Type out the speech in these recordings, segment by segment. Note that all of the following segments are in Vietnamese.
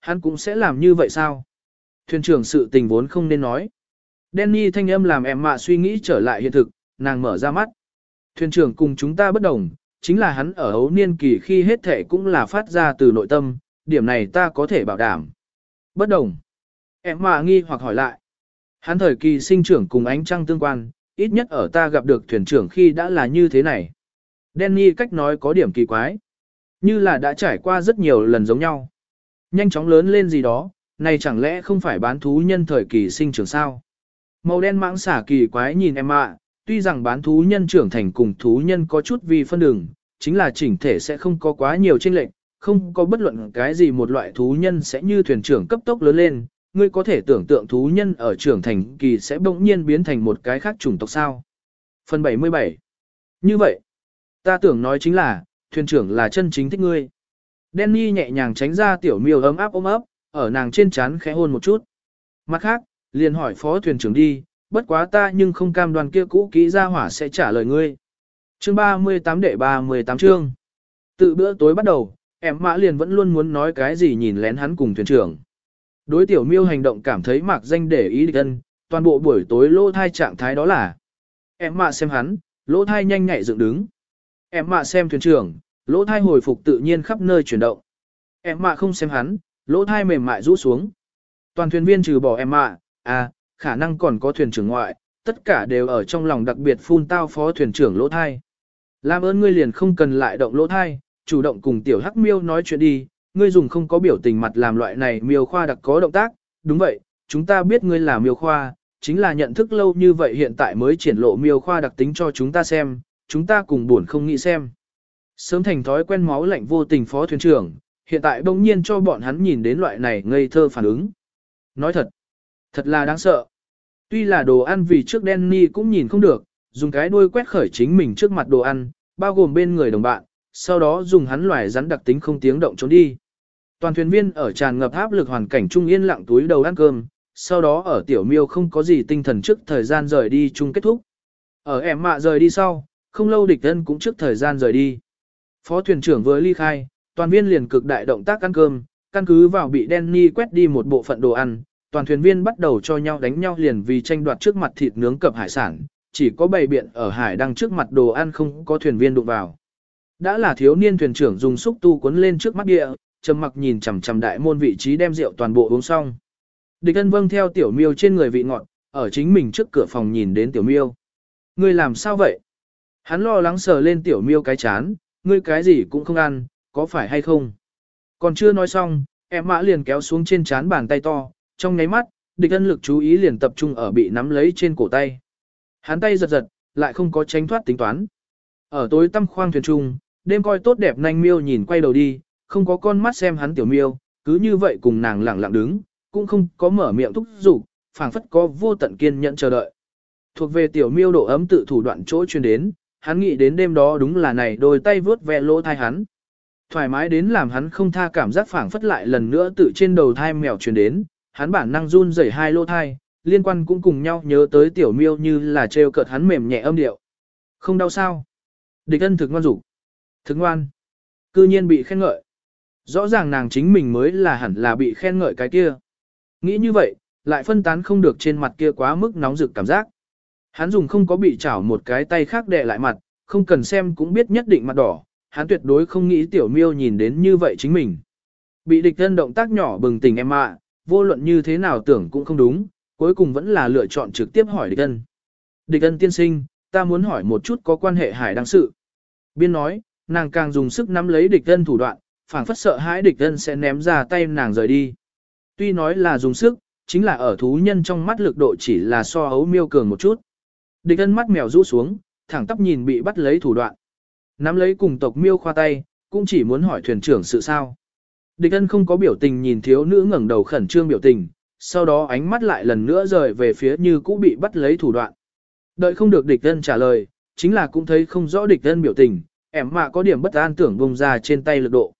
Hắn cũng sẽ làm như vậy sao? Thuyền trưởng sự tình vốn không nên nói. Danny thanh âm làm em mạ suy nghĩ trở lại hiện thực, nàng mở ra mắt. Thuyền trưởng cùng chúng ta bất đồng, chính là hắn ở hấu niên kỳ khi hết thể cũng là phát ra từ nội tâm, điểm này ta có thể bảo đảm. Bất đồng. Em mạ nghi hoặc hỏi lại. Hắn thời kỳ sinh trưởng cùng ánh trăng tương quan, ít nhất ở ta gặp được thuyền trưởng khi đã là như thế này. Danny cách nói có điểm kỳ quái. Như là đã trải qua rất nhiều lần giống nhau. Nhanh chóng lớn lên gì đó, này chẳng lẽ không phải bán thú nhân thời kỳ sinh trưởng sao? Màu đen mãng xả kỳ quái nhìn em ạ, tuy rằng bán thú nhân trưởng thành cùng thú nhân có chút vì phân đường, chính là chỉnh thể sẽ không có quá nhiều chênh lệch, không có bất luận cái gì một loại thú nhân sẽ như thuyền trưởng cấp tốc lớn lên, ngươi có thể tưởng tượng thú nhân ở trưởng thành kỳ sẽ bỗng nhiên biến thành một cái khác chủng tộc sao. Phần 77 Như vậy, ta tưởng nói chính là, thuyền trưởng là chân chính thích ngươi. Danny nhẹ nhàng tránh ra tiểu miêu ấm áp ôm ấp, ở nàng trên trán khẽ hôn một chút. Mặt khác, liền hỏi phó thuyền trưởng đi, bất quá ta nhưng không cam đoan kia cũ kỹ ra hỏa sẽ trả lời ngươi. Chương 38 đệ 38 chương. Tự bữa tối bắt đầu, em mã liền vẫn luôn muốn nói cái gì nhìn lén hắn cùng thuyền trưởng. Đối tiểu miêu hành động cảm thấy mạc danh để ý địch ân, toàn bộ buổi tối lỗ thai trạng thái đó là. Em mạ xem hắn, lỗ thai nhanh nhạy dựng đứng. Em mạ xem thuyền trưởng, lỗ thai hồi phục tự nhiên khắp nơi chuyển động. Em mạ không xem hắn, lỗ thai mềm mại rũ xuống. Toàn thuyền viên trừ bỏ em mạ, à, khả năng còn có thuyền trưởng ngoại, tất cả đều ở trong lòng đặc biệt phun tao phó thuyền trưởng lỗ thai. Làm ơn ngươi liền không cần lại động lỗ thai, chủ động cùng tiểu hắc miêu nói chuyện đi, ngươi dùng không có biểu tình mặt làm loại này miêu khoa đặc có động tác, đúng vậy, chúng ta biết ngươi là miêu khoa, chính là nhận thức lâu như vậy hiện tại mới triển lộ miêu khoa đặc tính cho chúng ta xem, chúng ta cùng buồn không nghĩ xem. Sớm thành thói quen máu lạnh vô tình phó thuyền trưởng, hiện tại bỗng nhiên cho bọn hắn nhìn đến loại này ngây thơ phản ứng. Nói thật, thật là đáng sợ. Tuy là đồ ăn vì trước Danny cũng nhìn không được, dùng cái đuôi quét khởi chính mình trước mặt đồ ăn, bao gồm bên người đồng bạn, sau đó dùng hắn loài rắn đặc tính không tiếng động trốn đi. Toàn thuyền viên ở tràn ngập áp lực hoàn cảnh trung yên lặng túi đầu ăn cơm, sau đó ở tiểu miêu không có gì tinh thần trước thời gian rời đi chung kết thúc. Ở em mạ rời đi sau, không lâu địch thân cũng trước thời gian rời đi. Phó thuyền trưởng vừa ly khai, toàn viên liền cực đại động tác ăn cơm, căn cứ vào bị Danny quét đi một bộ phận đồ ăn, toàn thuyền viên bắt đầu cho nhau đánh nhau liền vì tranh đoạt trước mặt thịt nướng cập hải sản, chỉ có bày biện ở hải đăng trước mặt đồ ăn không có thuyền viên đụng vào. Đã là thiếu niên thuyền trưởng dùng xúc tu cuốn lên trước mắt địa, trầm mặc nhìn chằm chằm đại môn vị trí đem rượu toàn bộ uống xong. Địch ân vâng theo tiểu miêu trên người vị ngọt, ở chính mình trước cửa phòng nhìn đến tiểu miêu. Ngươi làm sao vậy? Hắn lo lắng sờ lên tiểu miêu cái chán, ngươi cái gì cũng không ăn, có phải hay không? Còn chưa nói xong, em mã liền kéo xuống trên chán bàn tay to, trong nháy mắt, địch ân lực chú ý liền tập trung ở bị nắm lấy trên cổ tay. Hắn tay giật giật, lại không có tránh thoát tính toán. Ở tối tăm khoang thuyền trung, đêm coi tốt đẹp nanh miêu nhìn quay đầu đi, không có con mắt xem hắn tiểu miêu, cứ như vậy cùng nàng lặng lặng đứng, cũng không có mở miệng thúc giục, phảng phất có vô tận kiên nhẫn chờ đợi. Thuộc về tiểu miêu độ ấm tự thủ đoạn chỗ truyền đến, hắn nghĩ đến đêm đó đúng là này đôi tay vướt ve lỗ thai hắn. Thoải mái đến làm hắn không tha cảm giác phảng phất lại lần nữa tự trên đầu thai mèo truyền đến, hắn bản năng run rẩy hai lỗ thai, liên quan cũng cùng nhau nhớ tới tiểu miêu như là trêu cợt hắn mềm nhẹ âm điệu. Không đau sao? Địch ân thực ngoan rủ. Thực ngoan. Cư nhiên bị khen ngợi. Rõ ràng nàng chính mình mới là hẳn là bị khen ngợi cái kia. Nghĩ như vậy, lại phân tán không được trên mặt kia quá mức nóng rực cảm giác. Hắn dùng không có bị chảo một cái tay khác đè lại mặt, không cần xem cũng biết nhất định mặt đỏ, hắn tuyệt đối không nghĩ tiểu miêu nhìn đến như vậy chính mình. Bị địch thân động tác nhỏ bừng tỉnh em ạ, vô luận như thế nào tưởng cũng không đúng, cuối cùng vẫn là lựa chọn trực tiếp hỏi địch thân. Địch thân tiên sinh, ta muốn hỏi một chút có quan hệ hải đăng sự. Biên nói, nàng càng dùng sức nắm lấy địch thân thủ đoạn, phảng phất sợ hãi địch thân sẽ ném ra tay nàng rời đi. Tuy nói là dùng sức, chính là ở thú nhân trong mắt lực độ chỉ là so ấu miêu cường một chút. Địch Ân mắt mèo rũ xuống, thẳng tắp nhìn bị bắt lấy thủ đoạn. Nắm lấy cùng tộc miêu khoa tay, cũng chỉ muốn hỏi thuyền trưởng sự sao. Địch Ân không có biểu tình nhìn thiếu nữ ngẩng đầu khẩn trương biểu tình, sau đó ánh mắt lại lần nữa rời về phía như cũ bị bắt lấy thủ đoạn. Đợi không được địch Ân trả lời, chính là cũng thấy không rõ địch Ân biểu tình, ẻm mạ có điểm bất an tưởng bông ra trên tay lực độ.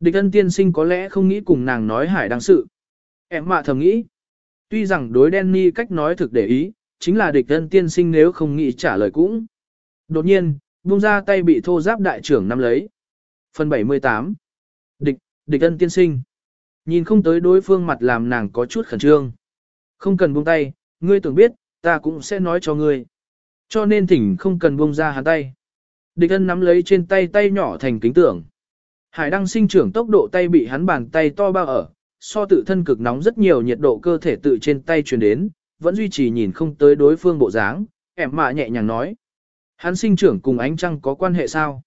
Địch Ân tiên sinh có lẽ không nghĩ cùng nàng nói hải đáng sự. Em mạ thầm nghĩ. Tuy rằng đối Danny cách nói thực để ý, chính là địch thân tiên sinh nếu không nghĩ trả lời cũng. Đột nhiên, buông ra tay bị thô giáp đại trưởng nắm lấy. Phần 78 Địch, địch thân tiên sinh Nhìn không tới đối phương mặt làm nàng có chút khẩn trương. Không cần buông tay, ngươi tưởng biết, ta cũng sẽ nói cho ngươi. Cho nên thỉnh không cần buông ra hắn tay. Địch thân nắm lấy trên tay tay nhỏ thành kính tưởng. Hải đăng sinh trưởng tốc độ tay bị hắn bàn tay to bao ở, so tự thân cực nóng rất nhiều nhiệt độ cơ thể tự trên tay truyền đến, vẫn duy trì nhìn không tới đối phương bộ dáng, em mạ nhẹ nhàng nói. Hắn sinh trưởng cùng ánh trăng có quan hệ sao?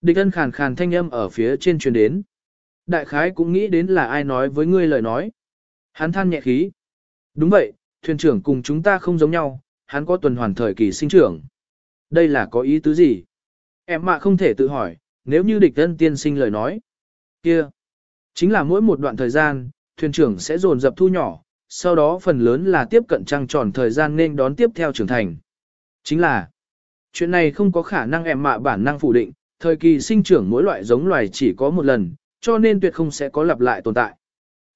Địch ân khàn khàn thanh âm ở phía trên truyền đến. Đại khái cũng nghĩ đến là ai nói với ngươi lời nói. Hắn than nhẹ khí. Đúng vậy, thuyền trưởng cùng chúng ta không giống nhau, hắn có tuần hoàn thời kỳ sinh trưởng. Đây là có ý tứ gì? Em mạ không thể tự hỏi, nếu như địch ân tiên sinh lời nói. kia Chính là mỗi một đoạn thời gian, thuyền trưởng sẽ dồn dập thu nhỏ, sau đó phần lớn là tiếp cận trăng tròn thời gian nên đón tiếp theo trưởng thành. Chính là, chuyện này không có khả năng em mạ bản năng phủ định, thời kỳ sinh trưởng mỗi loại giống loài chỉ có một lần, cho nên tuyệt không sẽ có lặp lại tồn tại.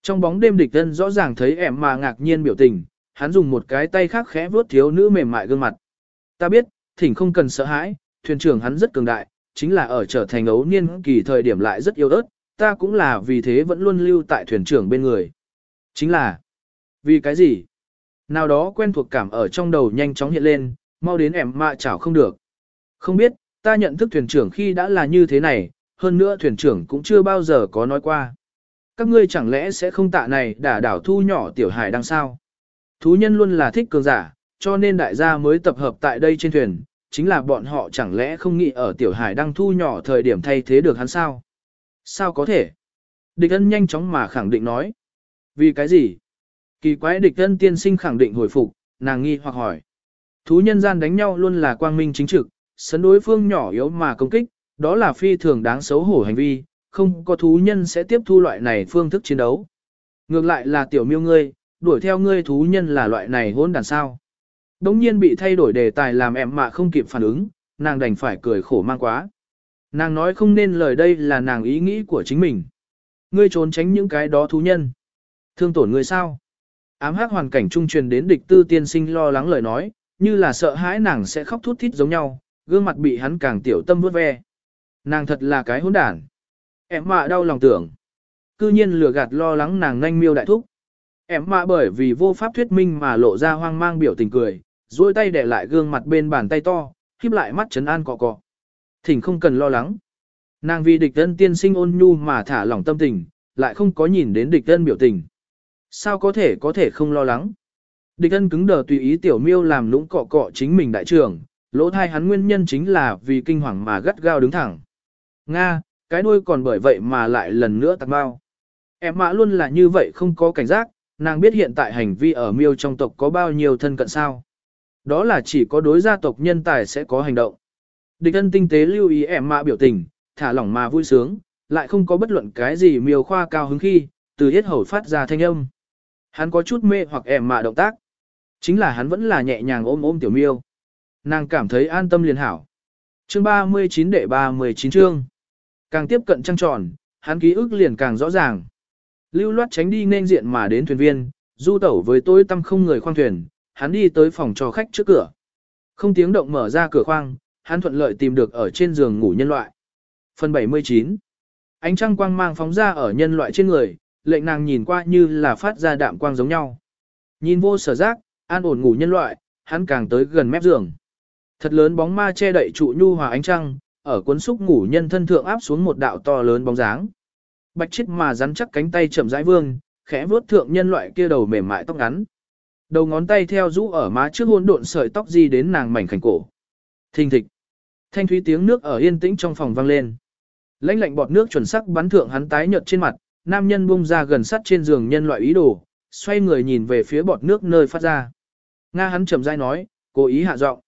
Trong bóng đêm địch thân rõ ràng thấy em mạ ngạc nhiên biểu tình, hắn dùng một cái tay khác khẽ vuốt thiếu nữ mềm mại gương mặt. Ta biết, thỉnh không cần sợ hãi, thuyền trưởng hắn rất cường đại, chính là ở trở thành ấu niên kỳ thời điểm lại rất yêu ớt, ta cũng là vì thế vẫn luôn lưu tại thuyền trưởng bên người. Chính là, vì cái gì? Nào đó quen thuộc cảm ở trong đầu nhanh chóng hiện lên, mau đến em mạ chảo không được. Không biết, ta nhận thức thuyền trưởng khi đã là như thế này, hơn nữa thuyền trưởng cũng chưa bao giờ có nói qua. Các ngươi chẳng lẽ sẽ không tạ này đả đảo thu nhỏ tiểu hải đang sao? Thú nhân luôn là thích cường giả, cho nên đại gia mới tập hợp tại đây trên thuyền, chính là bọn họ chẳng lẽ không nghĩ ở tiểu hải đăng thu nhỏ thời điểm thay thế được hắn sao? Sao có thể? Địch ân nhanh chóng mà khẳng định nói. Vì cái gì? Kỳ quái địch thân tiên sinh khẳng định hồi phục, nàng nghi hoặc hỏi. Thú nhân gian đánh nhau luôn là quang minh chính trực, sấn đối phương nhỏ yếu mà công kích, đó là phi thường đáng xấu hổ hành vi, không có thú nhân sẽ tiếp thu loại này phương thức chiến đấu. Ngược lại là tiểu miêu ngươi, đuổi theo ngươi thú nhân là loại này hôn đàn sao. Đống nhiên bị thay đổi đề tài làm em mà không kịp phản ứng, nàng đành phải cười khổ mang quá. Nàng nói không nên lời đây là nàng ý nghĩ của chính mình. Ngươi trốn tránh những cái đó thú nhân. Thương tổn ngươi sao? Ám hắc hoàn cảnh trung truyền đến địch tư tiên sinh lo lắng lời nói, như là sợ hãi nàng sẽ khóc thút thít giống nhau, gương mặt bị hắn càng tiểu tâm vuốt ve. Nàng thật là cái hỗn đản. Em mạ đau lòng tưởng. Cư nhiên lừa gạt lo lắng nàng nhanh miêu đại thúc. Em mạ bởi vì vô pháp thuyết minh mà lộ ra hoang mang biểu tình cười, duỗi tay để lại gương mặt bên bàn tay to, khiếp lại mắt chấn an cọ cọ. Thỉnh không cần lo lắng. Nàng vì địch thân tiên sinh ôn nhu mà thả lỏng tâm tình, lại không có nhìn đến địch thân biểu tình. Sao có thể có thể không lo lắng? Địch Ân cứng đờ tùy ý tiểu miêu làm lũng cọ cọ chính mình đại trưởng, lỗ thai hắn nguyên nhân chính là vì kinh hoàng mà gắt gao đứng thẳng. Nga, cái đuôi còn bởi vậy mà lại lần nữa tạc bao. Em mã luôn là như vậy không có cảnh giác, nàng biết hiện tại hành vi ở miêu trong tộc có bao nhiêu thân cận sao. Đó là chỉ có đối gia tộc nhân tài sẽ có hành động. Địch ân tinh tế lưu ý em mã biểu tình, thả lỏng mà vui sướng, lại không có bất luận cái gì miêu khoa cao hứng khi, từ hết hầu phát ra thanh âm. Hắn có chút mê hoặc ẻm mạ động tác. Chính là hắn vẫn là nhẹ nhàng ôm ôm tiểu miêu. Nàng cảm thấy an tâm liền hảo. Chương 39 đệ 39 chương. Càng tiếp cận trăng tròn, hắn ký ức liền càng rõ ràng. Lưu loát tránh đi nên diện mà đến thuyền viên, du tẩu với tôi tâm không người khoang thuyền, hắn đi tới phòng cho khách trước cửa. Không tiếng động mở ra cửa khoang, hắn thuận lợi tìm được ở trên giường ngủ nhân loại. Phần 79 Ánh trăng quang mang phóng ra ở nhân loại trên người, lệnh nàng nhìn qua như là phát ra đạm quang giống nhau. Nhìn vô sở giác, an ổn ngủ nhân loại, hắn càng tới gần mép giường. Thật lớn bóng ma che đậy trụ nhu hòa ánh trăng, ở cuốn xúc ngủ nhân thân thượng áp xuống một đạo to lớn bóng dáng. Bạch chết mà rắn chắc cánh tay chậm rãi vương, khẽ vuốt thượng nhân loại kia đầu mềm mại tóc ngắn. Đầu ngón tay theo rũ ở má trước hôn độn sợi tóc di đến nàng mảnh khảnh cổ. Thình thịch. Thanh thúy tiếng nước ở yên tĩnh trong phòng vang lên. Lãnh lạnh bọt nước chuẩn sắc bắn thượng hắn tái nhợt trên mặt, nam nhân bung ra gần sát trên giường nhân loại ý đồ, xoay người nhìn về phía bọt nước nơi phát ra. Nga hắn chậm rãi nói, cố ý hạ giọng.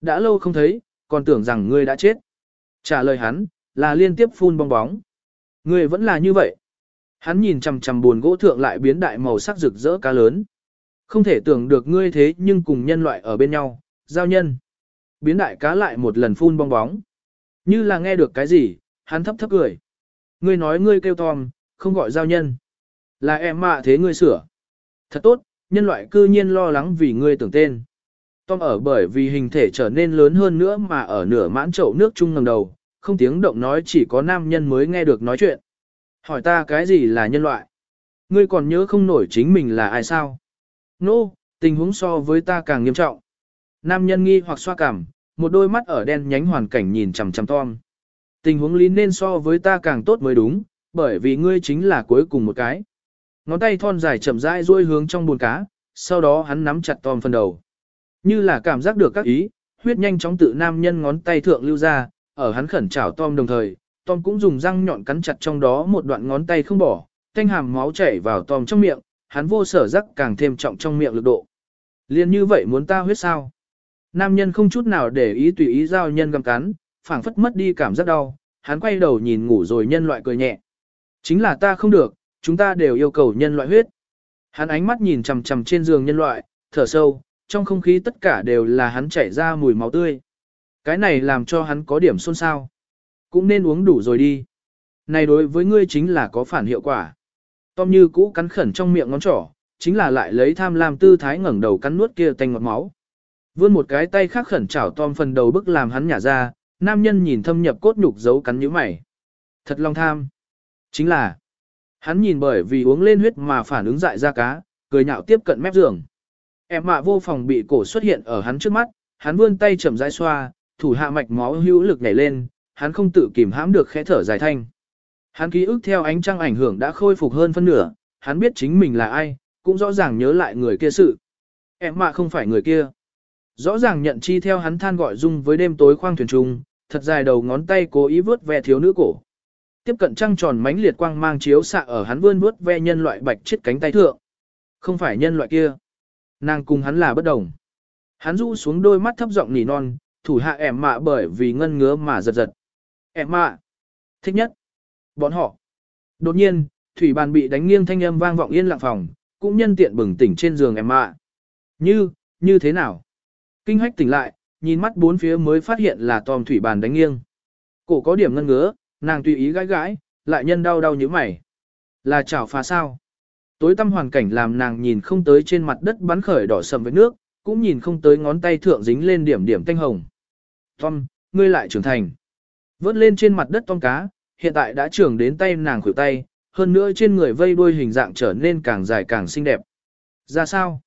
Đã lâu không thấy, còn tưởng rằng ngươi đã chết. Trả lời hắn, là liên tiếp phun bong bóng. Ngươi vẫn là như vậy. Hắn nhìn chằm chằm buồn gỗ thượng lại biến đại màu sắc rực rỡ cá lớn. Không thể tưởng được ngươi thế nhưng cùng nhân loại ở bên nhau, giao nhân. Biến đại cá lại một lần phun bong bóng. Như là nghe được cái gì, hắn thấp thấp cười. Ngươi nói ngươi kêu Tom, không gọi giao nhân. Là em mạ thế ngươi sửa. Thật tốt, nhân loại cư nhiên lo lắng vì ngươi tưởng tên. Tom ở bởi vì hình thể trở nên lớn hơn nữa mà ở nửa mãn chậu nước chung ngầm đầu, không tiếng động nói chỉ có nam nhân mới nghe được nói chuyện. Hỏi ta cái gì là nhân loại? Ngươi còn nhớ không nổi chính mình là ai sao? Nô, no, tình huống so với ta càng nghiêm trọng. Nam nhân nghi hoặc xoa cảm, một đôi mắt ở đen nhánh hoàn cảnh nhìn chằm chằm Tom. Tình huống lý nên so với ta càng tốt mới đúng, bởi vì ngươi chính là cuối cùng một cái. Ngón tay thon dài chậm rãi duỗi hướng trong buồn cá, sau đó hắn nắm chặt Tom phần đầu. Như là cảm giác được các ý, huyết nhanh chóng tự nam nhân ngón tay thượng lưu ra, ở hắn khẩn chảo Tom đồng thời, Tom cũng dùng răng nhọn cắn chặt trong đó một đoạn ngón tay không bỏ, thanh hàm máu chảy vào Tom trong miệng, hắn vô sở rắc càng thêm trọng trong miệng lực độ. Liên như vậy muốn ta huyết sao? Nam nhân không chút nào để ý tùy ý giao nhân găm cắn, phảng phất mất đi cảm giác đau, hắn quay đầu nhìn ngủ rồi nhân loại cười nhẹ. Chính là ta không được, chúng ta đều yêu cầu nhân loại huyết. Hắn ánh mắt nhìn chằm chằm trên giường nhân loại, thở sâu, trong không khí tất cả đều là hắn chảy ra mùi máu tươi. Cái này làm cho hắn có điểm xôn xao. Cũng nên uống đủ rồi đi. Này đối với ngươi chính là có phản hiệu quả. Tom như cũ cắn khẩn trong miệng ngón trỏ, chính là lại lấy tham lam tư thái ngẩng đầu cắn nuốt kia tanh ngọt máu. Vươn một cái tay khác khẩn chảo Tom phần đầu bức làm hắn nhả ra, nam nhân nhìn thâm nhập cốt nhục giấu cắn như mày. Thật long tham. Chính là, hắn nhìn bởi vì uống lên huyết mà phản ứng dại ra cá, cười nhạo tiếp cận mép giường. Em mạ vô phòng bị cổ xuất hiện ở hắn trước mắt, hắn vươn tay chậm rãi xoa, thủ hạ mạch máu hữu lực nhảy lên, hắn không tự kìm hãm được khẽ thở dài thanh. Hắn ký ức theo ánh trăng ảnh hưởng đã khôi phục hơn phân nửa, hắn biết chính mình là ai, cũng rõ ràng nhớ lại người kia sự. Em mạ không phải người kia. Rõ ràng nhận chi theo hắn than gọi dung với đêm tối khoang thuyền trung, thật dài đầu ngón tay cố ý vớt ve thiếu nữ cổ. Tiếp cận trăng tròn mánh liệt quang mang chiếu xạ ở hắn vươn vuốt ve nhân loại bạch chết cánh tay thượng. Không phải nhân loại kia. Nàng cùng hắn là bất đồng. Hắn rũ xuống đôi mắt thấp giọng nỉ non, thủ hạ ẻm mạ bởi vì ngân ngứa mà giật giật. Ẻm mạ. Thích nhất. Bọn họ. Đột nhiên, thủy bàn bị đánh nghiêng thanh âm vang vọng yên lặng phòng, cũng nhân tiện bừng tỉnh trên giường ẻm mạ. Như, như thế nào? Kinh hách tỉnh lại, nhìn mắt bốn phía mới phát hiện là Tom thủy bàn đánh nghiêng. Cổ có điểm ngân ngứa, nàng tùy ý gãi gãi, lại nhân đau đau như mày. Là chảo phá sao? Tối tăm hoàn cảnh làm nàng nhìn không tới trên mặt đất bắn khởi đỏ sầm với nước, cũng nhìn không tới ngón tay thượng dính lên điểm điểm tanh hồng. Tom, ngươi lại trưởng thành. Vớt lên trên mặt đất Tom cá, hiện tại đã trưởng đến tay nàng khuỷu tay, hơn nữa trên người vây đuôi hình dạng trở nên càng dài càng xinh đẹp. Ra sao?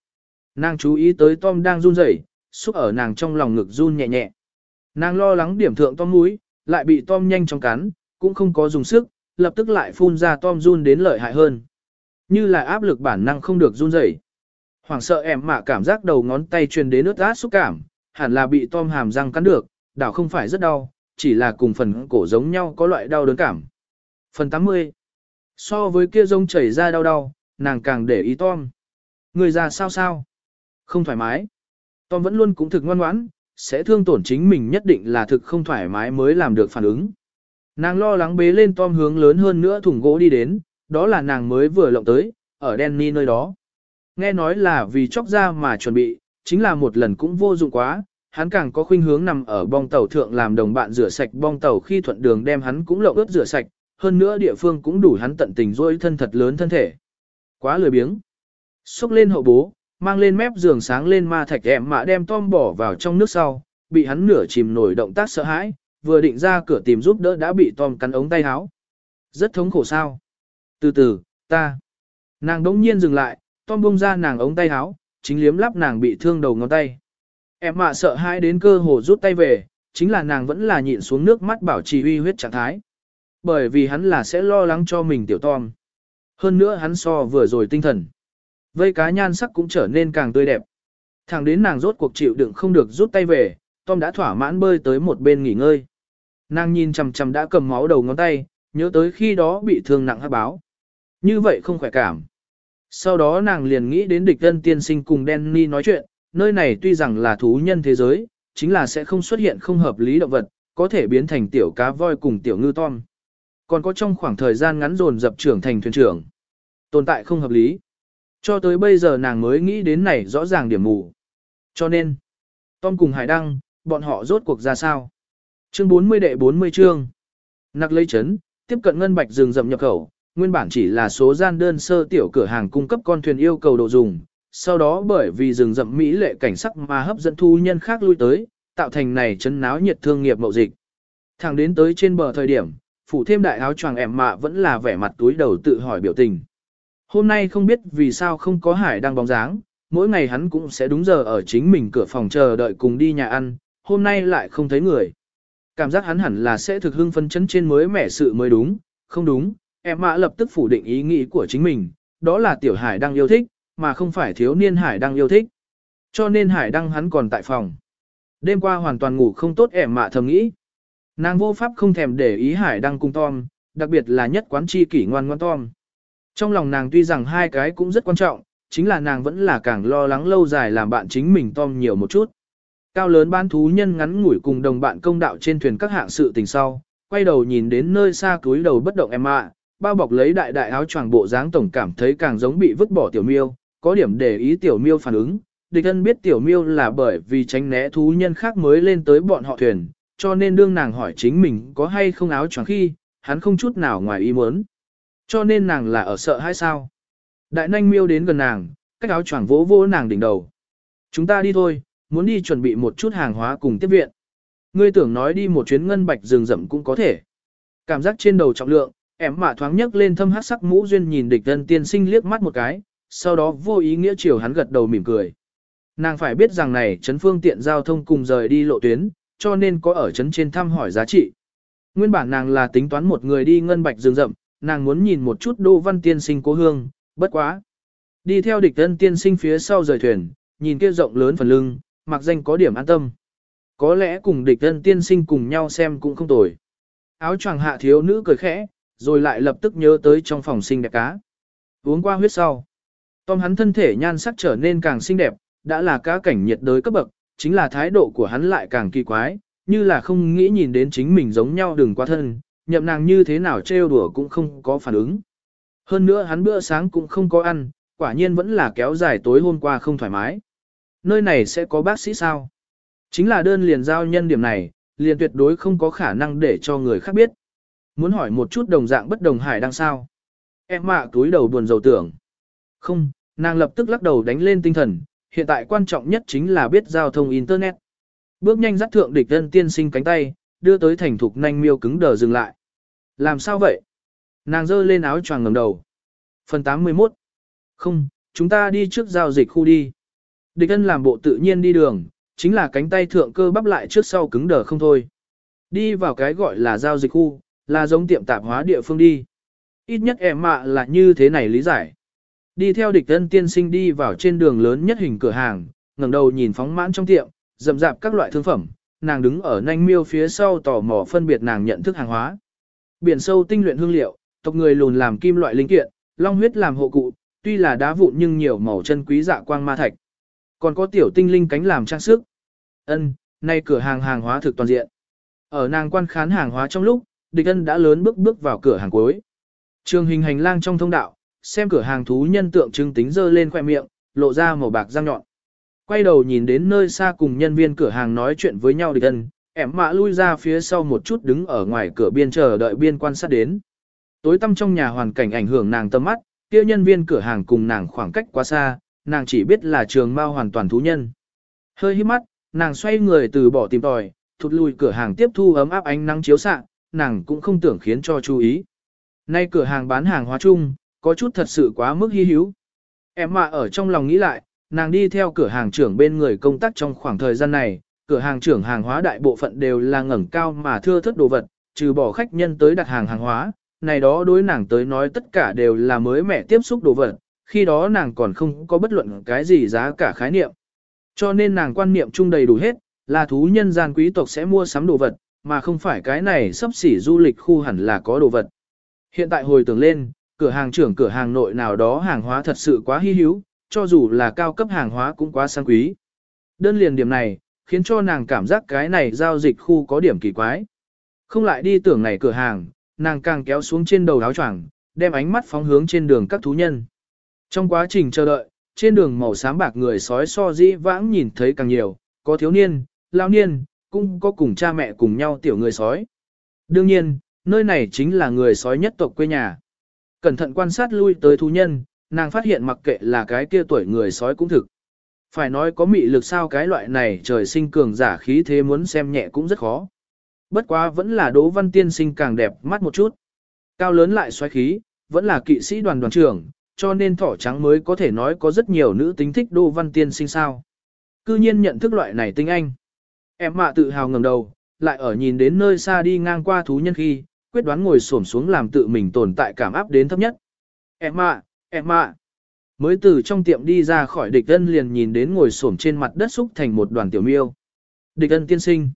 Nàng chú ý tới Tom đang run rẩy, xúc ở nàng trong lòng ngực run nhẹ nhẹ. Nàng lo lắng điểm thượng Tom mũi, lại bị Tom nhanh chóng cắn, cũng không có dùng sức, lập tức lại phun ra Tom run đến lợi hại hơn. Như là áp lực bản năng không được run rẩy. Hoàng sợ em mạ cảm giác đầu ngón tay truyền đến ướt át xúc cảm, hẳn là bị Tom hàm răng cắn được, đảo không phải rất đau, chỉ là cùng phần cổ giống nhau có loại đau đớn cảm. Phần 80 So với kia rông chảy ra đau đau, nàng càng để ý Tom. Người già sao sao? Không thoải mái. Tom vẫn luôn cũng thực ngoan ngoãn, sẽ thương tổn chính mình nhất định là thực không thoải mái mới làm được phản ứng. Nàng lo lắng bế lên Tom hướng lớn hơn nữa thùng gỗ đi đến, đó là nàng mới vừa lộng tới, ở Danny nơi đó. Nghe nói là vì chóc ra mà chuẩn bị, chính là một lần cũng vô dụng quá, hắn càng có khuynh hướng nằm ở bong tàu thượng làm đồng bạn rửa sạch bong tàu khi thuận đường đem hắn cũng lộng ướt rửa sạch, hơn nữa địa phương cũng đủ hắn tận tình dối thân thật lớn thân thể. Quá lười biếng. Xúc lên hậu bố, mang lên mép giường sáng lên ma thạch em mà đem Tom bỏ vào trong nước sau, bị hắn nửa chìm nổi động tác sợ hãi, vừa định ra cửa tìm giúp đỡ đã bị Tom cắn ống tay áo. Rất thống khổ sao. Từ từ, ta. Nàng đống nhiên dừng lại, Tom bông ra nàng ống tay áo, chính liếm lắp nàng bị thương đầu ngón tay. Em mạ sợ hãi đến cơ hồ rút tay về, chính là nàng vẫn là nhịn xuống nước mắt bảo trì uy huyết trạng thái. Bởi vì hắn là sẽ lo lắng cho mình tiểu Tom. Hơn nữa hắn so vừa rồi tinh thần. Vây cá nhan sắc cũng trở nên càng tươi đẹp. Thẳng đến nàng rốt cuộc chịu đựng không được rút tay về, Tom đã thỏa mãn bơi tới một bên nghỉ ngơi. Nàng nhìn chằm chằm đã cầm máu đầu ngón tay, nhớ tới khi đó bị thương nặng hát báo. Như vậy không khỏe cảm. Sau đó nàng liền nghĩ đến địch thân tiên sinh cùng Danny nói chuyện, nơi này tuy rằng là thú nhân thế giới, chính là sẽ không xuất hiện không hợp lý động vật, có thể biến thành tiểu cá voi cùng tiểu ngư Tom. Còn có trong khoảng thời gian ngắn dồn dập trưởng thành thuyền trưởng. Tồn tại không hợp lý. Cho tới bây giờ nàng mới nghĩ đến này rõ ràng điểm mù. Cho nên, Tom cùng Hải Đăng, bọn họ rốt cuộc ra sao? Chương 40 đệ 40 chương. Nặc lấy chấn, tiếp cận ngân bạch rừng rậm nhập khẩu, nguyên bản chỉ là số gian đơn sơ tiểu cửa hàng cung cấp con thuyền yêu cầu đồ dùng, sau đó bởi vì rừng rậm mỹ lệ cảnh sắc mà hấp dẫn thu nhân khác lui tới, tạo thành này chấn náo nhiệt thương nghiệp mậu dịch. Thẳng đến tới trên bờ thời điểm, phủ thêm đại áo choàng ẻm mạ vẫn là vẻ mặt túi đầu tự hỏi biểu tình. Hôm nay không biết vì sao không có hải đang bóng dáng, mỗi ngày hắn cũng sẽ đúng giờ ở chính mình cửa phòng chờ đợi cùng đi nhà ăn, hôm nay lại không thấy người. Cảm giác hắn hẳn là sẽ thực hưng phân chấn trên mới mẻ sự mới đúng, không đúng, em mã lập tức phủ định ý nghĩ của chính mình, đó là tiểu hải đang yêu thích, mà không phải thiếu niên hải đang yêu thích. Cho nên hải đăng hắn còn tại phòng. Đêm qua hoàn toàn ngủ không tốt em mạ thầm nghĩ. Nàng vô pháp không thèm để ý hải đăng cung Tom, đặc biệt là nhất quán chi kỷ ngoan ngoan Tom. Trong lòng nàng tuy rằng hai cái cũng rất quan trọng, chính là nàng vẫn là càng lo lắng lâu dài làm bạn chính mình Tom nhiều một chút. Cao lớn ban thú nhân ngắn ngủi cùng đồng bạn công đạo trên thuyền các hạng sự tình sau, quay đầu nhìn đến nơi xa túi đầu bất động em ạ, bao bọc lấy đại đại áo choàng bộ dáng tổng cảm thấy càng giống bị vứt bỏ tiểu miêu, có điểm để ý tiểu miêu phản ứng. Địch thân biết tiểu miêu là bởi vì tránh né thú nhân khác mới lên tới bọn họ thuyền, cho nên đương nàng hỏi chính mình có hay không áo choàng khi, hắn không chút nào ngoài ý muốn. Cho nên nàng là ở sợ hay sao? Đại nanh miêu đến gần nàng, cách áo choàng vỗ vỗ nàng đỉnh đầu. Chúng ta đi thôi, muốn đi chuẩn bị một chút hàng hóa cùng tiếp viện. Ngươi tưởng nói đi một chuyến ngân bạch rừng rậm cũng có thể. Cảm giác trên đầu trọng lượng, em mạ thoáng nhấc lên thâm hát sắc mũ duyên nhìn địch thân tiên sinh liếc mắt một cái, sau đó vô ý nghĩa chiều hắn gật đầu mỉm cười. Nàng phải biết rằng này chấn phương tiện giao thông cùng rời đi lộ tuyến, cho nên có ở chấn trên thăm hỏi giá trị. Nguyên bản nàng là tính toán một người đi ngân bạch rừng rậm, nàng muốn nhìn một chút đô văn tiên sinh cố hương, bất quá. Đi theo địch thân tiên sinh phía sau rời thuyền, nhìn kia rộng lớn phần lưng, mặc danh có điểm an tâm. Có lẽ cùng địch thân tiên sinh cùng nhau xem cũng không tồi. Áo choàng hạ thiếu nữ cười khẽ, rồi lại lập tức nhớ tới trong phòng sinh đẹp cá. Uống qua huyết sau. Tom hắn thân thể nhan sắc trở nên càng xinh đẹp, đã là cá cảnh nhiệt đới cấp bậc, chính là thái độ của hắn lại càng kỳ quái, như là không nghĩ nhìn đến chính mình giống nhau đừng qua thân, nhậm nàng như thế nào trêu đùa cũng không có phản ứng. Hơn nữa hắn bữa sáng cũng không có ăn, quả nhiên vẫn là kéo dài tối hôm qua không thoải mái. Nơi này sẽ có bác sĩ sao? Chính là đơn liền giao nhân điểm này, liền tuyệt đối không có khả năng để cho người khác biết. Muốn hỏi một chút đồng dạng bất đồng hải đang sao? Em mạ túi đầu buồn rầu tưởng. Không, nàng lập tức lắc đầu đánh lên tinh thần, hiện tại quan trọng nhất chính là biết giao thông Internet. Bước nhanh dắt thượng địch thân tiên sinh cánh tay, đưa tới thành thục nhanh miêu cứng đờ dừng lại. Làm sao vậy? Nàng giơ lên áo choàng ngầm đầu. Phần 81. Không, chúng ta đi trước giao dịch khu đi. Địch ân làm bộ tự nhiên đi đường, chính là cánh tay thượng cơ bắp lại trước sau cứng đờ không thôi. Đi vào cái gọi là giao dịch khu, là giống tiệm tạp hóa địa phương đi. Ít nhất em mạ là như thế này lý giải. Đi theo địch ân tiên sinh đi vào trên đường lớn nhất hình cửa hàng, ngẩng đầu nhìn phóng mãn trong tiệm, rậm rạp các loại thương phẩm, nàng đứng ở nanh miêu phía sau tò mò phân biệt nàng nhận thức hàng hóa. Biển sâu tinh luyện hương liệu, tộc người lùn làm kim loại linh kiện, long huyết làm hộ cụ, tuy là đá vụn nhưng nhiều màu chân quý dạ quang ma thạch. Còn có tiểu tinh linh cánh làm trang sức. Ân, nay cửa hàng hàng hóa thực toàn diện. Ở nàng quan khán hàng hóa trong lúc, địch ân đã lớn bước bước vào cửa hàng cuối. Trường hình hành lang trong thông đạo, xem cửa hàng thú nhân tượng trưng tính dơ lên khoẻ miệng, lộ ra màu bạc răng nhọn. Quay đầu nhìn đến nơi xa cùng nhân viên cửa hàng nói chuyện với nhau địch ân, ẻm mạ lui ra phía sau một chút đứng ở ngoài cửa biên chờ đợi biên quan sát đến. Tối tăm trong nhà hoàn cảnh ảnh hưởng nàng tâm mắt, kia nhân viên cửa hàng cùng nàng khoảng cách quá xa, nàng chỉ biết là trường mao hoàn toàn thú nhân. Hơi hít mắt, nàng xoay người từ bỏ tìm tòi, thụt lùi cửa hàng tiếp thu ấm áp ánh nắng chiếu xạ, nàng cũng không tưởng khiến cho chú ý. Nay cửa hàng bán hàng hóa chung, có chút thật sự quá mức hy hữu. Em mà ở trong lòng nghĩ lại, nàng đi theo cửa hàng trưởng bên người công tác trong khoảng thời gian này, cửa hàng trưởng hàng hóa đại bộ phận đều là ngẩng cao mà thưa thất đồ vật, trừ bỏ khách nhân tới đặt hàng hàng hóa, này đó đối nàng tới nói tất cả đều là mới mẻ tiếp xúc đồ vật, khi đó nàng còn không có bất luận cái gì giá cả khái niệm. Cho nên nàng quan niệm chung đầy đủ hết, là thú nhân gian quý tộc sẽ mua sắm đồ vật, mà không phải cái này sắp xỉ du lịch khu hẳn là có đồ vật. Hiện tại hồi tưởng lên, cửa hàng trưởng cửa hàng nội nào đó hàng hóa thật sự quá hy hữu, cho dù là cao cấp hàng hóa cũng quá sang quý. Đơn liền điểm này, khiến cho nàng cảm giác cái này giao dịch khu có điểm kỳ quái. Không lại đi tưởng này cửa hàng, nàng càng kéo xuống trên đầu áo choàng, đem ánh mắt phóng hướng trên đường các thú nhân. Trong quá trình chờ đợi, trên đường màu xám bạc người sói so dĩ vãng nhìn thấy càng nhiều, có thiếu niên, lao niên, cũng có cùng cha mẹ cùng nhau tiểu người sói. Đương nhiên, nơi này chính là người sói nhất tộc quê nhà. Cẩn thận quan sát lui tới thú nhân, nàng phát hiện mặc kệ là cái kia tuổi người sói cũng thực. Phải nói có mị lực sao cái loại này trời sinh cường giả khí thế muốn xem nhẹ cũng rất khó. Bất quá vẫn là Đỗ Văn Tiên sinh càng đẹp mắt một chút. Cao lớn lại xoáy khí, vẫn là kỵ sĩ đoàn đoàn trưởng, cho nên thỏ trắng mới có thể nói có rất nhiều nữ tính thích Đô Văn Tiên sinh sao. Cư nhiên nhận thức loại này tinh anh. Em mạ tự hào ngầm đầu, lại ở nhìn đến nơi xa đi ngang qua thú nhân khi, quyết đoán ngồi xổm xuống làm tự mình tồn tại cảm áp đến thấp nhất. Em mạ, em mạ. Mới từ trong tiệm đi ra khỏi địch ân liền nhìn đến ngồi xổm trên mặt đất xúc thành một đoàn tiểu miêu. Địch ân tiên sinh.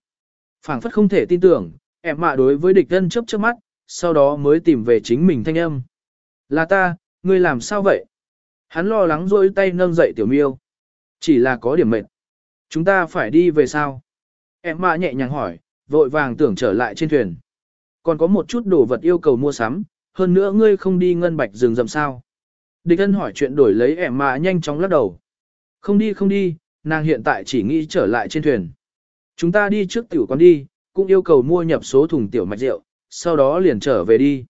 phảng phất không thể tin tưởng, em mạ đối với địch ân chớp chớp mắt, sau đó mới tìm về chính mình thanh âm. Là ta, ngươi làm sao vậy? Hắn lo lắng rôi tay nâng dậy tiểu miêu. Chỉ là có điểm mệt. Chúng ta phải đi về sao? Em mạ nhẹ nhàng hỏi, vội vàng tưởng trở lại trên thuyền. Còn có một chút đồ vật yêu cầu mua sắm, hơn nữa ngươi không đi ngân bạch rừng rậm sao. Địch ân hỏi chuyện đổi lấy em mạ nhanh chóng lắc đầu. Không đi không đi, nàng hiện tại chỉ nghĩ trở lại trên thuyền. Chúng ta đi trước tiểu quán đi, cũng yêu cầu mua nhập số thùng tiểu mạch rượu, sau đó liền trở về đi.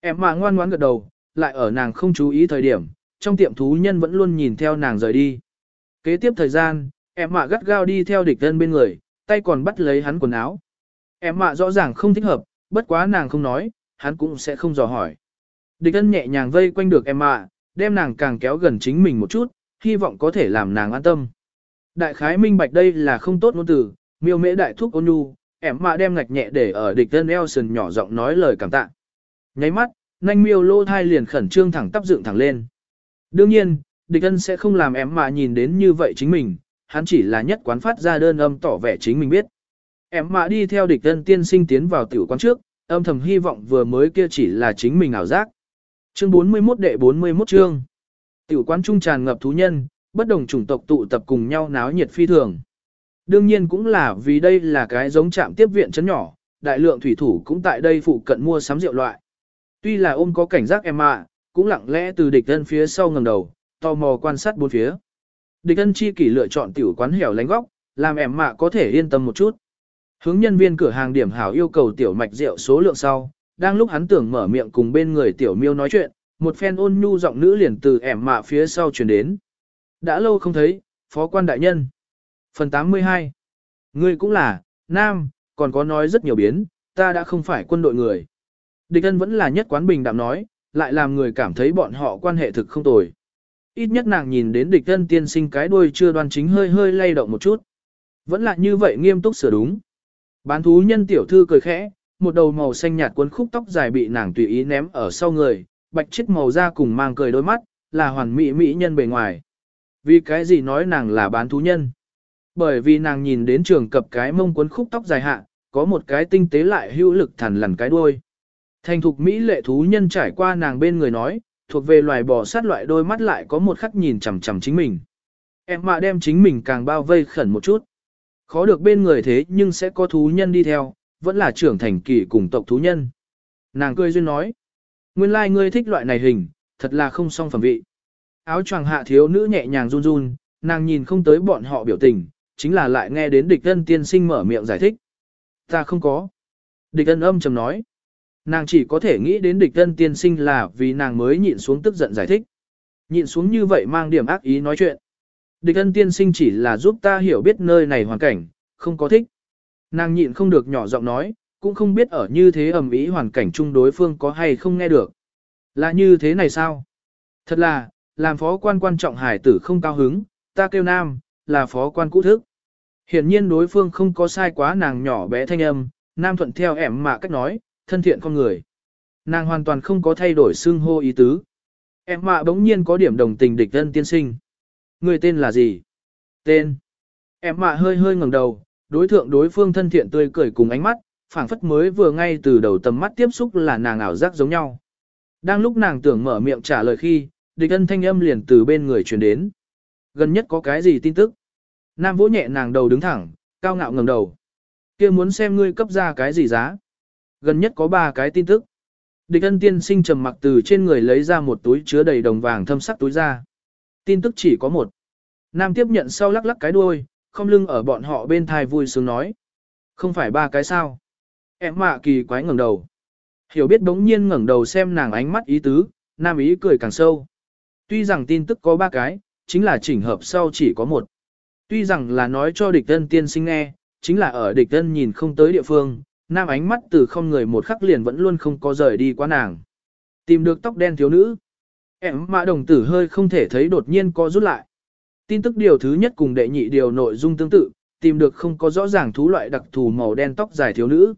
Em mạ ngoan ngoãn gật đầu, lại ở nàng không chú ý thời điểm, trong tiệm thú nhân vẫn luôn nhìn theo nàng rời đi. Kế tiếp thời gian, em mạ gắt gao đi theo địch thân bên người, tay còn bắt lấy hắn quần áo. Em mạ rõ ràng không thích hợp, bất quá nàng không nói, hắn cũng sẽ không dò hỏi. Địch thân nhẹ nhàng vây quanh được em mạ, đem nàng càng kéo gần chính mình một chút, hy vọng có thể làm nàng an tâm. Đại khái minh bạch đây là không tốt ngôn từ, miêu mễ đại thúc ôn nhu, em mạ đem ngạch nhẹ để ở địch thân Elson nhỏ giọng nói lời cảm tạ. Nháy mắt, nanh miêu lô thai liền khẩn trương thẳng tắp dựng thẳng lên. Đương nhiên, địch ân sẽ không làm em mà nhìn đến như vậy chính mình, hắn chỉ là nhất quán phát ra đơn âm tỏ vẻ chính mình biết. Em mà đi theo địch ân tiên sinh tiến vào tiểu quán trước, âm thầm hy vọng vừa mới kia chỉ là chính mình ảo giác. Chương 41 đệ 41 chương. Tiểu quán trung tràn ngập thú nhân, bất đồng chủng tộc tụ tập cùng nhau náo nhiệt phi thường. Đương nhiên cũng là vì đây là cái giống trạm tiếp viện chấn nhỏ, đại lượng thủy thủ cũng tại đây phụ cận mua sắm rượu loại. Tuy là ôm có cảnh giác em ạ, cũng lặng lẽ từ địch thân phía sau ngầm đầu, tò mò quan sát bốn phía. Địch thân chi kỷ lựa chọn tiểu quán hẻo lánh góc, làm em mạ có thể yên tâm một chút. Hướng nhân viên cửa hàng điểm hảo yêu cầu tiểu mạch rượu số lượng sau, đang lúc hắn tưởng mở miệng cùng bên người tiểu miêu nói chuyện, một phen ôn nhu giọng nữ liền từ ẻm mạ phía sau truyền đến. Đã lâu không thấy, phó quan đại nhân. Phần 82 Ngươi cũng là, nam, còn có nói rất nhiều biến, ta đã không phải quân đội người. Địch ân vẫn là nhất quán bình đạm nói, lại làm người cảm thấy bọn họ quan hệ thực không tồi. Ít nhất nàng nhìn đến địch ân tiên sinh cái đuôi chưa đoan chính hơi hơi lay động một chút. Vẫn là như vậy nghiêm túc sửa đúng. Bán thú nhân tiểu thư cười khẽ, một đầu màu xanh nhạt cuốn khúc tóc dài bị nàng tùy ý ném ở sau người, bạch chiếc màu da cùng mang cười đôi mắt, là hoàn mỹ mỹ nhân bề ngoài. Vì cái gì nói nàng là bán thú nhân? Bởi vì nàng nhìn đến trường cập cái mông cuốn khúc tóc dài hạ, có một cái tinh tế lại hữu lực thẳng lằn cái đuôi. Thành thục mỹ lệ thú nhân trải qua nàng bên người nói, thuộc về loài bò sát loại đôi mắt lại có một khắc nhìn chằm chằm chính mình. Em mà đem chính mình càng bao vây khẩn một chút. Khó được bên người thế nhưng sẽ có thú nhân đi theo, vẫn là trưởng thành kỳ cùng tộc thú nhân. Nàng cười duyên nói, nguyên lai like ngươi thích loại này hình, thật là không song phẩm vị. Áo choàng hạ thiếu nữ nhẹ nhàng run run, nàng nhìn không tới bọn họ biểu tình, chính là lại nghe đến địch ân tiên sinh mở miệng giải thích. Ta không có. Địch ân âm trầm nói. Nàng chỉ có thể nghĩ đến địch thân tiên sinh là vì nàng mới nhịn xuống tức giận giải thích. Nhịn xuống như vậy mang điểm ác ý nói chuyện. Địch thân tiên sinh chỉ là giúp ta hiểu biết nơi này hoàn cảnh, không có thích. Nàng nhịn không được nhỏ giọng nói, cũng không biết ở như thế ầm ý hoàn cảnh chung đối phương có hay không nghe được. Là như thế này sao? Thật là, làm phó quan quan trọng hải tử không cao hứng, ta kêu nam, là phó quan cũ thức. Hiển nhiên đối phương không có sai quá nàng nhỏ bé thanh âm, nam thuận theo ẻm mà cách nói, thân thiện con người. Nàng hoàn toàn không có thay đổi xưng hô ý tứ. Em mạ bỗng nhiên có điểm đồng tình địch thân tiên sinh. Người tên là gì? Tên. Em mạ hơi hơi ngẩng đầu, đối thượng đối phương thân thiện tươi cười cùng ánh mắt, phảng phất mới vừa ngay từ đầu tầm mắt tiếp xúc là nàng ảo giác giống nhau. Đang lúc nàng tưởng mở miệng trả lời khi, địch ân thanh âm liền từ bên người truyền đến. Gần nhất có cái gì tin tức? Nam vỗ nhẹ nàng đầu đứng thẳng, cao ngạo ngẩng đầu. kia muốn xem ngươi cấp ra cái gì giá? Gần nhất có ba cái tin tức. Địch ân tiên sinh trầm mặc từ trên người lấy ra một túi chứa đầy đồng vàng thâm sắc túi ra. Tin tức chỉ có một. Nam tiếp nhận sau lắc lắc cái đuôi, không lưng ở bọn họ bên thai vui sướng nói. Không phải ba cái sao. Em mạ kỳ quái ngẩng đầu. Hiểu biết đống nhiên ngẩng đầu xem nàng ánh mắt ý tứ, nam ý cười càng sâu. Tuy rằng tin tức có ba cái, chính là chỉnh hợp sau chỉ có một. Tuy rằng là nói cho địch thân tiên sinh nghe, chính là ở địch thân nhìn không tới địa phương, nam ánh mắt từ không người một khắc liền vẫn luôn không có rời đi qua nàng. Tìm được tóc đen thiếu nữ. Em mã đồng tử hơi không thể thấy đột nhiên có rút lại. Tin tức điều thứ nhất cùng đệ nhị điều nội dung tương tự, tìm được không có rõ ràng thú loại đặc thù màu đen tóc dài thiếu nữ.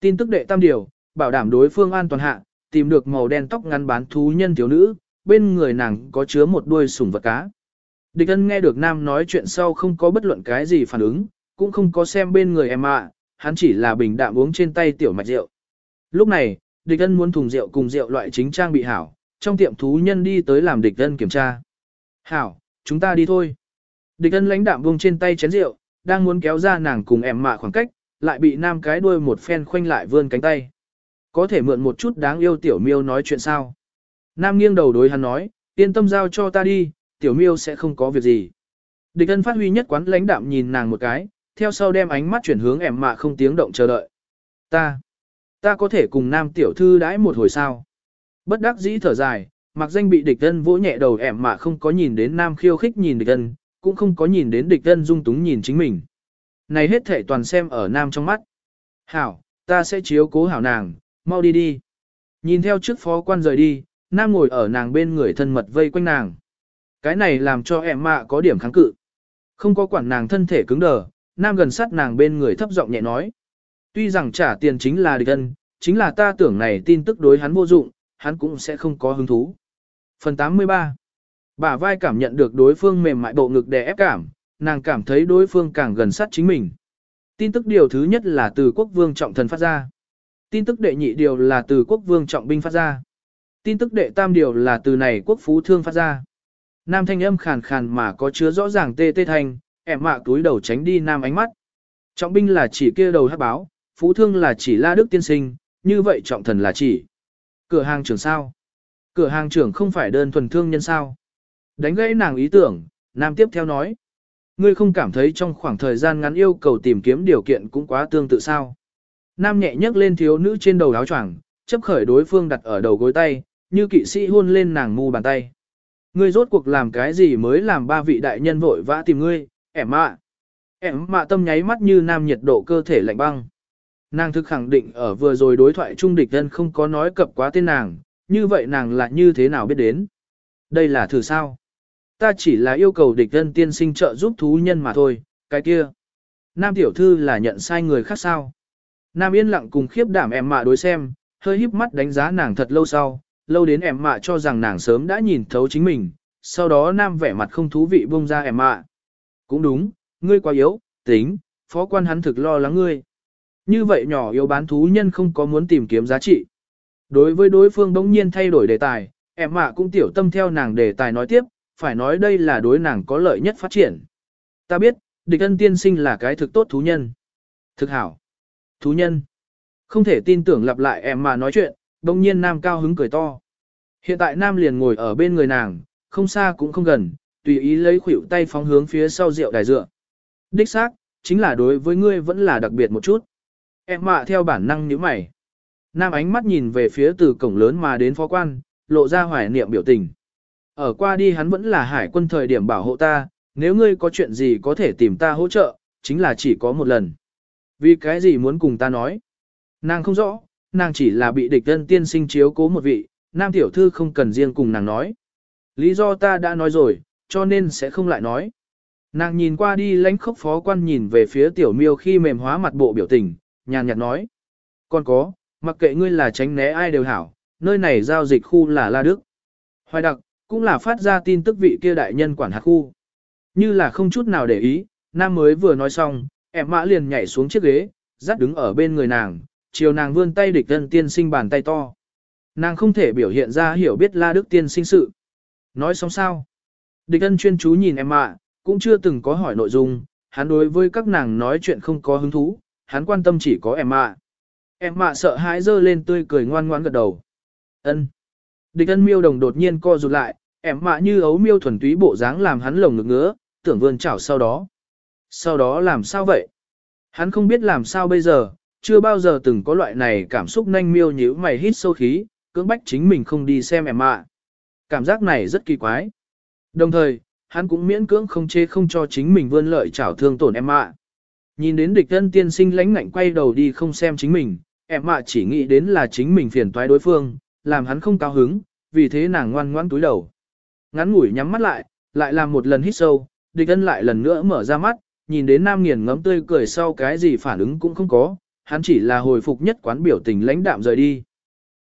Tin tức đệ tam điều, bảo đảm đối phương an toàn hạ, tìm được màu đen tóc ngắn bán thú nhân thiếu nữ, bên người nàng có chứa một đuôi sủng vật cá. Địch ân nghe được nam nói chuyện sau không có bất luận cái gì phản ứng, cũng không có xem bên người em ạ, hắn chỉ là bình đạm uống trên tay tiểu mạch rượu. Lúc này, địch ân muốn thùng rượu cùng rượu loại chính trang bị hảo, trong tiệm thú nhân đi tới làm địch ân kiểm tra. Hảo, chúng ta đi thôi. Địch ân lãnh đạm buông trên tay chén rượu, đang muốn kéo ra nàng cùng em mạ khoảng cách, lại bị nam cái đuôi một phen khoanh lại vươn cánh tay. Có thể mượn một chút đáng yêu tiểu miêu nói chuyện sao? Nam nghiêng đầu đối hắn nói, yên tâm giao cho ta đi, tiểu miêu sẽ không có việc gì. Địch ân phát huy nhất quán lãnh đạm nhìn nàng một cái, theo sau đem ánh mắt chuyển hướng em mạ không tiếng động chờ đợi. Ta, ta có thể cùng nam tiểu thư đãi một hồi sao? Bất đắc dĩ thở dài, mặc danh bị địch thân vỗ nhẹ đầu em mạ không có nhìn đến nam khiêu khích nhìn địch thân cũng không có nhìn đến địch thân dung túng nhìn chính mình. Này hết thể toàn xem ở nam trong mắt. Hảo, ta sẽ chiếu cố hảo nàng, mau đi đi. Nhìn theo trước phó quan rời đi, nam ngồi ở nàng bên người thân mật vây quanh nàng. Cái này làm cho em mạ có điểm kháng cự. Không có quản nàng thân thể cứng đờ, nam gần sát nàng bên người thấp giọng nhẹ nói. Tuy rằng trả tiền chính là địch ân, chính là ta tưởng này tin tức đối hắn vô dụng, hắn cũng sẽ không có hứng thú. Phần 83 Bà vai cảm nhận được đối phương mềm mại bộ ngực đè ép cảm, nàng cảm thấy đối phương càng gần sát chính mình. Tin tức điều thứ nhất là từ quốc vương trọng thần phát ra. Tin tức đệ nhị điều là từ quốc vương trọng binh phát ra. Tin tức đệ tam điều là từ này quốc phú thương phát ra. Nam thanh âm khàn khàn mà có chứa rõ ràng tê tê thanh, em mạ túi đầu tránh đi nam ánh mắt. Trọng binh là chỉ kia đầu hát báo, phú thương là chỉ la đức tiên sinh, như vậy trọng thần là chỉ. Cửa hàng trưởng sao? Cửa hàng trưởng không phải đơn thuần thương nhân sao? Đánh gãy nàng ý tưởng, nam tiếp theo nói. Ngươi không cảm thấy trong khoảng thời gian ngắn yêu cầu tìm kiếm điều kiện cũng quá tương tự sao? Nam nhẹ nhấc lên thiếu nữ trên đầu áo choàng, chấp khởi đối phương đặt ở đầu gối tay, như kỵ sĩ hôn lên nàng mu bàn tay. Ngươi rốt cuộc làm cái gì mới làm ba vị đại nhân vội vã tìm ngươi, ẻm mạ. Ẻm mạ tâm nháy mắt như nam nhiệt độ cơ thể lạnh băng. Nàng thực khẳng định ở vừa rồi đối thoại trung địch nhân không có nói cập quá tên nàng, như vậy nàng là như thế nào biết đến. Đây là thử sao. Ta chỉ là yêu cầu địch nhân tiên sinh trợ giúp thú nhân mà thôi, cái kia. Nam tiểu thư là nhận sai người khác sao. Nam yên lặng cùng khiếp đảm em mạ đối xem, hơi híp mắt đánh giá nàng thật lâu sau, lâu đến em mạ cho rằng nàng sớm đã nhìn thấu chính mình, sau đó Nam vẻ mặt không thú vị buông ra em mạ. Cũng đúng, ngươi quá yếu, tính, phó quan hắn thực lo lắng ngươi. Như vậy nhỏ yếu bán thú nhân không có muốn tìm kiếm giá trị. Đối với đối phương bỗng nhiên thay đổi đề tài, em mạ cũng tiểu tâm theo nàng đề tài nói tiếp, phải nói đây là đối nàng có lợi nhất phát triển. Ta biết, địch ân tiên sinh là cái thực tốt thú nhân. Thực hảo. Thú nhân. Không thể tin tưởng lặp lại em mà nói chuyện, đồng nhiên Nam cao hứng cười to. Hiện tại Nam liền ngồi ở bên người nàng, không xa cũng không gần, tùy ý lấy khuỷu tay phóng hướng phía sau rượu đài dựa. Đích xác, chính là đối với ngươi vẫn là đặc biệt một chút. Em mạ theo bản năng nhíu mày. Nam ánh mắt nhìn về phía từ cổng lớn mà đến phó quan, lộ ra hoài niệm biểu tình. Ở qua đi hắn vẫn là hải quân thời điểm bảo hộ ta, nếu ngươi có chuyện gì có thể tìm ta hỗ trợ, chính là chỉ có một lần. Vì cái gì muốn cùng ta nói? Nàng không rõ, nàng chỉ là bị địch thân tiên sinh chiếu cố một vị, nam tiểu thư không cần riêng cùng nàng nói. Lý do ta đã nói rồi, cho nên sẽ không lại nói. Nàng nhìn qua đi lãnh khốc phó quan nhìn về phía tiểu miêu khi mềm hóa mặt bộ biểu tình, nhàn nhạt nói. Còn có, mặc kệ ngươi là tránh né ai đều hảo, nơi này giao dịch khu là La Đức. Hoài đặc, cũng là phát ra tin tức vị kia đại nhân quản hạt khu. Như là không chút nào để ý, nam mới vừa nói xong, em mã liền nhảy xuống chiếc ghế, dắt đứng ở bên người nàng, chiều nàng vươn tay địch thân tiên sinh bàn tay to. Nàng không thể biểu hiện ra hiểu biết la đức tiên sinh sự. Nói xong sao? Địch Ân chuyên chú nhìn em mạ, cũng chưa từng có hỏi nội dung, hắn đối với các nàng nói chuyện không có hứng thú, hắn quan tâm chỉ có em mạ. Em mạ sợ hãi dơ lên tươi cười ngoan ngoãn gật đầu. ân Địch ân miêu đồng đột nhiên co rụt lại, em mạ như ấu miêu thuần túy bộ dáng làm hắn lồng ngực ngứa, tưởng vươn chảo sau đó. Sau đó làm sao vậy? Hắn không biết làm sao bây giờ, chưa bao giờ từng có loại này cảm xúc nhanh miêu nhíu mày hít sâu khí, cưỡng bách chính mình không đi xem em mạ. Cảm giác này rất kỳ quái. Đồng thời, hắn cũng miễn cưỡng không chế không cho chính mình vươn lợi chảo thương tổn em ạ. Nhìn đến địch thân tiên sinh lãnh ngạnh quay đầu đi không xem chính mình, em ạ chỉ nghĩ đến là chính mình phiền toái đối phương, làm hắn không cao hứng, vì thế nàng ngoan ngoãn túi đầu. Ngắn ngủi nhắm mắt lại, lại làm một lần hít sâu, địch thân lại lần nữa mở ra mắt, nhìn đến nam nghiền ngấm tươi cười sau cái gì phản ứng cũng không có, hắn chỉ là hồi phục nhất quán biểu tình lãnh đạm rời đi.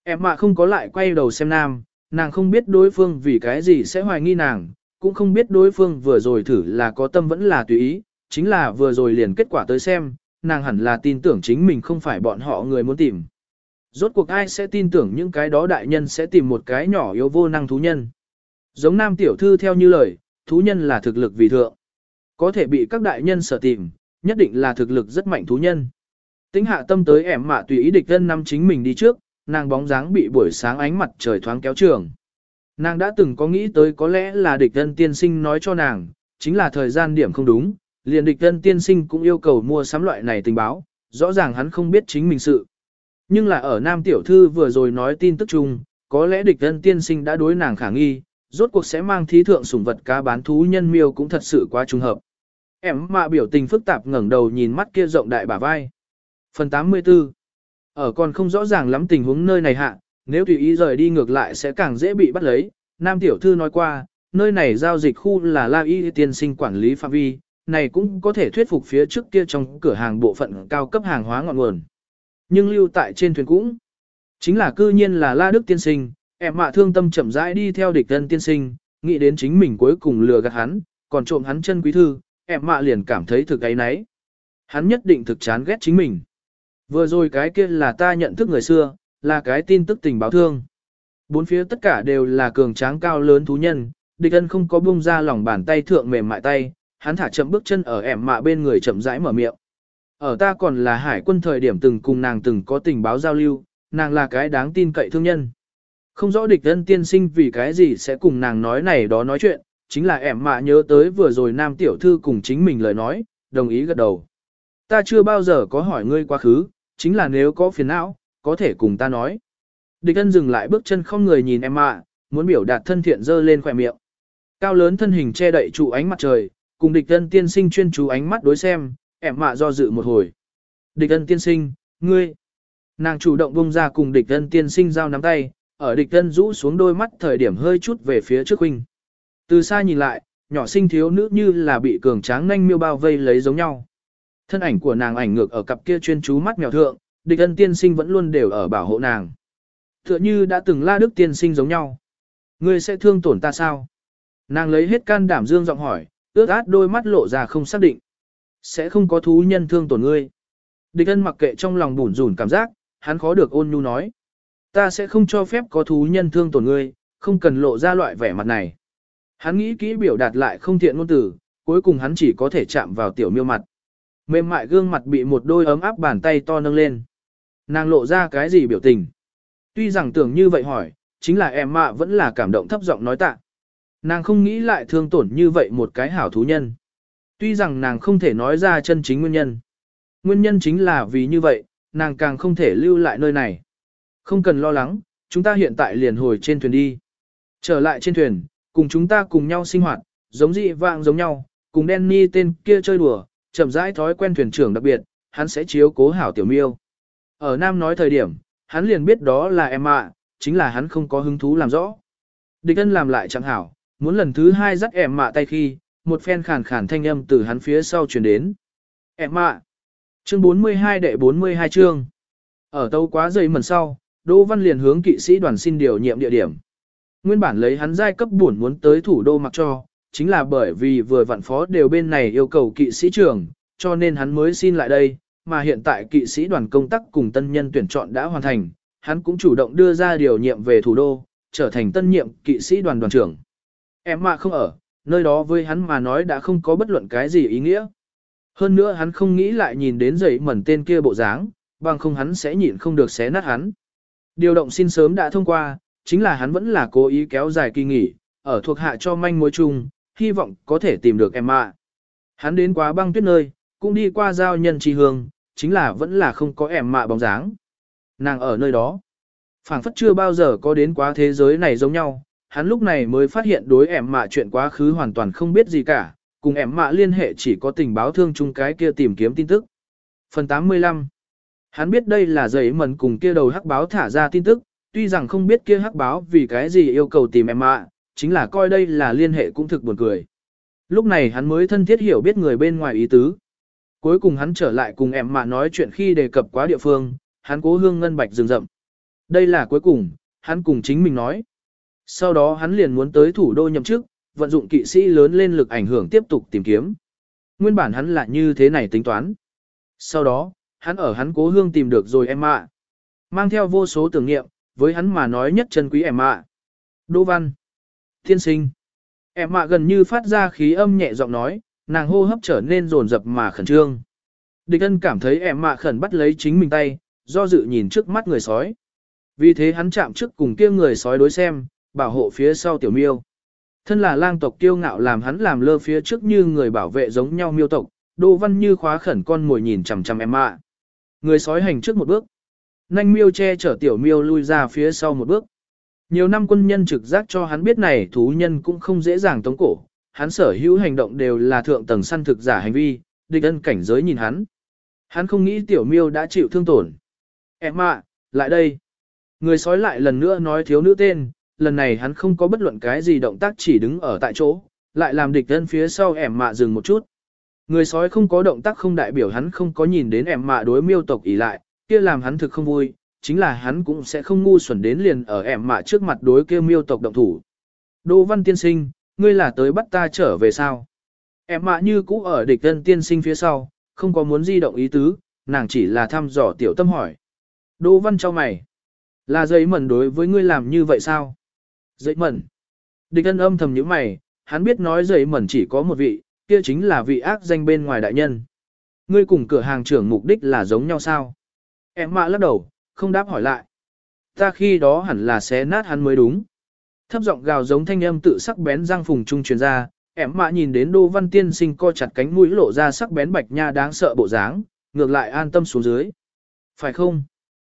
Em mà không có lại quay đầu xem nam, nàng không biết đối phương vì cái gì sẽ hoài nghi nàng, cũng không biết đối phương vừa rồi thử là có tâm vẫn là tùy ý, chính là vừa rồi liền kết quả tới xem, nàng hẳn là tin tưởng chính mình không phải bọn họ người muốn tìm. Rốt cuộc ai sẽ tin tưởng những cái đó đại nhân sẽ tìm một cái nhỏ yếu vô năng thú nhân. Giống nam tiểu thư theo như lời, thú nhân là thực lực vì thượng. Có thể bị các đại nhân sở tìm, nhất định là thực lực rất mạnh thú nhân. Tính hạ tâm tới ẻm mạ tùy ý địch thân năm chính mình đi trước, nàng bóng dáng bị buổi sáng ánh mặt trời thoáng kéo trường. Nàng đã từng có nghĩ tới có lẽ là địch thân tiên sinh nói cho nàng, chính là thời gian điểm không đúng, liền địch thân tiên sinh cũng yêu cầu mua sắm loại này tình báo, rõ ràng hắn không biết chính mình sự. Nhưng là ở Nam Tiểu Thư vừa rồi nói tin tức chung, có lẽ địch thân tiên sinh đã đối nàng khả nghi, rốt cuộc sẽ mang thí thượng sủng vật cá bán thú nhân miêu cũng thật sự quá trùng hợp. Em mạ biểu tình phức tạp ngẩng đầu nhìn mắt kia rộng đại bả vai. Phần 84 ở còn không rõ ràng lắm tình huống nơi này hạ, nếu tùy ý rời đi ngược lại sẽ càng dễ bị bắt lấy. Nam Tiểu Thư nói qua, nơi này giao dịch khu là La Y tiên sinh quản lý phạm vi, này cũng có thể thuyết phục phía trước kia trong cửa hàng bộ phận cao cấp hàng hóa ngọn nguồn. Nhưng lưu tại trên thuyền cũng, chính là cư nhiên là La Đức tiên sinh, em mạ thương tâm chậm rãi đi theo địch thân tiên sinh, nghĩ đến chính mình cuối cùng lừa gạt hắn, còn trộm hắn chân quý thư, em mạ liền cảm thấy thực ấy nấy. Hắn nhất định thực chán ghét chính mình. Vừa rồi cái kia là ta nhận thức người xưa, là cái tin tức tình báo thương. Bốn phía tất cả đều là cường tráng cao lớn thú nhân, địch ân không có bung ra lòng bàn tay thượng mềm mại tay, hắn thả chậm bước chân ở ẻm mạ bên người chậm rãi mở miệng. Ở ta còn là hải quân thời điểm từng cùng nàng từng có tình báo giao lưu, nàng là cái đáng tin cậy thương nhân. Không rõ địch ân tiên sinh vì cái gì sẽ cùng nàng nói này đó nói chuyện, chính là ẻm mạ nhớ tới vừa rồi nam tiểu thư cùng chính mình lời nói, đồng ý gật đầu. Ta chưa bao giờ có hỏi ngươi quá khứ, chính là nếu có phiền não, có thể cùng ta nói. Địch ân dừng lại bước chân không người nhìn em mạ, muốn biểu đạt thân thiện dơ lên khỏe miệng. Cao lớn thân hình che đậy trụ ánh mặt trời, cùng địch ân tiên sinh chuyên chú ánh mắt đối xem, em mạ do dự một hồi. Địch ân tiên sinh, ngươi. Nàng chủ động bung ra cùng địch ân tiên sinh giao nắm tay, ở địch ân rũ xuống đôi mắt thời điểm hơi chút về phía trước huynh. Từ xa nhìn lại, nhỏ sinh thiếu nữ như là bị cường tráng nhanh miêu bao vây lấy giống nhau. Thân ảnh của nàng ảnh ngược ở cặp kia chuyên chú mắt mèo thượng, địch ân tiên sinh vẫn luôn đều ở bảo hộ nàng. Tựa như đã từng la đức tiên sinh giống nhau. Ngươi sẽ thương tổn ta sao? Nàng lấy hết can đảm dương giọng hỏi, ướt át đôi mắt lộ ra không xác định. Sẽ không có thú nhân thương tổn ngươi. Địch ân mặc kệ trong lòng bủn rủn cảm giác, hắn khó được ôn nhu nói. Ta sẽ không cho phép có thú nhân thương tổn ngươi, không cần lộ ra loại vẻ mặt này. Hắn nghĩ kỹ biểu đạt lại không thiện ngôn từ, cuối cùng hắn chỉ có thể chạm vào tiểu miêu mặt. Mềm mại gương mặt bị một đôi ấm áp bàn tay to nâng lên. Nàng lộ ra cái gì biểu tình? Tuy rằng tưởng như vậy hỏi, chính là em mạ vẫn là cảm động thấp giọng nói tạ. Nàng không nghĩ lại thương tổn như vậy một cái hảo thú nhân. Tuy rằng nàng không thể nói ra chân chính nguyên nhân. Nguyên nhân chính là vì như vậy, nàng càng không thể lưu lại nơi này. Không cần lo lắng, chúng ta hiện tại liền hồi trên thuyền đi. Trở lại trên thuyền, cùng chúng ta cùng nhau sinh hoạt, giống dị vạng giống nhau, cùng Danny tên kia chơi đùa, chậm rãi thói quen thuyền trưởng đặc biệt, hắn sẽ chiếu cố hảo tiểu miêu. Ở Nam nói thời điểm, hắn liền biết đó là em ạ, chính là hắn không có hứng thú làm rõ. Địch ân làm lại chẳng hảo, muốn lần thứ hai dắt em mạ tay khi, một phen khàn khàn thanh âm từ hắn phía sau truyền đến. Em mạ. Chương 42 đệ 42 chương. Ở tâu quá dày mần sau, Đỗ Văn liền hướng kỵ sĩ đoàn xin điều nhiệm địa điểm. Nguyên bản lấy hắn giai cấp buồn muốn tới thủ đô mặc cho, chính là bởi vì vừa vặn phó đều bên này yêu cầu kỵ sĩ trưởng, cho nên hắn mới xin lại đây, mà hiện tại kỵ sĩ đoàn công tác cùng tân nhân tuyển chọn đã hoàn thành, hắn cũng chủ động đưa ra điều nhiệm về thủ đô, trở thành tân nhiệm kỵ sĩ đoàn đoàn trưởng. Em mà không ở, nơi đó với hắn mà nói đã không có bất luận cái gì ý nghĩa. Hơn nữa hắn không nghĩ lại nhìn đến giấy mẩn tên kia bộ dáng, bằng không hắn sẽ nhịn không được xé nát hắn. Điều động xin sớm đã thông qua, chính là hắn vẫn là cố ý kéo dài kỳ nghỉ, ở thuộc hạ cho manh mối chung, hy vọng có thể tìm được em ạ. Hắn đến quá băng tuyết nơi, cũng đi qua giao nhân trì hương, chính là vẫn là không có em mạ bóng dáng. Nàng ở nơi đó. phảng phất chưa bao giờ có đến quá thế giới này giống nhau, hắn lúc này mới phát hiện đối em mạ chuyện quá khứ hoàn toàn không biết gì cả, cùng em mạ liên hệ chỉ có tình báo thương chung cái kia tìm kiếm tin tức. Phần 85 Hắn biết đây là giấy mần cùng kia đầu hắc báo thả ra tin tức, Tuy rằng không biết kia hắc báo vì cái gì yêu cầu tìm em mạ, chính là coi đây là liên hệ cũng thực buồn cười. Lúc này hắn mới thân thiết hiểu biết người bên ngoài ý tứ. Cuối cùng hắn trở lại cùng em mà nói chuyện khi đề cập quá địa phương, hắn cố hương ngân bạch rừng rậm. Đây là cuối cùng, hắn cùng chính mình nói. Sau đó hắn liền muốn tới thủ đô nhậm chức, vận dụng kỵ sĩ lớn lên lực ảnh hưởng tiếp tục tìm kiếm. Nguyên bản hắn là như thế này tính toán. Sau đó, hắn ở hắn cố hương tìm được rồi em ạ. Mang theo vô số tưởng nghiệm, với hắn mà nói nhất chân quý em ạ. Đỗ Văn. Thiên sinh. Em mạ gần như phát ra khí âm nhẹ giọng nói, nàng hô hấp trở nên rồn rập mà khẩn trương. Địch ân cảm thấy em mạ khẩn bắt lấy chính mình tay, do dự nhìn trước mắt người sói. Vì thế hắn chạm trước cùng kia người sói đối xem, bảo hộ phía sau tiểu miêu. Thân là lang tộc kiêu ngạo làm hắn làm lơ phía trước như người bảo vệ giống nhau miêu tộc, Đỗ Văn Như khóa khẩn con mồi nhìn chằm chằm em mạ. Người sói hành trước một bước. Nanh miêu che chở tiểu miêu lui ra phía sau một bước. Nhiều năm quân nhân trực giác cho hắn biết này thú nhân cũng không dễ dàng tống cổ, hắn sở hữu hành động đều là thượng tầng săn thực giả hành vi, địch ân cảnh giới nhìn hắn. Hắn không nghĩ tiểu miêu đã chịu thương tổn. Em ạ, lại đây. Người sói lại lần nữa nói thiếu nữ tên, lần này hắn không có bất luận cái gì động tác chỉ đứng ở tại chỗ, lại làm địch ân phía sau em mạ dừng một chút. Người sói không có động tác không đại biểu hắn không có nhìn đến em mạ đối miêu tộc ỉ lại, kia làm hắn thực không vui, chính là hắn cũng sẽ không ngu xuẩn đến liền ở em mạ trước mặt đối kêu miêu tộc động thủ. Đỗ văn tiên sinh, ngươi là tới bắt ta trở về sao? Em mạ như cũ ở địch tân tiên sinh phía sau, không có muốn di động ý tứ, nàng chỉ là thăm dò tiểu tâm hỏi. Đỗ văn cho mày. Là giấy mẩn đối với ngươi làm như vậy sao? Giấy mẩn. Địch tân âm thầm như mày, hắn biết nói giấy mẩn chỉ có một vị, kia chính là vị ác danh bên ngoài đại nhân. Ngươi cùng cửa hàng trưởng mục đích là giống nhau sao? Em mạ lắc đầu, không đáp hỏi lại. Ta khi đó hẳn là xé nát hắn mới đúng. Thấp giọng gào giống thanh âm tự sắc bén răng phùng trung truyền ra, em mạ nhìn đến Đô Văn Tiên Sinh co chặt cánh mũi lộ ra sắc bén bạch nha đáng sợ bộ dáng, ngược lại an tâm xuống dưới. Phải không?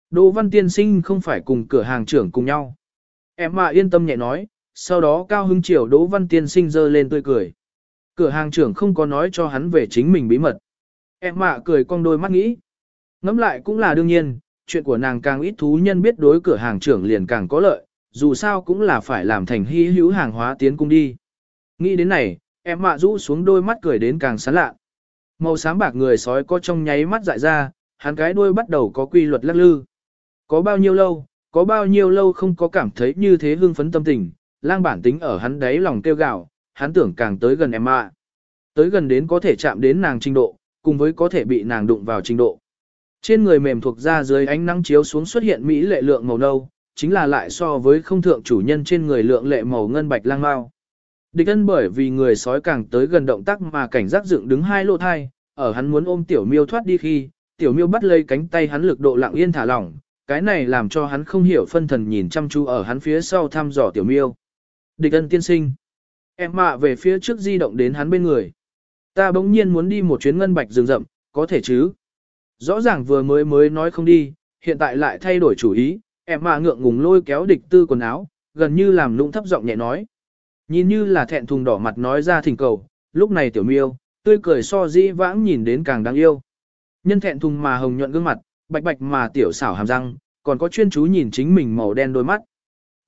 Đô Văn Tiên Sinh không phải cùng cửa hàng trưởng cùng nhau. Em mạ yên tâm nhẹ nói, sau đó cao hưng chiều Đỗ Văn Tiên Sinh giơ lên tươi cười. Cửa hàng trưởng không có nói cho hắn về chính mình bí mật. Em mạ cười cong đôi mắt nghĩ. Ngắm lại cũng là đương nhiên, chuyện của nàng càng ít thú nhân biết đối cửa hàng trưởng liền càng có lợi, dù sao cũng là phải làm thành hy hữu hàng hóa tiến cung đi. Nghĩ đến này, em mạ rũ xuống đôi mắt cười đến càng sán lạ. Màu xám bạc người sói có trong nháy mắt dại ra, hắn cái đuôi bắt đầu có quy luật lắc lư. Có bao nhiêu lâu, có bao nhiêu lâu không có cảm thấy như thế hưng phấn tâm tình, lang bản tính ở hắn đáy lòng kêu gạo, hắn tưởng càng tới gần em mạ. Tới gần đến có thể chạm đến nàng trình độ, cùng với có thể bị nàng đụng vào trình độ. Trên người mềm thuộc da dưới ánh nắng chiếu xuống xuất hiện mỹ lệ lượng màu nâu, chính là lại so với không thượng chủ nhân trên người lượng lệ màu ngân bạch lang mao. Địch ân bởi vì người sói càng tới gần động tác mà cảnh giác dựng đứng hai lỗ thai, ở hắn muốn ôm tiểu miêu thoát đi khi, tiểu miêu bắt lấy cánh tay hắn lực độ lặng yên thả lỏng, cái này làm cho hắn không hiểu phân thần nhìn chăm chú ở hắn phía sau thăm dò tiểu miêu. Địch ân tiên sinh. Em mạ về phía trước di động đến hắn bên người. Ta bỗng nhiên muốn đi một chuyến ngân bạch rừng rậm, có thể chứ? Rõ ràng vừa mới mới nói không đi, hiện tại lại thay đổi chủ ý, em mà ngượng ngùng lôi kéo địch tư quần áo, gần như làm lũng thấp giọng nhẹ nói. Nhìn như là thẹn thùng đỏ mặt nói ra thỉnh cầu, lúc này tiểu miêu, tươi cười so dĩ vãng nhìn đến càng đáng yêu. Nhân thẹn thùng mà hồng nhuận gương mặt, bạch bạch mà tiểu xảo hàm răng, còn có chuyên chú nhìn chính mình màu đen đôi mắt.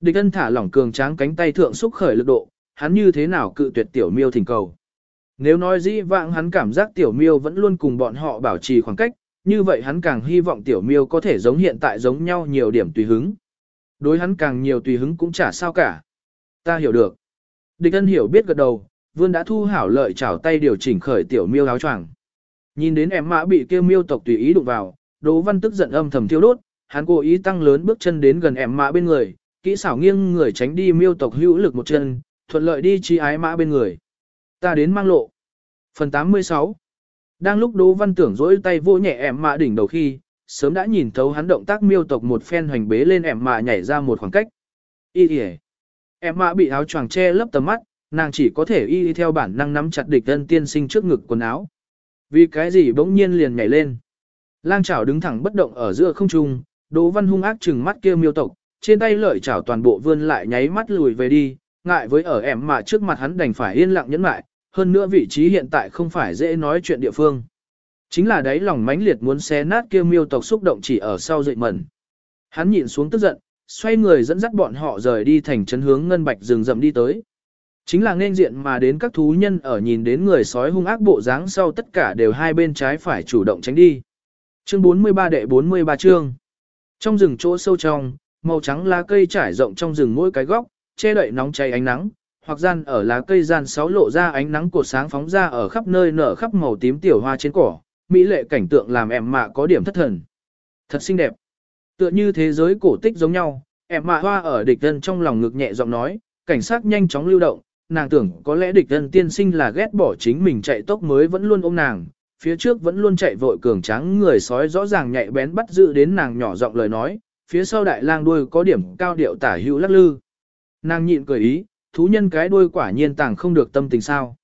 Địch ân thả lỏng cường tráng cánh tay thượng xúc khởi lực độ, hắn như thế nào cự tuyệt tiểu miêu thỉnh cầu. Nếu nói dĩ vãng hắn cảm giác tiểu miêu vẫn luôn cùng bọn họ bảo trì khoảng cách, như vậy hắn càng hy vọng tiểu miêu có thể giống hiện tại giống nhau nhiều điểm tùy hứng. Đối hắn càng nhiều tùy hứng cũng chả sao cả. Ta hiểu được. Địch ân hiểu biết gật đầu, vươn đã thu hảo lợi chảo tay điều chỉnh khởi tiểu miêu áo choàng. Nhìn đến em mã bị kêu miêu tộc tùy ý đụng vào, Đỗ Văn tức giận âm thầm thiêu đốt, hắn cố ý tăng lớn bước chân đến gần em mã bên người, kỹ xảo nghiêng người tránh đi miêu tộc hữu lực một chân, thuận lợi đi chi ái mã bên người. Ta đến mang lộ. Phần 86 đang lúc Đỗ Văn Tưởng rỗi tay vô nhẹ em mạ đỉnh đầu khi, sớm đã nhìn thấu hắn động tác miêu tộc một phen hoành bế lên em mạ nhảy ra một khoảng cách. Y y Em mạ bị áo choàng che lấp tầm mắt, nàng chỉ có thể y theo bản năng nắm chặt địch thân tiên sinh trước ngực quần áo. Vì cái gì bỗng nhiên liền nhảy lên. Lang chảo đứng thẳng bất động ở giữa không trung, Đỗ Văn hung ác trừng mắt kia miêu tộc, trên tay lợi chảo toàn bộ vươn lại nháy mắt lùi về đi, ngại với ở em mạ trước mặt hắn đành phải yên lặng nhẫn lại, hơn nữa vị trí hiện tại không phải dễ nói chuyện địa phương. Chính là đấy lòng mãnh liệt muốn xé nát kia miêu tộc xúc động chỉ ở sau dậy mẩn. Hắn nhìn xuống tức giận, xoay người dẫn dắt bọn họ rời đi thành trấn hướng ngân bạch rừng rậm đi tới. Chính là nên diện mà đến các thú nhân ở nhìn đến người sói hung ác bộ dáng sau tất cả đều hai bên trái phải chủ động tránh đi. Chương 43 đệ 43 chương. Trong rừng chỗ sâu trong, màu trắng lá cây trải rộng trong rừng mỗi cái góc, che đậy nóng cháy ánh nắng, hoặc gian ở lá cây gian sáu lộ ra ánh nắng cột sáng phóng ra ở khắp nơi nở khắp màu tím tiểu hoa trên cỏ, mỹ lệ cảnh tượng làm em mạ có điểm thất thần. Thật xinh đẹp. Tựa như thế giới cổ tích giống nhau, em mạ hoa ở địch thân trong lòng ngực nhẹ giọng nói, cảnh sát nhanh chóng lưu động, nàng tưởng có lẽ địch thân tiên sinh là ghét bỏ chính mình chạy tốc mới vẫn luôn ôm nàng, phía trước vẫn luôn chạy vội cường tráng người sói rõ ràng nhạy bén bắt giữ đến nàng nhỏ giọng lời nói, phía sau đại lang đuôi có điểm cao điệu tả hữu lắc lư. Nàng nhịn cười ý, thú nhân cái đuôi quả nhiên tàng không được tâm tình sao.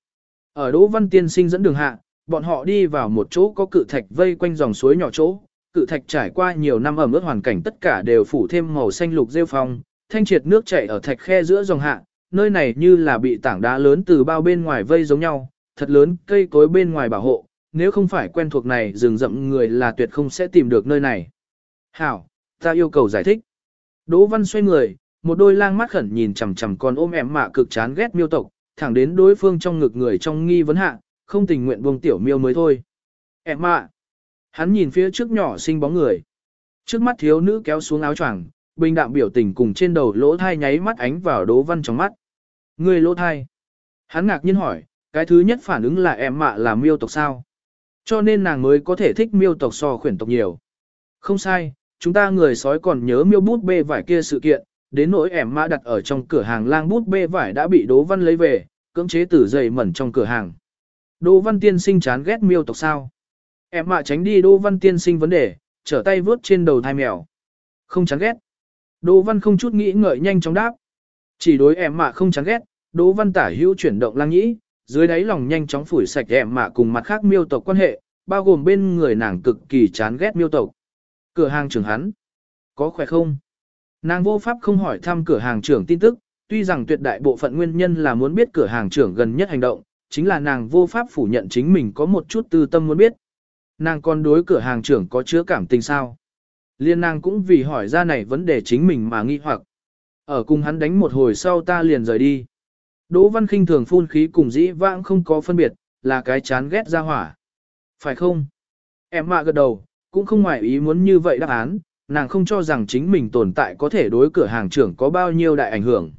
Ở Đỗ Văn Tiên sinh dẫn đường hạ, bọn họ đi vào một chỗ có cự thạch vây quanh dòng suối nhỏ chỗ, cự thạch trải qua nhiều năm ẩm ướt hoàn cảnh tất cả đều phủ thêm màu xanh lục rêu phong, thanh triệt nước chảy ở thạch khe giữa dòng hạ, nơi này như là bị tảng đá lớn từ bao bên ngoài vây giống nhau, thật lớn cây cối bên ngoài bảo hộ, nếu không phải quen thuộc này rừng rậm người là tuyệt không sẽ tìm được nơi này. Hảo, ta yêu cầu giải thích. Đỗ Văn xoay người, một đôi lang mắt khẩn nhìn chằm chằm con ôm em mạ cực chán ghét miêu tộc, thẳng đến đối phương trong ngực người trong nghi vấn hạ, không tình nguyện buông tiểu miêu mới thôi. Em mạ. Hắn nhìn phía trước nhỏ xinh bóng người. Trước mắt thiếu nữ kéo xuống áo choàng, bình đạm biểu tình cùng trên đầu lỗ thai nháy mắt ánh vào Đỗ Văn trong mắt. Người lỗ thai. Hắn ngạc nhiên hỏi, cái thứ nhất phản ứng là em mạ là miêu tộc sao? Cho nên nàng mới có thể thích miêu tộc so khuyển tộc nhiều. Không sai, chúng ta người sói còn nhớ miêu bút bê vải kia sự kiện, đến nỗi ẻm mã đặt ở trong cửa hàng lang bút bê vải đã bị Đỗ Văn lấy về, cưỡng chế tử dày mẩn trong cửa hàng. Đỗ Văn tiên sinh chán ghét miêu tộc sao? Em mạ tránh đi Đỗ Văn tiên sinh vấn đề, trở tay vướt trên đầu thai mèo. Không chán ghét. Đỗ Văn không chút nghĩ ngợi nhanh chóng đáp. Chỉ đối em mạ không chán ghét, Đỗ Văn tả hữu chuyển động lang nhĩ, dưới đáy lòng nhanh chóng phủi sạch em mạ cùng mặt khác miêu tộc quan hệ, bao gồm bên người nàng cực kỳ chán ghét miêu tộc. Cửa hàng trưởng hắn, có khỏe không? Nàng vô pháp không hỏi thăm cửa hàng trưởng tin tức, tuy rằng tuyệt đại bộ phận nguyên nhân là muốn biết cửa hàng trưởng gần nhất hành động, chính là nàng vô pháp phủ nhận chính mình có một chút tư tâm muốn biết. Nàng còn đối cửa hàng trưởng có chứa cảm tình sao? Liên nàng cũng vì hỏi ra này vấn đề chính mình mà nghi hoặc. Ở cùng hắn đánh một hồi sau ta liền rời đi. Đỗ Văn Kinh thường phun khí cùng dĩ vãng không có phân biệt, là cái chán ghét ra hỏa. Phải không? Em mạ gật đầu, cũng không ngoài ý muốn như vậy đáp án, nàng không cho rằng chính mình tồn tại có thể đối cửa hàng trưởng có bao nhiêu đại ảnh hưởng.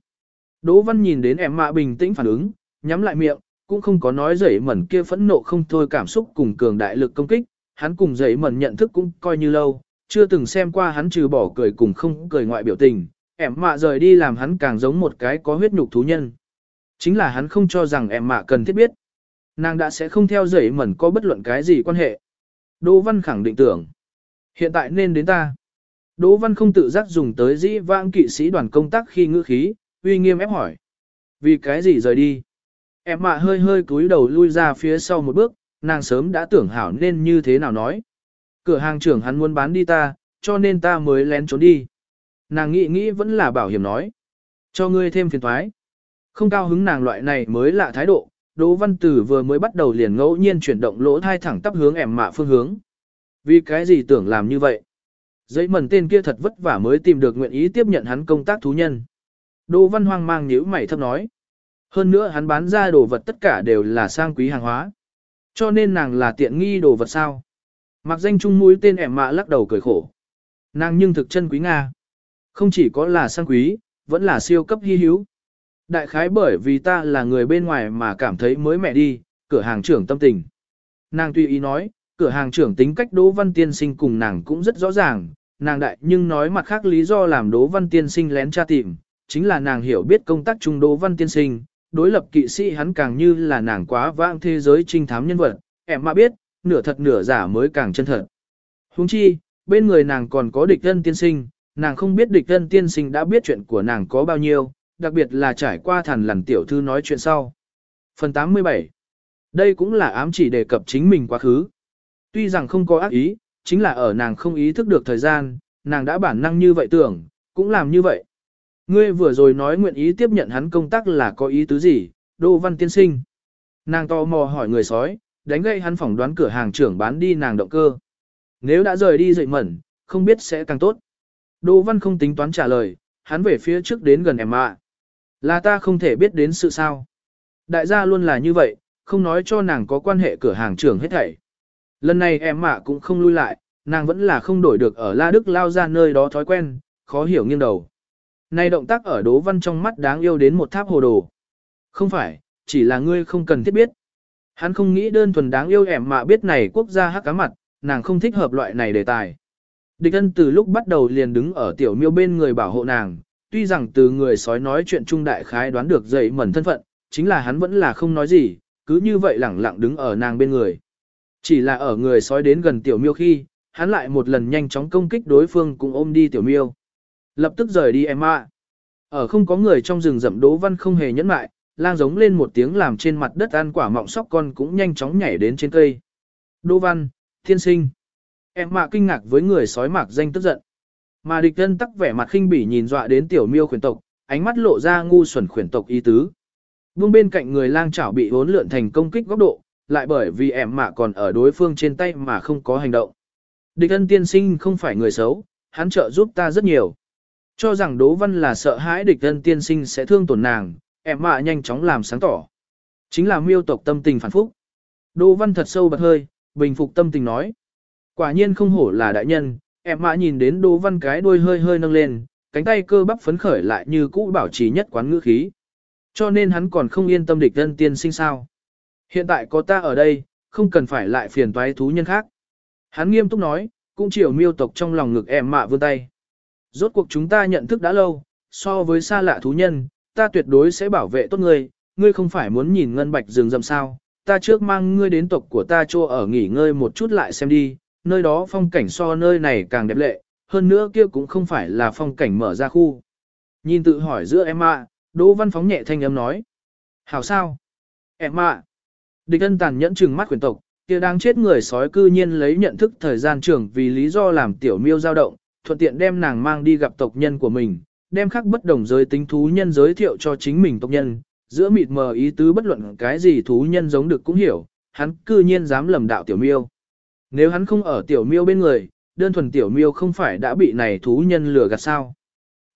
Đỗ Văn nhìn đến em mạ bình tĩnh phản ứng, nhắm lại miệng, cũng không có nói dậy mẩn kia phẫn nộ không thôi cảm xúc cùng cường đại lực công kích, hắn cùng dậy mẩn nhận thức cũng coi như lâu, chưa từng xem qua hắn trừ bỏ cười cùng không cười ngoại biểu tình, em mạ rời đi làm hắn càng giống một cái có huyết nhục thú nhân. Chính là hắn không cho rằng em mạ cần thiết biết. Nàng đã sẽ không theo dậy mẩn có bất luận cái gì quan hệ. Đỗ Văn khẳng định tưởng. Hiện tại nên đến ta. Đỗ Văn không tự giác dùng tới dĩ vãng kỵ sĩ đoàn công tác khi ngữ khí, uy nghiêm ép hỏi. Vì cái gì rời đi? Em mạ hơi hơi cúi đầu lui ra phía sau một bước, nàng sớm đã tưởng hảo nên như thế nào nói. Cửa hàng trưởng hắn muốn bán đi ta, cho nên ta mới lén trốn đi. Nàng nghĩ nghĩ vẫn là bảo hiểm nói. Cho ngươi thêm phiền thoái. Không cao hứng nàng loại này mới lạ thái độ, Đỗ Văn Tử vừa mới bắt đầu liền ngẫu nhiên chuyển động lỗ thai thẳng tắp hướng em mạ phương hướng. Vì cái gì tưởng làm như vậy? Giấy mần tên kia thật vất vả mới tìm được nguyện ý tiếp nhận hắn công tác thú nhân. Đỗ Văn hoang mang nhíu mày thấp nói. Hơn nữa hắn bán ra đồ vật tất cả đều là sang quý hàng hóa. Cho nên nàng là tiện nghi đồ vật sao? Mặc danh chung mũi tên ẻm mạ lắc đầu cười khổ. Nàng nhưng thực chân quý Nga. Không chỉ có là sang quý, vẫn là siêu cấp hy hữu. Đại khái bởi vì ta là người bên ngoài mà cảm thấy mới mẹ đi, cửa hàng trưởng tâm tình. Nàng tùy ý nói, cửa hàng trưởng tính cách Đỗ Văn Tiên Sinh cùng nàng cũng rất rõ ràng, nàng đại nhưng nói mặt khác lý do làm Đỗ Văn Tiên Sinh lén tra tìm, chính là nàng hiểu biết công tác chung Đỗ Văn Tiên Sinh, đối lập kỵ sĩ hắn càng như là nàng quá vãng thế giới trinh thám nhân vật, em mà biết, nửa thật nửa giả mới càng chân thật. Huống chi, bên người nàng còn có địch thân tiên sinh, nàng không biết địch thân tiên sinh đã biết chuyện của nàng có bao nhiêu, đặc biệt là trải qua thằn lằn tiểu thư nói chuyện sau. Phần 87 Đây cũng là ám chỉ đề cập chính mình quá khứ. Tuy rằng không có ác ý, chính là ở nàng không ý thức được thời gian, nàng đã bản năng như vậy tưởng, cũng làm như vậy. Ngươi vừa rồi nói nguyện ý tiếp nhận hắn công tác là có ý tứ gì, Đô Văn Tiên Sinh. Nàng tò mò hỏi người sói, đánh gây hắn phỏng đoán cửa hàng trưởng bán đi nàng động cơ. Nếu đã rời đi dậy mẩn, không biết sẽ càng tốt. Đỗ Văn không tính toán trả lời, hắn về phía trước đến gần em ạ. Là ta không thể biết đến sự sao. Đại gia luôn là như vậy, không nói cho nàng có quan hệ cửa hàng trưởng hết thảy. Lần này em mạ cũng không lui lại, nàng vẫn là không đổi được ở La Đức lao ra nơi đó thói quen, khó hiểu nghiêng đầu. Này động tác ở Đỗ Văn trong mắt đáng yêu đến một tháp hồ đồ. Không phải, chỉ là ngươi không cần thiết biết. Hắn không nghĩ đơn thuần đáng yêu em mạ biết này quốc gia hắc cá mặt, nàng không thích hợp loại này đề tài. Địch ân từ lúc bắt đầu liền đứng ở tiểu miêu bên người bảo hộ nàng, tuy rằng từ người sói nói chuyện trung đại khái đoán được dậy mẩn thân phận, chính là hắn vẫn là không nói gì, cứ như vậy lẳng lặng đứng ở nàng bên người. Chỉ là ở người sói đến gần tiểu miêu khi, hắn lại một lần nhanh chóng công kích đối phương cùng ôm đi tiểu miêu. Lập tức rời đi em ạ. Ở không có người trong rừng rậm đố văn không hề nhẫn mại, lang giống lên một tiếng làm trên mặt đất ăn quả mọng sóc con cũng nhanh chóng nhảy đến trên cây. Đỗ văn, thiên sinh. Em mạ kinh ngạc với người sói mạc danh tức giận. Mà địch thân tắc vẻ mặt khinh bỉ nhìn dọa đến tiểu miêu khuyển tộc, ánh mắt lộ ra ngu xuẩn khuyển tộc ý tứ. Buông bên cạnh người lang chảo bị hốn lượn thành công kích góc độ, lại bởi vì em mạ còn ở đối phương trên tay mà không có hành động. Địch ân tiên sinh không phải người xấu, hắn trợ giúp ta rất nhiều. Cho rằng Đỗ Văn là sợ hãi địch ân tiên sinh sẽ thương tổn nàng, em mạ nhanh chóng làm sáng tỏ. Chính là miêu tộc tâm tình phản phúc. Đỗ Văn thật sâu bật hơi, bình phục tâm tình nói. Quả nhiên không hổ là đại nhân, em mạ nhìn đến Đỗ Văn cái đuôi hơi hơi nâng lên, cánh tay cơ bắp phấn khởi lại như cũ bảo trì nhất quán ngữ khí. Cho nên hắn còn không yên tâm địch ân tiên sinh sao. Hiện tại có ta ở đây, không cần phải lại phiền toái thú nhân khác. Hắn nghiêm túc nói, cũng chiều miêu tộc trong lòng ngực em mạ vươn tay. Rốt cuộc chúng ta nhận thức đã lâu, so với xa lạ thú nhân, ta tuyệt đối sẽ bảo vệ tốt ngươi, ngươi không phải muốn nhìn ngân bạch rừng rậm sao, ta trước mang ngươi đến tộc của ta cho ở nghỉ ngơi một chút lại xem đi, nơi đó phong cảnh so nơi này càng đẹp lệ, hơn nữa kia cũng không phải là phong cảnh mở ra khu. Nhìn tự hỏi giữa em ạ, Đỗ Văn phóng nhẹ thanh âm nói. Hảo sao? Em ạ. Địch ân tàn nhẫn trừng mắt quyền tộc, kia đang chết người sói cư nhiên lấy nhận thức thời gian trưởng vì lý do làm tiểu miêu dao động, thuận tiện đem nàng mang đi gặp tộc nhân của mình, đem khắc bất đồng giới tính thú nhân giới thiệu cho chính mình tộc nhân, giữa mịt mờ ý tứ bất luận cái gì thú nhân giống được cũng hiểu, hắn cư nhiên dám lầm đạo tiểu miêu. Nếu hắn không ở tiểu miêu bên người, đơn thuần tiểu miêu không phải đã bị này thú nhân lừa gạt sao.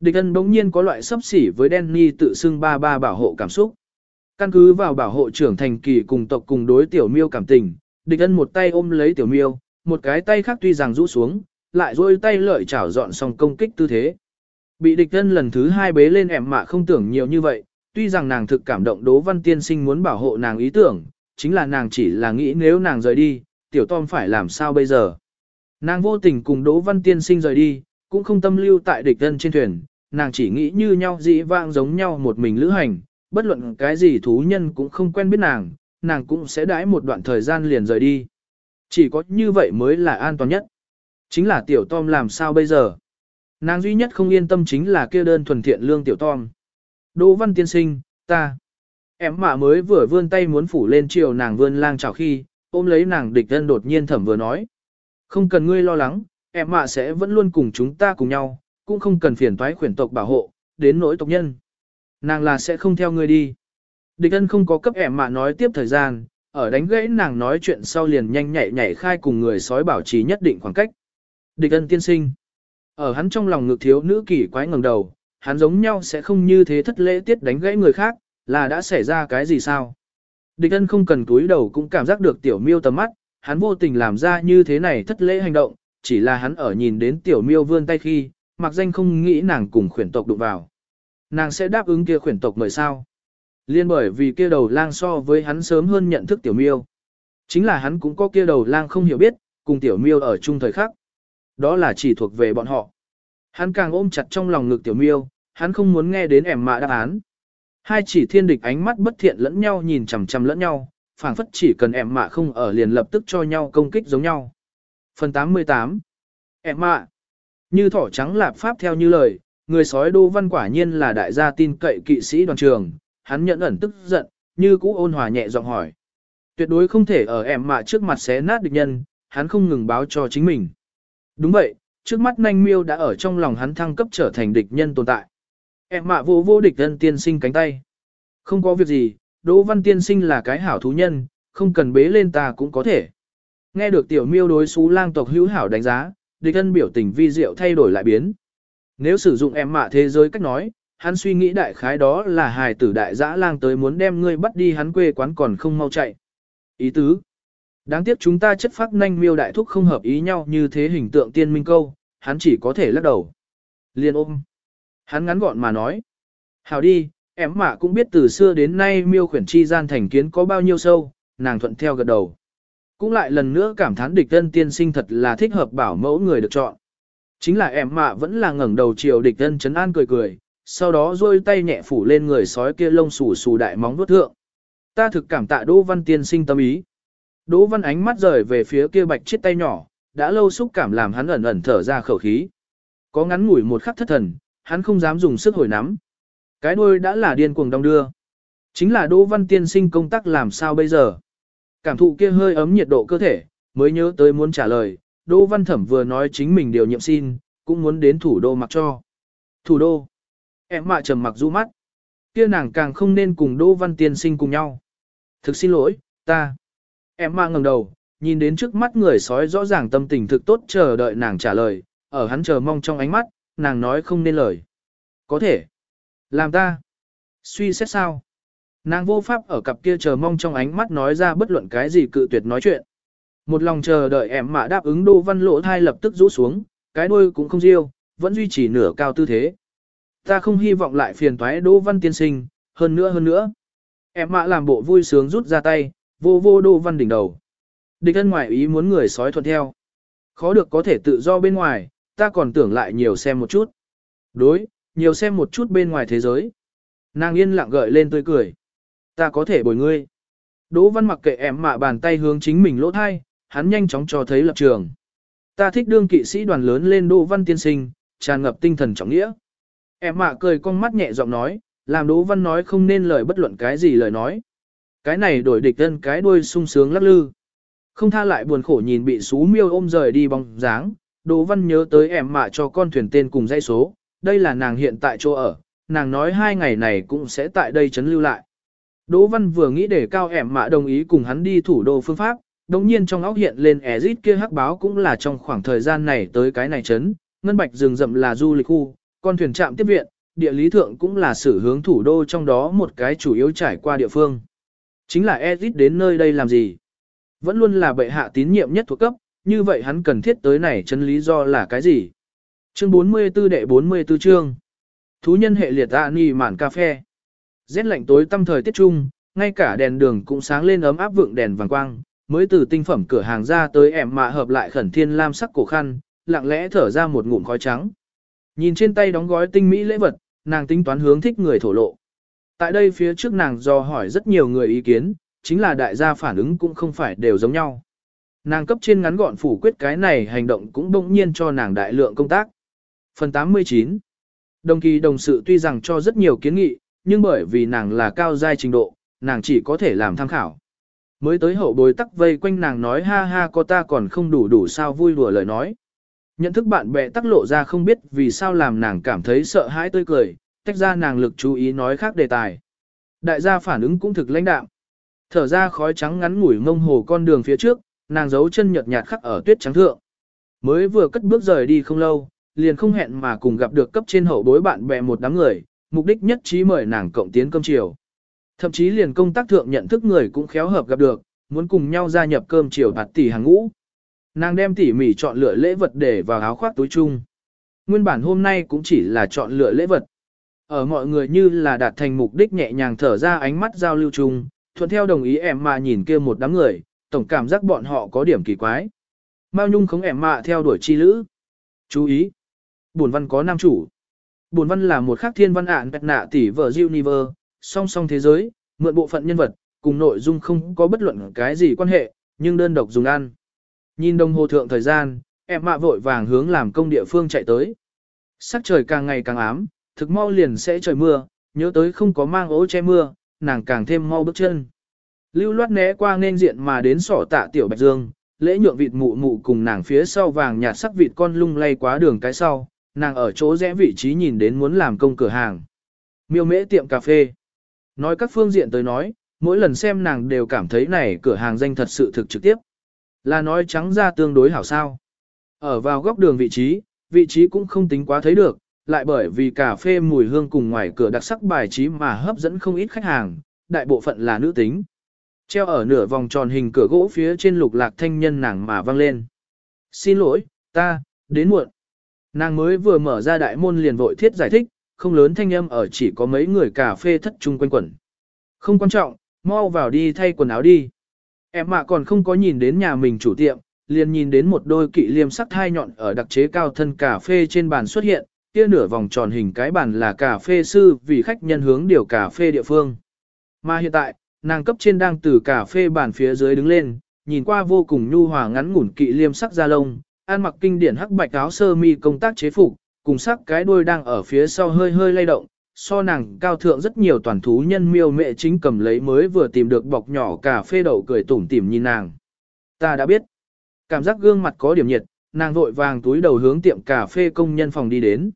Địch ân bỗng nhiên có loại sấp xỉ với Danny tự xưng ba ba bảo hộ cảm xúc. Căn cứ vào bảo hộ trưởng thành kỳ cùng tộc cùng đối tiểu miêu cảm tình, địch ân một tay ôm lấy tiểu miêu, một cái tay khác tuy rằng rũ xuống, lại dôi tay lợi chảo dọn xong công kích tư thế. Bị địch ân lần thứ hai bế lên ẻm mạ không tưởng nhiều như vậy, tuy rằng nàng thực cảm động đố văn tiên sinh muốn bảo hộ nàng ý tưởng, chính là nàng chỉ là nghĩ nếu nàng rời đi, tiểu Tom phải làm sao bây giờ. Nàng vô tình cùng Đỗ Văn Tiên sinh rời đi, cũng không tâm lưu tại địch thân trên thuyền, nàng chỉ nghĩ như nhau dĩ vãng giống nhau một mình lữ hành, bất luận cái gì thú nhân cũng không quen biết nàng, nàng cũng sẽ đãi một đoạn thời gian liền rời đi. Chỉ có như vậy mới là an toàn nhất. Chính là tiểu Tom làm sao bây giờ? Nàng duy nhất không yên tâm chính là kia đơn thuần thiện lương tiểu Tom. Đỗ Văn Tiên sinh, ta. Em mạ mới vừa vươn tay muốn phủ lên chiều nàng vươn lang chào khi, ôm lấy nàng địch thân đột nhiên thẩm vừa nói. Không cần ngươi lo lắng, em mạ sẽ vẫn luôn cùng chúng ta cùng nhau, cũng không cần phiền toái khuyển tộc bảo hộ, đến nỗi tộc nhân. Nàng là sẽ không theo ngươi đi. Địch ân không có cấp em mà nói tiếp thời gian, ở đánh gãy nàng nói chuyện sau liền nhanh nhạy nhảy khai cùng người sói bảo trì nhất định khoảng cách. Địch ân tiên sinh. Ở hắn trong lòng ngực thiếu nữ kỳ quái ngẩng đầu, hắn giống nhau sẽ không như thế thất lễ tiết đánh gãy người khác, là đã xảy ra cái gì sao? Địch ân không cần túi đầu cũng cảm giác được tiểu miêu tầm mắt, hắn vô tình làm ra như thế này thất lễ hành động, chỉ là hắn ở nhìn đến tiểu miêu vươn tay khi, mặc danh không nghĩ nàng cùng khuyển tộc đụng vào. Nàng sẽ đáp ứng kia khuyển tộc mời sao. Liên bởi vì kia đầu lang so với hắn sớm hơn nhận thức tiểu miêu. Chính là hắn cũng có kia đầu lang không hiểu biết, cùng tiểu miêu ở chung thời khắc. Đó là chỉ thuộc về bọn họ. Hắn càng ôm chặt trong lòng ngực tiểu miêu, hắn không muốn nghe đến ẻm mạ đáp án. Hai chỉ thiên địch ánh mắt bất thiện lẫn nhau nhìn chằm chằm lẫn nhau, phảng phất chỉ cần em mạ không ở liền lập tức cho nhau công kích giống nhau. Phần 88 Em mạ Như thỏ trắng lạp pháp theo như lời, người sói đô văn quả nhiên là đại gia tin cậy kỵ sĩ đoàn trường, hắn nhận ẩn tức giận, như cũ ôn hòa nhẹ giọng hỏi. Tuyệt đối không thể ở em mạ trước mặt xé nát địch nhân, hắn không ngừng báo cho chính mình. Đúng vậy, trước mắt nanh miêu đã ở trong lòng hắn thăng cấp trở thành địch nhân tồn tại. Em mạ vô vô địch thân tiên sinh cánh tay. Không có việc gì, Đỗ Văn tiên sinh là cái hảo thú nhân, không cần bế lên ta cũng có thể. Nghe được tiểu miêu đối xú lang tộc hữu hảo đánh giá, địch thân biểu tình vi diệu thay đổi lại biến. Nếu sử dụng em mạ thế giới cách nói, hắn suy nghĩ đại khái đó là hài tử đại dã lang tới muốn đem ngươi bắt đi hắn quê quán còn không mau chạy. Ý tứ. Đáng tiếc chúng ta chất phát nhanh miêu đại thúc không hợp ý nhau như thế hình tượng tiên minh câu, hắn chỉ có thể lắc đầu. Liên ôm. Hắn ngắn gọn mà nói. Hào đi, em mạ cũng biết từ xưa đến nay miêu khuyển chi gian thành kiến có bao nhiêu sâu, nàng thuận theo gật đầu. Cũng lại lần nữa cảm thán địch thân tiên sinh thật là thích hợp bảo mẫu người được chọn. Chính là em mạ vẫn là ngẩng đầu chiều địch thân chấn an cười cười, sau đó rôi tay nhẹ phủ lên người sói kia lông xù xù đại móng vuốt thượng. Ta thực cảm tạ Đỗ Văn tiên sinh tâm ý. Đỗ Văn ánh mắt rời về phía kia bạch chiếc tay nhỏ, đã lâu xúc cảm làm hắn ẩn ẩn thở ra khẩu khí. Có ngắn ngủi một khắc thất thần, hắn không dám dùng sức hồi nắm. Cái đuôi đã là điên cuồng đong đưa. Chính là Đỗ Văn tiên sinh công tác làm sao bây giờ? Cảm thụ kia hơi ấm nhiệt độ cơ thể, mới nhớ tới muốn trả lời, Đỗ Văn Thẩm vừa nói chính mình điều nhiệm xin, cũng muốn đến thủ đô mặc cho. Thủ đô. Em mạ trầm mặc du mắt. Kia nàng càng không nên cùng Đỗ Văn tiên sinh cùng nhau. Thực xin lỗi, ta. Em mạ ngẩng đầu, nhìn đến trước mắt người sói rõ ràng tâm tình thực tốt chờ đợi nàng trả lời, ở hắn chờ mong trong ánh mắt, nàng nói không nên lời. Có thể. Làm ta. Suy xét sao? Nàng vô pháp ở cặp kia chờ mong trong ánh mắt nói ra bất luận cái gì cự tuyệt nói chuyện. Một lòng chờ đợi em mạ đáp ứng Đỗ Văn Lỗ thai lập tức rũ xuống, cái đuôi cũng không riêu, vẫn duy trì nửa cao tư thế. Ta không hy vọng lại phiền toái Đỗ Văn tiên sinh, hơn nữa hơn nữa. Em mạ làm bộ vui sướng rút ra tay, vô vô Đỗ Văn đỉnh đầu. Địch thân ngoại ý muốn người sói thuận theo. Khó được có thể tự do bên ngoài, ta còn tưởng lại nhiều xem một chút. Đối, nhiều xem một chút bên ngoài thế giới. Nàng yên lặng gợi lên tươi cười. Ta có thể bồi ngươi. Đỗ văn mặc kệ em mạ bàn tay hướng chính mình lỗ thai, hắn nhanh chóng cho thấy lập trường. Ta thích đương kỵ sĩ đoàn lớn lên Đỗ văn tiên sinh, tràn ngập tinh thần trọng nghĩa. Em mạ cười con mắt nhẹ giọng nói, làm Đỗ văn nói không nên lời bất luận cái gì lời nói. Cái này đổi địch thân cái đuôi sung sướng lắc lư. Không tha lại buồn khổ nhìn bị xú miêu ôm rời đi bóng dáng, Đỗ văn nhớ tới em mạ cho con thuyền tên cùng dây số, đây là nàng hiện tại chỗ ở, nàng nói hai ngày này cũng sẽ tại đây chấn lưu lại. Đỗ Văn vừa nghĩ để cao em mạ đồng ý cùng hắn đi thủ đô phương pháp, đồng nhiên trong óc hiện lên Ezit kia hắc báo cũng là trong khoảng thời gian này tới cái này chấn, ngân bạch rừng rậm là du lịch khu, con thuyền trạm tiếp viện, địa lý thượng cũng là sử hướng thủ đô trong đó một cái chủ yếu trải qua địa phương. Chính là Ezit đến nơi đây làm gì? Vẫn luôn là bệ hạ tín nhiệm nhất thuộc cấp, như vậy hắn cần thiết tới này chân lý do là cái gì? Chương 44 đệ 44 chương. Thú nhân hệ liệt tạ ni mản cà phê. Rét lạnh tối tăm thời tiết trung, ngay cả đèn đường cũng sáng lên ấm áp vượng đèn vàng quang, mới từ tinh phẩm cửa hàng ra tới ẻm mạ hợp lại khẩn thiên lam sắc cổ khăn, lặng lẽ thở ra một ngụm khói trắng. Nhìn trên tay đóng gói tinh mỹ lễ vật, nàng tính toán hướng thích người thổ lộ. Tại đây phía trước nàng do hỏi rất nhiều người ý kiến, chính là đại gia phản ứng cũng không phải đều giống nhau. Nàng cấp trên ngắn gọn phủ quyết cái này hành động cũng bỗng nhiên cho nàng đại lượng công tác. Phần 89 Đồng kỳ đồng sự tuy rằng cho rất nhiều kiến nghị, nhưng bởi vì nàng là cao giai trình độ, nàng chỉ có thể làm tham khảo. Mới tới hậu bối tắc vây quanh nàng nói ha ha có ta còn không đủ đủ sao vui đùa lời nói. Nhận thức bạn bè tắc lộ ra không biết vì sao làm nàng cảm thấy sợ hãi tươi cười, tách ra nàng lực chú ý nói khác đề tài. Đại gia phản ứng cũng thực lãnh đạm. Thở ra khói trắng ngắn ngủi ngông hồ con đường phía trước, nàng giấu chân nhợt nhạt khắc ở tuyết trắng thượng. Mới vừa cất bước rời đi không lâu, liền không hẹn mà cùng gặp được cấp trên hậu bối bạn bè một đám người, mục đích nhất trí mời nàng cộng tiến cơm chiều. Thậm chí liền công tác thượng nhận thức người cũng khéo hợp gặp được, muốn cùng nhau gia nhập cơm chiều bạt tỷ hàng ngũ. Nàng đem tỉ mỉ chọn lựa lễ vật để vào áo khoác túi chung. Nguyên bản hôm nay cũng chỉ là chọn lựa lễ vật. Ở mọi người như là đạt thành mục đích nhẹ nhàng thở ra ánh mắt giao lưu chung, thuận theo đồng ý em mà nhìn kia một đám người, tổng cảm giác bọn họ có điểm kỳ quái. Mao Nhung không em mạ theo đuổi chi lữ. Chú ý! Buồn văn có nam chủ. Buồn văn là một khắc thiên văn ạn bẹt nạ tỷ vợ Universe, song song thế giới, mượn bộ phận nhân vật, cùng nội dung không có bất luận cái gì quan hệ, nhưng đơn độc dùng ăn. Nhìn đồng hồ thượng thời gian, em mạ vội vàng hướng làm công địa phương chạy tới. Sắc trời càng ngày càng ám, thực mau liền sẽ trời mưa, nhớ tới không có mang ố che mưa, nàng càng thêm mau bước chân. Lưu loát né qua nên diện mà đến sỏ tạ tiểu bạch dương, lễ nhượng vịt mụ mụ cùng nàng phía sau vàng nhạt sắc vịt con lung lay quá đường cái sau, nàng ở chỗ rẽ vị trí nhìn đến muốn làm công cửa hàng. Miêu mễ tiệm cà phê. Nói các phương diện tới nói, mỗi lần xem nàng đều cảm thấy này cửa hàng danh thật sự thực trực tiếp. Là nói trắng ra tương đối hảo sao. Ở vào góc đường vị trí, vị trí cũng không tính quá thấy được, lại bởi vì cà phê mùi hương cùng ngoài cửa đặc sắc bài trí mà hấp dẫn không ít khách hàng, đại bộ phận là nữ tính. Treo ở nửa vòng tròn hình cửa gỗ phía trên lục lạc thanh nhân nàng mà vang lên. Xin lỗi, ta, đến muộn. Nàng mới vừa mở ra đại môn liền vội thiết giải thích, không lớn thanh âm ở chỉ có mấy người cà phê thất chung quanh quẩn. Không quan trọng, mau vào đi thay quần áo đi. Em mà còn không có nhìn đến nhà mình chủ tiệm, liền nhìn đến một đôi kỵ liêm sắc hai nhọn ở đặc chế cao thân cà phê trên bàn xuất hiện, kia nửa vòng tròn hình cái bàn là cà phê sư vì khách nhân hướng điều cà phê địa phương. Mà hiện tại, nàng cấp trên đang từ cà phê bàn phía dưới đứng lên, nhìn qua vô cùng nhu hòa ngắn ngủn kỵ liêm sắc da lông, ăn mặc kinh điển hắc bạch áo sơ mi công tác chế phục, cùng sắc cái đuôi đang ở phía sau hơi hơi lay động, so nàng cao thượng rất nhiều toàn thú nhân miêu mẹ chính cầm lấy mới vừa tìm được bọc nhỏ cà phê đậu cười tủm tỉm nhìn nàng. Ta đã biết. Cảm giác gương mặt có điểm nhiệt, nàng vội vàng túi đầu hướng tiệm cà phê công nhân phòng đi đến.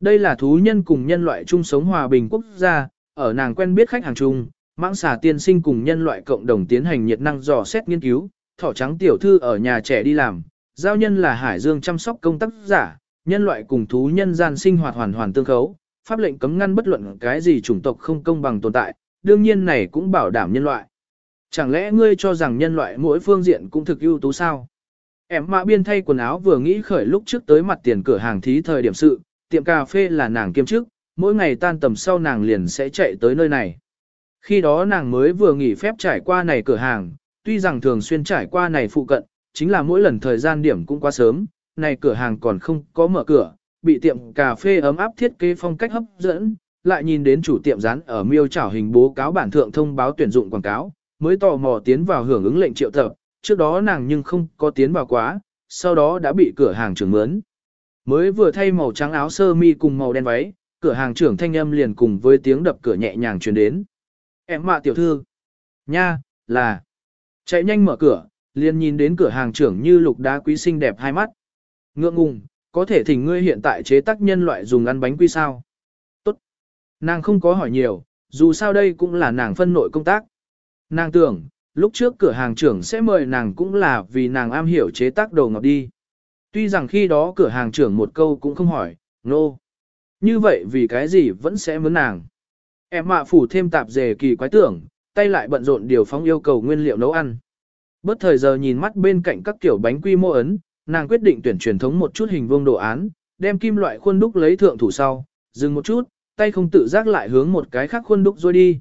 Đây là thú nhân cùng nhân loại chung sống hòa bình quốc gia, ở nàng quen biết khách hàng chung, mãng xà tiên sinh cùng nhân loại cộng đồng tiến hành nhiệt năng dò xét nghiên cứu, thỏ trắng tiểu thư ở nhà trẻ đi làm, giao nhân là hải dương chăm sóc công tác giả, nhân loại cùng thú nhân gian sinh hoạt hoàn hoàn tương khấu, pháp lệnh cấm ngăn bất luận cái gì chủng tộc không công bằng tồn tại, đương nhiên này cũng bảo đảm nhân loại. Chẳng lẽ ngươi cho rằng nhân loại mỗi phương diện cũng thực ưu tú sao? Em mạ biên thay quần áo vừa nghĩ khởi lúc trước tới mặt tiền cửa hàng thí thời điểm sự, tiệm cà phê là nàng kiêm chức, mỗi ngày tan tầm sau nàng liền sẽ chạy tới nơi này. Khi đó nàng mới vừa nghỉ phép trải qua này cửa hàng, tuy rằng thường xuyên trải qua này phụ cận, chính là mỗi lần thời gian điểm cũng quá sớm, này cửa hàng còn không có mở cửa, bị tiệm cà phê ấm áp thiết kế phong cách hấp dẫn, lại nhìn đến chủ tiệm dán ở miêu trảo hình bố cáo bản thượng thông báo tuyển dụng quảng cáo, mới tò mò tiến vào hưởng ứng lệnh triệu tập, trước đó nàng nhưng không có tiến vào quá, sau đó đã bị cửa hàng trưởng mướn. Mới vừa thay màu trắng áo sơ mi cùng màu đen váy, cửa hàng trưởng thanh âm liền cùng với tiếng đập cửa nhẹ nhàng truyền đến. Em mạ tiểu thư. Nha, là. Chạy nhanh mở cửa, liền nhìn đến cửa hàng trưởng như lục đá quý xinh đẹp hai mắt. Ngượng ngùng, có thể thỉnh ngươi hiện tại chế tác nhân loại dùng ăn bánh quy sao? Tốt. Nàng không có hỏi nhiều, dù sao đây cũng là nàng phân nội công tác. Nàng tưởng, lúc trước cửa hàng trưởng sẽ mời nàng cũng là vì nàng am hiểu chế tác đồ ngọc đi. Tuy rằng khi đó cửa hàng trưởng một câu cũng không hỏi, nô. No. Như vậy vì cái gì vẫn sẽ mướn nàng. Em mạ phủ thêm tạp dề kỳ quái tưởng, tay lại bận rộn điều phóng yêu cầu nguyên liệu nấu ăn. Bất thời giờ nhìn mắt bên cạnh các kiểu bánh quy mô ấn, nàng quyết định tuyển truyền thống một chút hình vuông đồ án, đem kim loại khuôn đúc lấy thượng thủ sau, dừng một chút, tay không tự giác lại hướng một cái khác khuôn đúc rồi đi.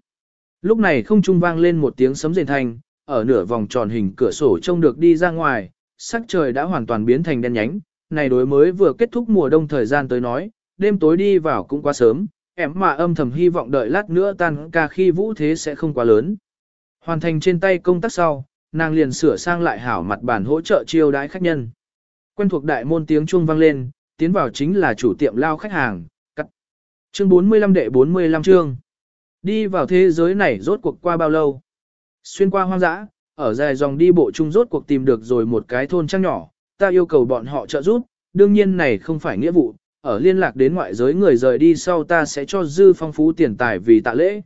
Lúc này không trung vang lên một tiếng sấm rền thành, ở nửa vòng tròn hình cửa sổ trông được đi ra ngoài, sắc trời đã hoàn toàn biến thành đen nhánh, này đối mới vừa kết thúc mùa đông thời gian tới nói, đêm tối đi vào cũng quá sớm, em mà âm thầm hy vọng đợi lát nữa tan ca khi vũ thế sẽ không quá lớn. Hoàn thành trên tay công tác sau, nàng liền sửa sang lại hảo mặt bản hỗ trợ chiêu đãi khách nhân. Quen thuộc đại môn tiếng chuông vang lên, tiến vào chính là chủ tiệm lao khách hàng, cắt. Chương 45 đệ 45 chương. Đi vào thế giới này rốt cuộc qua bao lâu? Xuyên qua hoang dã, ở dài dòng đi bộ chung rốt cuộc tìm được rồi một cái thôn trang nhỏ, ta yêu cầu bọn họ trợ giúp, đương nhiên này không phải nghĩa vụ, ở liên lạc đến ngoại giới người rời đi sau ta sẽ cho dư phong phú tiền tài vì tạ lễ.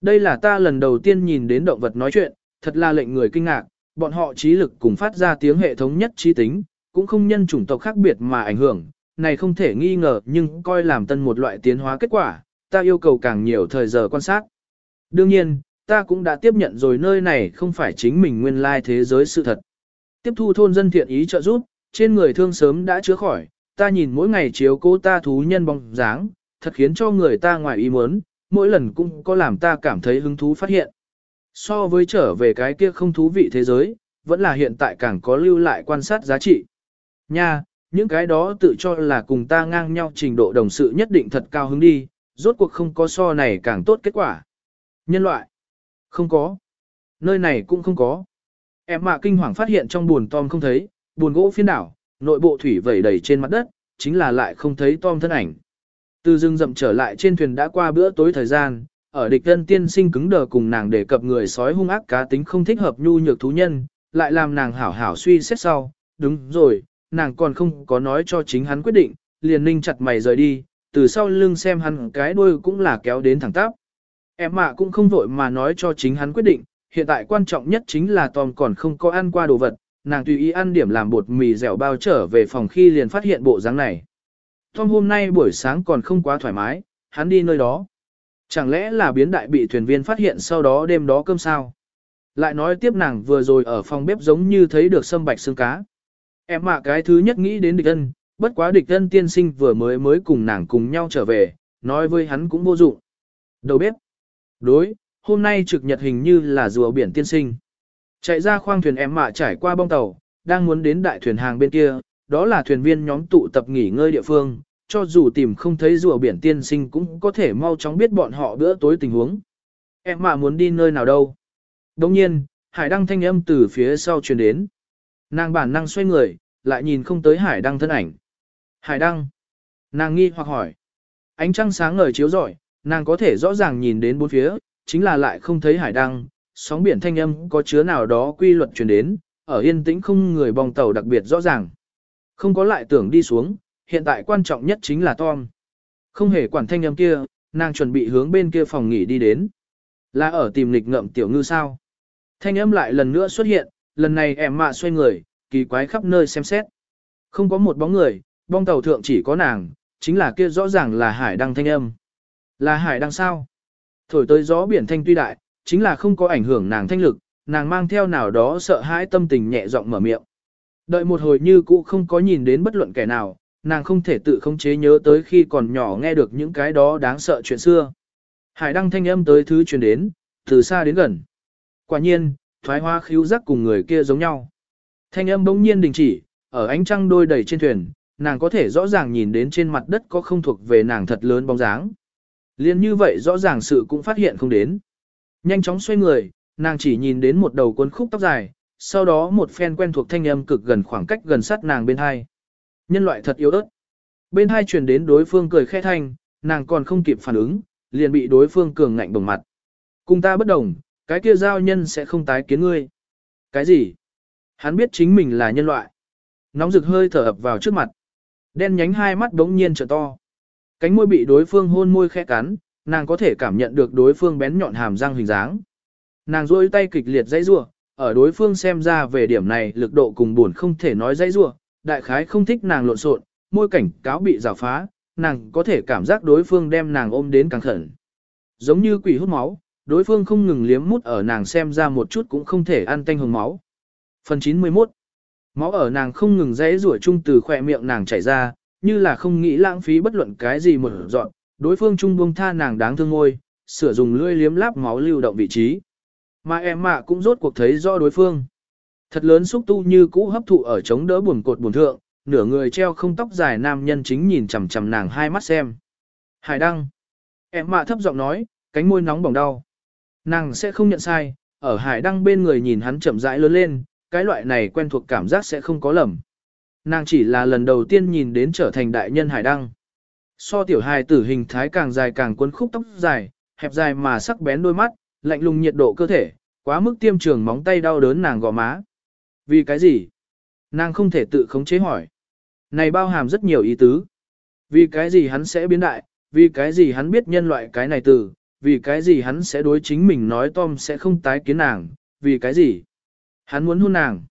Đây là ta lần đầu tiên nhìn đến động vật nói chuyện, thật là lệnh người kinh ngạc, bọn họ trí lực cùng phát ra tiếng hệ thống nhất trí tính, cũng không nhân chủng tộc khác biệt mà ảnh hưởng, này không thể nghi ngờ nhưng coi làm tân một loại tiến hóa kết quả, ta yêu cầu càng nhiều thời giờ quan sát. Đương nhiên, ta cũng đã tiếp nhận rồi nơi này không phải chính mình nguyên lai thế giới sự thật. Tiếp thu thôn dân thiện ý trợ giúp, trên người thương sớm đã chữa khỏi, ta nhìn mỗi ngày chiếu cố ta thú nhân bóng dáng, thật khiến cho người ta ngoài ý muốn, mỗi lần cũng có làm ta cảm thấy hứng thú phát hiện. So với trở về cái kia không thú vị thế giới, vẫn là hiện tại càng có lưu lại quan sát giá trị. Nha, những cái đó tự cho là cùng ta ngang nhau trình độ đồng sự nhất định thật cao hứng đi, rốt cuộc không có so này càng tốt kết quả. Nhân loại, không có. Nơi này cũng không có. Em mạ kinh hoàng phát hiện trong buồn Tom không thấy, buồn gỗ phiên đảo, nội bộ thủy vẩy đầy trên mặt đất, chính là lại không thấy Tom thân ảnh. Từ rừng rậm trở lại trên thuyền đã qua bữa tối thời gian, ở địch thân tiên sinh cứng đờ cùng nàng đề cập người sói hung ác cá tính không thích hợp nhu nhược thú nhân, lại làm nàng hảo hảo suy xét sau, đúng rồi, nàng còn không có nói cho chính hắn quyết định, liền ninh chặt mày rời đi, từ sau lưng xem hắn cái đuôi cũng là kéo đến thẳng tắp. Em mạ cũng không vội mà nói cho chính hắn quyết định, hiện tại quan trọng nhất chính là Tom còn không có ăn qua đồ vật, nàng tùy ý ăn điểm làm bột mì dẻo bao trở về phòng khi liền phát hiện bộ dáng này. Tom hôm nay buổi sáng còn không quá thoải mái, hắn đi nơi đó. Chẳng lẽ là biến đại bị thuyền viên phát hiện sau đó đêm đó cơm sao? Lại nói tiếp nàng vừa rồi ở phòng bếp giống như thấy được sâm bạch xương cá. Em mà cái thứ nhất nghĩ đến địch ân, bất quá địch ân tiên sinh vừa mới mới cùng nàng cùng nhau trở về, nói với hắn cũng vô dụng. Đầu bếp. Đối, hôm nay trực nhật hình như là rùa biển tiên sinh. Chạy ra khoang thuyền em mạ trải qua bong tàu, đang muốn đến đại thuyền hàng bên kia, đó là thuyền viên nhóm tụ tập nghỉ ngơi địa phương, cho dù tìm không thấy rùa biển tiên sinh cũng có thể mau chóng biết bọn họ bữa tối tình huống. Em mạ muốn đi nơi nào đâu. Đồng nhiên, hải đăng thanh âm từ phía sau truyền đến. Nàng bản năng xoay người, lại nhìn không tới hải đăng thân ảnh. Hải đăng. Nàng nghi hoặc hỏi. Ánh trăng sáng ngời chiếu rọi, nàng có thể rõ ràng nhìn đến bốn phía, chính là lại không thấy hải đăng, sóng biển thanh âm có chứa nào đó quy luật truyền đến, ở yên tĩnh không người bong tàu đặc biệt rõ ràng. Không có lại tưởng đi xuống, hiện tại quan trọng nhất chính là Tom. Không hề quản thanh âm kia, nàng chuẩn bị hướng bên kia phòng nghỉ đi đến. Là ở tìm lịch ngậm tiểu ngư sao. Thanh âm lại lần nữa xuất hiện, lần này em mạ xoay người, kỳ quái khắp nơi xem xét. Không có một bóng người, bong tàu thượng chỉ có nàng, chính là kia rõ ràng là hải đăng thanh âm. Là hải đăng sao? Thổi tới gió biển thanh tuy đại, chính là không có ảnh hưởng nàng thanh lực, nàng mang theo nào đó sợ hãi tâm tình nhẹ giọng mở miệng. Đợi một hồi như cũ không có nhìn đến bất luận kẻ nào, nàng không thể tự khống chế nhớ tới khi còn nhỏ nghe được những cái đó đáng sợ chuyện xưa. Hải đăng thanh âm tới thứ truyền đến, từ xa đến gần. Quả nhiên, thoái hoa khíu giác cùng người kia giống nhau. Thanh âm bỗng nhiên đình chỉ, ở ánh trăng đôi đầy trên thuyền, nàng có thể rõ ràng nhìn đến trên mặt đất có không thuộc về nàng thật lớn bóng dáng. Liên như vậy rõ ràng sự cũng phát hiện không đến. Nhanh chóng xoay người, nàng chỉ nhìn đến một đầu cuốn khúc tóc dài, sau đó một phen quen thuộc thanh âm cực gần khoảng cách gần sát nàng bên hai. Nhân loại thật yếu ớt. Bên hai truyền đến đối phương cười khẽ thanh, nàng còn không kịp phản ứng, liền bị đối phương cường ngạnh bồng mặt. Cùng ta bất đồng, cái kia giao nhân sẽ không tái kiến ngươi. Cái gì? Hắn biết chính mình là nhân loại. Nóng rực hơi thở ập vào trước mặt. Đen nhánh hai mắt đống nhiên trở to. Cánh môi bị đối phương hôn môi khẽ cắn, nàng có thể cảm nhận được đối phương bén nhọn hàm răng hình dáng. Nàng rôi tay kịch liệt dãy rua, ở đối phương xem ra về điểm này lực độ cùng buồn không thể nói dãy rua, đại khái không thích nàng lộn xộn, môi cảnh cáo bị rào phá, nàng có thể cảm giác đối phương đem nàng ôm đến càng khẩn. Giống như quỷ hút máu, đối phương không ngừng liếm mút ở nàng xem ra một chút cũng không thể ăn tanh hồng máu. Phần 91 Máu ở nàng không ngừng rẽ rủa chung từ khỏe miệng nàng chảy ra, như là không nghĩ lãng phí bất luận cái gì một dọn, đối phương trung buông tha nàng đáng thương ngôi, sửa dùng lưỡi liếm láp máu lưu động vị trí. Mà em mạ cũng rốt cuộc thấy rõ đối phương. Thật lớn xúc tu như cũ hấp thụ ở chống đỡ buồn cột buồn thượng, nửa người treo không tóc dài nam nhân chính nhìn chằm chằm nàng hai mắt xem. Hải đăng. Em mạ thấp giọng nói, cánh môi nóng bỏng đau. Nàng sẽ không nhận sai, ở hải đăng bên người nhìn hắn chậm rãi lớn lên, cái loại này quen thuộc cảm giác sẽ không có lầm. Nàng chỉ là lần đầu tiên nhìn đến trở thành đại nhân hải đăng. So tiểu hài tử hình thái càng dài càng cuốn khúc tóc dài, hẹp dài mà sắc bén đôi mắt, lạnh lùng nhiệt độ cơ thể, quá mức tiêm trường móng tay đau đớn nàng gò má. Vì cái gì? Nàng không thể tự khống chế hỏi. Này bao hàm rất nhiều ý tứ. Vì cái gì hắn sẽ biến đại, vì cái gì hắn biết nhân loại cái này từ, vì cái gì hắn sẽ đối chính mình nói Tom sẽ không tái kiến nàng, vì cái gì? Hắn muốn hôn nàng.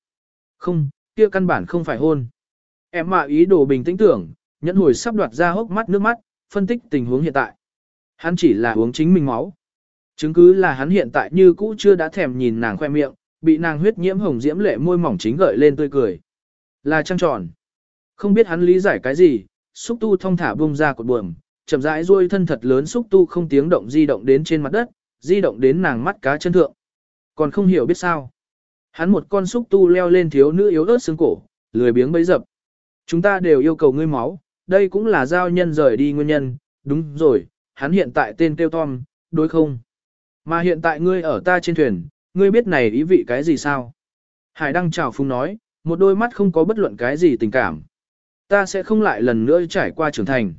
Không, kia căn bản không phải hôn. Em mạ ý đồ bình tĩnh tưởng, nhẫn hồi sắp đoạt ra hốc mắt nước mắt, phân tích tình huống hiện tại. Hắn chỉ là uống chính mình máu. Chứng cứ là hắn hiện tại như cũ chưa đã thèm nhìn nàng khoe miệng, bị nàng huyết nhiễm hồng diễm lệ môi mỏng chính gợi lên tươi cười. Là trăng tròn. Không biết hắn lý giải cái gì, xúc tu thông thả bung ra cột buồm, chậm rãi duỗi thân thật lớn xúc tu không tiếng động di động đến trên mặt đất, di động đến nàng mắt cá chân thượng. Còn không hiểu biết sao. Hắn một con xúc tu leo lên thiếu nữ yếu ớt xương cổ, lười biếng bấy dập. Chúng ta đều yêu cầu ngươi máu, đây cũng là giao nhân rời đi nguyên nhân, đúng rồi, hắn hiện tại tên kêu Tom, đối không? Mà hiện tại ngươi ở ta trên thuyền, ngươi biết này ý vị cái gì sao? Hải Đăng chào phung nói, một đôi mắt không có bất luận cái gì tình cảm. Ta sẽ không lại lần nữa trải qua trưởng thành.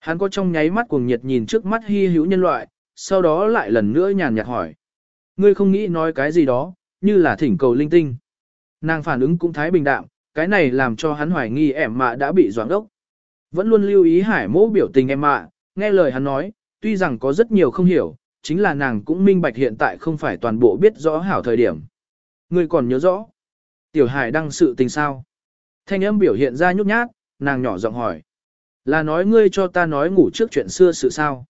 Hắn có trong nháy mắt cuồng nhiệt nhìn trước mắt hy hữu nhân loại, sau đó lại lần nữa nhàn nhạt hỏi. Ngươi không nghĩ nói cái gì đó, như là thỉnh cầu linh tinh. Nàng phản ứng cũng thái bình đạm, cái này làm cho hắn hoài nghi ẻm mạ đã bị doãn đốc. Vẫn luôn lưu ý hải mỗ biểu tình em mạ, nghe lời hắn nói, tuy rằng có rất nhiều không hiểu, chính là nàng cũng minh bạch hiện tại không phải toàn bộ biết rõ hảo thời điểm. Ngươi còn nhớ rõ. Tiểu hải đăng sự tình sao? Thanh âm biểu hiện ra nhút nhát, nàng nhỏ giọng hỏi. Là nói ngươi cho ta nói ngủ trước chuyện xưa sự sao.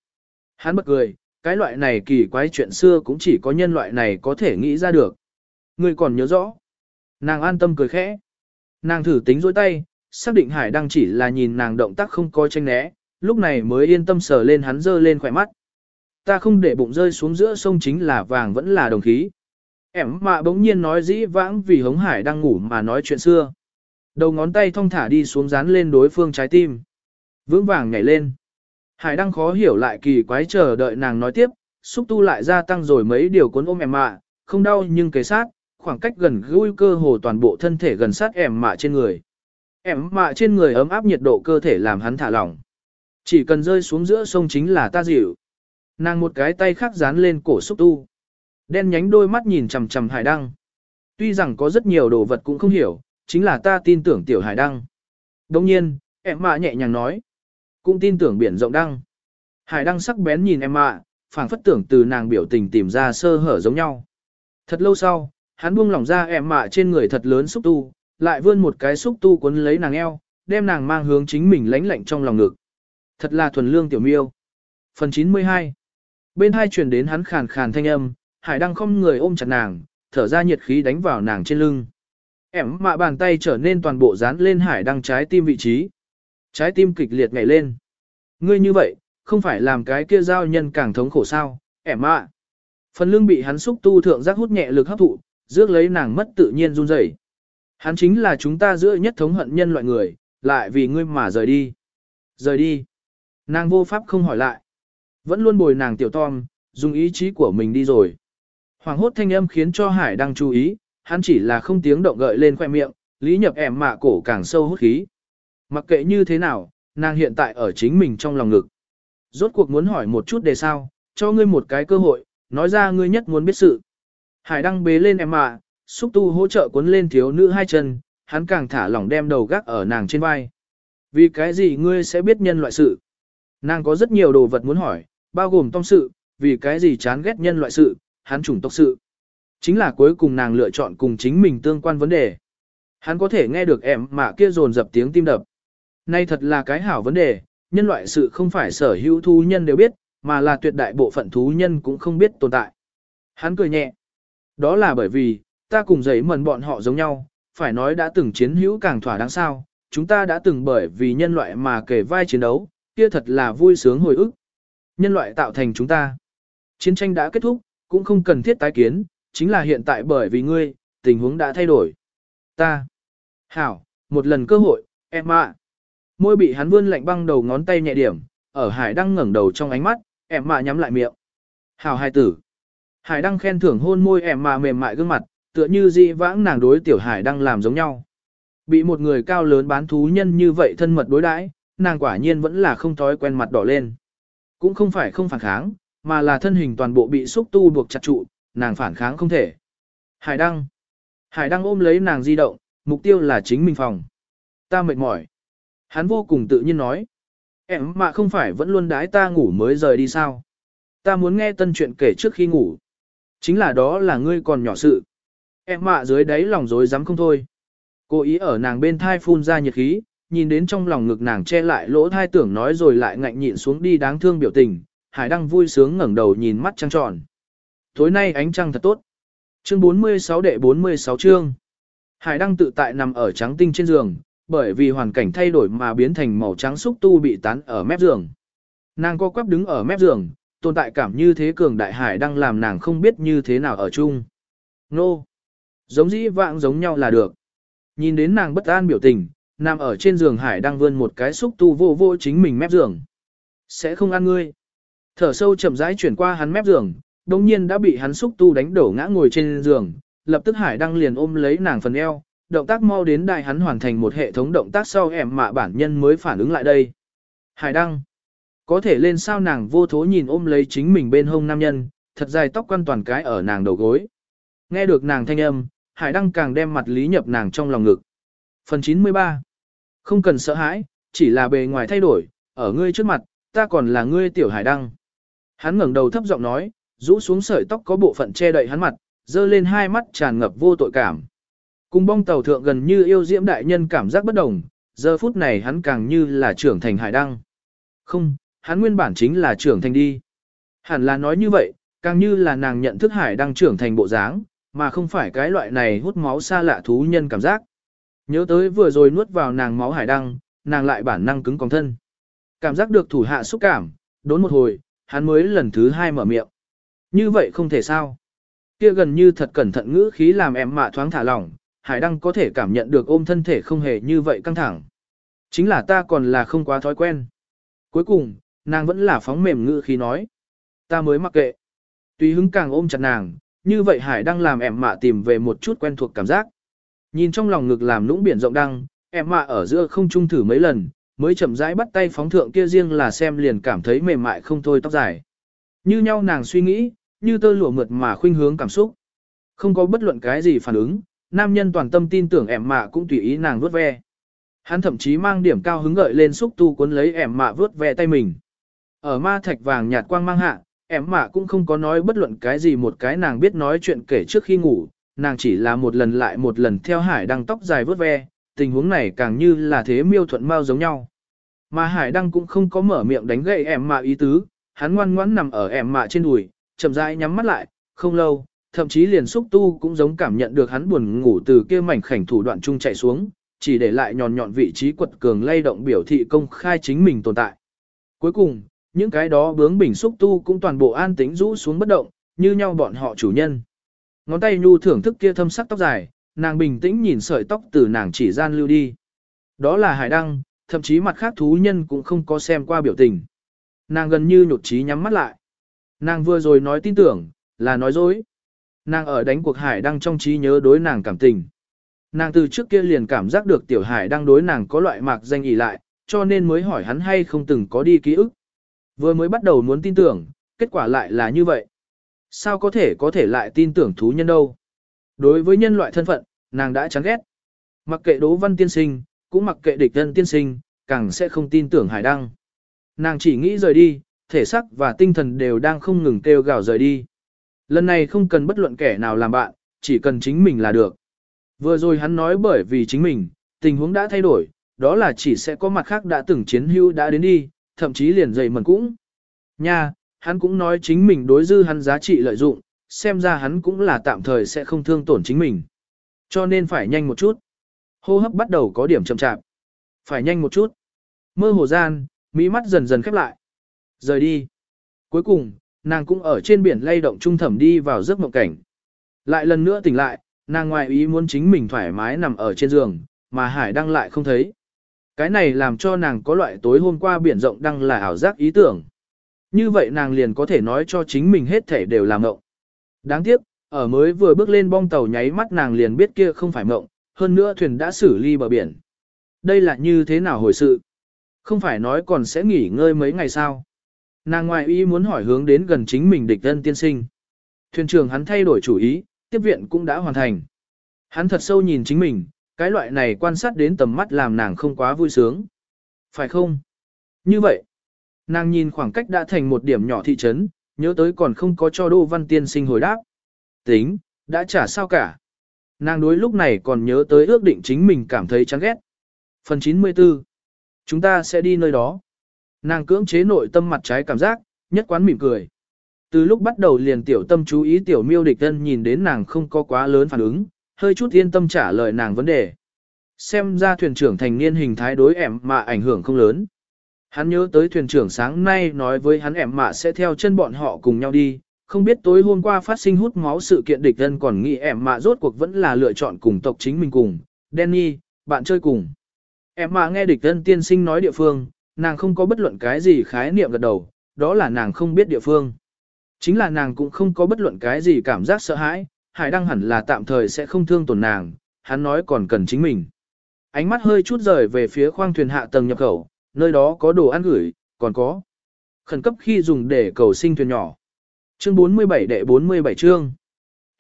Hắn bật cười, cái loại này kỳ quái chuyện xưa cũng chỉ có nhân loại này có thể nghĩ ra được. Ngươi còn nhớ rõ. Nàng an tâm cười khẽ. Nàng thử tính dối tay, xác định hải đang chỉ là nhìn nàng động tác không coi tranh né, lúc này mới yên tâm sờ lên hắn dơ lên khỏe mắt. Ta không để bụng rơi xuống giữa sông chính là vàng vẫn là đồng khí. Em mạ bỗng nhiên nói dĩ vãng vì hống hải đang ngủ mà nói chuyện xưa. Đầu ngón tay thong thả đi xuống dán lên đối phương trái tim. Vững vàng nhảy lên. Hải đang khó hiểu lại kỳ quái chờ đợi nàng nói tiếp, xúc tu lại gia tăng rồi mấy điều cuốn ôm em mạ, không đau nhưng kế sát, khoảng cách gần gũi cơ hồ toàn bộ thân thể gần sát em mạ trên người. Em mạ trên người ấm áp nhiệt độ cơ thể làm hắn thả lỏng. Chỉ cần rơi xuống giữa sông chính là ta dịu. Nàng một cái tay khác dán lên cổ xúc tu. Đen nhánh đôi mắt nhìn chằm chằm hải đăng. Tuy rằng có rất nhiều đồ vật cũng không hiểu, chính là ta tin tưởng tiểu hải đăng. Đồng nhiên, em mạ nhẹ nhàng nói. Cũng tin tưởng biển rộng đăng. Hải đăng sắc bén nhìn em mạ, phảng phất tưởng từ nàng biểu tình tìm ra sơ hở giống nhau. Thật lâu sau, hắn buông lỏng ra em mạ trên người thật lớn xúc tu, lại vươn một cái xúc tu cuốn lấy nàng eo, đem nàng mang hướng chính mình lánh lạnh trong lòng ngực. Thật là thuần lương tiểu miêu. Phần 92 Bên hai truyền đến hắn khàn khàn thanh âm, hải đăng không người ôm chặt nàng, thở ra nhiệt khí đánh vào nàng trên lưng. Em mạ bàn tay trở nên toàn bộ dán lên hải đăng trái tim vị trí. Trái tim kịch liệt nhảy lên. Ngươi như vậy, không phải làm cái kia giao nhân càng thống khổ sao, em mạ. Phần lưng bị hắn xúc tu thượng giác hút nhẹ lực hấp thụ, rước lấy nàng mất tự nhiên run rẩy. Hắn chính là chúng ta giữa nhất thống hận nhân loại người, lại vì ngươi mà rời đi. Rời đi. Nàng vô pháp không hỏi lại. Vẫn luôn bồi nàng tiểu Tom, dùng ý chí của mình đi rồi. Hoàng hốt thanh âm khiến cho Hải đang chú ý, hắn chỉ là không tiếng động gợi lên khoe miệng, lý nhập ẻm mạ cổ càng sâu hút khí. Mặc kệ như thế nào, nàng hiện tại ở chính mình trong lòng ngực. Rốt cuộc muốn hỏi một chút đề sao, cho ngươi một cái cơ hội, nói ra ngươi nhất muốn biết sự. Hải đăng bế lên em ạ, xúc tu hỗ trợ cuốn lên thiếu nữ hai chân, hắn càng thả lỏng đem đầu gác ở nàng trên vai. Vì cái gì ngươi sẽ biết nhân loại sự? Nàng có rất nhiều đồ vật muốn hỏi, bao gồm tông sự, vì cái gì chán ghét nhân loại sự, hắn chủng tộc sự. Chính là cuối cùng nàng lựa chọn cùng chính mình tương quan vấn đề. Hắn có thể nghe được em mà kia dồn dập tiếng tim đập. Nay thật là cái hảo vấn đề, nhân loại sự không phải sở hữu thú nhân đều biết, mà là tuyệt đại bộ phận thú nhân cũng không biết tồn tại. Hắn cười nhẹ. Đó là bởi vì, ta cùng giấy mần bọn họ giống nhau, phải nói đã từng chiến hữu càng thỏa đáng sao, chúng ta đã từng bởi vì nhân loại mà kể vai chiến đấu, kia thật là vui sướng hồi ức. Nhân loại tạo thành chúng ta. Chiến tranh đã kết thúc, cũng không cần thiết tái kiến, chính là hiện tại bởi vì ngươi, tình huống đã thay đổi. Ta. Hảo, một lần cơ hội, em ạ. Môi bị hắn vươn lạnh băng đầu ngón tay nhẹ điểm, ở hải đang ngẩng đầu trong ánh mắt, em mạ nhắm lại miệng. Hảo hai tử. Hải đăng khen thưởng hôn môi em mà mềm mại gương mặt, tựa như dị vãng nàng đối tiểu hải đăng làm giống nhau. Bị một người cao lớn bán thú nhân như vậy thân mật đối đãi, nàng quả nhiên vẫn là không thói quen mặt đỏ lên. Cũng không phải không phản kháng, mà là thân hình toàn bộ bị xúc tu buộc chặt trụ, nàng phản kháng không thể. Hải Đăng. Hải Đăng ôm lấy nàng di động, mục tiêu là chính mình phòng. Ta mệt mỏi. Hắn vô cùng tự nhiên nói. Em mà không phải vẫn luôn đái ta ngủ mới rời đi sao. Ta muốn nghe tân chuyện kể trước khi ngủ. Chính là đó là ngươi còn nhỏ sự. Em mạ dưới đáy lòng dối dám không thôi. Cô ý ở nàng bên thai phun ra nhiệt khí, nhìn đến trong lòng ngực nàng che lại lỗ thai tưởng nói rồi lại ngạnh nhịn xuống đi đáng thương biểu tình, Hải Đăng vui sướng ngẩng đầu nhìn mắt trăng tròn. Tối nay ánh trăng thật tốt. Chương 46 đệ 46 chương. Hải Đăng tự tại nằm ở trắng tinh trên giường, bởi vì hoàn cảnh thay đổi mà biến thành màu trắng xúc tu bị tán ở mép giường. Nàng co quắp đứng ở mép giường, tồn tại cảm như thế cường đại Hải đang làm nàng không biết như thế nào ở chung. Nô! Giống dĩ vãng giống nhau là được. Nhìn đến nàng bất an biểu tình, nằm ở trên giường Hải đang vươn một cái xúc tu vô vô chính mình mép giường. Sẽ không ăn ngươi. Thở sâu chậm rãi chuyển qua hắn mép giường, đồng nhiên đã bị hắn xúc tu đánh đổ ngã ngồi trên giường, lập tức Hải đang liền ôm lấy nàng phần eo, động tác mau đến đại hắn hoàn thành một hệ thống động tác sau ẻm mạ bản nhân mới phản ứng lại đây. Hải đăng. Có thể lên sao nàng vô thố nhìn ôm lấy chính mình bên hông nam nhân, thật dài tóc quan toàn cái ở nàng đầu gối. Nghe được nàng thanh âm, Hải đăng càng đem mặt lý nhập nàng trong lòng ngực. Phần 93 không cần sợ hãi, chỉ là bề ngoài thay đổi, ở ngươi trước mặt, ta còn là ngươi tiểu hải đăng. Hắn ngẩng đầu thấp giọng nói, rũ xuống sợi tóc có bộ phận che đậy hắn mặt, dơ lên hai mắt tràn ngập vô tội cảm. Cùng bong tàu thượng gần như yêu diễm đại nhân cảm giác bất đồng, giờ phút này hắn càng như là trưởng thành hải đăng. Không, hắn nguyên bản chính là trưởng thành đi. Hẳn là nói như vậy, càng như là nàng nhận thức hải đăng trưởng thành bộ dáng, mà không phải cái loại này hút máu xa lạ thú nhân cảm giác. Nhớ tới vừa rồi nuốt vào nàng máu hải đăng, nàng lại bản năng cứng còng thân. Cảm giác được thủ hạ xúc cảm, đốn một hồi, hắn mới lần thứ hai mở miệng. Như vậy không thể sao. Kia gần như thật cẩn thận ngữ khí làm em mạ thoáng thả lỏng, hải đăng có thể cảm nhận được ôm thân thể không hề như vậy căng thẳng. Chính là ta còn là không quá thói quen. Cuối cùng, nàng vẫn là phóng mềm ngữ khi nói. Ta mới mặc kệ. Tùy hứng càng ôm chặt nàng, như vậy hải đang làm em mạ tìm về một chút quen thuộc cảm giác. Nhìn trong lòng ngực làm lũng biển rộng đăng, em mạ ở giữa không trung thử mấy lần, mới chậm rãi bắt tay phóng thượng kia riêng là xem liền cảm thấy mềm mại không thôi tóc dài. Như nhau nàng suy nghĩ, như tơ lụa mượt mà khuynh hướng cảm xúc. Không có bất luận cái gì phản ứng, nam nhân toàn tâm tin tưởng em mạ cũng tùy ý nàng vuốt ve. Hắn thậm chí mang điểm cao hứng gợi lên xúc tu cuốn lấy em mạ vuốt ve tay mình. Ở ma thạch vàng nhạt quang mang hạ, em mạ cũng không có nói bất luận cái gì một cái nàng biết nói chuyện kể trước khi ngủ, nàng chỉ là một lần lại một lần theo hải đăng tóc dài vớt ve, tình huống này càng như là thế miêu thuận mau giống nhau. Mà hải đăng cũng không có mở miệng đánh gậy em mạ ý tứ, hắn ngoan ngoãn nằm ở em mạ trên đùi, chậm rãi nhắm mắt lại, không lâu, thậm chí liền xúc tu cũng giống cảm nhận được hắn buồn ngủ từ kia mảnh khảnh thủ đoạn trung chạy xuống, chỉ để lại nhọn nhọn vị trí quật cường lay động biểu thị công khai chính mình tồn tại. Cuối cùng, những cái đó bướng bình xúc tu cũng toàn bộ an tĩnh rũ xuống bất động, như nhau bọn họ chủ nhân. Ngón tay nhu thưởng thức kia thâm sắc tóc dài, nàng bình tĩnh nhìn sợi tóc từ nàng chỉ gian lưu đi. Đó là hải đăng, thậm chí mặt khác thú nhân cũng không có xem qua biểu tình. Nàng gần như nhột trí nhắm mắt lại. Nàng vừa rồi nói tin tưởng, là nói dối. Nàng ở đánh cuộc hải đăng trong trí nhớ đối nàng cảm tình. Nàng từ trước kia liền cảm giác được tiểu hải đang đối nàng có loại mạc danh ỉ lại, cho nên mới hỏi hắn hay không từng có đi ký ức. Vừa mới bắt đầu muốn tin tưởng, kết quả lại là như vậy. Sao có thể có thể lại tin tưởng thú nhân đâu? Đối với nhân loại thân phận, nàng đã chán ghét. Mặc kệ Đỗ văn tiên sinh, cũng mặc kệ địch thân tiên sinh, càng sẽ không tin tưởng hải đăng. Nàng chỉ nghĩ rời đi, thể xác và tinh thần đều đang không ngừng kêu gào rời đi. Lần này không cần bất luận kẻ nào làm bạn, chỉ cần chính mình là được. Vừa rồi hắn nói bởi vì chính mình, tình huống đã thay đổi, đó là chỉ sẽ có mặt khác đã từng chiến hữu đã đến đi, thậm chí liền dậy mần cũng. Nha, hắn cũng nói chính mình đối dư hắn giá trị lợi dụng, xem ra hắn cũng là tạm thời sẽ không thương tổn chính mình. Cho nên phải nhanh một chút. Hô hấp bắt đầu có điểm chậm chạp. Phải nhanh một chút. Mơ hồ gian, mỹ mắt dần dần khép lại. Rời đi. Cuối cùng, nàng cũng ở trên biển lay động trung thẩm đi vào giấc mộng cảnh. Lại lần nữa tỉnh lại, nàng ngoài ý muốn chính mình thoải mái nằm ở trên giường, mà Hải Đăng lại không thấy. Cái này làm cho nàng có loại tối hôm qua biển rộng đang là ảo giác ý tưởng. Như vậy nàng liền có thể nói cho chính mình hết thể đều là mộng. Đáng tiếc, ở mới vừa bước lên bong tàu nháy mắt nàng liền biết kia không phải mộng, hơn nữa thuyền đã xử ly bờ biển. Đây là như thế nào hồi sự? Không phải nói còn sẽ nghỉ ngơi mấy ngày sao? Nàng ngoại ý muốn hỏi hướng đến gần chính mình địch thân tiên sinh. Thuyền trưởng hắn thay đổi chủ ý, tiếp viện cũng đã hoàn thành. Hắn thật sâu nhìn chính mình, cái loại này quan sát đến tầm mắt làm nàng không quá vui sướng. Phải không? Như vậy, nàng nhìn khoảng cách đã thành một điểm nhỏ thị trấn, nhớ tới còn không có cho Đô Văn Tiên sinh hồi đáp. Tính, đã trả sao cả. Nàng đối lúc này còn nhớ tới ước định chính mình cảm thấy chán ghét. Phần 94 Chúng ta sẽ đi nơi đó. Nàng cưỡng chế nội tâm mặt trái cảm giác, nhất quán mỉm cười. Từ lúc bắt đầu liền tiểu tâm chú ý tiểu miêu địch thân nhìn đến nàng không có quá lớn phản ứng, hơi chút yên tâm trả lời nàng vấn đề. Xem ra thuyền trưởng thành niên hình thái đối ẻm mà ảnh hưởng không lớn. Hắn nhớ tới thuyền trưởng sáng nay nói với hắn ẻm mà sẽ theo chân bọn họ cùng nhau đi, không biết tối hôm qua phát sinh hút máu sự kiện địch dân còn nghĩ ẻm mà rốt cuộc vẫn là lựa chọn cùng tộc chính mình cùng, Danny, bạn chơi cùng. Em mà nghe địch dân tiên sinh nói địa phương, nàng không có bất luận cái gì khái niệm gật đầu, đó là nàng không biết địa phương. Chính là nàng cũng không có bất luận cái gì cảm giác sợ hãi, Hải Đăng hẳn là tạm thời sẽ không thương tổn nàng, hắn nói còn cần chính mình. Ánh mắt hơi chút rời về phía khoang thuyền hạ tầng nhập khẩu, nơi đó có đồ ăn gửi, còn có khẩn cấp khi dùng để cầu sinh thuyền nhỏ. Chương 47 đệ 47 chương.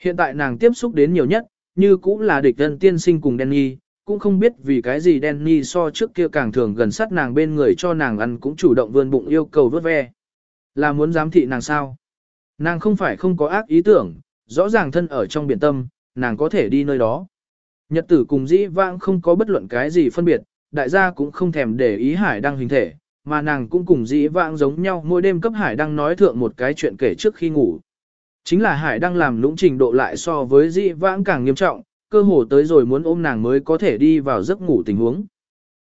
Hiện tại nàng tiếp xúc đến nhiều nhất, như cũng là địch thân tiên sinh cùng Danny, cũng không biết vì cái gì Danny so trước kia càng thường gần sát nàng bên người cho nàng ăn cũng chủ động vươn bụng yêu cầu vớt ve. Là muốn giám thị nàng sao? Nàng không phải không có ác ý tưởng, rõ ràng thân ở trong biển tâm, nàng có thể đi nơi đó. Nhật tử cùng dĩ vãng không có bất luận cái gì phân biệt, đại gia cũng không thèm để ý hải đăng hình thể, mà nàng cũng cùng dĩ vãng giống nhau mỗi đêm cấp hải đăng nói thượng một cái chuyện kể trước khi ngủ. Chính là hải đăng làm lũng trình độ lại so với dĩ vãng càng nghiêm trọng, cơ hồ tới rồi muốn ôm nàng mới có thể đi vào giấc ngủ tình huống.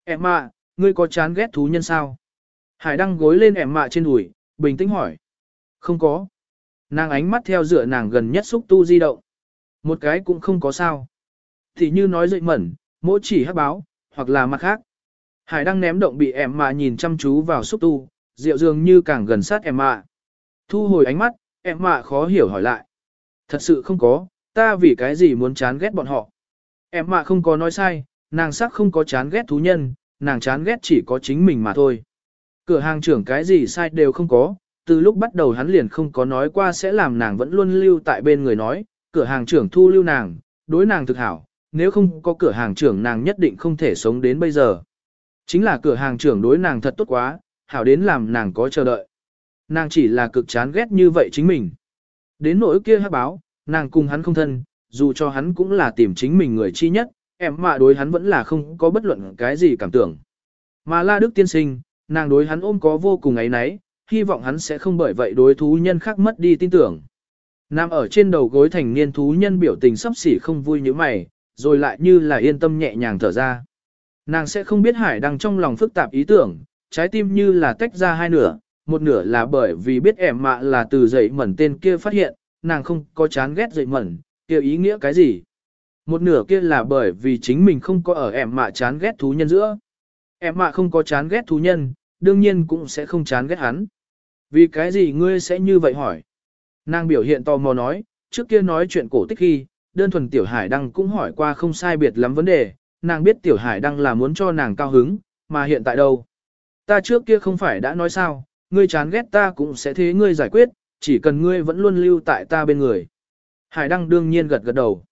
Em ạ, ngươi có chán ghét thú nhân sao? Hải đăng gối lên em mạ trên đùi, bình tĩnh hỏi. Không có. Nàng ánh mắt theo dựa nàng gần nhất xúc tu di động. Một cái cũng không có sao. Thì như nói dậy mẩn, mỗi chỉ hắc báo, hoặc là mặt khác. Hải đang ném động bị em mạ nhìn chăm chú vào xúc tu, rượu dường như càng gần sát em mạ. Thu hồi ánh mắt, em mạ khó hiểu hỏi lại. Thật sự không có, ta vì cái gì muốn chán ghét bọn họ. Em mạ không có nói sai, nàng sắc không có chán ghét thú nhân, nàng chán ghét chỉ có chính mình mà thôi. Cửa hàng trưởng cái gì sai đều không có, từ lúc bắt đầu hắn liền không có nói qua sẽ làm nàng vẫn luôn lưu tại bên người nói, cửa hàng trưởng thu lưu nàng, đối nàng thực hảo, nếu không có cửa hàng trưởng nàng nhất định không thể sống đến bây giờ. Chính là cửa hàng trưởng đối nàng thật tốt quá, hảo đến làm nàng có chờ đợi. Nàng chỉ là cực chán ghét như vậy chính mình. Đến nỗi kia hát báo, nàng cùng hắn không thân, dù cho hắn cũng là tìm chính mình người chi nhất, em mà đối hắn vẫn là không có bất luận cái gì cảm tưởng. Mà La Đức tiên sinh, nàng đối hắn ôm có vô cùng ấy nấy, hy vọng hắn sẽ không bởi vậy đối thú nhân khác mất đi tin tưởng. Nam ở trên đầu gối thành niên thú nhân biểu tình sắp xỉ không vui như mày, rồi lại như là yên tâm nhẹ nhàng thở ra. Nàng sẽ không biết hải đang trong lòng phức tạp ý tưởng, trái tim như là tách ra hai nửa, một nửa là bởi vì biết ẻm mạ là từ dậy mẩn tên kia phát hiện, nàng không có chán ghét dậy mẩn, kia ý nghĩa cái gì. Một nửa kia là bởi vì chính mình không có ở ẻm mạ chán ghét thú nhân giữa. Ẻm mạ không có chán ghét thú nhân, đương nhiên cũng sẽ không chán ghét hắn. Vì cái gì ngươi sẽ như vậy hỏi? Nàng biểu hiện tò mò nói, trước kia nói chuyện cổ tích khi, đơn thuần tiểu hải đăng cũng hỏi qua không sai biệt lắm vấn đề, nàng biết tiểu hải đăng là muốn cho nàng cao hứng, mà hiện tại đâu? Ta trước kia không phải đã nói sao, ngươi chán ghét ta cũng sẽ thế ngươi giải quyết, chỉ cần ngươi vẫn luôn lưu tại ta bên người. Hải đăng đương nhiên gật gật đầu.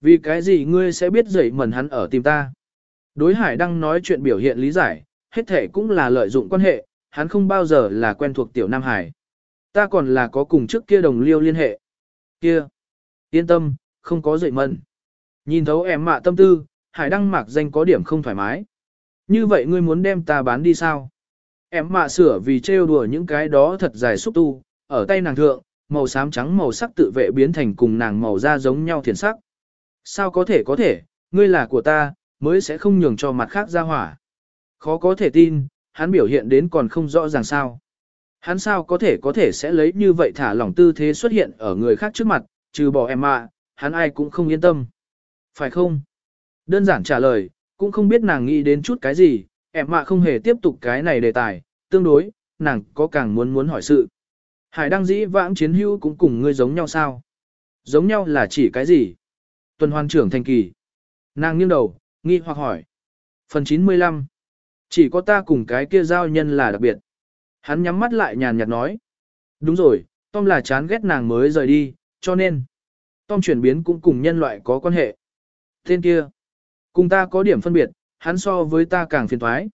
Vì cái gì ngươi sẽ biết dậy mẩn hắn ở tìm ta? Đối hải đăng nói chuyện biểu hiện lý giải, hết thể cũng là lợi dụng quan hệ, hắn không bao giờ là quen thuộc tiểu Nam Hải. Ta còn là có cùng trước kia đồng liêu liên hệ. Kia! Yên tâm, không có dậy mận. Nhìn thấu em mạ tâm tư, hải đăng mạc danh có điểm không thoải mái. Như vậy ngươi muốn đem ta bán đi sao? Em mạ sửa vì trêu đùa những cái đó thật dài xúc tu, ở tay nàng thượng, màu xám trắng màu sắc tự vệ biến thành cùng nàng màu da giống nhau thiền sắc. Sao có thể có thể, ngươi là của ta, mới sẽ không nhường cho mặt khác ra hỏa. Khó có thể tin, hắn biểu hiện đến còn không rõ ràng sao. Hắn sao có thể có thể sẽ lấy như vậy thả lỏng tư thế xuất hiện ở người khác trước mặt, trừ bỏ em ạ, hắn ai cũng không yên tâm. Phải không? Đơn giản trả lời, cũng không biết nàng nghĩ đến chút cái gì, em mạ không hề tiếp tục cái này đề tài, tương đối, nàng có càng muốn muốn hỏi sự. Hải đăng dĩ vãng chiến hữu cũng cùng ngươi giống nhau sao? Giống nhau là chỉ cái gì? Tuần hoàn trưởng thành kỳ. Nàng nghiêng đầu, nghi hoặc hỏi. Phần 95. Chỉ có ta cùng cái kia giao nhân là đặc biệt. Hắn nhắm mắt lại nhàn nhạt nói. Đúng rồi, Tom là chán ghét nàng mới rời đi, cho nên. Tom chuyển biến cũng cùng nhân loại có quan hệ. Tên kia. Cùng ta có điểm phân biệt, hắn so với ta càng phiền thoái.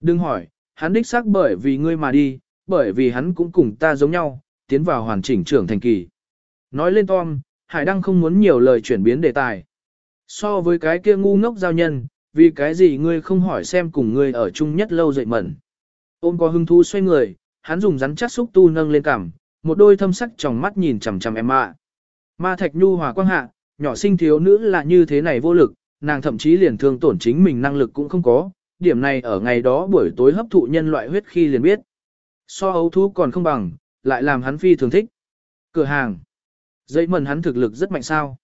Đừng hỏi, hắn đích xác bởi vì ngươi mà đi, bởi vì hắn cũng cùng ta giống nhau, tiến vào hoàn chỉnh trưởng thành kỳ. Nói lên Tom, Hải Đăng không muốn nhiều lời chuyển biến đề tài. So với cái kia ngu ngốc giao nhân, vì cái gì ngươi không hỏi xem cùng ngươi ở chung nhất lâu dậy mẩn. Ôm có hưng thú xoay người, hắn dùng rắn chắc xúc tu nâng lên cằm, một đôi thâm sắc trong mắt nhìn chằm chằm em ạ. Ma thạch nhu hòa quang hạ, nhỏ sinh thiếu nữ là như thế này vô lực, nàng thậm chí liền thương tổn chính mình năng lực cũng không có, điểm này ở ngày đó buổi tối hấp thụ nhân loại huyết khi liền biết. So ấu thú còn không bằng, lại làm hắn phi thường thích. Cửa hàng. Dây mần hắn thực lực rất mạnh sao.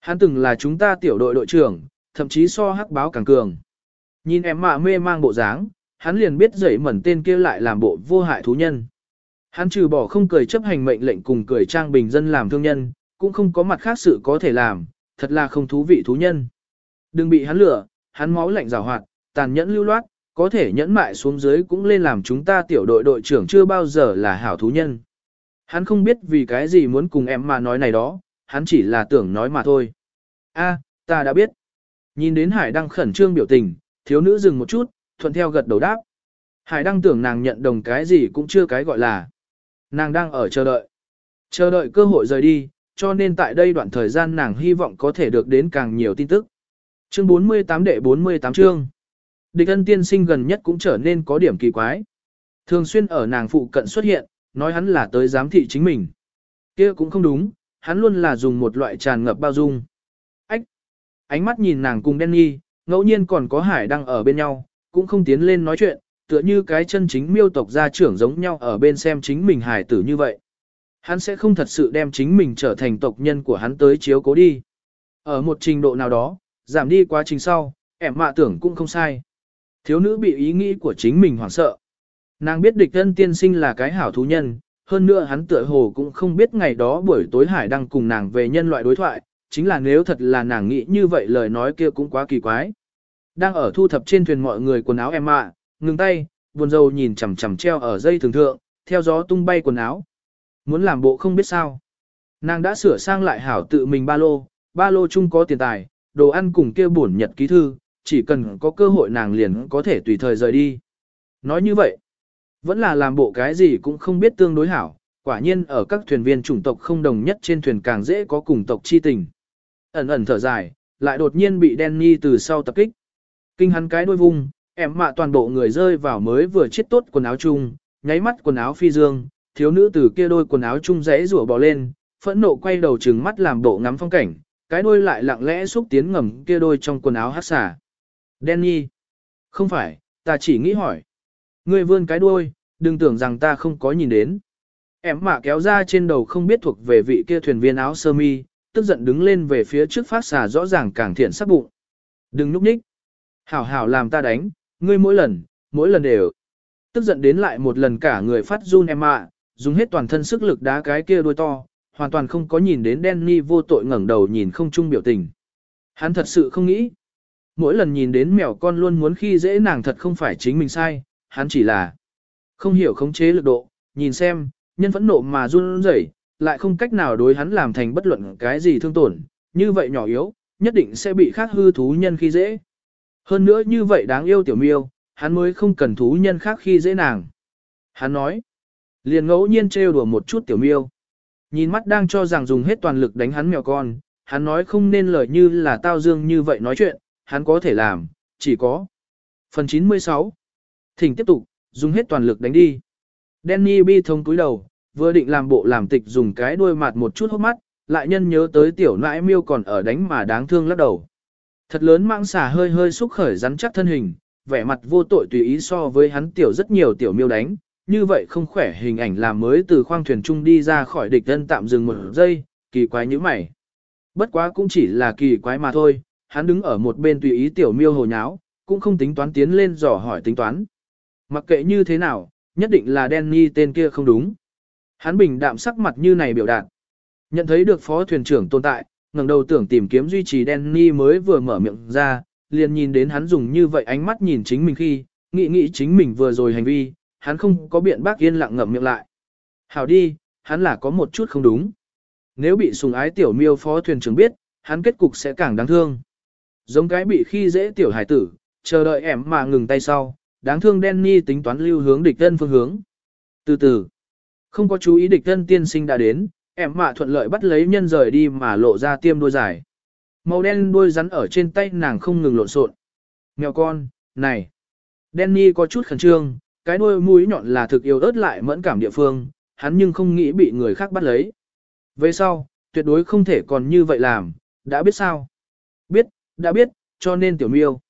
Hắn từng là chúng ta tiểu đội đội trưởng, thậm chí so hắc báo càng cường. Nhìn em mạ mê mang bộ dáng, hắn liền biết dậy mẩn tên kia lại làm bộ vô hại thú nhân. Hắn trừ bỏ không cười chấp hành mệnh lệnh cùng cười trang bình dân làm thương nhân, cũng không có mặt khác sự có thể làm, thật là không thú vị thú nhân. Đừng bị hắn lừa, hắn máu lạnh rào hoạt, tàn nhẫn lưu loát, có thể nhẫn mại xuống dưới cũng lên làm chúng ta tiểu đội đội trưởng chưa bao giờ là hảo thú nhân. Hắn không biết vì cái gì muốn cùng em mà nói này đó, hắn chỉ là tưởng nói mà thôi. A, ta đã biết. Nhìn đến Hải Đăng khẩn trương biểu tình, thiếu nữ dừng một chút, thuận theo gật đầu đáp. Hải Đăng tưởng nàng nhận đồng cái gì cũng chưa cái gọi là. Nàng đang ở chờ đợi. Chờ đợi cơ hội rời đi, cho nên tại đây đoạn thời gian nàng hy vọng có thể được đến càng nhiều tin tức. Chương 48 đệ 48 chương. Địch ân tiên sinh gần nhất cũng trở nên có điểm kỳ quái. Thường xuyên ở nàng phụ cận xuất hiện, nói hắn là tới giám thị chính mình. kia cũng không đúng, hắn luôn là dùng một loại tràn ngập bao dung. Ánh mắt nhìn nàng cùng Danny, ngẫu nhiên còn có hải đang ở bên nhau, cũng không tiến lên nói chuyện, tựa như cái chân chính miêu tộc gia trưởng giống nhau ở bên xem chính mình hải tử như vậy. Hắn sẽ không thật sự đem chính mình trở thành tộc nhân của hắn tới chiếu cố đi. Ở một trình độ nào đó, giảm đi quá trình sau, ẻm mạ tưởng cũng không sai. Thiếu nữ bị ý nghĩ của chính mình hoảng sợ. Nàng biết địch thân tiên sinh là cái hảo thú nhân, hơn nữa hắn tựa hồ cũng không biết ngày đó buổi tối hải đang cùng nàng về nhân loại đối thoại, chính là nếu thật là nàng nghĩ như vậy lời nói kia cũng quá kỳ quái. Đang ở thu thập trên thuyền mọi người quần áo em ạ, ngừng tay, buồn rầu nhìn chằm chằm treo ở dây thường thượng, theo gió tung bay quần áo. Muốn làm bộ không biết sao. Nàng đã sửa sang lại hảo tự mình ba lô, ba lô chung có tiền tài, đồ ăn cùng kia bổn nhật ký thư, chỉ cần có cơ hội nàng liền có thể tùy thời rời đi. Nói như vậy, vẫn là làm bộ cái gì cũng không biết tương đối hảo, quả nhiên ở các thuyền viên chủng tộc không đồng nhất trên thuyền càng dễ có cùng tộc chi tình. Ẩn ẩn thở dài, lại đột nhiên bị Danny từ sau tập kích. Kinh hắn cái đuôi vung, em mạ toàn bộ người rơi vào mới vừa chết tốt quần áo chung, nháy mắt quần áo phi dương, thiếu nữ từ kia đôi quần áo chung rẽ rủa bò lên, phẫn nộ quay đầu trừng mắt làm bộ ngắm phong cảnh, cái đuôi lại lặng lẽ xúc tiến ngầm kia đôi trong quần áo hát xả. Danny, không phải, ta chỉ nghĩ hỏi. Ngươi vươn cái đuôi, đừng tưởng rằng ta không có nhìn đến. Em mạ kéo ra trên đầu không biết thuộc về vị kia thuyền viên áo sơ mi, tức giận đứng lên về phía trước phát xà rõ ràng càng thiện sắc bụng. Đừng núp ních. Hảo hảo làm ta đánh, ngươi mỗi lần, mỗi lần đều. Tức giận đến lại một lần cả người phát run em ạ, dùng hết toàn thân sức lực đá cái kia đuôi to, hoàn toàn không có nhìn đến Danny vô tội ngẩng đầu nhìn không chung biểu tình. Hắn thật sự không nghĩ. Mỗi lần nhìn đến mèo con luôn muốn khi dễ nàng thật không phải chính mình sai, hắn chỉ là không hiểu khống chế lực độ, nhìn xem, nhân phẫn nộ mà run rẩy, lại không cách nào đối hắn làm thành bất luận cái gì thương tổn, như vậy nhỏ yếu, nhất định sẽ bị khác hư thú nhân khi dễ. Hơn nữa như vậy đáng yêu tiểu miêu, hắn mới không cần thú nhân khác khi dễ nàng. Hắn nói, liền ngẫu nhiên trêu đùa một chút tiểu miêu. Nhìn mắt đang cho rằng dùng hết toàn lực đánh hắn mèo con, hắn nói không nên lời như là tao dương như vậy nói chuyện, hắn có thể làm, chỉ có. Phần 96 Thỉnh tiếp tục, dùng hết toàn lực đánh đi. Danny bi thông túi đầu, vừa định làm bộ làm tịch dùng cái đuôi mặt một chút hốc mắt, lại nhân nhớ tới tiểu nãi miêu còn ở đánh mà đáng thương lắc đầu. Thật lớn mạng xà hơi hơi xúc khởi rắn chắc thân hình, vẻ mặt vô tội tùy ý so với hắn tiểu rất nhiều tiểu miêu đánh, như vậy không khỏe hình ảnh làm mới từ khoang thuyền trung đi ra khỏi địch thân tạm dừng một giây, kỳ quái như mày. Bất quá cũng chỉ là kỳ quái mà thôi, hắn đứng ở một bên tùy ý tiểu miêu hồ nháo, cũng không tính toán tiến lên dò hỏi tính toán. Mặc kệ như thế nào, nhất định là Danny tên kia không đúng. Hắn bình đạm sắc mặt như này biểu đạt. Nhận thấy được phó thuyền trưởng tồn tại, ngẩng đầu tưởng tìm kiếm duy trì Danny mới vừa mở miệng ra, liền nhìn đến hắn dùng như vậy ánh mắt nhìn chính mình khi, nghĩ nghĩ chính mình vừa rồi hành vi, hắn không có biện bác yên lặng ngậm miệng lại. Hảo đi, hắn là có một chút không đúng. Nếu bị sùng ái tiểu miêu phó thuyền trưởng biết, hắn kết cục sẽ càng đáng thương. Giống cái bị khi dễ tiểu hải tử, chờ đợi em mà ngừng tay sau, đáng thương Danny tính toán lưu hướng địch thân phương hướng. Từ từ, không có chú ý địch thân tiên sinh đã đến, em mạ thuận lợi bắt lấy nhân rời đi mà lộ ra tiêm đuôi dài. Màu đen đuôi rắn ở trên tay nàng không ngừng lộn xộn. Mèo con, này. Danny có chút khẩn trương, cái đuôi mũi nhọn là thực yêu ớt lại mẫn cảm địa phương, hắn nhưng không nghĩ bị người khác bắt lấy. Về sau, tuyệt đối không thể còn như vậy làm, đã biết sao? Biết, đã biết, cho nên tiểu miêu.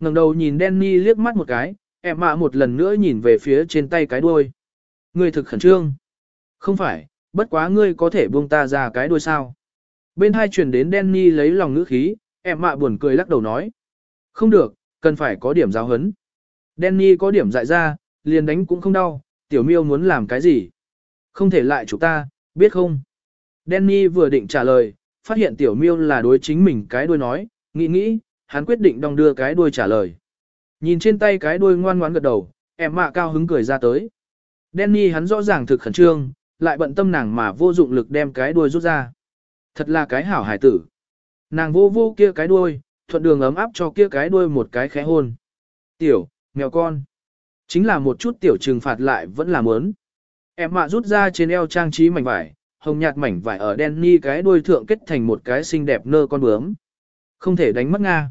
ngẩng đầu nhìn Danny liếc mắt một cái, em mạ một lần nữa nhìn về phía trên tay cái đuôi. Ngươi thực khẩn trương. Không phải, bất quá ngươi có thể buông ta ra cái đuôi sao. Bên hai chuyển đến Danny lấy lòng ngữ khí, em mạ buồn cười lắc đầu nói. Không được, cần phải có điểm giáo hấn. Danny có điểm dại ra, liền đánh cũng không đau, tiểu miêu muốn làm cái gì. Không thể lại chúng ta, biết không? Danny vừa định trả lời, phát hiện tiểu miêu là đối chính mình cái đuôi nói, nghĩ nghĩ, hắn quyết định đong đưa cái đuôi trả lời. Nhìn trên tay cái đuôi ngoan ngoãn gật đầu, em mạ cao hứng cười ra tới. Danny hắn rõ ràng thực khẩn trương, lại bận tâm nàng mà vô dụng lực đem cái đuôi rút ra. Thật là cái hảo hải tử. Nàng vô vô kia cái đuôi, thuận đường ấm áp cho kia cái đuôi một cái khẽ hôn. Tiểu, mèo con. Chính là một chút tiểu trừng phạt lại vẫn là muốn. Em mạ rút ra trên eo trang trí mảnh vải, hồng nhạt mảnh vải ở Danny cái đuôi thượng kết thành một cái xinh đẹp nơ con bướm. Không thể đánh mất Nga.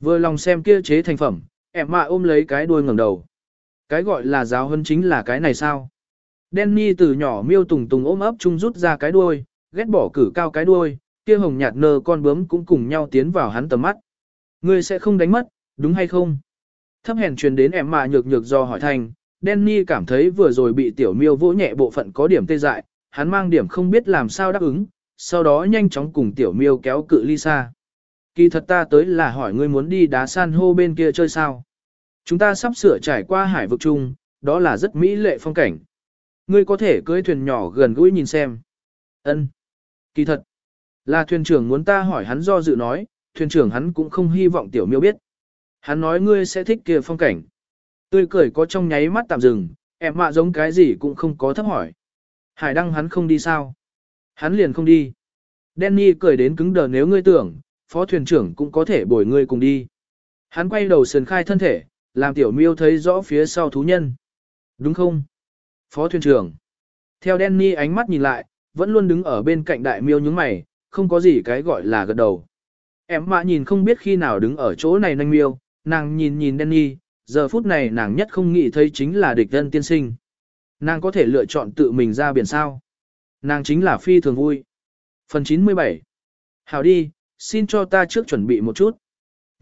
Vừa lòng xem kia chế thành phẩm, em mạ ôm lấy cái đuôi ngẩng đầu. Cái gọi là giáo hân chính là cái này sao? Danny từ nhỏ miêu tùng tùng ôm ấp chung rút ra cái đuôi, ghét bỏ cử cao cái đuôi, kia hồng nhạt nơ con bướm cũng cùng nhau tiến vào hắn tầm mắt. Ngươi sẽ không đánh mất, đúng hay không? Thấp hèn truyền đến em mà nhược nhược do hỏi thành, Danny cảm thấy vừa rồi bị tiểu miêu vỗ nhẹ bộ phận có điểm tê dại, hắn mang điểm không biết làm sao đáp ứng, sau đó nhanh chóng cùng tiểu miêu kéo cự ly xa. Kỳ thật ta tới là hỏi ngươi muốn đi đá san hô bên kia chơi sao. Chúng ta sắp sửa trải qua hải vực chung, đó là rất mỹ lệ phong cảnh. Ngươi có thể cưỡi thuyền nhỏ gần gũi nhìn xem. Ân. Kỳ thật, là thuyền trưởng muốn ta hỏi hắn do dự nói, thuyền trưởng hắn cũng không hy vọng tiểu miêu biết. Hắn nói ngươi sẽ thích kia phong cảnh. Tươi cười có trong nháy mắt tạm dừng, em mạ giống cái gì cũng không có thấp hỏi. Hải đăng hắn không đi sao? Hắn liền không đi. Danny cười đến cứng đờ nếu ngươi tưởng, phó thuyền trưởng cũng có thể bồi ngươi cùng đi. Hắn quay đầu sườn khai thân thể, làm tiểu miêu thấy rõ phía sau thú nhân. Đúng không? Phó thuyền trưởng. Theo Danny ánh mắt nhìn lại, vẫn luôn đứng ở bên cạnh đại miêu nhướng mày, không có gì cái gọi là gật đầu. Em mạ nhìn không biết khi nào đứng ở chỗ này nanh miêu, nàng nhìn nhìn Danny, giờ phút này nàng nhất không nghĩ thấy chính là địch thân tiên sinh. Nàng có thể lựa chọn tự mình ra biển sao. Nàng chính là phi thường vui. Phần 97 Hào đi, xin cho ta trước chuẩn bị một chút.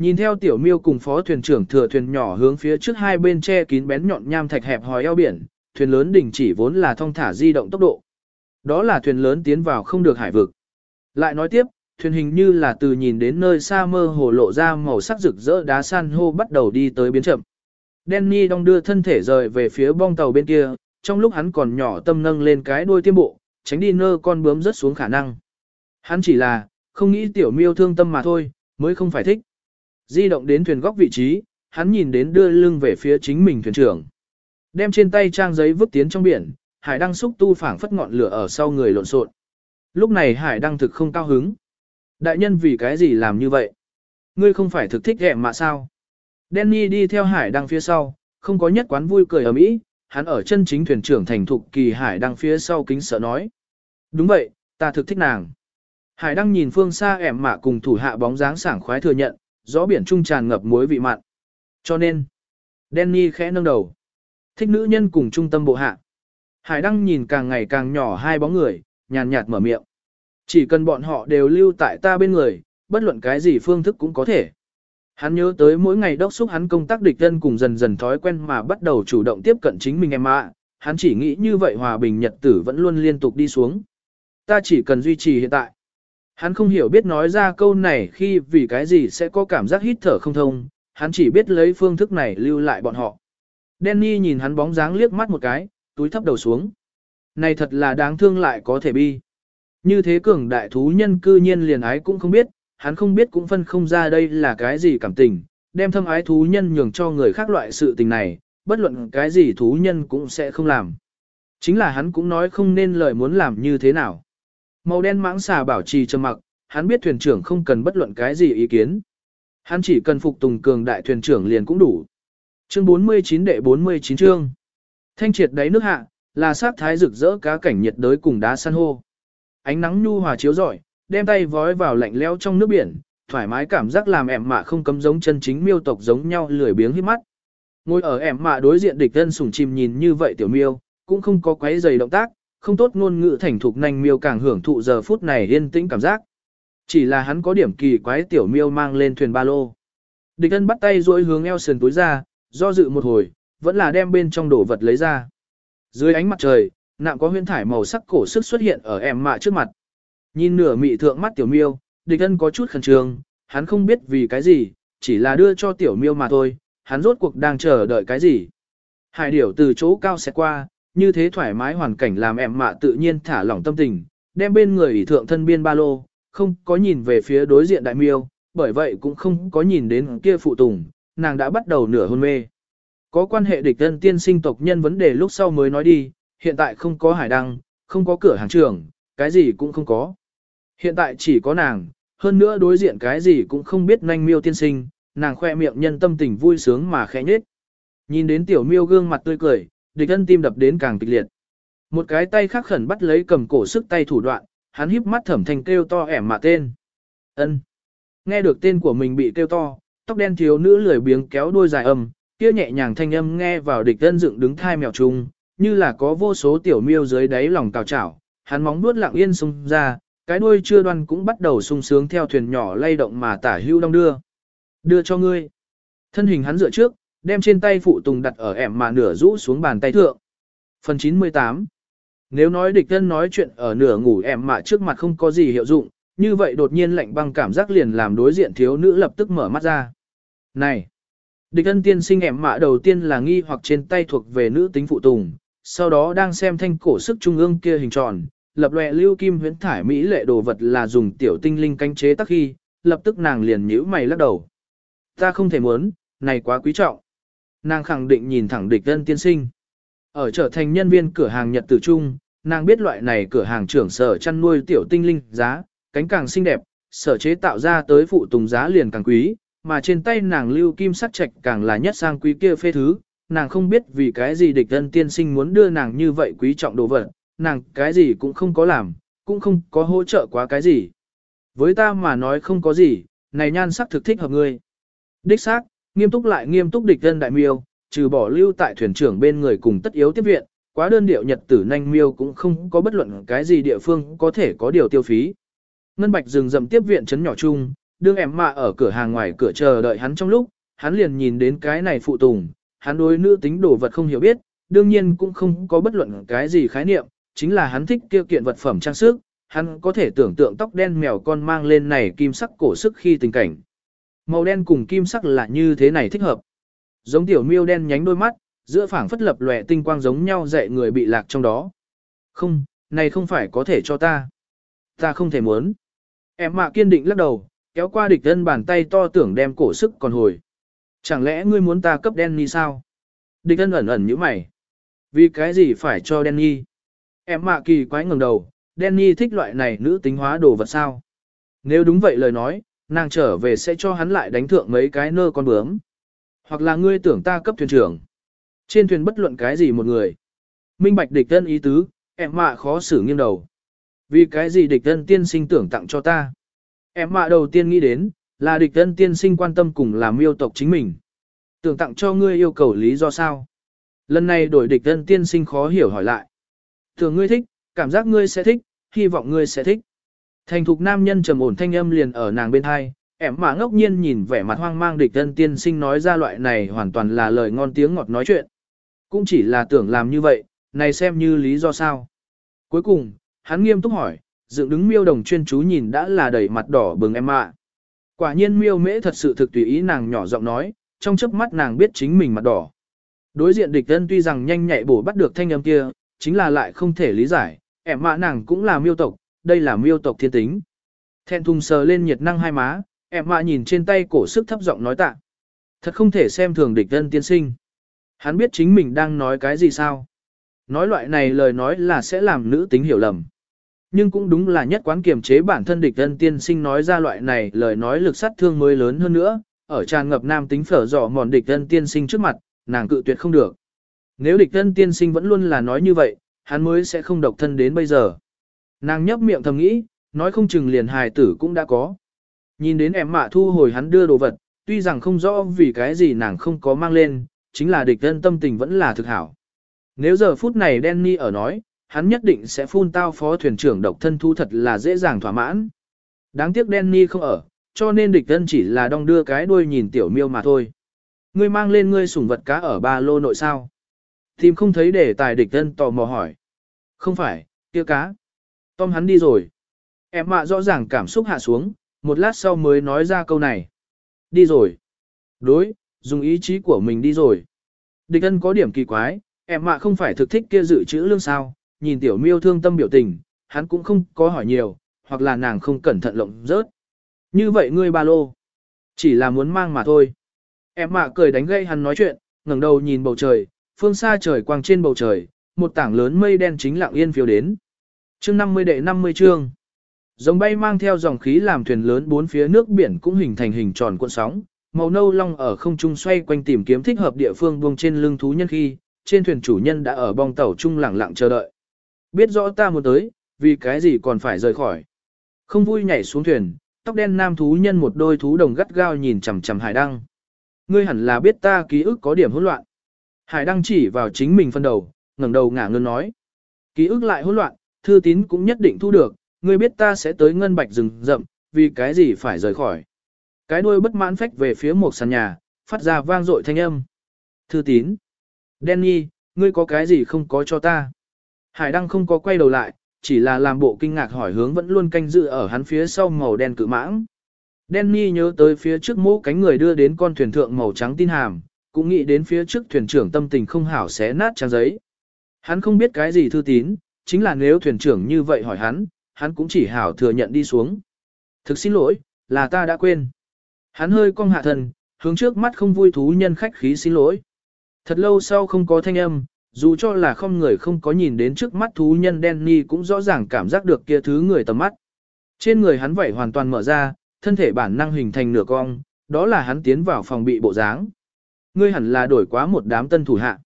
Nhìn theo tiểu miêu cùng phó thuyền trưởng thừa thuyền nhỏ hướng phía trước hai bên che kín bén nhọn nham thạch hẹp hòi eo biển, thuyền lớn đình chỉ vốn là thong thả di động tốc độ. Đó là thuyền lớn tiến vào không được hải vực. Lại nói tiếp, thuyền hình như là từ nhìn đến nơi xa mơ hồ lộ ra màu sắc rực rỡ đá san hô bắt đầu đi tới biến chậm. Danny đong đưa thân thể rời về phía bong tàu bên kia, trong lúc hắn còn nhỏ tâm nâng lên cái đuôi tiêm bộ, tránh đi nơ con bướm rớt xuống khả năng. Hắn chỉ là, không nghĩ tiểu miêu thương tâm mà thôi, mới không phải thích. Di động đến thuyền góc vị trí, hắn nhìn đến đưa lưng về phía chính mình thuyền trưởng. Đem trên tay trang giấy vứt tiến trong biển, hải đăng xúc tu phảng phất ngọn lửa ở sau người lộn xộn. Lúc này hải đăng thực không cao hứng. Đại nhân vì cái gì làm như vậy? Ngươi không phải thực thích hẹm mà sao? Danny đi theo hải đăng phía sau, không có nhất quán vui cười ở mỹ, hắn ở chân chính thuyền trưởng thành thục kỳ hải đăng phía sau kính sợ nói. Đúng vậy, ta thực thích nàng. Hải đăng nhìn phương xa ẻm mạ cùng thủ hạ bóng dáng sảng khoái thừa nhận, gió biển trung tràn ngập muối vị mặn. Cho nên, Danny khẽ nâng đầu. Thích nữ nhân cùng trung tâm bộ hạ. Hải đăng nhìn càng ngày càng nhỏ hai bóng người, nhàn nhạt mở miệng. Chỉ cần bọn họ đều lưu tại ta bên người, bất luận cái gì phương thức cũng có thể. Hắn nhớ tới mỗi ngày đốc xúc hắn công tác địch thân cùng dần dần thói quen mà bắt đầu chủ động tiếp cận chính mình em ạ. Hắn chỉ nghĩ như vậy hòa bình nhật tử vẫn luôn liên tục đi xuống. Ta chỉ cần duy trì hiện tại. Hắn không hiểu biết nói ra câu này khi vì cái gì sẽ có cảm giác hít thở không thông, hắn chỉ biết lấy phương thức này lưu lại bọn họ. Danny nhìn hắn bóng dáng liếc mắt một cái, túi thấp đầu xuống. Này thật là đáng thương lại có thể bi. Như thế cường đại thú nhân cư nhiên liền ái cũng không biết, hắn không biết cũng phân không ra đây là cái gì cảm tình, đem thâm ái thú nhân nhường cho người khác loại sự tình này, bất luận cái gì thú nhân cũng sẽ không làm. Chính là hắn cũng nói không nên lời muốn làm như thế nào. Màu đen mãng xà bảo trì trầm mặc, hắn biết thuyền trưởng không cần bất luận cái gì ý kiến. Hắn chỉ cần phục tùng cường đại thuyền trưởng liền cũng đủ. Chương 49 đệ 49 chương. Thanh triệt đáy nước hạ, là sát thái rực rỡ cá cảnh nhiệt đới cùng đá san hô. Ánh nắng nhu hòa chiếu rọi, đem tay vói vào lạnh lẽo trong nước biển, thoải mái cảm giác làm ẻm mạ không cấm giống chân chính miêu tộc giống nhau lười biếng hít mắt. Ngồi ở ẻm mạ đối diện địch thân sủng chim nhìn như vậy tiểu miêu, cũng không có quấy giày động tác, không tốt ngôn ngữ thành thục nhanh miêu càng hưởng thụ giờ phút này yên tĩnh cảm giác. Chỉ là hắn có điểm kỳ quái tiểu miêu mang lên thuyền ba lô. Địch thân bắt tay duỗi hướng eo sườn túi ra, do dự một hồi, vẫn là đem bên trong đồ vật lấy ra. Dưới ánh mặt trời, nạm có huyên thải màu sắc cổ sức xuất hiện ở em mạ trước mặt. Nhìn nửa mị thượng mắt tiểu miêu, địch ân có chút khẩn trương, hắn không biết vì cái gì, chỉ là đưa cho tiểu miêu mà thôi, hắn rốt cuộc đang chờ đợi cái gì. Hải điểu từ chỗ cao sẽ qua, như thế thoải mái hoàn cảnh làm em mạ tự nhiên thả lỏng tâm tình, đem bên người ủy thượng thân biên ba lô, không có nhìn về phía đối diện đại miêu, bởi vậy cũng không có nhìn đến kia phụ tùng, nàng đã bắt đầu nửa hôn mê. Có quan hệ địch thân tiên sinh tộc nhân vấn đề lúc sau mới nói đi, hiện tại không có hải đăng, không có cửa hàng trưởng, cái gì cũng không có. Hiện tại chỉ có nàng, hơn nữa đối diện cái gì cũng không biết nhanh miêu tiên sinh, nàng khoe miệng nhân tâm tình vui sướng mà khẽ nhết. Nhìn đến tiểu miêu gương mặt tươi cười, địch ân tim đập đến càng kịch liệt. Một cái tay khác khẩn bắt lấy cầm cổ sức tay thủ đoạn, hắn híp mắt thẩm thành kêu to ẻm mà tên. ân Nghe được tên của mình bị kêu to, tóc đen thiếu nữ lười biếng kéo đuôi dài âm, kia nhẹ nhàng thanh âm nghe vào địch thân dựng đứng thai mèo trùng, như là có vô số tiểu miêu dưới đáy lòng cào chảo, hắn móng vuốt lặng yên xung ra, cái đuôi chưa đoan cũng bắt đầu sung sướng theo thuyền nhỏ lay động mà tả hưu đong đưa. Đưa cho ngươi. Thân hình hắn dựa trước, đem trên tay phụ tùng đặt ở ẻm mà nửa rũ xuống bàn tay thượng. Phần 98 Nếu nói địch thân nói chuyện ở nửa ngủ ẻm mạ trước mặt không có gì hiệu dụng, như vậy đột nhiên lạnh băng cảm giác liền làm đối diện thiếu nữ lập tức mở mắt ra. Này! Địch thân tiên sinh ẻm mạ đầu tiên là nghi hoặc trên tay thuộc về nữ tính phụ tùng, sau đó đang xem thanh cổ sức trung ương kia hình tròn, lập lòe lưu kim huyễn thải mỹ lệ đồ vật là dùng tiểu tinh linh canh chế tắc khi, lập tức nàng liền nhíu mày lắc đầu. Ta không thể muốn, này quá quý trọng. Nàng khẳng định nhìn thẳng địch ân tiên sinh. Ở trở thành nhân viên cửa hàng Nhật Tử Trung, nàng biết loại này cửa hàng trưởng sở chăn nuôi tiểu tinh linh giá, cánh càng xinh đẹp, sở chế tạo ra tới phụ tùng giá liền càng quý, mà trên tay nàng lưu kim sắc trạch càng là nhất sang quý kia phê thứ, nàng không biết vì cái gì địch ân tiên sinh muốn đưa nàng như vậy quý trọng đồ vật, nàng cái gì cũng không có làm, cũng không có hỗ trợ quá cái gì. Với ta mà nói không có gì, này nhan sắc thực thích hợp ngươi. Đích xác, nghiêm túc lại nghiêm túc địch thân đại miêu, trừ bỏ lưu tại thuyền trưởng bên người cùng tất yếu tiếp viện, quá đơn điệu nhật tử nhanh miêu cũng không có bất luận cái gì địa phương có thể có điều tiêu phí. Ngân Bạch dừng dậm tiếp viện chấn nhỏ chung, đương em mạ ở cửa hàng ngoài cửa chờ đợi hắn trong lúc, hắn liền nhìn đến cái này phụ tùng, hắn đối nữ tính đồ vật không hiểu biết, đương nhiên cũng không có bất luận cái gì khái niệm, chính là hắn thích kia kiện vật phẩm trang sức, hắn có thể tưởng tượng tóc đen mèo con mang lên này kim sắc cổ sức khi tình cảnh. Màu đen cùng kim sắc là như thế này thích hợp. Giống tiểu miêu đen nhánh đôi mắt, giữa phảng phất lập lòe tinh quang giống nhau dạy người bị lạc trong đó. Không, này không phải có thể cho ta. Ta không thể muốn. Em mạ kiên định lắc đầu, kéo qua địch thân bàn tay to tưởng đem cổ sức còn hồi. Chẳng lẽ ngươi muốn ta cấp Danny sao? Địch thân ẩn ẩn như mày. Vì cái gì phải cho Danny? Em mạ kỳ quái ngẩng đầu, Danny thích loại này nữ tính hóa đồ vật sao? Nếu đúng vậy lời nói, nàng trở về sẽ cho hắn lại đánh thượng mấy cái nơ con bướm. Hoặc là ngươi tưởng ta cấp thuyền trưởng. Trên thuyền bất luận cái gì một người. Minh bạch địch thân ý tứ, em mạ khó xử nghiêng đầu. Vì cái gì địch thân tiên sinh tưởng tặng cho ta? Em mạ đầu tiên nghĩ đến, là địch thân tiên sinh quan tâm cùng làm miêu tộc chính mình. Tưởng tặng cho ngươi yêu cầu lý do sao? Lần này đổi địch thân tiên sinh khó hiểu hỏi lại. Tưởng ngươi thích, cảm giác ngươi sẽ thích, hy vọng ngươi sẽ thích. Thành thục nam nhân trầm ổn thanh âm liền ở nàng bên hai, em mà ngốc nhiên nhìn vẻ mặt hoang mang địch thân tiên sinh nói ra loại này hoàn toàn là lời ngon tiếng ngọt nói chuyện. Cũng chỉ là tưởng làm như vậy, này xem như lý do sao. Cuối cùng, hắn nghiêm túc hỏi, dựng đứng miêu đồng chuyên chú nhìn đã là đầy mặt đỏ bừng em ạ. Quả nhiên miêu mễ thật sự thực tùy ý nàng nhỏ giọng nói, trong chớp mắt nàng biết chính mình mặt đỏ. Đối diện địch thân tuy rằng nhanh nhạy bổ bắt được thanh âm kia, chính là lại không thể lý giải, em mạ nàng cũng là miêu tộc, đây là miêu tộc thiên tính. Thẹn thùng sờ lên nhiệt năng hai má, em mạ nhìn trên tay cổ sức thấp giọng nói tạ. Thật không thể xem thường địch thân tiên sinh. Hắn biết chính mình đang nói cái gì sao. Nói loại này lời nói là sẽ làm nữ tính hiểu lầm. Nhưng cũng đúng là nhất quán kiềm chế bản thân địch thân tiên sinh nói ra loại này lời nói lực sát thương mới lớn hơn nữa, ở tràn ngập nam tính phở dò mòn địch thân tiên sinh trước mặt, nàng cự tuyệt không được. Nếu địch thân tiên sinh vẫn luôn là nói như vậy, hắn mới sẽ không độc thân đến bây giờ. Nàng nhấp miệng thầm nghĩ, nói không chừng liền hài tử cũng đã có. Nhìn đến em mạ thu hồi hắn đưa đồ vật, tuy rằng không rõ vì cái gì nàng không có mang lên, chính là địch thân tâm tình vẫn là thực hảo. Nếu giờ phút này Danny ở nói, hắn nhất định sẽ phun tao phó thuyền trưởng độc thân thu thật là dễ dàng thỏa mãn. Đáng tiếc Danny không ở, cho nên địch thân chỉ là đong đưa cái đuôi nhìn tiểu miêu mà thôi. Ngươi mang lên ngươi sủng vật cá ở ba lô nội sao? Tìm không thấy để tài địch thân tò mò hỏi. Không phải, kia cá. Tom hắn đi rồi. Em mạ rõ ràng cảm xúc hạ xuống, một lát sau mới nói ra câu này. Đi rồi. Đối, dùng ý chí của mình đi rồi. Địch ân có điểm kỳ quái, em mạ không phải thực thích kia dự trữ lương sao, nhìn tiểu miêu thương tâm biểu tình, hắn cũng không có hỏi nhiều, hoặc là nàng không cẩn thận lộng rớt. Như vậy ngươi ba lô, chỉ là muốn mang mà thôi. Em mạ cười đánh gây hắn nói chuyện, ngẩng đầu nhìn bầu trời, phương xa trời quang trên bầu trời, một tảng lớn mây đen chính lặng yên phiêu đến. Chương 50 đệ 50 chương. Dòng bay mang theo dòng khí làm thuyền lớn bốn phía nước biển cũng hình thành hình tròn cuộn sóng, màu nâu long ở không trung xoay quanh tìm kiếm thích hợp địa phương buông trên lưng thú nhân khi, trên thuyền chủ nhân đã ở bong tàu trung lặng lặng chờ đợi. Biết rõ ta muốn tới, vì cái gì còn phải rời khỏi. Không vui nhảy xuống thuyền, tóc đen nam thú nhân một đôi thú đồng gắt gao nhìn chằm chằm Hải Đăng. Ngươi hẳn là biết ta ký ức có điểm hỗn loạn. Hải Đăng chỉ vào chính mình phân đầu, ngẩng đầu ngả ngơn nói. Ký ức lại hỗn loạn, thư tín cũng nhất định thu được, ngươi biết ta sẽ tới ngân bạch rừng rậm, vì cái gì phải rời khỏi. Cái đuôi bất mãn phách về phía một sàn nhà, phát ra vang dội thanh âm. Thư tín. Danny, ngươi có cái gì không có cho ta? Hải Đăng không có quay đầu lại, chỉ là làm bộ kinh ngạc hỏi hướng vẫn luôn canh dự ở hắn phía sau màu đen cự mãng. Danny nhớ tới phía trước mũ cánh người đưa đến con thuyền thượng màu trắng tin hàm, cũng nghĩ đến phía trước thuyền trưởng tâm tình không hảo xé nát trang giấy. Hắn không biết cái gì thư tín, chính là nếu thuyền trưởng như vậy hỏi hắn, hắn cũng chỉ hảo thừa nhận đi xuống. Thực xin lỗi, là ta đã quên. Hắn hơi cong hạ thần, hướng trước mắt không vui thú nhân khách khí xin lỗi. Thật lâu sau không có thanh âm, dù cho là không người không có nhìn đến trước mắt thú nhân Danny cũng rõ ràng cảm giác được kia thứ người tầm mắt. Trên người hắn vảy hoàn toàn mở ra, thân thể bản năng hình thành nửa cong, đó là hắn tiến vào phòng bị bộ dáng. Ngươi hẳn là đổi quá một đám tân thủ hạ.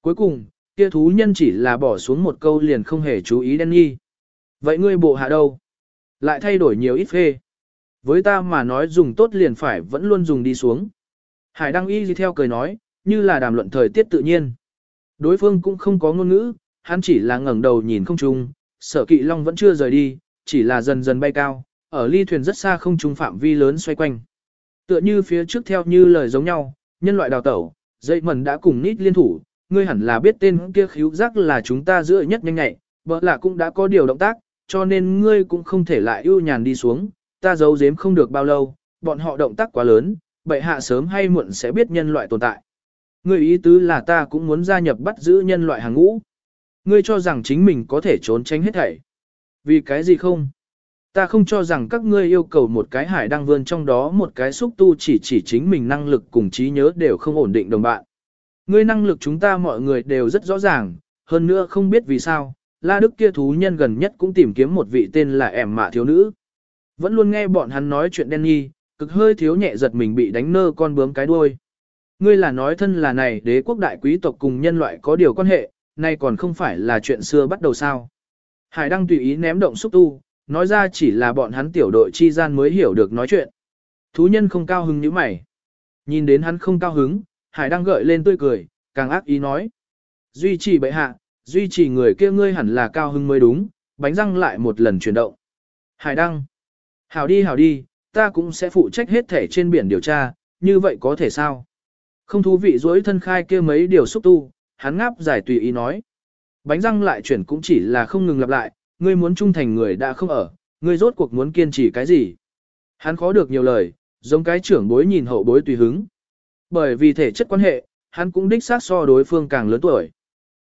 Cuối cùng, kia thú nhân chỉ là bỏ xuống một câu liền không hề chú ý đen nhi. Vậy ngươi bộ hạ đâu? Lại thay đổi nhiều ít phê. Với ta mà nói dùng tốt liền phải vẫn luôn dùng đi xuống. Hải Đăng Y gì theo cười nói, như là đàm luận thời tiết tự nhiên. Đối phương cũng không có ngôn ngữ, hắn chỉ là ngẩng đầu nhìn không trung, sở kỵ long vẫn chưa rời đi, chỉ là dần dần bay cao, ở ly thuyền rất xa không trung phạm vi lớn xoay quanh. Tựa như phía trước theo như lời giống nhau, nhân loại đào tẩu, dây mần đã cùng nít liên thủ, ngươi hẳn là biết tên kia khíu giác là chúng ta giữa nhất nhanh nhạy, bỡ là cũng đã có điều động tác, cho nên ngươi cũng không thể lại ưu nhàn đi xuống, ta giấu giếm không được bao lâu, bọn họ động tác quá lớn, bệ hạ sớm hay muộn sẽ biết nhân loại tồn tại. Ngươi ý tứ là ta cũng muốn gia nhập bắt giữ nhân loại hàng ngũ. Ngươi cho rằng chính mình có thể trốn tránh hết thảy. Vì cái gì không? Ta không cho rằng các ngươi yêu cầu một cái hải đăng vươn trong đó một cái xúc tu chỉ chỉ chính mình năng lực cùng trí nhớ đều không ổn định đồng bạn. Ngươi năng lực chúng ta mọi người đều rất rõ ràng, hơn nữa không biết vì sao, La Đức kia thú nhân gần nhất cũng tìm kiếm một vị tên là ẻm mạ thiếu nữ. Vẫn luôn nghe bọn hắn nói chuyện đen nhi, cực hơi thiếu nhẹ giật mình bị đánh nơ con bướm cái đuôi. Ngươi là nói thân là này đế quốc đại quý tộc cùng nhân loại có điều quan hệ, nay còn không phải là chuyện xưa bắt đầu sao. Hải Đăng tùy ý ném động xúc tu, nói ra chỉ là bọn hắn tiểu đội chi gian mới hiểu được nói chuyện. Thú nhân không cao hứng như mày. Nhìn đến hắn không cao hứng, Hải Đăng gợi lên tươi cười, càng ác ý nói. Duy trì bệ hạ, duy trì người kia ngươi hẳn là cao hứng mới đúng, bánh răng lại một lần chuyển động. Hải Đăng. Hảo đi hảo đi, ta cũng sẽ phụ trách hết thể trên biển điều tra, như vậy có thể sao? Không thú vị dối thân khai kia mấy điều xúc tu, hắn ngáp giải tùy ý nói. Bánh răng lại chuyển cũng chỉ là không ngừng lặp lại, ngươi muốn trung thành người đã không ở, ngươi rốt cuộc muốn kiên trì cái gì? Hắn khó được nhiều lời, giống cái trưởng bối nhìn hậu bối tùy hứng. Bởi vì thể chất quan hệ, hắn cũng đích xác so đối phương càng lớn tuổi.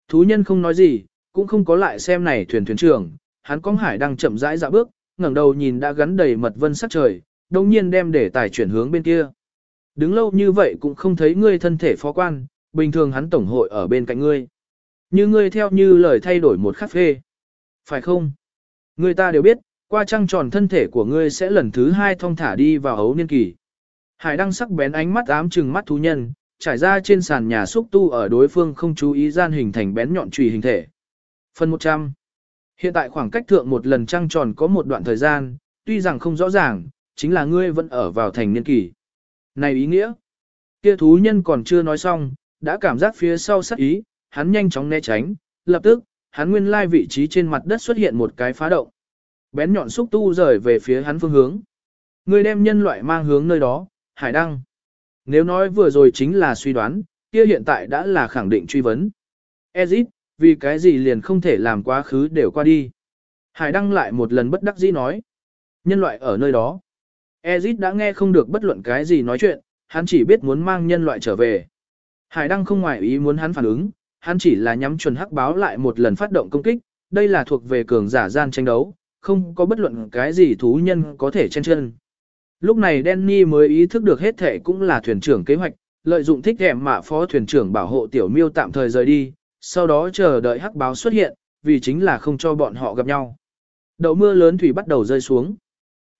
Thú nhân không nói gì, cũng không có lại xem này thuyền thuyền trưởng, hắn con hải đang chậm rãi dạ bước, ngẩng đầu nhìn đã gắn đầy mật vân sắc trời, đồng nhiên đem để tài chuyển hướng bên kia. Đứng lâu như vậy cũng không thấy ngươi thân thể phó quan, bình thường hắn tổng hội ở bên cạnh ngươi. Như ngươi theo như lời thay đổi một khắc phê. Phải không? Người ta đều biết, qua trăng tròn thân thể của ngươi sẽ lần thứ hai thong thả đi vào ấu niên kỳ. Hải đăng sắc bén ánh mắt ám trừng mắt thú nhân, trải ra trên sàn nhà xúc tu ở đối phương không chú ý gian hình thành bén nhọn trùy hình thể. Phần 100 Hiện tại khoảng cách thượng một lần trăng tròn có một đoạn thời gian, tuy rằng không rõ ràng, chính là ngươi vẫn ở vào thành niên kỳ. Này ý nghĩa, kia thú nhân còn chưa nói xong, đã cảm giác phía sau sắc ý, hắn nhanh chóng né tránh, lập tức, hắn nguyên lai vị trí trên mặt đất xuất hiện một cái phá động. Bén nhọn xúc tu rời về phía hắn phương hướng. Ngươi đem nhân loại mang hướng nơi đó, hải đăng. Nếu nói vừa rồi chính là suy đoán, kia hiện tại đã là khẳng định truy vấn. Ezit, vì cái gì liền không thể làm quá khứ đều qua đi. Hải đăng lại một lần bất đắc dĩ nói. Nhân loại ở nơi đó. Ezit đã nghe không được bất luận cái gì nói chuyện, hắn chỉ biết muốn mang nhân loại trở về. Hải đăng không ngoài ý muốn hắn phản ứng, hắn chỉ là nhắm chuẩn hắc báo lại một lần phát động công kích, đây là thuộc về cường giả gian tranh đấu, không có bất luận cái gì thú nhân có thể chen chân. Lúc này Danny mới ý thức được hết thể cũng là thuyền trưởng kế hoạch, lợi dụng thích hẻm mạ phó thuyền trưởng bảo hộ tiểu miêu tạm thời rời đi, sau đó chờ đợi hắc báo xuất hiện, vì chính là không cho bọn họ gặp nhau. Đậu mưa lớn thủy bắt đầu rơi xuống.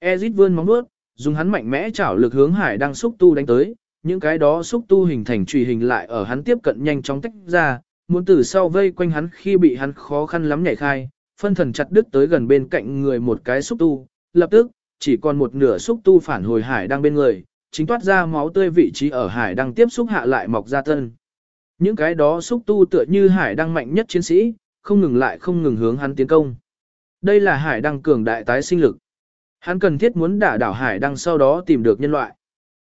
Ezit vươn móng vuốt, dùng hắn mạnh mẽ chảo lực hướng hải đang xúc tu đánh tới, những cái đó xúc tu hình thành trùy hình lại ở hắn tiếp cận nhanh chóng tách ra, muốn từ sau vây quanh hắn khi bị hắn khó khăn lắm nhảy khai, phân thần chặt đứt tới gần bên cạnh người một cái xúc tu, lập tức, chỉ còn một nửa xúc tu phản hồi hải đang bên người, chính toát ra máu tươi vị trí ở hải đăng tiếp xúc hạ lại mọc ra thân Những cái đó xúc tu tựa như hải đăng mạnh nhất chiến sĩ, không ngừng lại không ngừng hướng hắn tiến công. Đây là hải đăng cường đại tái sinh lực. Hắn cần thiết muốn đả đảo hải đăng sau đó tìm được nhân loại.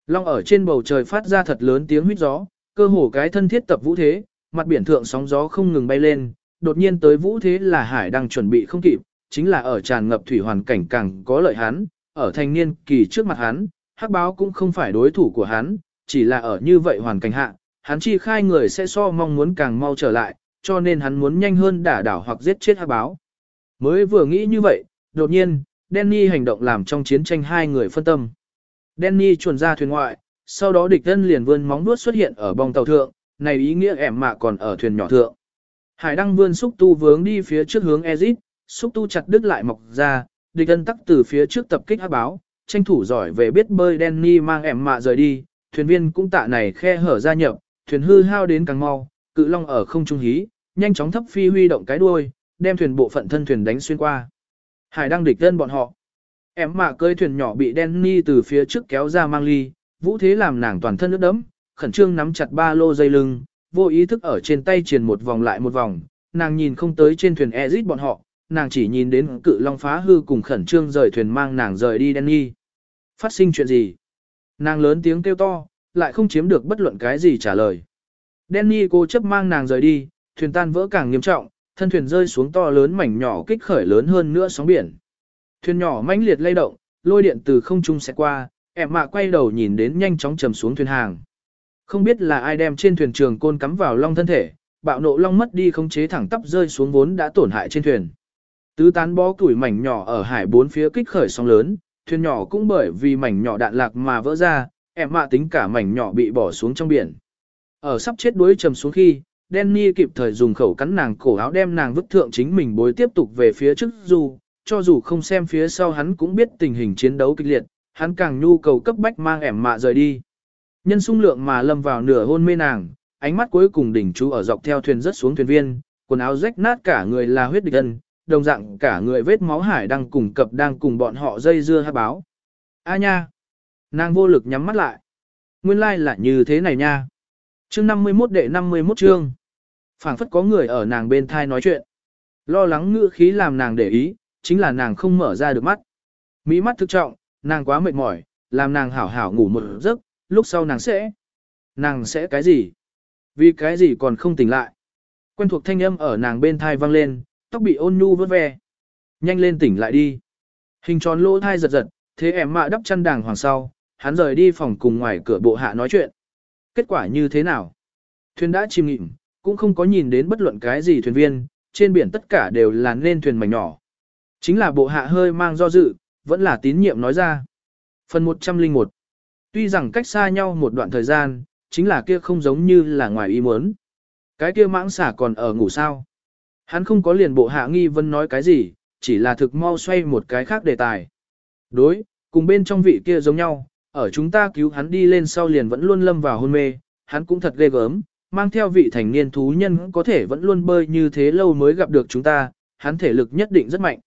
Long ở trên bầu trời phát ra thật lớn tiếng huyết gió, cơ hồ cái thân thiết tập vũ thế, mặt biển thượng sóng gió không ngừng bay lên, đột nhiên tới vũ thế là hải đăng chuẩn bị không kịp, chính là ở tràn ngập thủy hoàn cảnh càng có lợi hắn, ở thành niên kỳ trước mặt hắn, hắc báo cũng không phải đối thủ của hắn, chỉ là ở như vậy hoàn cảnh hạ, hắn chi khai người sẽ so mong muốn càng mau trở lại, cho nên hắn muốn nhanh hơn đả đảo hoặc giết chết hắc báo. Mới vừa nghĩ như vậy, đột nhiên, Danny hành động làm trong chiến tranh hai người phân tâm. Danny chuồn ra thuyền ngoại, sau đó địch thân liền vươn móng nuốt xuất hiện ở bong tàu thượng, này ý nghĩa ẻm mạ còn ở thuyền nhỏ thượng. Hải đăng vươn xúc tu vướng đi phía trước hướng Ezit, xúc tu chặt đứt lại mọc ra, địch thân tắc từ phía trước tập kích hắc báo, tranh thủ giỏi về biết bơi Danny mang ẻm mạ rời đi, thuyền viên cũng tạ này khe hở ra nhập, thuyền hư hao đến càng mau, cự long ở không trung hí, nhanh chóng thấp phi huy động cái đuôi, đem thuyền bộ phận thân thuyền đánh xuyên qua. Hải đang địch thân bọn họ. Em mạ cơi thuyền nhỏ bị Danny từ phía trước kéo ra mang ly, vũ thế làm nàng toàn thân nước đẫm, khẩn trương nắm chặt ba lô dây lưng, vô ý thức ở trên tay truyền một vòng lại một vòng, nàng nhìn không tới trên thuyền Ezit bọn họ, nàng chỉ nhìn đến cự long phá hư cùng khẩn trương rời thuyền mang nàng rời đi Danny. Phát sinh chuyện gì? Nàng lớn tiếng kêu to, lại không chiếm được bất luận cái gì trả lời. Danny cố chấp mang nàng rời đi, thuyền tan vỡ càng nghiêm trọng, thân thuyền rơi xuống to lớn mảnh nhỏ kích khởi lớn hơn nữa sóng biển. Thuyền nhỏ mãnh liệt lay động, lôi điện từ không trung sẽ qua, em mạ quay đầu nhìn đến nhanh chóng trầm xuống thuyền hàng. Không biết là ai đem trên thuyền trường côn cắm vào long thân thể, bạo nộ long mất đi không chế thẳng tắp rơi xuống vốn đã tổn hại trên thuyền. Tứ tán bó củi mảnh nhỏ ở hải bốn phía kích khởi sóng lớn, thuyền nhỏ cũng bởi vì mảnh nhỏ đạn lạc mà vỡ ra, em mạ tính cả mảnh nhỏ bị bỏ xuống trong biển. Ở sắp chết đuối trầm xuống khi, Danny kịp thời dùng khẩu cắn nàng cổ áo đem nàng vứt thượng chính mình bối tiếp tục về phía trước dù, cho dù không xem phía sau hắn cũng biết tình hình chiến đấu kịch liệt, hắn càng nhu cầu cấp bách mang ẻm mạ rời đi. Nhân sung lượng mà lâm vào nửa hôn mê nàng, ánh mắt cuối cùng đỉnh chú ở dọc theo thuyền rất xuống thuyền viên, quần áo rách nát cả người là huyết địch ân, đồng dạng cả người vết máu hải đang cùng cập đang cùng bọn họ dây dưa hát báo. A nha! Nàng vô lực nhắm mắt lại. Nguyên lai like là như thế này nha. Chương 51 đệ 51 chương phảng phất có người ở nàng bên thai nói chuyện. Lo lắng ngữ khí làm nàng để ý, chính là nàng không mở ra được mắt. Mỹ mắt thực trọng, nàng quá mệt mỏi, làm nàng hảo hảo ngủ một giấc, lúc sau nàng sẽ... Nàng sẽ cái gì? Vì cái gì còn không tỉnh lại? Quen thuộc thanh âm ở nàng bên thai vang lên, tóc bị ôn nhu vớt ve. Nhanh lên tỉnh lại đi. Hình tròn lỗ thai giật giật, thế em mạ đắp chăn đàng hoàng sau, hắn rời đi phòng cùng ngoài cửa bộ hạ nói chuyện. Kết quả như thế nào? Thuyền đã chìm nghịm, cũng không có nhìn đến bất luận cái gì thuyền viên, trên biển tất cả đều là nên thuyền mảnh nhỏ. Chính là bộ hạ hơi mang do dự, vẫn là tín nhiệm nói ra. Phần 101 Tuy rằng cách xa nhau một đoạn thời gian, chính là kia không giống như là ngoài ý muốn. Cái kia mãng xả còn ở ngủ sao. Hắn không có liền bộ hạ nghi vấn nói cái gì, chỉ là thực mau xoay một cái khác đề tài. Đối, cùng bên trong vị kia giống nhau, ở chúng ta cứu hắn đi lên sau liền vẫn luôn lâm vào hôn mê, hắn cũng thật ghê gớm, mang theo vị thành niên thú nhân có thể vẫn luôn bơi như thế lâu mới gặp được chúng ta, hắn thể lực nhất định rất mạnh.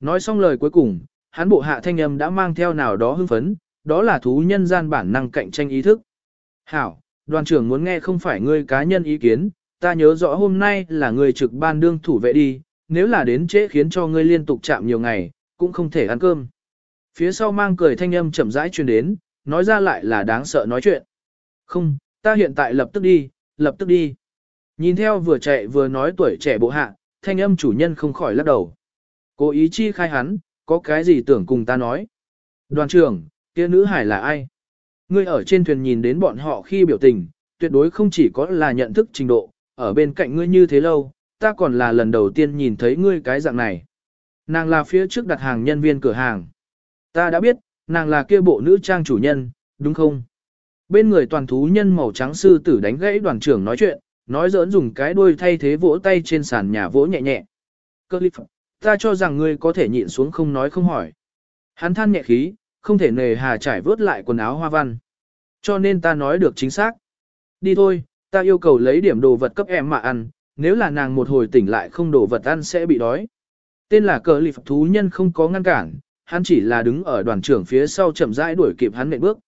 Nói xong lời cuối cùng, hắn bộ hạ thanh âm đã mang theo nào đó hưng phấn, đó là thú nhân gian bản năng cạnh tranh ý thức. Hảo, đoàn trưởng muốn nghe không phải ngươi cá nhân ý kiến, ta nhớ rõ hôm nay là ngươi trực ban đương thủ vệ đi, nếu là đến trễ khiến cho ngươi liên tục chạm nhiều ngày, cũng không thể ăn cơm. Phía sau mang cười thanh âm chậm rãi truyền đến, nói ra lại là đáng sợ nói chuyện. Không, ta hiện tại lập tức đi, lập tức đi. Nhìn theo vừa chạy vừa nói tuổi trẻ bộ hạ, thanh âm chủ nhân không khỏi lắc đầu. Cố ý chi khai hắn, có cái gì tưởng cùng ta nói. Đoàn trưởng, kia nữ hải là ai? Ngươi ở trên thuyền nhìn đến bọn họ khi biểu tình, tuyệt đối không chỉ có là nhận thức trình độ, ở bên cạnh ngươi như thế lâu, ta còn là lần đầu tiên nhìn thấy ngươi cái dạng này. Nàng là phía trước đặt hàng nhân viên cửa hàng. Ta đã biết, nàng là kia bộ nữ trang chủ nhân, đúng không? Bên người toàn thú nhân màu trắng sư tử đánh gãy đoàn trưởng nói chuyện, nói giỡn dùng cái đuôi thay thế vỗ tay trên sàn nhà vỗ nhẹ nhẹ. Cơ lịp, ta cho rằng ngươi có thể nhịn xuống không nói không hỏi. Hắn than nhẹ khí, không thể nề hà trải vớt lại quần áo hoa văn. Cho nên ta nói được chính xác. Đi thôi, ta yêu cầu lấy điểm đồ vật cấp em mà ăn, nếu là nàng một hồi tỉnh lại không đồ vật ăn sẽ bị đói. Tên là cờ lịp thú nhân không có ngăn cản, hắn chỉ là đứng ở đoàn trưởng phía sau chậm rãi đuổi kịp hắn nệm bước.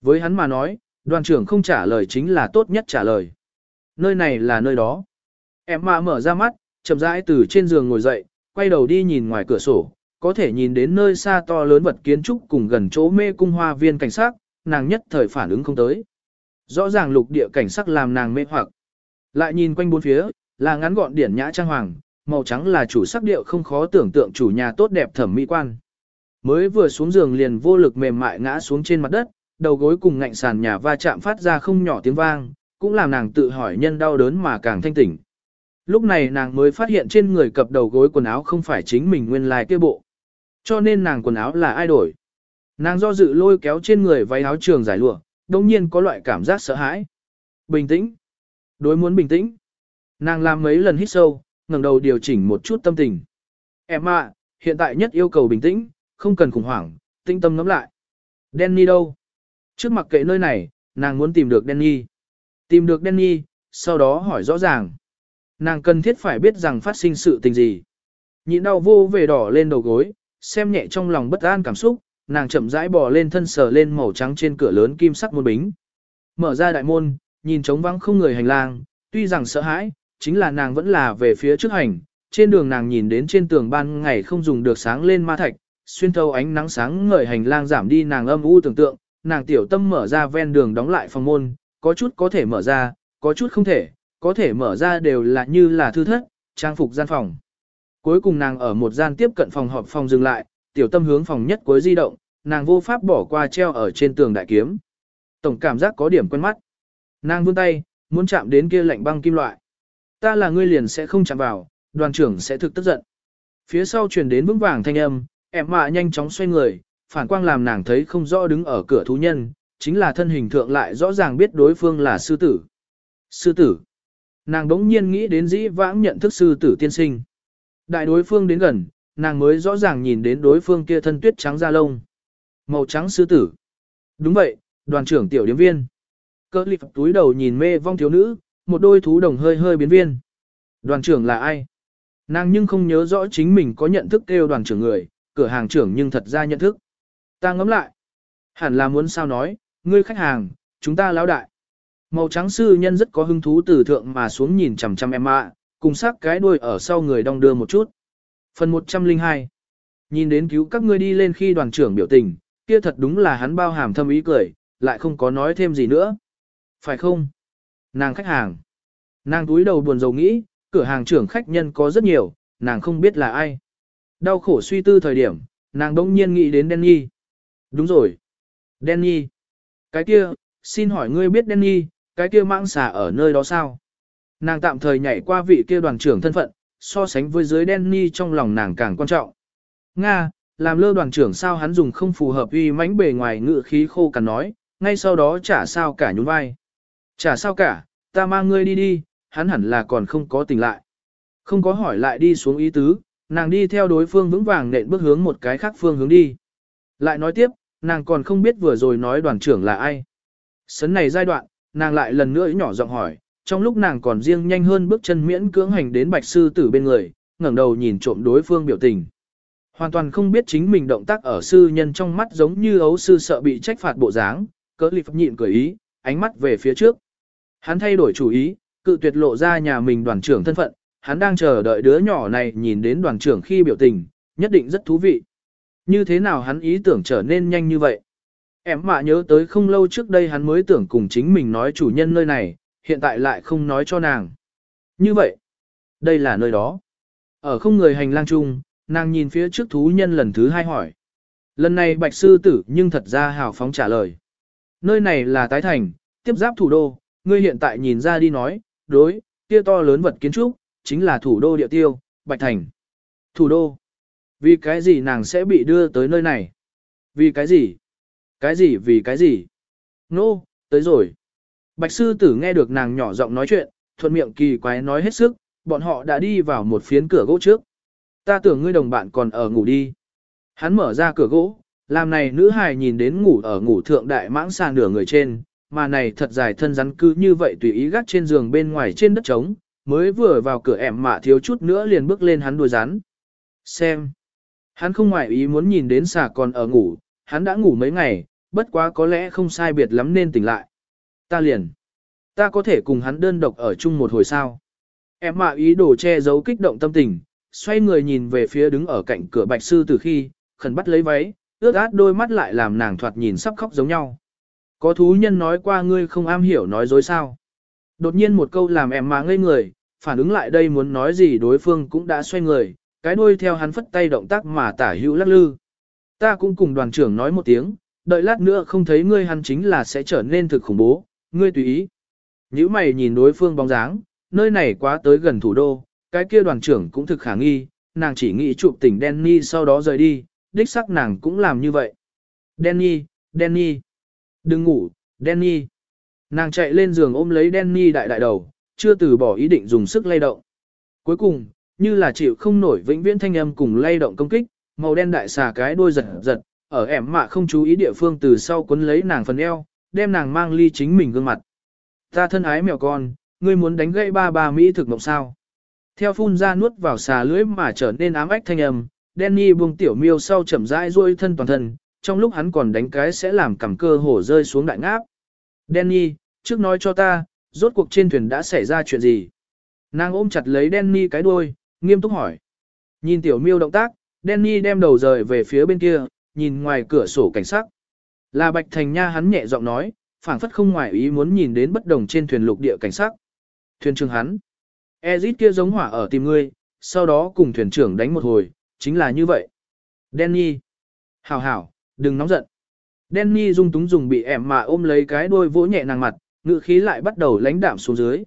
Với hắn mà nói, đoàn trưởng không trả lời chính là tốt nhất trả lời. Nơi này là nơi đó. Em mà mở ra mắt, chậm rãi từ trên giường ngồi dậy, quay đầu đi nhìn ngoài cửa sổ, có thể nhìn đến nơi xa to lớn vật kiến trúc cùng gần chỗ mê cung hoa viên cảnh sát, nàng nhất thời phản ứng không tới. Rõ ràng lục địa cảnh sắc làm nàng mê hoặc. Lại nhìn quanh bốn phía, là ngắn gọn điển nhã trang hoàng, màu trắng là chủ sắc điệu không khó tưởng tượng chủ nhà tốt đẹp thẩm mỹ quan. Mới vừa xuống giường liền vô lực mềm mại ngã xuống trên mặt đất, đầu gối cùng ngạnh sàn nhà va chạm phát ra không nhỏ tiếng vang, cũng làm nàng tự hỏi nhân đau đớn mà càng thanh tỉnh. Lúc này nàng mới phát hiện trên người cập đầu gối quần áo không phải chính mình nguyên lai kia bộ. Cho nên nàng quần áo là ai đổi. Nàng do dự lôi kéo trên người váy áo trường giải lụa, đông nhiên có loại cảm giác sợ hãi. Bình tĩnh. Đối muốn bình tĩnh. Nàng làm mấy lần hít sâu, ngẩng đầu điều chỉnh một chút tâm tình. Em ạ, hiện tại nhất yêu cầu bình tĩnh, không cần khủng hoảng, tinh tâm ngắm lại. Danny đâu? Trước mặt kệ nơi này, nàng muốn tìm được Danny. Tìm được Danny, sau đó hỏi rõ ràng. Nàng cần thiết phải biết rằng phát sinh sự tình gì. Nhịn đau vô về đỏ lên đầu gối, xem nhẹ trong lòng bất an cảm xúc, nàng chậm rãi bò lên thân sờ lên màu trắng trên cửa lớn kim sắc môn bính. Mở ra đại môn, nhìn trống vắng không người hành lang, tuy rằng sợ hãi, chính là nàng vẫn là về phía trước hành. Trên đường nàng nhìn đến trên tường ban ngày không dùng được sáng lên ma thạch, xuyên thấu ánh nắng sáng ngời hành lang giảm đi nàng âm u tưởng tượng, nàng tiểu tâm mở ra ven đường đóng lại phòng môn, có chút có thể mở ra, có chút không thể, có thể mở ra đều là như là thư thất, trang phục gian phòng. Cuối cùng nàng ở một gian tiếp cận phòng họp phòng dừng lại, tiểu tâm hướng phòng nhất cuối di động, nàng vô pháp bỏ qua treo ở trên tường đại kiếm. Tổng cảm giác có điểm quen mắt. Nàng vươn tay, muốn chạm đến kia lạnh băng kim loại. Ta là ngươi liền sẽ không chạm vào, đoàn trưởng sẽ thực tức giận. Phía sau truyền đến vững vàng thanh âm, em mạ nhanh chóng xoay người, phản quang làm nàng thấy không rõ đứng ở cửa thú nhân, chính là thân hình thượng lại rõ ràng biết đối phương là sư tử. Sư tử. Nàng đống nhiên nghĩ đến dĩ vãng nhận thức sư tử tiên sinh. Đại đối phương đến gần, nàng mới rõ ràng nhìn đến đối phương kia thân tuyết trắng da lông. Màu trắng sư tử. Đúng vậy, đoàn trưởng tiểu điếm viên. Cơ lịp túi đầu nhìn mê vong thiếu nữ, một đôi thú đồng hơi hơi biến viên. Đoàn trưởng là ai? Nàng nhưng không nhớ rõ chính mình có nhận thức kêu đoàn trưởng người, cửa hàng trưởng nhưng thật ra nhận thức. Ta ngẫm lại. Hẳn là muốn sao nói, ngươi khách hàng, chúng ta lão đại. Màu trắng sư nhân rất có hứng thú từ thượng mà xuống nhìn chằm chằm em ạ, cùng sắc cái đuôi ở sau người đong đưa một chút. Phần 102 Nhìn đến cứu các ngươi đi lên khi đoàn trưởng biểu tình, kia thật đúng là hắn bao hàm thâm ý cười, lại không có nói thêm gì nữa. Phải không? Nàng khách hàng. Nàng túi đầu buồn rầu nghĩ, cửa hàng trưởng khách nhân có rất nhiều, nàng không biết là ai. Đau khổ suy tư thời điểm, nàng đông nhiên nghĩ đến Danny. Đúng rồi. Danny. Cái kia, xin hỏi ngươi biết Danny, cái kia mạng xà ở nơi đó sao? Nàng tạm thời nhảy qua vị kia đoàn trưởng thân phận, so sánh với dưới Danny trong lòng nàng càng quan trọng. Nga, làm lơ đoàn trưởng sao hắn dùng không phù hợp uy mãnh bề ngoài ngự khí khô cằn nói, ngay sau đó chả sao cả nhún vai. Chả sao cả, ta mang ngươi đi đi, hắn hẳn là còn không có tỉnh lại. Không có hỏi lại đi xuống ý tứ, nàng đi theo đối phương vững vàng nện bước hướng một cái khác phương hướng đi. Lại nói tiếp, nàng còn không biết vừa rồi nói đoàn trưởng là ai. Sấn này giai đoạn, nàng lại lần nữa nhỏ giọng hỏi, trong lúc nàng còn riêng nhanh hơn bước chân miễn cưỡng hành đến bạch sư tử bên người, ngẩng đầu nhìn trộm đối phương biểu tình. Hoàn toàn không biết chính mình động tác ở sư nhân trong mắt giống như ấu sư sợ bị trách phạt bộ dáng, cỡ lịp nhịn cười ý, ánh mắt về phía trước. Hắn thay đổi chủ ý, cự tuyệt lộ ra nhà mình đoàn trưởng thân phận, hắn đang chờ đợi đứa nhỏ này nhìn đến đoàn trưởng khi biểu tình, nhất định rất thú vị. Như thế nào hắn ý tưởng trở nên nhanh như vậy? Em mà nhớ tới không lâu trước đây hắn mới tưởng cùng chính mình nói chủ nhân nơi này, hiện tại lại không nói cho nàng. Như vậy, đây là nơi đó. Ở không người hành lang chung, nàng nhìn phía trước thú nhân lần thứ hai hỏi. Lần này bạch sư tử nhưng thật ra hào phóng trả lời. Nơi này là tái thành, tiếp giáp thủ đô, ngươi hiện tại nhìn ra đi nói, đối, kia to lớn vật kiến trúc, chính là thủ đô địa tiêu, bạch thành. Thủ đô. Vì cái gì nàng sẽ bị đưa tới nơi này? Vì cái gì? Cái gì vì cái gì? Nô, no, tới rồi. Bạch sư tử nghe được nàng nhỏ giọng nói chuyện, thuận miệng kỳ quái nói hết sức, bọn họ đã đi vào một phiến cửa gỗ trước. Ta tưởng ngươi đồng bạn còn ở ngủ đi. Hắn mở ra cửa gỗ, làm này nữ hài nhìn đến ngủ ở ngủ thượng đại mãng sàn nửa người trên, mà này thật dài thân rắn cứ như vậy tùy ý gác trên giường bên ngoài trên đất trống, mới vừa vào cửa ẻm mạ thiếu chút nữa liền bước lên hắn đuôi rắn. Xem. Hắn không ngoại ý muốn nhìn đến xà còn ở ngủ, hắn đã ngủ mấy ngày, bất quá có lẽ không sai biệt lắm nên tỉnh lại. Ta liền. Ta có thể cùng hắn đơn độc ở chung một hồi sao. Em mạ ý đồ che giấu kích động tâm tình, xoay người nhìn về phía đứng ở cạnh cửa bạch sư từ khi, khẩn bắt lấy váy, ướt át đôi mắt lại làm nàng thoạt nhìn sắp khóc giống nhau. Có thú nhân nói qua ngươi không am hiểu nói dối sao. Đột nhiên một câu làm em mạ ngây người, phản ứng lại đây muốn nói gì đối phương cũng đã xoay người, cái đuôi theo hắn phất tay động tác mà tả hữu lắc lư. Ta cũng cùng đoàn trưởng nói một tiếng, đợi lát nữa không thấy ngươi hắn chính là sẽ trở nên thực khủng bố, ngươi tùy ý. Nhữ mày nhìn đối phương bóng dáng, nơi này quá tới gần thủ đô, cái kia đoàn trưởng cũng thực khả nghi, nàng chỉ nghĩ chụp tỉnh Danny sau đó rời đi, đích sắc nàng cũng làm như vậy. Danny, Danny, đừng ngủ, Danny. Nàng chạy lên giường ôm lấy Danny đại đại đầu, chưa từ bỏ ý định dùng sức lay động. Cuối cùng, như là chịu không nổi vĩnh viễn thanh âm cùng lay động công kích, màu đen đại xà cái đuôi giật giật, ở ẻm mạ không chú ý địa phương từ sau quấn lấy nàng phần eo, đem nàng mang ly chính mình gương mặt. Ta thân ái mèo con, ngươi muốn đánh gãy ba ba Mỹ thực mộng sao. Theo phun ra nuốt vào xà lưỡi mà trở nên ám ách thanh âm, Danny buông tiểu miêu sau chậm rãi duỗi thân toàn thân, trong lúc hắn còn đánh cái sẽ làm cầm cơ hổ rơi xuống đại ngáp. Danny, trước nói cho ta, rốt cuộc trên thuyền đã xảy ra chuyện gì? Nàng ôm chặt lấy Danny cái đuôi, nghiêm túc hỏi. Nhìn tiểu miêu động tác, Danny đem đầu rời về phía bên kia, nhìn ngoài cửa sổ cảnh sắc. Là Bạch Thành Nha hắn nhẹ giọng nói, phảng phất không ngoài ý muốn nhìn đến bất đồng trên thuyền lục địa cảnh sắc. Thuyền trưởng hắn. Ezit kia giống hỏa ở tìm ngươi, sau đó cùng thuyền trưởng đánh một hồi, chính là như vậy. Danny. Hảo hảo, đừng nóng giận. Danny dung túng dùng bị ẻm mà ôm lấy cái đuôi vỗ nhẹ nàng mặt, ngự khí lại bắt đầu lãnh đạm xuống dưới.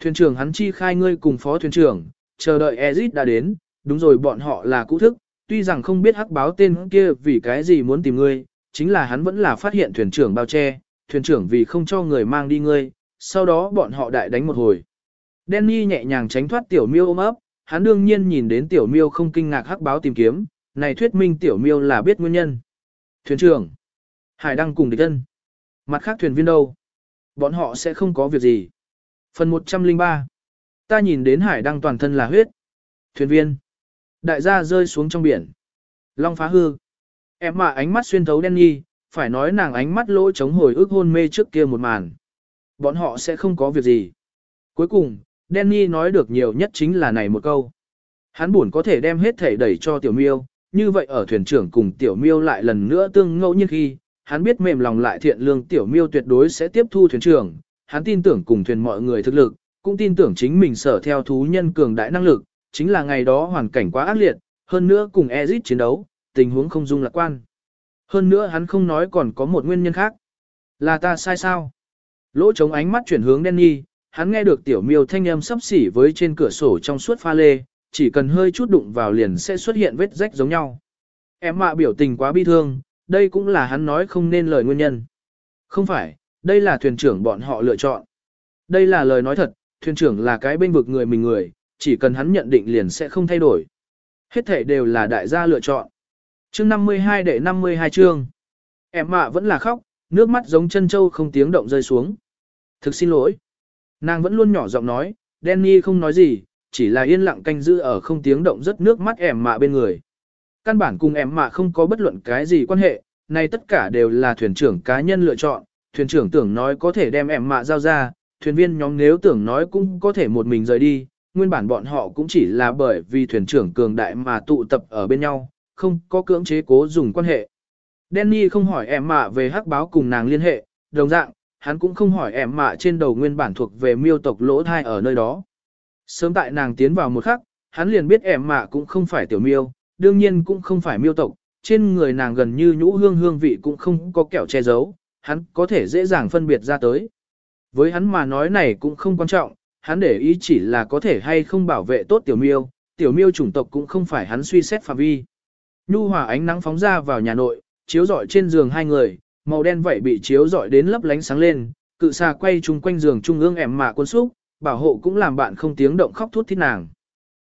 Thuyền trưởng hắn chi khai ngươi cùng phó thuyền trưởng, chờ đợi Ezit đã đến, đúng rồi bọn họ là cũ thức, tuy rằng không biết hắc báo tên kia vì cái gì muốn tìm ngươi, chính là hắn vẫn là phát hiện thuyền trưởng bao che, thuyền trưởng vì không cho người mang đi ngươi, sau đó bọn họ đại đánh một hồi. Danny nhẹ nhàng tránh thoát tiểu miêu ôm ấp, hắn đương nhiên nhìn đến tiểu miêu không kinh ngạc hắc báo tìm kiếm, này thuyết minh tiểu miêu là biết nguyên nhân. Thuyền trưởng, Hải đăng cùng địch thân. Mặt khác thuyền viên đâu? Bọn họ sẽ không có việc gì. Phần 103 Ta nhìn đến hải đăng toàn thân là huyết. Thuyền viên. Đại gia rơi xuống trong biển. Long phá hư. Em mà ánh mắt xuyên thấu đen nhi, phải nói nàng ánh mắt lỗ chống hồi ức hôn mê trước kia một màn. Bọn họ sẽ không có việc gì. Cuối cùng, Danny nói được nhiều nhất chính là này một câu. Hắn buồn có thể đem hết thể đẩy cho tiểu miêu, như vậy ở thuyền trưởng cùng tiểu miêu lại lần nữa tương ngẫu như khi, hắn biết mềm lòng lại thiện lương tiểu miêu tuyệt đối sẽ tiếp thu thuyền trưởng, hắn tin tưởng cùng thuyền mọi người thực lực, cũng tin tưởng chính mình sở theo thú nhân cường đại năng lực, chính là ngày đó hoàn cảnh quá ác liệt, hơn nữa cùng Ezit chiến đấu, tình huống không dung lạc quan. Hơn nữa hắn không nói còn có một nguyên nhân khác. Là ta sai sao? Lỗ chống ánh mắt chuyển hướng Danny, hắn nghe được tiểu miêu thanh âm sắp xỉ với trên cửa sổ trong suốt pha lê, chỉ cần hơi chút đụng vào liền sẽ xuất hiện vết rách giống nhau. Em mạ biểu tình quá bi thương, đây cũng là hắn nói không nên lời nguyên nhân. Không phải, đây là thuyền trưởng bọn họ lựa chọn. Đây là lời nói thật, thuyền trưởng là cái bên vực người mình người, chỉ cần hắn nhận định liền sẽ không thay đổi. Hết thể đều là đại gia lựa chọn. Chương 52 đệ 52 chương. Em mạ vẫn là khóc, nước mắt giống chân châu không tiếng động rơi xuống. Thực xin lỗi. Nàng vẫn luôn nhỏ giọng nói, Danny không nói gì, chỉ là yên lặng canh giữ ở không tiếng động rất nước mắt em mạ bên người. Căn bản cùng em mạ không có bất luận cái gì quan hệ, này tất cả đều là thuyền trưởng cá nhân lựa chọn, thuyền trưởng tưởng nói có thể đem em mạ giao ra, thuyền viên nhóm nếu tưởng nói cũng có thể một mình rời đi, nguyên bản bọn họ cũng chỉ là bởi vì thuyền trưởng cường đại mà tụ tập ở bên nhau, không có cưỡng chế cố dùng quan hệ. Danny không hỏi em mạ về hắc báo cùng nàng liên hệ, đồng dạng, hắn cũng không hỏi em mạ trên đầu nguyên bản thuộc về miêu tộc lỗ thai ở nơi đó. Sớm tại nàng tiến vào một khắc, hắn liền biết em mạ cũng không phải tiểu miêu, đương nhiên cũng không phải miêu tộc, trên người nàng gần như nhũ hương hương vị cũng không có kẹo che giấu, hắn có thể dễ dàng phân biệt ra tới. Với hắn mà nói này cũng không quan trọng, hắn để ý chỉ là có thể hay không bảo vệ tốt tiểu miêu, tiểu miêu chủng tộc cũng không phải hắn suy xét phạm vi. Nhu hòa ánh nắng phóng ra vào nhà nội, chiếu rọi trên giường hai người, màu đen vậy bị chiếu rọi đến lấp lánh sáng lên, cự xà quay chung quanh giường trung ương ẻm mạ quân xúc, bảo hộ cũng làm bạn không tiếng động khóc thút thít nàng.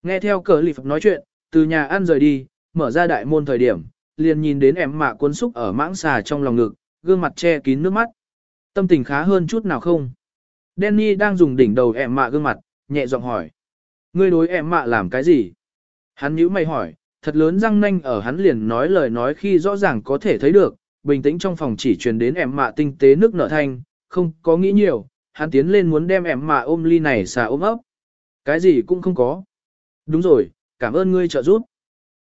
Nghe theo cờ lì nói chuyện, từ nhà ăn rời đi, mở ra đại môn thời điểm, liền nhìn đến em mạ cuốn xúc ở mãng xà trong lòng ngực, gương mặt che kín nước mắt. Tâm tình khá hơn chút nào không? Danny đang dùng đỉnh đầu em mạ gương mặt, nhẹ giọng hỏi. Ngươi đối em mạ làm cái gì? Hắn nhíu mày hỏi, thật lớn răng nanh ở hắn liền nói lời nói khi rõ ràng có thể thấy được, bình tĩnh trong phòng chỉ truyền đến em mạ tinh tế nước nở thanh, không có nghĩ nhiều, hắn tiến lên muốn đem em mạ ôm ly này xà ôm ấp. Cái gì cũng không có. Đúng rồi, cảm ơn ngươi trợ giúp.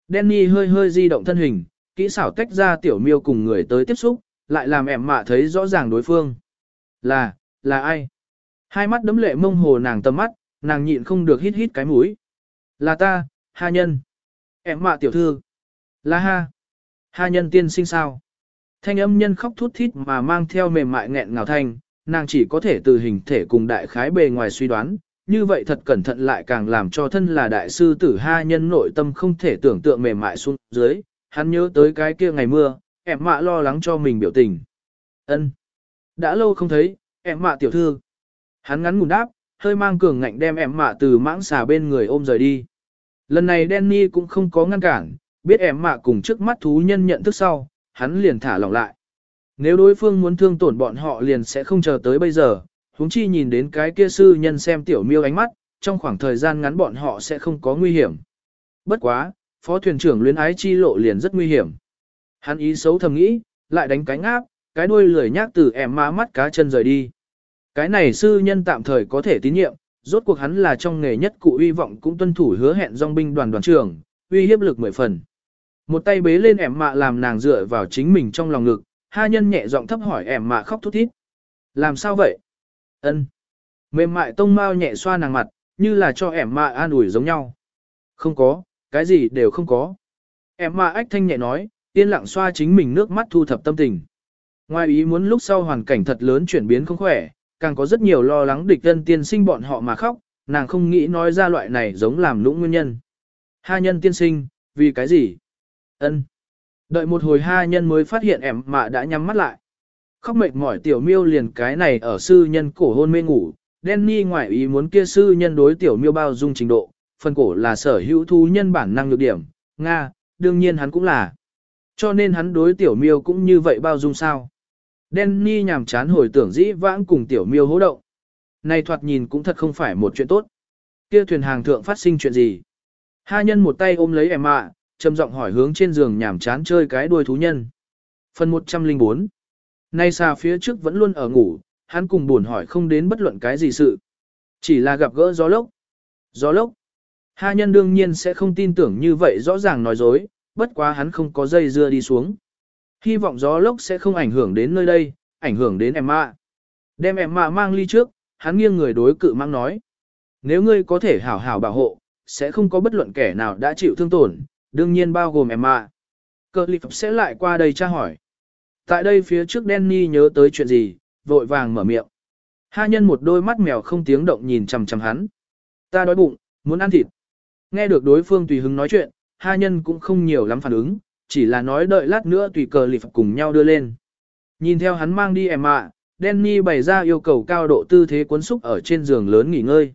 Danny hơi hơi di động thân hình, kỹ xảo tách ra tiểu miêu cùng người tới tiếp xúc, lại làm em mạ thấy rõ ràng đối phương. Là, là ai? Hai mắt đấm lệ mông hồ nàng tầm mắt, nàng nhịn không được hít hít cái mũi. Là ta, hà nhân. Em mạ tiểu thư. La ha. Ha nhân tiên sinh sao? Thanh âm nhân khóc thút thít mà mang theo mềm mại nghẹn ngào thanh, nàng chỉ có thể từ hình thể cùng đại khái bề ngoài suy đoán, như vậy thật cẩn thận lại càng làm cho thân là đại sư tử ha nhân nội tâm không thể tưởng tượng mềm mại xuống dưới, hắn nhớ tới cái kia ngày mưa, em mạ lo lắng cho mình biểu tình. ân Đã lâu không thấy, em mạ tiểu thư. Hắn ngắn ngủn đáp, hơi mang cường ngạnh đem em mạ từ mãng xà bên người ôm rời đi. Lần này Danny cũng không có ngăn cản, biết em mạ cùng trước mắt thú nhân nhận thức sau, hắn liền thả lỏng lại. Nếu đối phương muốn thương tổn bọn họ liền sẽ không chờ tới bây giờ, huống chi nhìn đến cái kia sư nhân xem tiểu miêu ánh mắt, trong khoảng thời gian ngắn bọn họ sẽ không có nguy hiểm. Bất quá, phó thuyền trưởng luyến ái chi lộ liền rất nguy hiểm. Hắn ý xấu thầm nghĩ, lại đánh cánh áp, cái đuôi lười nhác từ em má mắt cá chân rời đi. Cái này sư nhân tạm thời có thể tín nhiệm, rốt cuộc hắn là trong nghề nhất cụ uy vọng cũng tuân thủ hứa hẹn dòng binh đoàn đoàn trưởng, uy hiếp lực mười phần. Một tay bế lên em mạ làm nàng dựa vào chính mình trong lòng ngực, ha nhân nhẹ giọng thấp hỏi em mạ khóc thút thít. Làm sao vậy? Ân. Mềm mại tông mau nhẹ xoa nàng mặt, như là cho em mạ an ủi giống nhau. Không có, cái gì đều không có. Em mạ ách thanh nhẹ nói, yên lặng xoa chính mình nước mắt thu thập tâm tình. Ngoài ý muốn lúc sau hoàn cảnh thật lớn chuyển biến không khỏe, càng có rất nhiều lo lắng địch dân tiên sinh bọn họ mà khóc, nàng không nghĩ nói ra loại này giống làm lũng nguyên nhân. Ha nhân tiên sinh, vì cái gì? Ân. Đợi một hồi ha nhân mới phát hiện em mà đã nhắm mắt lại. Khóc mệt mỏi tiểu miêu liền cái này ở sư nhân cổ hôn mê ngủ, Danny ngoại ý muốn kia sư nhân đối tiểu miêu bao dung trình độ, phần cổ là sở hữu thú nhân bản năng nhược điểm, Nga, đương nhiên hắn cũng là. Cho nên hắn đối tiểu miêu cũng như vậy bao dung sao. Danny nhàm chán hồi tưởng dĩ vãng cùng tiểu miêu hố động. Này thoạt nhìn cũng thật không phải một chuyện tốt. Kia thuyền hàng thượng phát sinh chuyện gì? Ha nhân một tay ôm lấy em ạ, trầm giọng hỏi hướng trên giường nhàm chán chơi cái đuôi thú nhân. Phần 104 Nay xa phía trước vẫn luôn ở ngủ, hắn cùng buồn hỏi không đến bất luận cái gì sự. Chỉ là gặp gỡ gió lốc. Gió lốc. Ha nhân đương nhiên sẽ không tin tưởng như vậy rõ ràng nói dối, bất quá hắn không có dây dưa đi xuống. Hy vọng gió lốc sẽ không ảnh hưởng đến nơi đây, ảnh hưởng đến em mạ. Đem em mạ mang ly trước, hắn nghiêng người đối cự mang nói. Nếu ngươi có thể hảo hảo bảo hộ, sẽ không có bất luận kẻ nào đã chịu thương tổn, đương nhiên bao gồm em mạ. Cơ lịp sẽ lại qua đây tra hỏi. Tại đây phía trước Danny nhớ tới chuyện gì, vội vàng mở miệng. Ha nhân một đôi mắt mèo không tiếng động nhìn chằm chằm hắn. Ta đói bụng, muốn ăn thịt. Nghe được đối phương tùy hứng nói chuyện, ha nhân cũng không nhiều lắm phản ứng, chỉ là nói đợi lát nữa tùy cờ lịp cùng nhau đưa lên. Nhìn theo hắn mang đi em ạ, Danny bày ra yêu cầu cao độ tư thế cuốn xúc ở trên giường lớn nghỉ ngơi.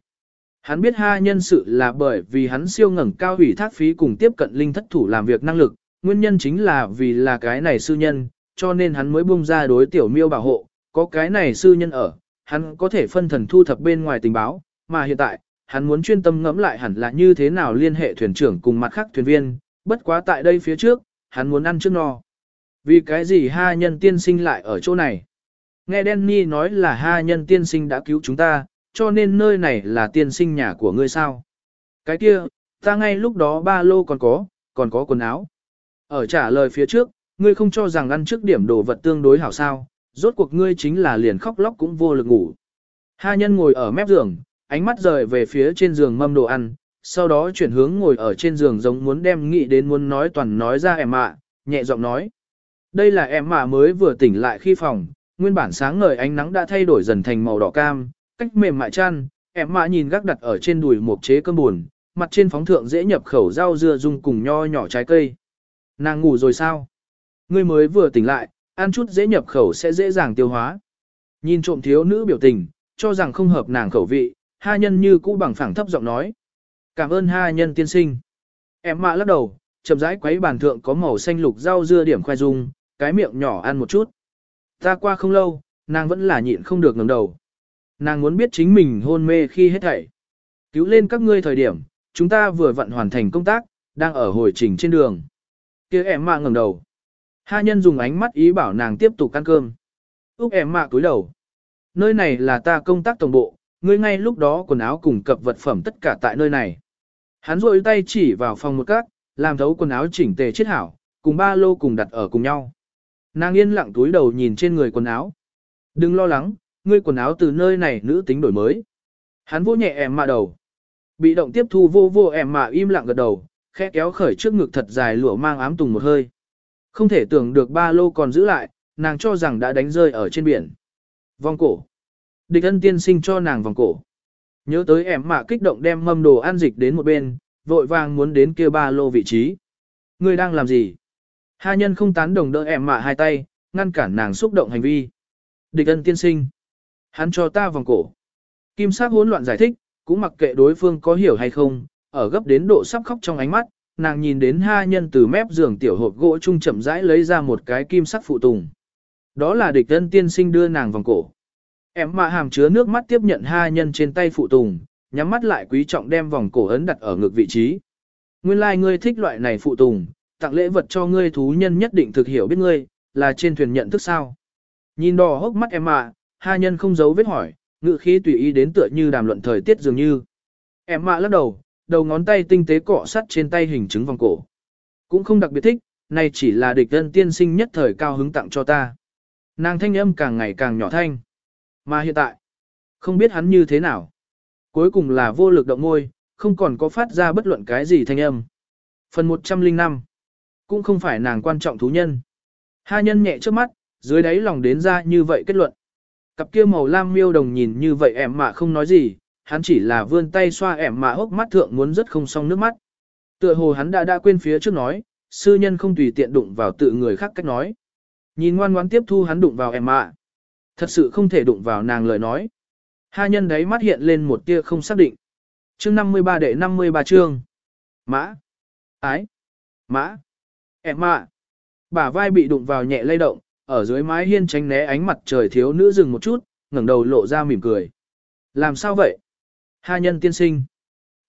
Hắn biết ha nhân sự là bởi vì hắn siêu ngẩng cao ủy thác phí cùng tiếp cận linh thất thủ làm việc năng lực, nguyên nhân chính là vì là cái này sư nhân, cho nên hắn mới bung ra đối tiểu miêu bảo hộ, có cái này sư nhân ở, hắn có thể phân thần thu thập bên ngoài tình báo, mà hiện tại, hắn muốn chuyên tâm ngẫm lại hẳn là như thế nào liên hệ thuyền trưởng cùng mặt khác thuyền viên, bất quá tại đây phía trước, hắn muốn ăn trước no. Vì cái gì ha nhân tiên sinh lại ở chỗ này? Nghe Danny nói là ha nhân tiên sinh đã cứu chúng ta, cho nên nơi này là tiên sinh nhà của ngươi sao? Cái kia, ta ngay lúc đó ba lô còn có, còn có quần áo. Ở trả lời phía trước, ngươi không cho rằng ăn trước điểm đồ vật tương đối hảo sao, rốt cuộc ngươi chính là liền khóc lóc cũng vô lực ngủ. Ha nhân ngồi ở mép giường, ánh mắt rời về phía trên giường mâm đồ ăn, sau đó chuyển hướng ngồi ở trên giường giống muốn đem nghĩ đến muốn nói toàn nói ra em ạ, nhẹ giọng nói. Đây là em ạ mới vừa tỉnh lại khi phòng, nguyên bản sáng ngời ánh nắng đã thay đổi dần thành màu đỏ cam, cách mềm mại chăn, em mạ nhìn gác đặt ở trên đùi một chế cơm buồn, mặt trên phóng thượng dễ nhập khẩu rau dưa dùng cùng nho nhỏ trái cây. Nàng ngủ rồi sao? Ngươi mới vừa tỉnh lại, ăn chút dễ nhập khẩu sẽ dễ dàng tiêu hóa. Nhìn trộm thiếu nữ biểu tình, cho rằng không hợp nàng khẩu vị, ha nhân như cũ bằng phẳng thấp giọng nói. Cảm ơn hai nhân tiên sinh. Em mạ lắc đầu, chậm rãi quấy bàn thượng có màu xanh lục rau dưa điểm khoai dung, cái miệng nhỏ ăn một chút. Ta qua không lâu, nàng vẫn là nhịn không được ngẩng đầu. Nàng muốn biết chính mình hôn mê khi hết thảy. Cứu lên các ngươi thời điểm, chúng ta vừa vận hoàn thành công tác, Đang ở hồi trình trên đường. kia em mạ ngẩng đầu. Ha nhân dùng ánh mắt ý bảo nàng tiếp tục ăn cơm. Úc em mạ cúi đầu. Nơi này là ta công tác tổng bộ, ngươi ngay lúc đó quần áo cùng cập vật phẩm tất cả tại nơi này. Hắn rội tay chỉ vào phòng một cát, làm thấu quần áo chỉnh tề chết hảo, cùng ba lô cùng đặt ở cùng nhau. Nàng yên lặng túi đầu nhìn trên người quần áo. Đừng lo lắng, ngươi quần áo từ nơi này nữ tính đổi mới. Hắn vô nhẹ em mạ đầu. Bị động tiếp thu vô vô em mạ im lặng gật đầu, khẽ kéo khởi trước ngực thật dài lụa mang ám tùng một hơi. Không thể tưởng được ba lô còn giữ lại, nàng cho rằng đã đánh rơi ở trên biển. Vòng cổ. Địch ân tiên sinh cho nàng vòng cổ. Nhớ tới em mạ kích động đem mâm đồ ăn dịch đến một bên, vội vàng muốn đến kia ba lô vị trí. Ngươi đang làm gì? Hà nhân không tán đồng đỡ em mạ hai tay, ngăn cản nàng xúc động hành vi. Địch ân tiên sinh. Hắn cho ta vòng cổ. Kim sắc hỗn loạn giải thích, cũng mặc kệ đối phương có hiểu hay không, ở gấp đến độ sắp khóc trong ánh mắt, nàng nhìn đến hai nhân từ mép giường tiểu hộp gỗ trung chậm rãi lấy ra một cái kim sắc phụ tùng. Đó là địch ân tiên sinh đưa nàng vòng cổ. Em mạ hàm chứa nước mắt tiếp nhận hai nhân trên tay phụ tùng, nhắm mắt lại quý trọng đem vòng cổ ấn đặt ở ngực vị trí. Nguyên lai like ngươi thích loại này phụ tùng, tặng lễ vật cho ngươi thú nhân nhất định thực hiểu biết ngươi, là trên thuyền nhận thức sao. Nhìn đỏ hốc mắt em mạ, hai nhân không giấu vết hỏi, ngự khí tùy ý đến tựa như đàm luận thời tiết dường như. Em mạ lắc đầu, đầu ngón tay tinh tế cọ sắt trên tay hình chứng vòng cổ. Cũng không đặc biệt thích, này chỉ là địch thân tiên sinh nhất thời cao hứng tặng cho ta. Nàng thanh âm càng ngày càng nhỏ thanh. Mà hiện tại, không biết hắn như thế nào. Cuối cùng là vô lực động môi, không còn có phát ra bất luận cái gì thanh âm. Phần 105 Cũng không phải nàng quan trọng thú nhân. Hai nhân nhẹ trước mắt, dưới đáy lòng đến ra như vậy kết luận. Cặp kia màu lam miêu đồng nhìn như vậy em mà không nói gì, hắn chỉ là vươn tay xoa em mà hốc mắt thượng muốn rất không xong nước mắt. Tựa hồ hắn đã đã quên phía trước nói, sư nhân không tùy tiện đụng vào tự người khác cách nói. Nhìn ngoan ngoãn tiếp thu hắn đụng vào em mà. Thật sự không thể đụng vào nàng lời nói. Hai nhân đấy mắt hiện lên một tia không xác định. Chương 53 đệ 53 chương. Mã. Ái. Mã. Em mạ. Bả vai bị đụng vào nhẹ lay động, ở dưới mái hiên tránh né ánh mặt trời thiếu nữ dừng một chút, ngẩng đầu lộ ra mỉm cười. Làm sao vậy? Hà nhân tiên sinh.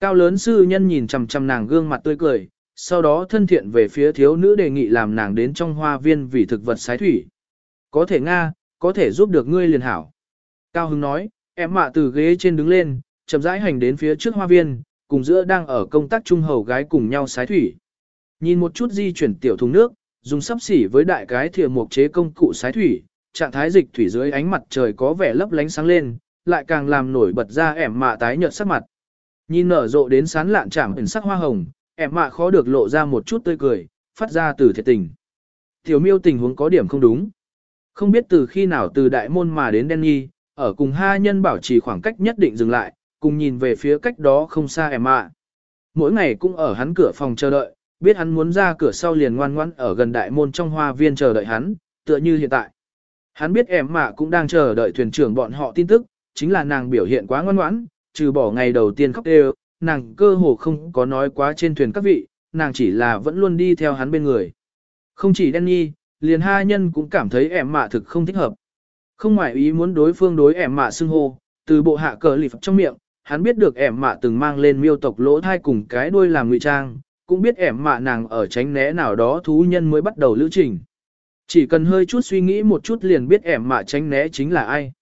Cao lớn sư nhân nhìn chằm chằm nàng gương mặt tươi cười, sau đó thân thiện về phía thiếu nữ đề nghị làm nàng đến trong hoa viên vì thực vật sái thủy. Có thể Nga, có thể giúp được ngươi liền hảo. Cao Hưng nói, em mạ từ ghế trên đứng lên, chậm rãi hành đến phía trước hoa viên, cùng giữa đang ở công tác trung hầu gái cùng nhau sái thủy. Nhìn một chút di chuyển tiểu thùng nước, dùng sắp xỉ với đại cái thìa mục chế công cụ sái thủy, trạng thái dịch thủy dưới ánh mặt trời có vẻ lấp lánh sáng lên, lại càng làm nổi bật ra ẻm mạ tái nhợt sắc mặt. Nhìn nở rộ đến sán lạn chạm ẩn sắc hoa hồng, ẻm mạ khó được lộ ra một chút tươi cười, phát ra từ thiệt tình. Tiểu miêu tình huống có điểm không đúng. Không biết từ khi nào từ đại môn mà đến Đen Nhi ở cùng hai nhân bảo trì khoảng cách nhất định dừng lại, cùng nhìn về phía cách đó không xa ẻm mạ. Mỗi ngày cũng ở hắn cửa phòng chờ đợi, biết hắn muốn ra cửa sau liền ngoan ngoãn ở gần đại môn trong hoa viên chờ đợi hắn, tựa như hiện tại. Hắn biết em mạ cũng đang chờ đợi thuyền trưởng bọn họ tin tức, chính là nàng biểu hiện quá ngoan ngoãn, trừ bỏ ngày đầu tiên khóc đều, nàng cơ hồ không có nói quá trên thuyền các vị, nàng chỉ là vẫn luôn đi theo hắn bên người. Không chỉ Danny, liền hai nhân cũng cảm thấy em mạ thực không thích hợp. Không ngoại ý muốn đối phương đối em mạ xưng hô, từ bộ hạ cờ lịp trong miệng, hắn biết được em mạ từng mang lên miêu tộc lỗ thai cùng cái đuôi làm ngụy trang, cũng biết ẻm mạ nàng ở tránh né nào đó thú nhân mới bắt đầu lữ trình. Chỉ cần hơi chút suy nghĩ một chút liền biết ẻm mạ tránh né chính là ai.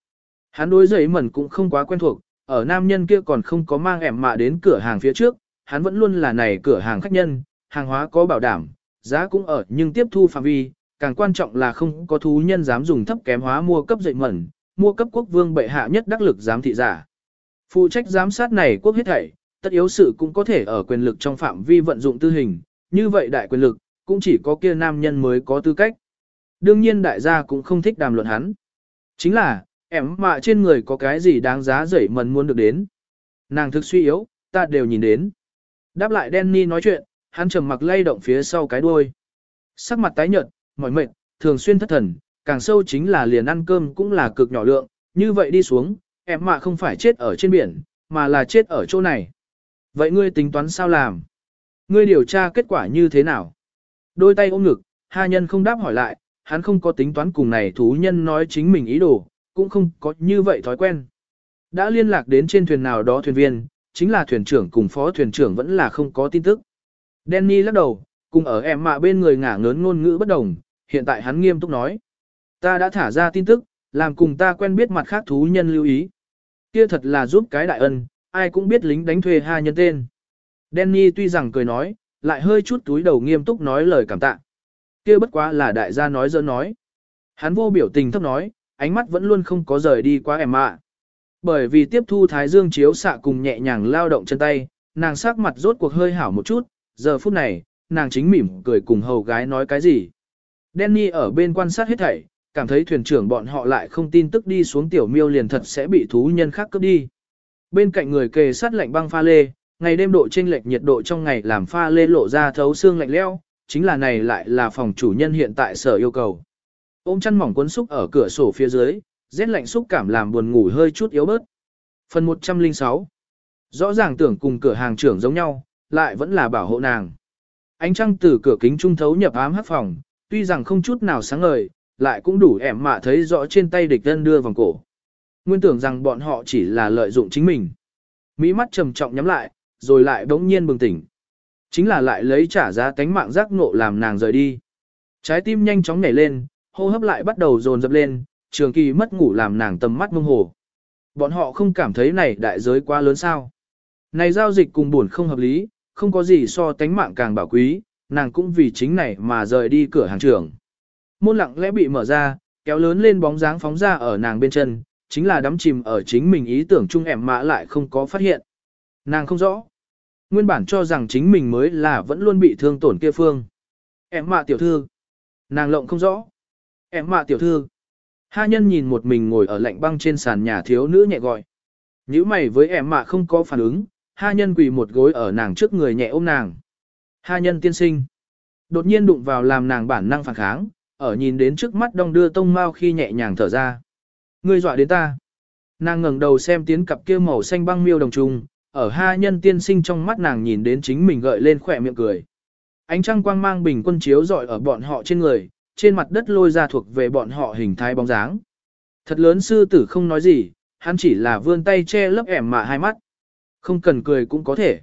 Hắn đối giấy mẩn cũng không quá quen thuộc, ở nam nhân kia còn không có mang ẻm mạ đến cửa hàng phía trước, hắn vẫn luôn là này cửa hàng khách nhân, hàng hóa có bảo đảm, giá cũng ở nhưng tiếp thu phạm vi, càng quan trọng là không có thú nhân dám dùng thấp kém hóa mua cấp dậy mẩn, mua cấp quốc vương bệ hạ nhất đắc lực giám thị giả. Phụ trách giám sát này quốc hết thảy, tất yếu sự cũng có thể ở quyền lực trong phạm vi vận dụng tư hình, như vậy đại quyền lực, cũng chỉ có kia nam nhân mới có tư cách. Đương nhiên đại gia cũng không thích đàm luận hắn. Chính là, em mạ trên người có cái gì đáng giá dậy mẩn muốn được đến. Nàng thực suy yếu, ta đều nhìn đến. Đáp lại Danny nói chuyện, hắn trầm mặc lay động phía sau cái đuôi. Sắc mặt tái nhợt, mỏi mệt, thường xuyên thất thần, càng sâu chính là liền ăn cơm cũng là cực nhỏ lượng, như vậy đi xuống, em mạ không phải chết ở trên biển, mà là chết ở chỗ này. Vậy ngươi tính toán sao làm? Ngươi điều tra kết quả như thế nào? Đôi tay ôm ngực, Hà nhân không đáp hỏi lại, hắn không có tính toán cùng này thú nhân nói chính mình ý đồ, cũng không có như vậy thói quen. Đã liên lạc đến trên thuyền nào đó thuyền viên, chính là thuyền trưởng cùng phó thuyền trưởng vẫn là không có tin tức. Danny lắc đầu, cùng ở em mạ bên người ngả ngớn ngôn ngữ bất đồng, hiện tại hắn nghiêm túc nói. Ta đã thả ra tin tức, làm cùng ta quen biết mặt khác thú nhân lưu ý. Kia thật là giúp cái đại ân, ai cũng biết lính đánh thuê hai nhân tên. Danny tuy rằng cười nói, lại hơi chút túi đầu nghiêm túc nói lời cảm tạ. Kia bất quá là đại gia nói dỡ nói. Hắn vô biểu tình thấp nói, ánh mắt vẫn luôn không có rời đi quá em mạ. Bởi vì tiếp thu thái dương chiếu xạ cùng nhẹ nhàng lao động chân tay, nàng sắc mặt rốt cuộc hơi hảo một chút, giờ phút này, nàng chính mỉm cười cùng hầu gái nói cái gì. Danny ở bên quan sát hết thảy, cảm thấy thuyền trưởng bọn họ lại không tin tức đi xuống tiểu miêu liền thật sẽ bị thú nhân khác cướp đi. Bên cạnh người kề sát lạnh băng pha lê, ngày đêm độ chênh lệch nhiệt độ trong ngày làm pha lê lộ ra thấu xương lạnh leo, chính là này lại là phòng chủ nhân hiện tại sở yêu cầu. Ôm chăn mỏng cuốn xúc ở cửa sổ phía dưới, rét lạnh xúc cảm làm buồn ngủ hơi chút yếu bớt. Phần 106 Rõ ràng tưởng cùng cửa hàng trưởng giống nhau, lại vẫn là bảo hộ nàng. Ánh trăng từ cửa kính trung thấu nhập ám hắc phòng, tuy rằng không chút nào sáng ngời, lại cũng đủ ẻm mạ thấy rõ trên tay địch thân đưa vòng cổ. Nguyên tưởng rằng bọn họ chỉ là lợi dụng chính mình. Mỹ mắt trầm trọng nhắm lại, rồi lại đống nhiên bừng tỉnh. Chính là lại lấy trả giá tánh mạng giác ngộ làm nàng rời đi. Trái tim nhanh chóng nhảy lên, hô hấp lại bắt đầu dồn dập lên, trường kỳ mất ngủ làm nàng tầm mắt mông hồ. Bọn họ không cảm thấy này đại giới quá lớn sao. Này giao dịch cùng buồn không hợp lý, không có gì so tánh mạng càng bảo quý, nàng cũng vì chính này mà rời đi cửa hàng trưởng. Môn lặng lẽ bị mở ra, kéo lớn lên bóng dáng phóng ra ở nàng bên chân, chính là đắm chìm ở chính mình ý tưởng chung ẻm mã lại không có phát hiện. Nàng không rõ. Nguyên bản cho rằng chính mình mới là vẫn luôn bị thương tổn kia phương. Em mạ tiểu thư. Nàng lộng không rõ. Em mạ tiểu thư. Ha nhân nhìn một mình ngồi ở lạnh băng trên sàn nhà thiếu nữ nhẹ gọi. Nhữ mày với em mạ không có phản ứng, ha nhân quỳ một gối ở nàng trước người nhẹ ôm nàng. Ha nhân tiên sinh. Đột nhiên đụng vào làm nàng bản năng phản kháng, ở nhìn đến trước mắt đong đưa tông mau khi nhẹ nhàng thở ra. Ngươi dọa đến ta. Nàng ngẩng đầu xem tiến cặp kia màu xanh băng miêu đồng trùng, ở ha nhân tiên sinh trong mắt nàng nhìn đến chính mình gợi lên khỏe miệng cười. Ánh trăng quang mang bình quân chiếu dọi ở bọn họ trên người, trên mặt đất lôi ra thuộc về bọn họ hình thái bóng dáng. Thật lớn sư tử không nói gì, hắn chỉ là vươn tay che lấp ẻm mạ hai mắt. Không cần cười cũng có thể.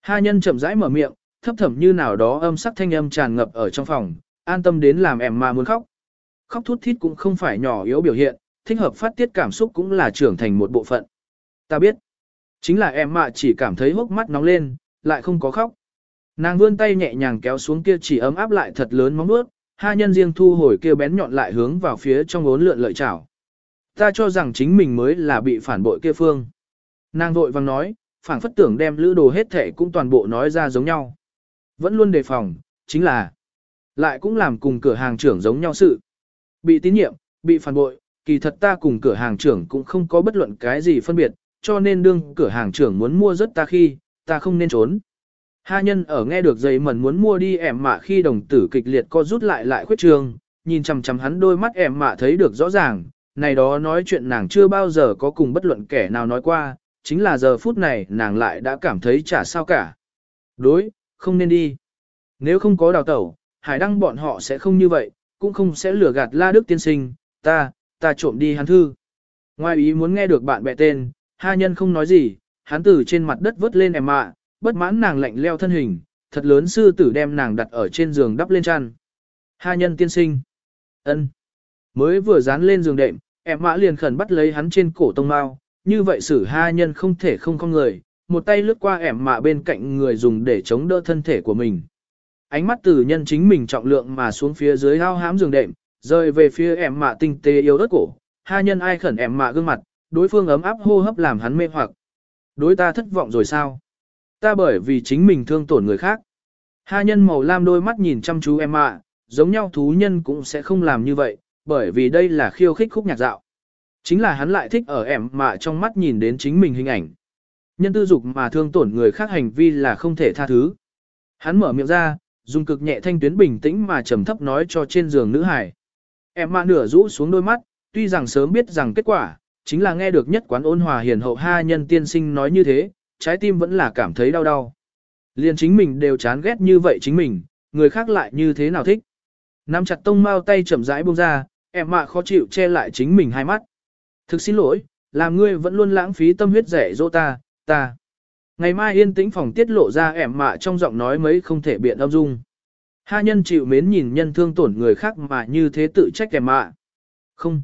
Ha nhân chậm rãi mở miệng, thấp thẩm như nào đó âm sắc thanh âm tràn ngập ở trong phòng, an tâm đến làm em mà muốn khóc. Khóc thút thít cũng không phải nhỏ yếu biểu hiện, thích hợp phát tiết cảm xúc cũng là trưởng thành một bộ phận. Ta biết, chính là em mà chỉ cảm thấy hốc mắt nóng lên, lại không có khóc. Nàng vươn tay nhẹ nhàng kéo xuống kia chỉ ấm áp lại thật lớn móng nuốt, hai nhân riêng thu hồi kia bén nhọn lại hướng vào phía trong ốn lượn lợi chảo. Ta cho rằng chính mình mới là bị phản bội kia phương. Nàng vội vàng nói, phản phất tưởng đem lữ đồ hết thể cũng toàn bộ nói ra giống nhau. Vẫn luôn đề phòng, chính là lại cũng làm cùng cửa hàng trưởng giống nhau sự. Bị tín nhiệm, bị phản bội, kỳ thật ta cùng cửa hàng trưởng cũng không có bất luận cái gì phân biệt, cho nên đương cửa hàng trưởng muốn mua rất ta khi, ta không nên trốn. Ha nhân ở nghe được giấy mẩn muốn mua đi ẻm mạ khi đồng tử kịch liệt co rút lại lại khuyết trường, nhìn chằm chằm hắn đôi mắt ẻm mạ thấy được rõ ràng, này đó nói chuyện nàng chưa bao giờ có cùng bất luận kẻ nào nói qua, chính là giờ phút này nàng lại đã cảm thấy chả sao cả. Đối, không nên đi. Nếu không có đào tẩu, hải đăng bọn họ sẽ không như vậy, cũng không sẽ lừa gạt la đức tiên sinh, ta, ta trộm đi hắn thư. Ngoài ý muốn nghe được bạn bè tên, ha nhân không nói gì, hắn từ trên mặt đất vớt lên em mạ, bất mãn nàng lạnh leo thân hình, thật lớn sư tử đem nàng đặt ở trên giường đắp lên chăn. Ha nhân tiên sinh. ân Mới vừa dán lên giường đệm, em mã liền khẩn bắt lấy hắn trên cổ tông mao, như vậy xử ha nhân không thể không con người, một tay lướt qua ẻm mạ bên cạnh người dùng để chống đỡ thân thể của mình. Ánh mắt từ nhân chính mình trọng lượng mà xuống phía dưới ao hám giường đệm, rơi về phía ẻm mạ tinh tế yêu đất cổ, Hai nhân ai khẩn ẻm mạ gương mặt, đối phương ấm áp hô hấp làm hắn mê hoặc. Đối ta thất vọng rồi sao? Ta bởi vì chính mình thương tổn người khác. Hai nhân màu lam đôi mắt nhìn chăm chú em mạ, giống nhau thú nhân cũng sẽ không làm như vậy, bởi vì đây là khiêu khích khúc nhạc dạo. Chính là hắn lại thích ở em mạ trong mắt nhìn đến chính mình hình ảnh. Nhân tư dục mà thương tổn người khác hành vi là không thể tha thứ. Hắn mở miệng ra, dùng cực nhẹ thanh tuyến bình tĩnh mà trầm thấp nói cho trên giường nữ hải. Em mạ nửa rũ xuống đôi mắt, tuy rằng sớm biết rằng kết quả, chính là nghe được nhất quán ôn hòa hiền hậu ha nhân tiên sinh nói như thế, trái tim vẫn là cảm thấy đau đau. Liền chính mình đều chán ghét như vậy chính mình, người khác lại như thế nào thích. Nắm chặt tông mau tay chậm rãi buông ra, em mạ khó chịu che lại chính mình hai mắt. Thực xin lỗi, làm ngươi vẫn luôn lãng phí tâm huyết rẻ dỗ ta, ta. Ngày mai yên tĩnh phòng tiết lộ ra ẻm mạ trong giọng nói mấy không thể biện âm dung. Ha nhân chịu mến nhìn nhân thương tổn người khác mà như thế tự trách ẻm mạ. Không.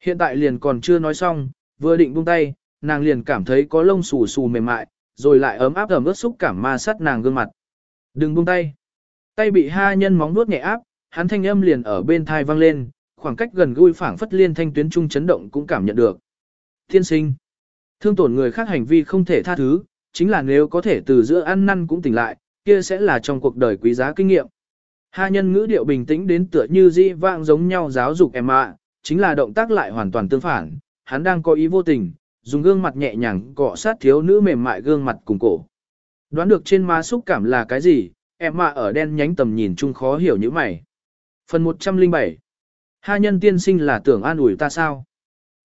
Hiện tại liền còn chưa nói xong, vừa định buông tay, nàng liền cảm thấy có lông xù xù mềm mại, rồi lại ấm áp ẩm ướt xúc cảm ma sát nàng gương mặt. Đừng buông tay. Tay bị ha nhân móng nuốt nhẹ áp, hắn thanh âm liền ở bên thai vang lên, khoảng cách gần gũi phảng phất liên thanh tuyến trung chấn động cũng cảm nhận được. Thiên sinh. Thương tổn người khác hành vi không thể tha thứ, chính là nếu có thể từ giữa ăn năn cũng tỉnh lại, kia sẽ là trong cuộc đời quý giá kinh nghiệm. Ha nhân ngữ điệu bình tĩnh đến tựa như dĩ vãng giống nhau giáo dục em ạ, chính là động tác lại hoàn toàn tương phản, hắn đang có ý vô tình, dùng gương mặt nhẹ nhàng cọ sát thiếu nữ mềm mại gương mặt cùng cổ. Đoán được trên má xúc cảm là cái gì, em mạ ở đen nhánh tầm nhìn chung khó hiểu như mày. Phần 107 Ha nhân tiên sinh là tưởng an ủi ta sao?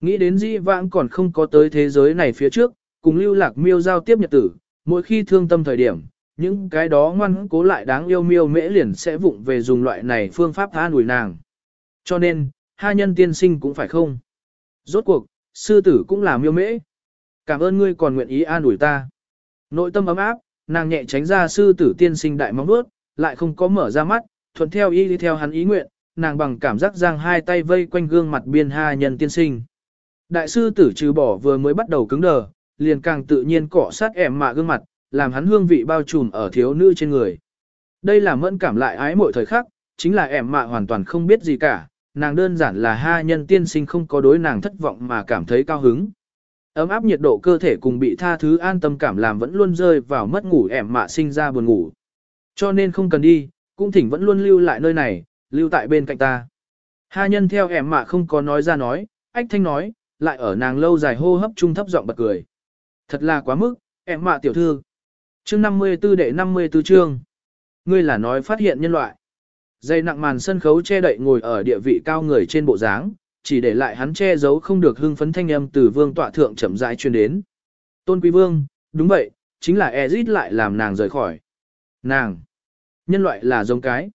Nghĩ đến di vãng còn không có tới thế giới này phía trước, cùng lưu lạc miêu giao tiếp nhật tử, mỗi khi thương tâm thời điểm, những cái đó ngoan cố lại đáng yêu miêu mễ liền sẽ vụng về dùng loại này phương pháp tha nùi nàng. Cho nên, hai nhân tiên sinh cũng phải không? Rốt cuộc, sư tử cũng là miêu mễ. Cảm ơn ngươi còn nguyện ý an ủi ta. Nội tâm ấm áp, nàng nhẹ tránh ra sư tử tiên sinh đại mong đuốt, lại không có mở ra mắt, thuận theo ý đi theo hắn ý nguyện, nàng bằng cảm giác giang hai tay vây quanh gương mặt biên ha nhân tiên sinh. Đại sư tử trừ bỏ vừa mới bắt đầu cứng đờ, liền càng tự nhiên cọ sát ẻm mạ gương mặt, làm hắn hương vị bao trùm ở thiếu nữ trên người. Đây là mẫn cảm lại ái mỗi thời khắc, chính là ẻm mạ hoàn toàn không biết gì cả, nàng đơn giản là ha nhân tiên sinh không có đối nàng thất vọng mà cảm thấy cao hứng. Ấm áp nhiệt độ cơ thể cùng bị tha thứ an tâm cảm làm vẫn luôn rơi vào mất ngủ ẻm mạ sinh ra buồn ngủ. Cho nên không cần đi, cũng thỉnh vẫn luôn lưu lại nơi này, lưu tại bên cạnh ta. Ha nhân theo ẻm mạ không có nói ra nói, ách thanh nói, lại ở nàng lâu dài hô hấp trung thấp giọng bật cười. Thật là quá mức, em mạ tiểu thư. Chương 54 đệ 54 chương. Ngươi là nói phát hiện nhân loại. Dây nặng màn sân khấu che đậy ngồi ở địa vị cao người trên bộ dáng, chỉ để lại hắn che giấu không được hưng phấn thanh âm từ vương tọa thượng chậm rãi truyền đến. Tôn quý vương, đúng vậy, chính là Ezit lại làm nàng rời khỏi. Nàng, nhân loại là giống cái.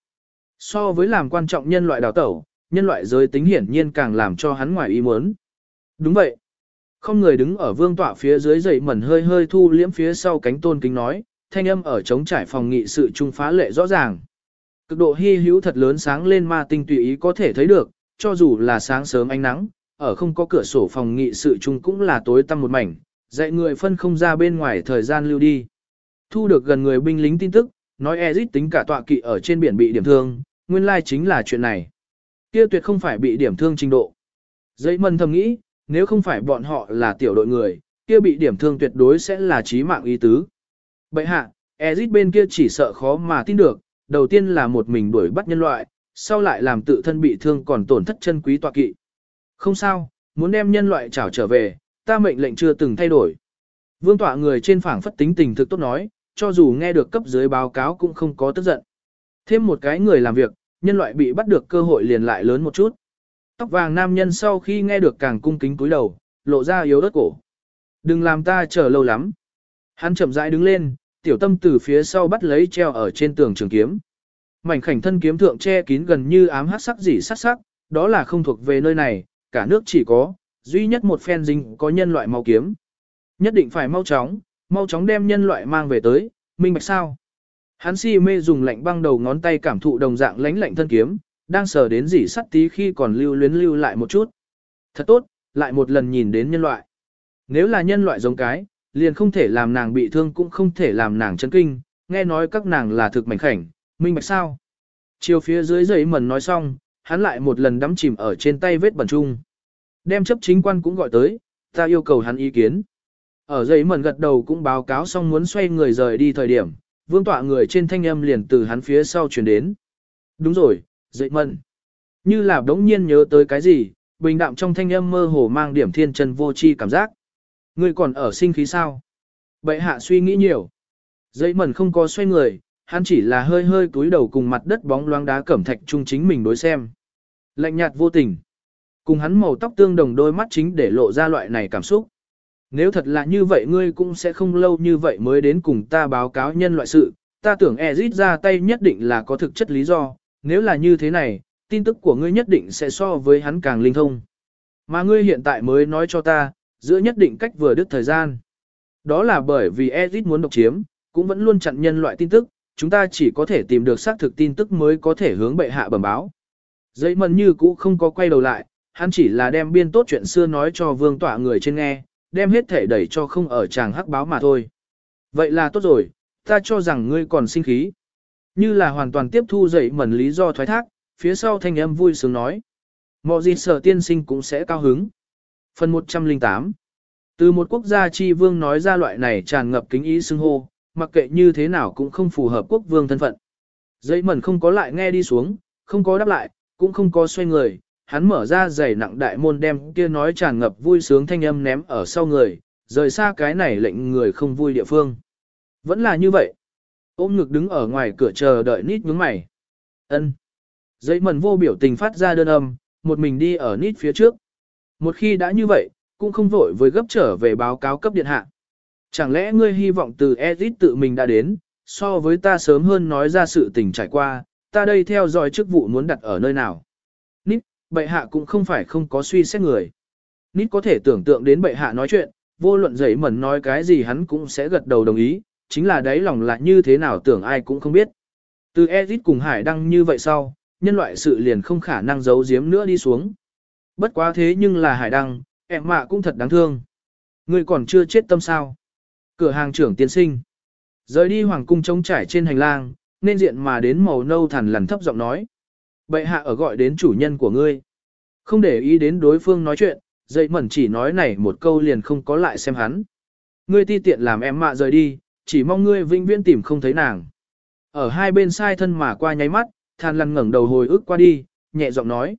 So với làm quan trọng nhân loại đào tẩu, nhân loại giới tính hiển nhiên càng làm cho hắn ngoài ý muốn. Đúng vậy. Không người đứng ở vương tọa phía dưới dậy mẩn hơi hơi thu liễm phía sau cánh tôn kính nói, thanh âm ở chống trải phòng nghị sự trung phá lệ rõ ràng. Cực độ hy hữu thật lớn sáng lên ma tinh tùy ý có thể thấy được, cho dù là sáng sớm ánh nắng, ở không có cửa sổ phòng nghị sự chung cũng là tối tăm một mảnh, dạy người phân không ra bên ngoài thời gian lưu đi. Thu được gần người binh lính tin tức, nói Ezit tính cả tọa kỵ ở trên biển bị điểm thương, nguyên lai chính là chuyện này. Kia tuyệt không phải bị điểm thương trình độ. Dây mân thầm nghĩ, nếu không phải bọn họ là tiểu đội người, kia bị điểm thương tuyệt đối sẽ là chí mạng ý tứ. Bậy hạ, Ezit bên kia chỉ sợ khó mà tin được, đầu tiên là một mình đuổi bắt nhân loại, sau lại làm tự thân bị thương còn tổn thất chân quý tọa kỵ. Không sao, muốn đem nhân loại trảo trở về, ta mệnh lệnh chưa từng thay đổi. Vương tọa người trên phảng phất tính tình thực tốt nói, cho dù nghe được cấp dưới báo cáo cũng không có tức giận. Thêm một cái người làm việc, nhân loại bị bắt được cơ hội liền lại lớn một chút. Tóc vàng nam nhân sau khi nghe được càng cung kính cúi đầu, lộ ra yếu đất cổ. Đừng làm ta chờ lâu lắm. Hắn chậm rãi đứng lên, tiểu tâm từ phía sau bắt lấy treo ở trên tường trường kiếm. Mảnh khảnh thân kiếm thượng che kín gần như ám hắc sắc dỉ sắc sắc, đó là không thuộc về nơi này, cả nước chỉ có, duy nhất một phen dinh có nhân loại mau kiếm. Nhất định phải mau chóng, mau chóng đem nhân loại mang về tới, minh bạch sao. Hắn si mê dùng lạnh băng đầu ngón tay cảm thụ đồng dạng lánh lạnh thân kiếm, đang sờ đến dỉ sắt tí khi còn lưu luyến lưu lại một chút. Thật tốt, lại một lần nhìn đến nhân loại. Nếu là nhân loại giống cái, liền không thể làm nàng bị thương cũng không thể làm nàng chấn kinh, nghe nói các nàng là thực mảnh khảnh, minh bạch sao. Chiều phía dưới giấy mần nói xong, hắn lại một lần đắm chìm ở trên tay vết bẩn chung. Đem chấp chính quan cũng gọi tới, ta yêu cầu hắn ý kiến. Ở giấy mần gật đầu cũng báo cáo xong muốn xoay người rời đi thời điểm, vương tọa người trên thanh âm liền từ hắn phía sau chuyển đến. Đúng rồi, dậy mần. Như là đống nhiên nhớ tới cái gì, bình đạm trong thanh âm mơ hồ mang điểm thiên chân vô chi cảm giác. Ngươi còn ở sinh khí sao? Bệ hạ suy nghĩ nhiều. Dậy mần không có xoay người, hắn chỉ là hơi hơi túi đầu cùng mặt đất bóng loáng đá cẩm thạch chung chính mình đối xem. Lạnh nhạt vô tình. Cùng hắn màu tóc tương đồng đôi mắt chính để lộ ra loại này cảm xúc. Nếu thật là như vậy ngươi cũng sẽ không lâu như vậy mới đến cùng ta báo cáo nhân loại sự, ta tưởng Ezit ra tay nhất định là có thực chất lý do, nếu là như thế này, tin tức của ngươi nhất định sẽ so với hắn càng linh thông. Mà ngươi hiện tại mới nói cho ta, giữa nhất định cách vừa đứt thời gian. Đó là bởi vì Edith muốn độc chiếm, cũng vẫn luôn chặn nhân loại tin tức, chúng ta chỉ có thể tìm được xác thực tin tức mới có thể hướng bệ hạ bẩm báo. Dây mần như cũ không có quay đầu lại, hắn chỉ là đem biên tốt chuyện xưa nói cho vương tọa người trên nghe, đem hết thể đẩy cho không ở chàng hắc báo mà thôi. Vậy là tốt rồi, ta cho rằng ngươi còn sinh khí. Như là hoàn toàn tiếp thu dậy mẩn lý do thoái thác, phía sau thanh âm vui sướng nói. Mọi gì sở tiên sinh cũng sẽ cao hứng. Phần 108 Từ một quốc gia chi vương nói ra loại này tràn ngập kính ý xưng hô, mặc kệ như thế nào cũng không phù hợp quốc vương thân phận. Dậy mẩn không có lại nghe đi xuống, không có đáp lại, cũng không có xoay người, hắn mở ra giày nặng đại môn đem kia nói tràn ngập vui sướng thanh âm ném ở sau người, rời xa cái này lệnh người không vui địa phương. Vẫn là như vậy. Ôm ngực đứng ở ngoài cửa chờ đợi nít nhướng mày. ân Giấy mần vô biểu tình phát ra đơn âm, một mình đi ở nít phía trước. Một khi đã như vậy, cũng không vội với gấp trở về báo cáo cấp điện hạ. Chẳng lẽ ngươi hy vọng từ Ezit tự mình đã đến, so với ta sớm hơn nói ra sự tình trải qua, ta đây theo dõi chức vụ muốn đặt ở nơi nào. Nít, bệ hạ cũng không phải không có suy xét người. Nít có thể tưởng tượng đến bệ hạ nói chuyện, vô luận giấy mẩn nói cái gì hắn cũng sẽ gật đầu đồng ý, chính là đáy lòng là như thế nào tưởng ai cũng không biết. Từ Ezit cùng Hải đăng như vậy sau, nhân loại sự liền không khả năng giấu giếm nữa đi xuống. Bất quá thế nhưng là Hải đăng, em mạ cũng thật đáng thương. Người còn chưa chết tâm sao. Cửa hàng trưởng tiên sinh. Rời đi hoàng cung trống trải trên hành lang, nên diện mà đến màu nâu thẳn lằn thấp giọng nói. Bệ hạ ở gọi đến chủ nhân của ngươi. Không để ý đến đối phương nói chuyện, dậy mẩn chỉ nói này một câu liền không có lại xem hắn. Ngươi ti tiện làm em mạ rời đi, chỉ mong ngươi vinh viễn tìm không thấy nàng. Ở hai bên sai thân mà qua nháy mắt, than lằn ngẩng đầu hồi ức qua đi, nhẹ giọng nói.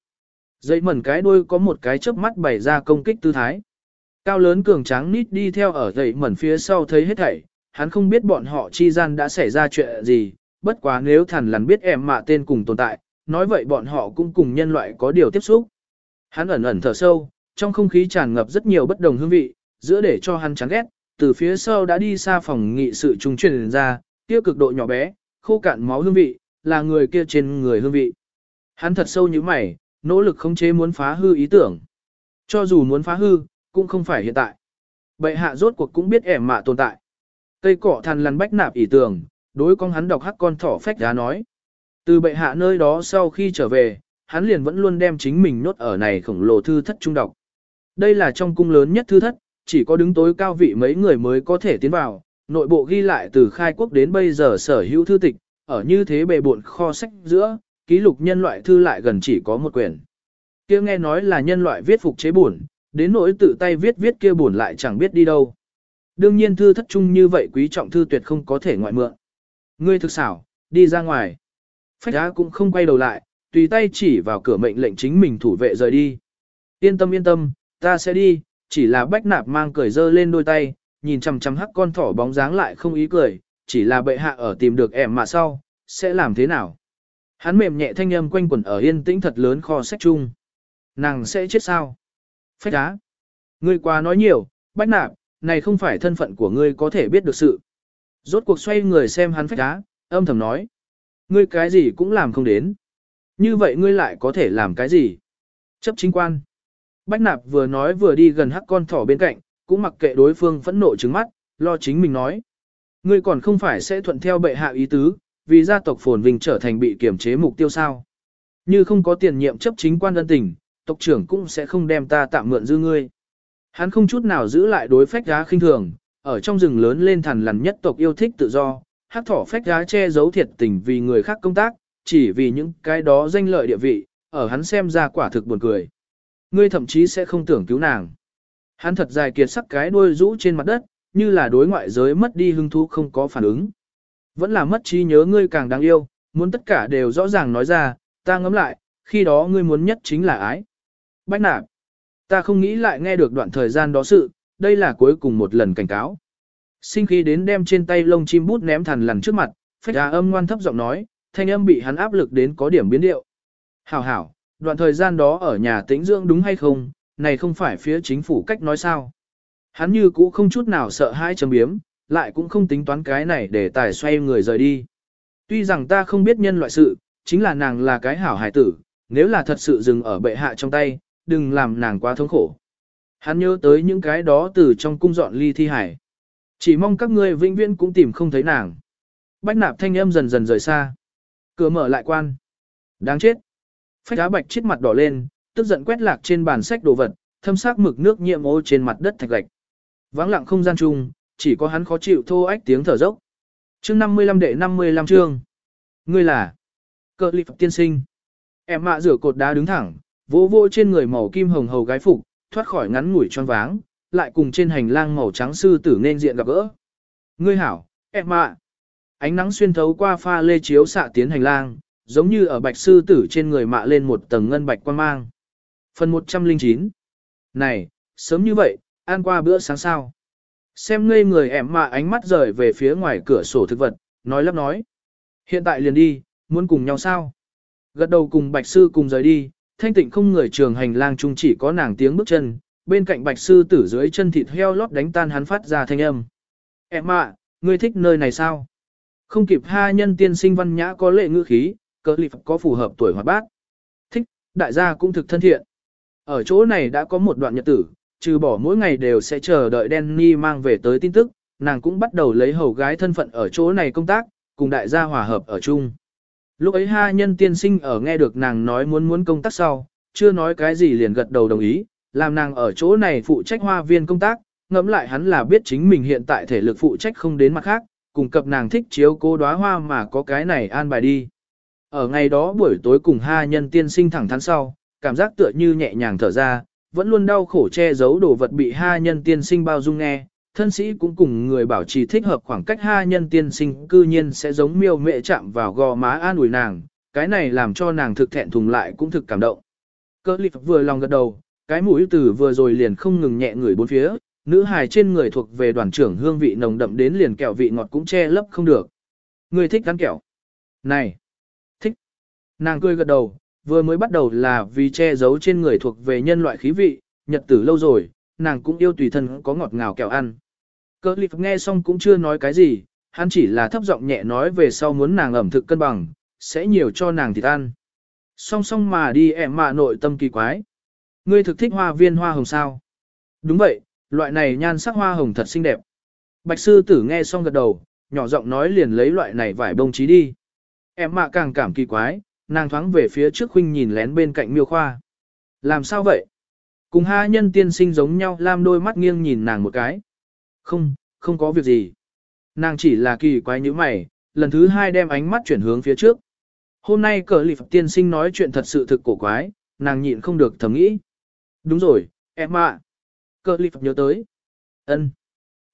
Dậy mẩn cái đuôi có một cái chớp mắt bày ra công kích tư thái. Cao lớn cường tráng nít đi theo ở dậy mẩn phía sau thấy hết thảy, hắn không biết bọn họ chi gian đã xảy ra chuyện gì, bất quá nếu thằn lằn biết em mạ tên cùng tồn tại, nói vậy bọn họ cũng cùng nhân loại có điều tiếp xúc. Hắn ẩn ẩn thở sâu, trong không khí tràn ngập rất nhiều bất đồng hương vị, giữa để cho hắn chán ghét, từ phía sau đã đi xa phòng nghị sự trung truyền ra, kia cực độ nhỏ bé, khô cạn máu hương vị, là người kia trên người hương vị. Hắn thật sâu như mày, nỗ lực khống chế muốn phá hư ý tưởng. Cho dù muốn phá hư, cũng không phải hiện tại. Bệ hạ rốt cuộc cũng biết ẻm mạ tồn tại. Cây cỏ thằn lằn bách nạp ý tưởng, đối con hắn đọc hắc con thỏ phách đá nói. Từ bệ hạ nơi đó sau khi trở về, hắn liền vẫn luôn đem chính mình nốt ở này khổng lồ thư thất trung đọc. Đây là trong cung lớn nhất thư thất, chỉ có đứng tối cao vị mấy người mới có thể tiến vào, nội bộ ghi lại từ khai quốc đến bây giờ sở hữu thư tịch, ở như thế bề bộn kho sách giữa, ký lục nhân loại thư lại gần chỉ có một quyển. Kia nghe nói là nhân loại viết phục chế buồn, đến nỗi tự tay viết viết kia buồn lại chẳng biết đi đâu. Đương nhiên thư thất trung như vậy quý trọng thư tuyệt không có thể ngoại mượn. Ngươi thực xảo, đi ra ngoài. Phách đá cũng không quay đầu lại, tùy tay chỉ vào cửa mệnh lệnh chính mình thủ vệ rời đi. Yên tâm yên tâm, ta sẽ đi, chỉ là bách nạp mang cười dơ lên đôi tay, nhìn chằm chằm hắc con thỏ bóng dáng lại không ý cười, chỉ là bệ hạ ở tìm được em mà sau, sẽ làm thế nào? Hắn mềm nhẹ thanh âm quanh quẩn ở yên tĩnh thật lớn kho sách chung. Nàng sẽ chết sao? Phách đá. Ngươi quá nói nhiều, bách nạp, này không phải thân phận của ngươi có thể biết được sự. Rốt cuộc xoay người xem hắn phách đá, âm thầm nói. Ngươi cái gì cũng làm không đến. Như vậy ngươi lại có thể làm cái gì? Chấp chính quan. Bách nạp vừa nói vừa đi gần hắc con thỏ bên cạnh, cũng mặc kệ đối phương phẫn nộ trứng mắt, lo chính mình nói. Ngươi còn không phải sẽ thuận theo bệ hạ ý tứ, vì gia tộc phồn vinh trở thành bị kiểm chế mục tiêu sao. Như không có tiền nhiệm chấp chính quan ân tình, tộc trưởng cũng sẽ không đem ta tạm mượn dư ngươi. Hắn không chút nào giữ lại đối phách giá khinh thường, ở trong rừng lớn lên thằn lằn nhất tộc yêu thích tự do, hắc thỏ phách giá che giấu thiệt tình vì người khác công tác, chỉ vì những cái đó danh lợi địa vị, ở hắn xem ra quả thực buồn cười. Ngươi thậm chí sẽ không tưởng cứu nàng. Hắn thật dài kiệt sắc cái đuôi rũ trên mặt đất, như là đối ngoại giới mất đi hứng thú không có phản ứng. Vẫn là mất trí nhớ ngươi càng đáng yêu, muốn tất cả đều rõ ràng nói ra, ta ngẫm lại, khi đó ngươi muốn nhất chính là ái. Bách nạp, ta không nghĩ lại nghe được đoạn thời gian đó sự, đây là cuối cùng một lần cảnh cáo. Sinh khí đến đem trên tay lông chim bút ném thằn lằn trước mặt, phách ra âm ngoan thấp giọng nói, thanh âm bị hắn áp lực đến có điểm biến điệu. Hảo hảo, đoạn thời gian đó ở nhà tĩnh dưỡng đúng hay không, này không phải phía chính phủ cách nói sao. Hắn như cũ không chút nào sợ hãi chấm biếm, lại cũng không tính toán cái này để tài xoay người rời đi. Tuy rằng ta không biết nhân loại sự, chính là nàng là cái hảo hải tử, nếu là thật sự dừng ở bệ hạ trong tay, đừng làm nàng quá thống khổ. Hắn nhớ tới những cái đó từ trong cung dọn ly thi hải. Chỉ mong các ngươi vĩnh viễn cũng tìm không thấy nàng. Bách nạp thanh âm dần dần rời xa. Cửa mở lại quan. Đáng chết. Phách đá bạch chết mặt đỏ lên, tức giận quét lạc trên bàn sách đồ vật, thâm sắc mực nước nhiệm ô trên mặt đất thạch gạch. Vắng lặng không gian chung, chỉ có hắn khó chịu thô ách tiếng thở dốc. Chương 55 đệ 55 chương. Ngươi là Cơ phật tiên sinh. Em mạ rửa cột đá đứng thẳng, vỗ vỗ trên người màu kim hồng hầu gái phục, thoát khỏi ngắn ngủi choáng váng, lại cùng trên hành lang màu trắng sư tử nên diện gặp gỡ. Ngươi hảo, em mạ. Ánh nắng xuyên thấu qua pha lê chiếu xạ tiến hành lang, giống như ở bạch sư tử trên người mạ lên một tầng ngân bạch quan mang. Phần 109 Này, sớm như vậy, ăn qua bữa sáng sao. Xem ngây người em mạ ánh mắt rời về phía ngoài cửa sổ thực vật, nói lắp nói. Hiện tại liền đi, muốn cùng nhau sao? Gật đầu cùng bạch sư cùng rời đi, thanh tịnh không người trường hành lang chung chỉ có nàng tiếng bước chân, bên cạnh bạch sư tử dưới chân thịt heo lót đánh tan hắn phát ra thanh âm. Em ạ, ngươi thích nơi này sao? Không kịp ha nhân tiên sinh văn nhã có lệ ngữ khí, cơ lịp có phù hợp tuổi hoạt bát. Thích, đại gia cũng thực thân thiện. Ở chỗ này đã có một đoạn nhật tử, trừ bỏ mỗi ngày đều sẽ chờ đợi Danny mang về tới tin tức, nàng cũng bắt đầu lấy hầu gái thân phận ở chỗ này công tác, cùng đại gia hòa hợp ở chung. Lúc ấy ha nhân tiên sinh ở nghe được nàng nói muốn muốn công tác sau, chưa nói cái gì liền gật đầu đồng ý, làm nàng ở chỗ này phụ trách hoa viên công tác, ngẫm lại hắn là biết chính mình hiện tại thể lực phụ trách không đến mặt khác, cùng cập nàng thích chiếu cố đóa hoa mà có cái này an bài đi. Ở ngày đó buổi tối cùng ha nhân tiên sinh thẳng thắn sau, cảm giác tựa như nhẹ nhàng thở ra, vẫn luôn đau khổ che giấu đồ vật bị ha nhân tiên sinh bao dung nghe, thân sĩ cũng cùng người bảo trì thích hợp khoảng cách ha nhân tiên sinh cư nhiên sẽ giống miêu mẹ chạm vào gò má an ủi nàng, cái này làm cho nàng thực thẹn thùng lại cũng thực cảm động. Cơ lịp vừa lòng gật đầu, cái mũi từ vừa rồi liền không ngừng nhẹ người bốn phía, nữ hài trên người thuộc về đoàn trưởng hương vị nồng đậm đến liền kẹo vị ngọt cũng che lấp không được. Người thích gắn kẹo. Này. Nàng cười gật đầu, vừa mới bắt đầu là vì che giấu trên người thuộc về nhân loại khí vị, nhật tử lâu rồi, nàng cũng yêu tùy thân có ngọt ngào kẹo ăn. Cơ lịp nghe xong cũng chưa nói cái gì, hắn chỉ là thấp giọng nhẹ nói về sau muốn nàng ẩm thực cân bằng, sẽ nhiều cho nàng thịt ăn. Song song mà đi em mạ nội tâm kỳ quái. Ngươi thực thích hoa viên hoa hồng sao? Đúng vậy, loại này nhan sắc hoa hồng thật xinh đẹp. Bạch sư tử nghe xong gật đầu, nhỏ giọng nói liền lấy loại này vải bông trí đi. Em mạ càng cảm kỳ quái, nàng thoáng về phía trước khuynh nhìn lén bên cạnh miêu khoa. Làm sao vậy? Cùng ha nhân tiên sinh giống nhau làm đôi mắt nghiêng nhìn nàng một cái. Không, không có việc gì. Nàng chỉ là kỳ quái như mày, lần thứ hai đem ánh mắt chuyển hướng phía trước. Hôm nay cờ lịp tiên sinh nói chuyện thật sự thực cổ quái, nàng nhịn không được thầm nghĩ. Đúng rồi, em ạ. À. Cờ lịp nhớ tới. ân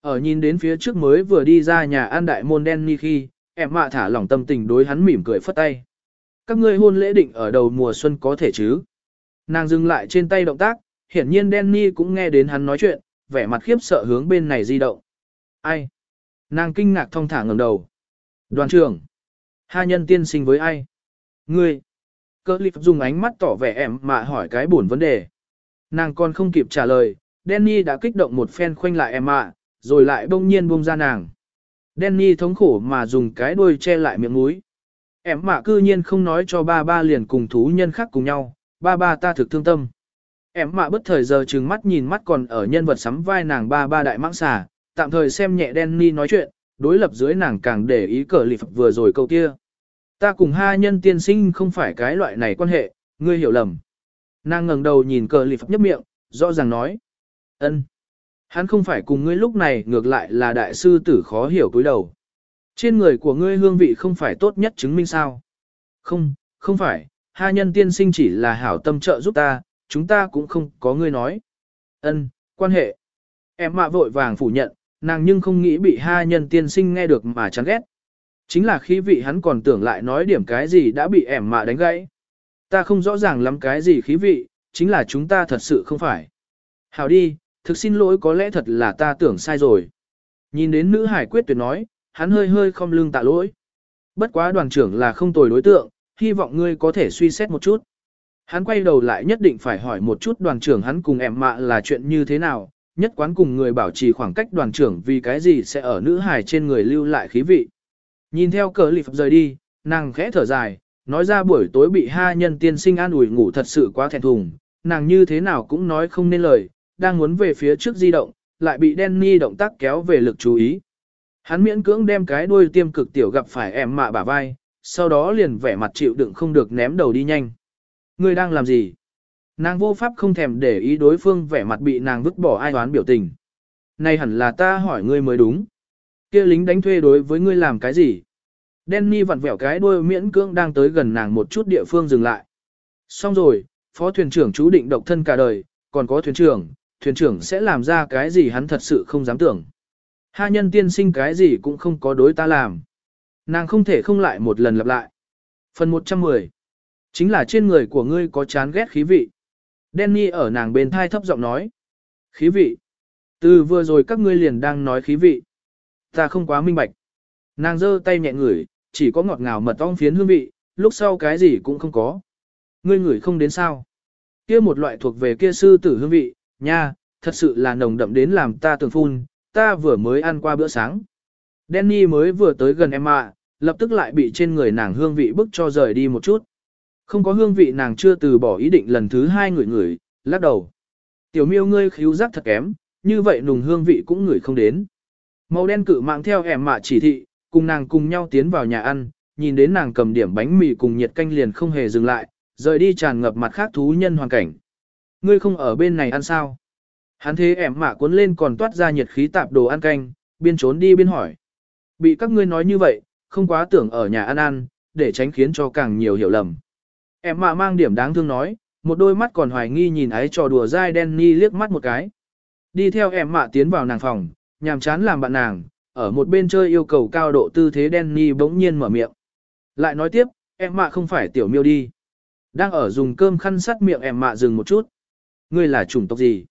Ở nhìn đến phía trước mới vừa đi ra nhà an đại môn đen ni khi, em mạ thả lỏng tâm tình đối hắn mỉm cười phất tay. Các ngươi hôn lễ định ở đầu mùa xuân có thể chứ. Nàng dừng lại trên tay động tác, hiển nhiên Danny cũng nghe đến hắn nói chuyện, vẻ mặt khiếp sợ hướng bên này di động. Ai? Nàng kinh ngạc thong thả ngẩng đầu. Đoàn trưởng. hai nhân tiên sinh với ai? Ngươi. Cơ lịp dùng ánh mắt tỏ vẻ em mà hỏi cái buồn vấn đề. Nàng còn không kịp trả lời, Danny đã kích động một phen khoanh lại em ạ, rồi lại bỗng nhiên buông ra nàng. Danny thống khổ mà dùng cái đuôi che lại miệng mũi. Em mạ cư nhiên không nói cho ba ba liền cùng thú nhân khác cùng nhau, ba ba ta thực thương tâm. Em mạ bất thời giờ trừng mắt nhìn mắt còn ở nhân vật sắm vai nàng ba ba đại mãng xà, tạm thời xem nhẹ Danny nói chuyện, đối lập dưới nàng càng để ý cờ lì phật vừa rồi câu kia. Ta cùng hai nhân tiên sinh không phải cái loại này quan hệ, ngươi hiểu lầm. Nàng ngẩng đầu nhìn cờ lì phật nhấp miệng, rõ ràng nói. ân, Hắn không phải cùng ngươi lúc này ngược lại là đại sư tử khó hiểu cúi đầu. Trên người của ngươi hương vị không phải tốt nhất chứng minh sao. Không, không phải, Ha nhân tiên sinh chỉ là hảo tâm trợ giúp ta, chúng ta cũng không có ngươi nói. Ân, quan hệ. Em mạ vội vàng phủ nhận, nàng nhưng không nghĩ bị Ha nhân tiên sinh nghe được mà chán ghét. Chính là khi vị hắn còn tưởng lại nói điểm cái gì đã bị ẻm mạ đánh gãy. Ta không rõ ràng lắm cái gì khí vị, chính là chúng ta thật sự không phải. Hảo đi, thực xin lỗi có lẽ thật là ta tưởng sai rồi. Nhìn đến nữ hải quyết tuyệt nói, hắn hơi hơi không lưng tạ lỗi. Bất quá đoàn trưởng là không tồi đối tượng, hy vọng ngươi có thể suy xét một chút. Hắn quay đầu lại nhất định phải hỏi một chút đoàn trưởng hắn cùng em mạ là chuyện như thế nào, nhất quán cùng người bảo trì khoảng cách đoàn trưởng vì cái gì sẽ ở nữ hài trên người lưu lại khí vị. Nhìn theo cờ lịp rời đi, nàng khẽ thở dài, nói ra buổi tối bị ha nhân tiên sinh an ủi ngủ thật sự quá thẹn thùng, nàng như thế nào cũng nói không nên lời, đang muốn về phía trước di động, lại bị Danny động tác kéo về lực chú ý. Hắn miễn cưỡng đem cái đuôi tiêm cực tiểu gặp phải em mạ bả vai, sau đó liền vẻ mặt chịu đựng không được ném đầu đi nhanh. Ngươi đang làm gì? Nàng vô pháp không thèm để ý đối phương vẻ mặt bị nàng vứt bỏ ai đoán biểu tình. Này hẳn là ta hỏi ngươi mới đúng. kia lính đánh thuê đối với ngươi làm cái gì? Danny vặn vẹo cái đuôi miễn cưỡng đang tới gần nàng một chút địa phương dừng lại. Xong rồi, phó thuyền trưởng chú định độc thân cả đời, còn có thuyền trưởng, thuyền trưởng sẽ làm ra cái gì hắn thật sự không dám tưởng. Ha nhân tiên sinh cái gì cũng không có đối ta làm. Nàng không thể không lại một lần lặp lại. Phần 110. Chính là trên người của ngươi có chán ghét khí vị. Danny ở nàng bên thai thấp giọng nói. Khí vị. Từ vừa rồi các ngươi liền đang nói khí vị. Ta không quá minh bạch. Nàng giơ tay nhẹ ngửi, chỉ có ngọt ngào mật ong phiến hương vị, lúc sau cái gì cũng không có. Ngươi ngửi không đến sao. Kia một loại thuộc về kia sư tử hương vị, nha, thật sự là nồng đậm đến làm ta tưởng phun, ta vừa mới ăn qua bữa sáng. Danny mới vừa tới gần em ạ, lập tức lại bị trên người nàng hương vị bức cho rời đi một chút. Không có hương vị nàng chưa từ bỏ ý định lần thứ hai ngửi ngửi, lắc đầu. Tiểu miêu ngươi khíu giác thật kém, như vậy nùng hương vị cũng ngửi không đến. Màu đen cự mạng theo em mạ chỉ thị, cùng nàng cùng nhau tiến vào nhà ăn, nhìn đến nàng cầm điểm bánh mì cùng nhiệt canh liền không hề dừng lại, rời đi tràn ngập mặt khác thú nhân hoàn cảnh. Ngươi không ở bên này ăn sao? Hắn thế em mạ cuốn lên còn toát ra nhiệt khí tạp đồ ăn canh, biên trốn đi biên hỏi. Bị các ngươi nói như vậy, không quá tưởng ở nhà ăn ăn, để tránh khiến cho càng nhiều hiểu lầm. Em mạ mang điểm đáng thương nói, một đôi mắt còn hoài nghi nhìn ấy trò đùa dai Danny liếc mắt một cái. Đi theo em mạ tiến vào nàng phòng, nhàm chán làm bạn nàng, ở một bên chơi yêu cầu cao độ tư thế Danny bỗng nhiên mở miệng. Lại nói tiếp, em mạ không phải tiểu miêu đi. Đang ở dùng cơm khăn sắt miệng em mạ dừng một chút. Ngươi là chủng tộc gì?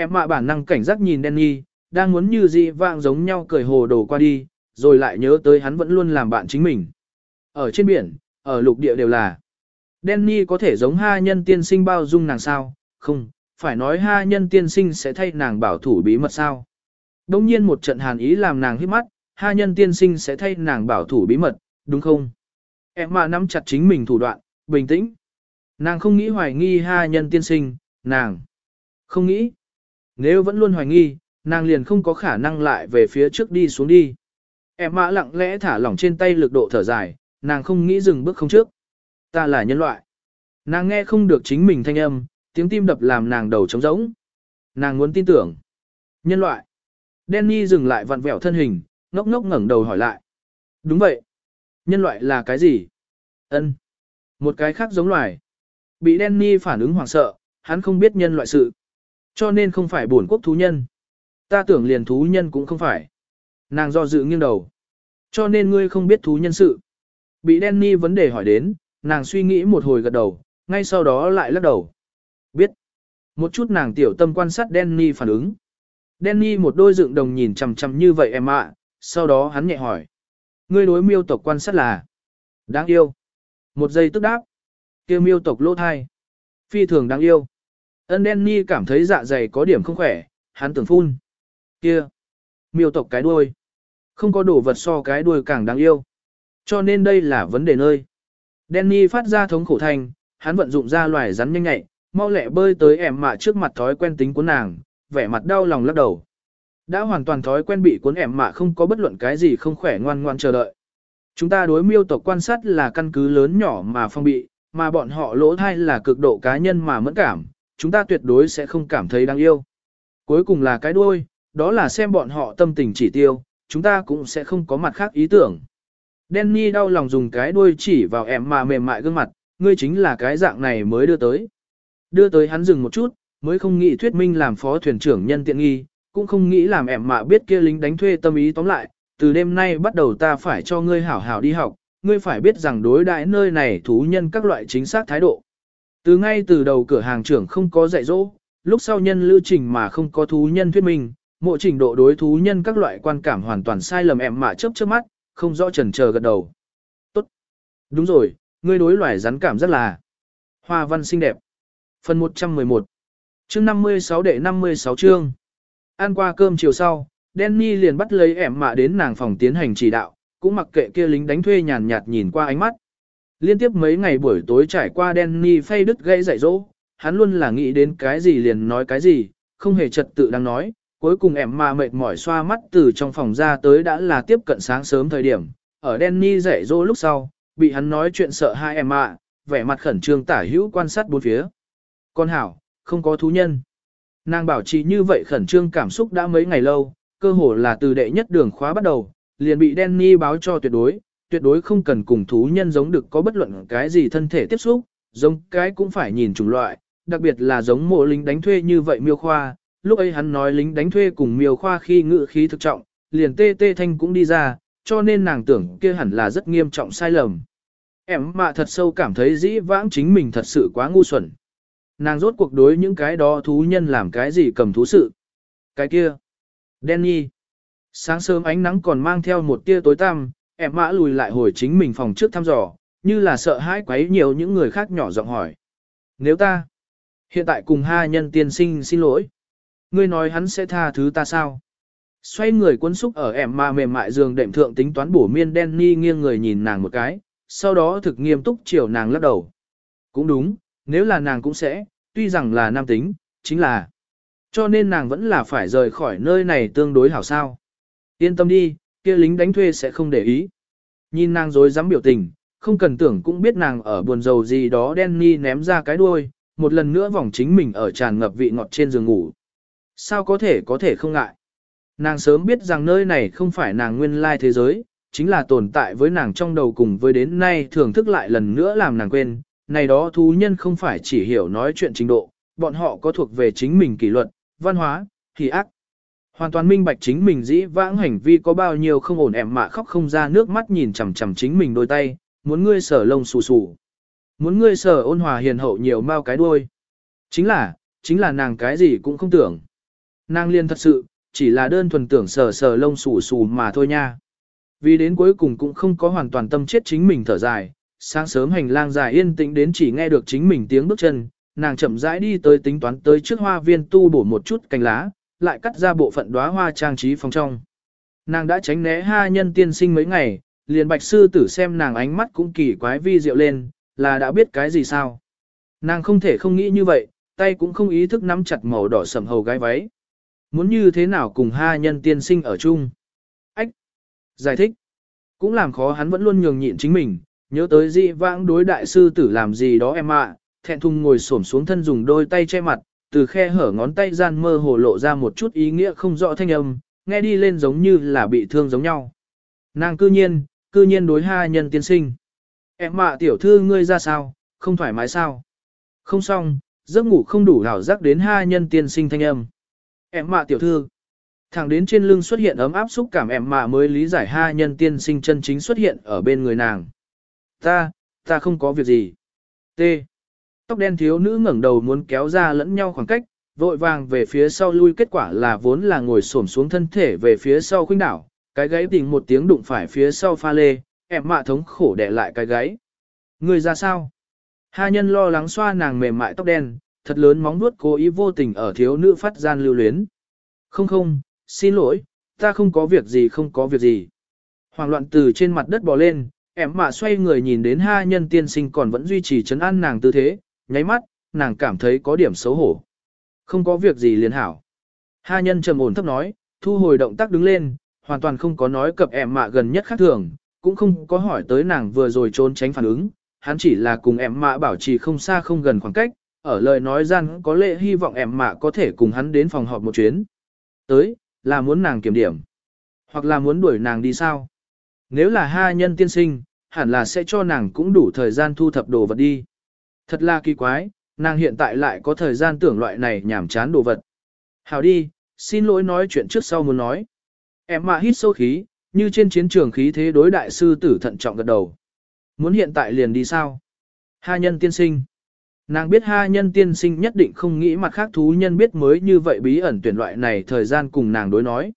Em mạ bản năng cảnh giác nhìn Danny, đang muốn như dị vạng giống nhau cười hồ đồ qua đi, rồi lại nhớ tới hắn vẫn luôn làm bạn chính mình. Ở trên biển, ở lục địa đều là. Danny có thể giống ha nhân tiên sinh bao dung nàng sao? Không, phải nói ha nhân tiên sinh sẽ thay nàng bảo thủ bí mật sao? Đông nhiên một trận hàn ý làm nàng hít mắt, ha nhân tiên sinh sẽ thay nàng bảo thủ bí mật, đúng không? Em mà nắm chặt chính mình thủ đoạn, bình tĩnh. Nàng không nghĩ hoài nghi ha nhân tiên sinh, nàng không nghĩ. Nếu vẫn luôn hoài nghi, nàng liền không có khả năng lại về phía trước đi xuống đi. Em mã lặng lẽ thả lỏng trên tay lực độ thở dài, nàng không nghĩ dừng bước không trước. Ta là nhân loại. Nàng nghe không được chính mình thanh âm, tiếng tim đập làm nàng đầu trống rỗng. Nàng muốn tin tưởng. Nhân loại. Danny dừng lại vặn vẹo thân hình, ngốc ngốc ngẩng đầu hỏi lại. Đúng vậy. Nhân loại là cái gì? Ân. Một cái khác giống loài. Bị Danny phản ứng hoảng sợ, hắn không biết nhân loại sự. Cho nên không phải bổn quốc thú nhân. Ta tưởng liền thú nhân cũng không phải. Nàng do dự nghiêng đầu. Cho nên ngươi không biết thú nhân sự. Bị Danny vấn đề hỏi đến, nàng suy nghĩ một hồi gật đầu, ngay sau đó lại lắc đầu. Biết. Một chút nàng tiểu tâm quan sát Danny phản ứng. Danny một đôi dựng đồng nhìn chằm chằm như vậy em ạ, sau đó hắn nhẹ hỏi. Ngươi đối miêu tộc quan sát là đáng yêu. Một giây tức đáp. kêu miêu tộc lỗ thai. Phi thường đáng yêu. Ân Danny cảm thấy dạ dày có điểm không khỏe, hắn tưởng phun. Kia. Miêu tộc cái đuôi. Không có đồ vật so cái đuôi càng đáng yêu. Cho nên đây là vấn đề nơi. Danny phát ra thống khổ thanh, hắn vận dụng ra loài rắn nhanh nhạy, mau lẹ bơi tới em mạ trước mặt thói quen tính của nàng, vẻ mặt đau lòng lắc đầu. Đã hoàn toàn thói quen bị cuốn em mạ không có bất luận cái gì không khỏe ngoan ngoan chờ đợi. Chúng ta đối miêu tộc quan sát là căn cứ lớn nhỏ mà phong bị, mà bọn họ lỗ thai là cực độ cá nhân mà mẫn cảm, chúng ta tuyệt đối sẽ không cảm thấy đáng yêu. Cuối cùng là cái đuôi, đó là xem bọn họ tâm tình chỉ tiêu, chúng ta cũng sẽ không có mặt khác ý tưởng. Danny đau lòng dùng cái đuôi chỉ vào em mà mềm mại gương mặt, ngươi chính là cái dạng này mới đưa tới. Đưa tới hắn dừng một chút, mới không nghĩ thuyết minh làm phó thuyền trưởng nhân tiện nghi, cũng không nghĩ làm em mà biết kia lính đánh thuê tâm ý tóm lại, từ đêm nay bắt đầu ta phải cho ngươi hảo hảo đi học, ngươi phải biết rằng đối đãi nơi này thú nhân các loại chính xác thái độ. Từ ngay từ đầu cửa hàng trưởng không có dạy dỗ, lúc sau nhân lưu trình mà không có thú nhân thuyết minh, mộ trình độ đối thú nhân các loại quan cảm hoàn toàn sai lầm em mạ chớp chớp mắt, không rõ trần chờ gật đầu. Tốt. Đúng rồi, ngươi đối loài rắn cảm rất là hoa văn xinh đẹp. Phần 111 chương 56 đệ 56 chương Ăn qua cơm chiều sau, Danny liền bắt lấy ẻm mạ đến nàng phòng tiến hành chỉ đạo, cũng mặc kệ kia lính đánh thuê nhàn nhạt nhìn qua ánh mắt. Liên tiếp mấy ngày buổi tối trải qua Danny phay đứt gây dạy dỗ, hắn luôn là nghĩ đến cái gì liền nói cái gì, không hề trật tự đang nói, Cuối cùng em mà mệt mỏi xoa mắt từ trong phòng ra tới đã là tiếp cận sáng sớm thời điểm, ở Danny dạy dỗ lúc sau, bị hắn nói chuyện sợ hai em ạ, vẻ mặt khẩn trương tả hữu quan sát bốn phía. Con hảo, không có thú nhân. Nàng bảo trì như vậy khẩn trương cảm xúc đã mấy ngày lâu, cơ hồ là từ đệ nhất đường khóa bắt đầu, liền bị Danny báo cho tuyệt đối, tuyệt đối không cần cùng thú nhân giống được có bất luận cái gì thân thể tiếp xúc, giống cái cũng phải nhìn chủng loại, đặc biệt là giống mộ lính đánh thuê như vậy miêu khoa. Lúc ấy hắn nói lính đánh thuê cùng miêu khoa khi ngự khí thực trọng, liền tê tê thanh cũng đi ra, cho nên nàng tưởng kia hẳn là rất nghiêm trọng sai lầm. Em mạ thật sâu cảm thấy dĩ vãng chính mình thật sự quá ngu xuẩn. Nàng rốt cuộc đối những cái đó thú nhân làm cái gì cầm thú sự. Cái kia. Danny. Sáng sớm ánh nắng còn mang theo một tia tối tăm, em mã lùi lại hồi chính mình phòng trước thăm dò, như là sợ hãi quấy nhiều những người khác nhỏ giọng hỏi. Nếu ta, hiện tại cùng ha nhân tiên sinh xin lỗi, ngươi nói hắn sẽ tha thứ ta sao? Xoay người cuốn xúc ở em mà mềm mại giường đệm thượng tính toán bổ miên Danny nghiêng người nhìn nàng một cái, sau đó thực nghiêm túc chiều nàng lắc đầu. Cũng đúng, nếu là nàng cũng sẽ, tuy rằng là nam tính, chính là. Cho nên nàng vẫn là phải rời khỏi nơi này tương đối hảo sao. Yên tâm đi, kia lính đánh thuê sẽ không để ý. Nhìn nàng dối dám biểu tình, không cần tưởng cũng biết nàng ở buồn rầu gì đó Danny ném ra cái đuôi, một lần nữa vòng chính mình ở tràn ngập vị ngọt trên giường ngủ. Sao có thể có thể không ngại. Nàng sớm biết rằng nơi này không phải nàng nguyên lai thế giới, chính là tồn tại với nàng trong đầu cùng với đến nay thưởng thức lại lần nữa làm nàng quên. Này đó thú nhân không phải chỉ hiểu nói chuyện trình độ, bọn họ có thuộc về chính mình kỷ luật, văn hóa, thì ác. Hoàn toàn minh bạch chính mình dĩ vãng hành vi có bao nhiêu không ổn ẻm mà khóc không ra nước mắt nhìn chằm chằm chính mình đôi tay, muốn ngươi sở lông xù xù. Muốn ngươi sở ôn hòa hiền hậu nhiều mau cái đuôi. Chính là, chính là nàng cái gì cũng không tưởng. Nàng liên thật sự, chỉ là đơn thuần tưởng sờ sờ lông xù xù mà thôi nha. Vì đến cuối cùng cũng không có hoàn toàn tâm chết chính mình thở dài, sáng sớm hành lang dài yên tĩnh đến chỉ nghe được chính mình tiếng bước chân, nàng chậm rãi đi tới tính toán tới trước hoa viên tu bổ một chút cành lá, lại cắt ra bộ phận đóa hoa trang trí phòng trong. Nàng đã tránh né ha nhân tiên sinh mấy ngày, liền bạch sư tử xem nàng ánh mắt cũng kỳ quái vi diệu lên, là đã biết cái gì sao. Nàng không thể không nghĩ như vậy, tay cũng không ý thức nắm chặt màu đỏ sầm hầu gái váy. Muốn như thế nào cùng ha nhân tiên sinh ở chung? Ách! Giải thích. Cũng làm khó hắn vẫn luôn nhường nhịn chính mình, nhớ tới dị vãng đối đại sư tử làm gì đó em ạ, thẹn thùng ngồi xổm xuống thân dùng đôi tay che mặt, từ khe hở ngón tay gian mơ hồ lộ ra một chút ý nghĩa không rõ thanh âm, nghe đi lên giống như là bị thương giống nhau. Nàng cư nhiên, cư nhiên đối ha nhân tiên sinh. Em mạ tiểu thư ngươi ra sao, không thoải mái sao? Không xong, giấc ngủ không đủ hảo giác đến ha nhân tiên sinh thanh âm. Em mạ tiểu thư. Thẳng đến trên lưng xuất hiện ấm áp xúc cảm em mạ mới lý giải ha nhân tiên sinh chân chính xuất hiện ở bên người nàng. Ta, ta không có việc gì. T. Tóc đen thiếu nữ ngẩng đầu muốn kéo ra lẫn nhau khoảng cách, vội vàng về phía sau lui kết quả là vốn là ngồi xổm xuống thân thể về phía sau khuynh đảo, cái gáy tình một tiếng đụng phải phía sau pha lê, em mạ thống khổ đè lại cái gáy. Người ra sao? Hà nhân lo lắng xoa nàng mềm mại tóc đen, thật lớn móng vuốt cố ý vô tình ở thiếu nữ phát gian lưu luyến. Không không, xin lỗi, ta không có việc gì không có việc gì. Hoàng loạn từ trên mặt đất bò lên, em mạ xoay người nhìn đến ha nhân tiên sinh còn vẫn duy trì chấn an nàng tư thế, nháy mắt, nàng cảm thấy có điểm xấu hổ. Không có việc gì liền hảo. Ha nhân trầm ổn thấp nói, thu hồi động tác đứng lên, hoàn toàn không có nói cập em mạ gần nhất khác thường, cũng không có hỏi tới nàng vừa rồi trốn tránh phản ứng, hắn chỉ là cùng em mạ bảo trì không xa không gần khoảng cách, ở lời nói gian có lệ hy vọng em mạ có thể cùng hắn đến phòng họp một chuyến. Tới, là muốn nàng kiểm điểm, hoặc là muốn đuổi nàng đi sao. Nếu là ha nhân tiên sinh, hẳn là sẽ cho nàng cũng đủ thời gian thu thập đồ vật đi. Thật là kỳ quái, nàng hiện tại lại có thời gian tưởng loại này nhảm chán đồ vật. Hào đi, xin lỗi nói chuyện trước sau muốn nói. Em mà hít sâu khí, như trên chiến trường khí thế đối đại sư tử thận trọng gật đầu. Muốn hiện tại liền đi sao? Ha nhân tiên sinh. Nàng biết ha nhân tiên sinh nhất định không nghĩ mặt khác thú nhân biết mới như vậy bí ẩn tuyển loại này thời gian cùng nàng đối nói.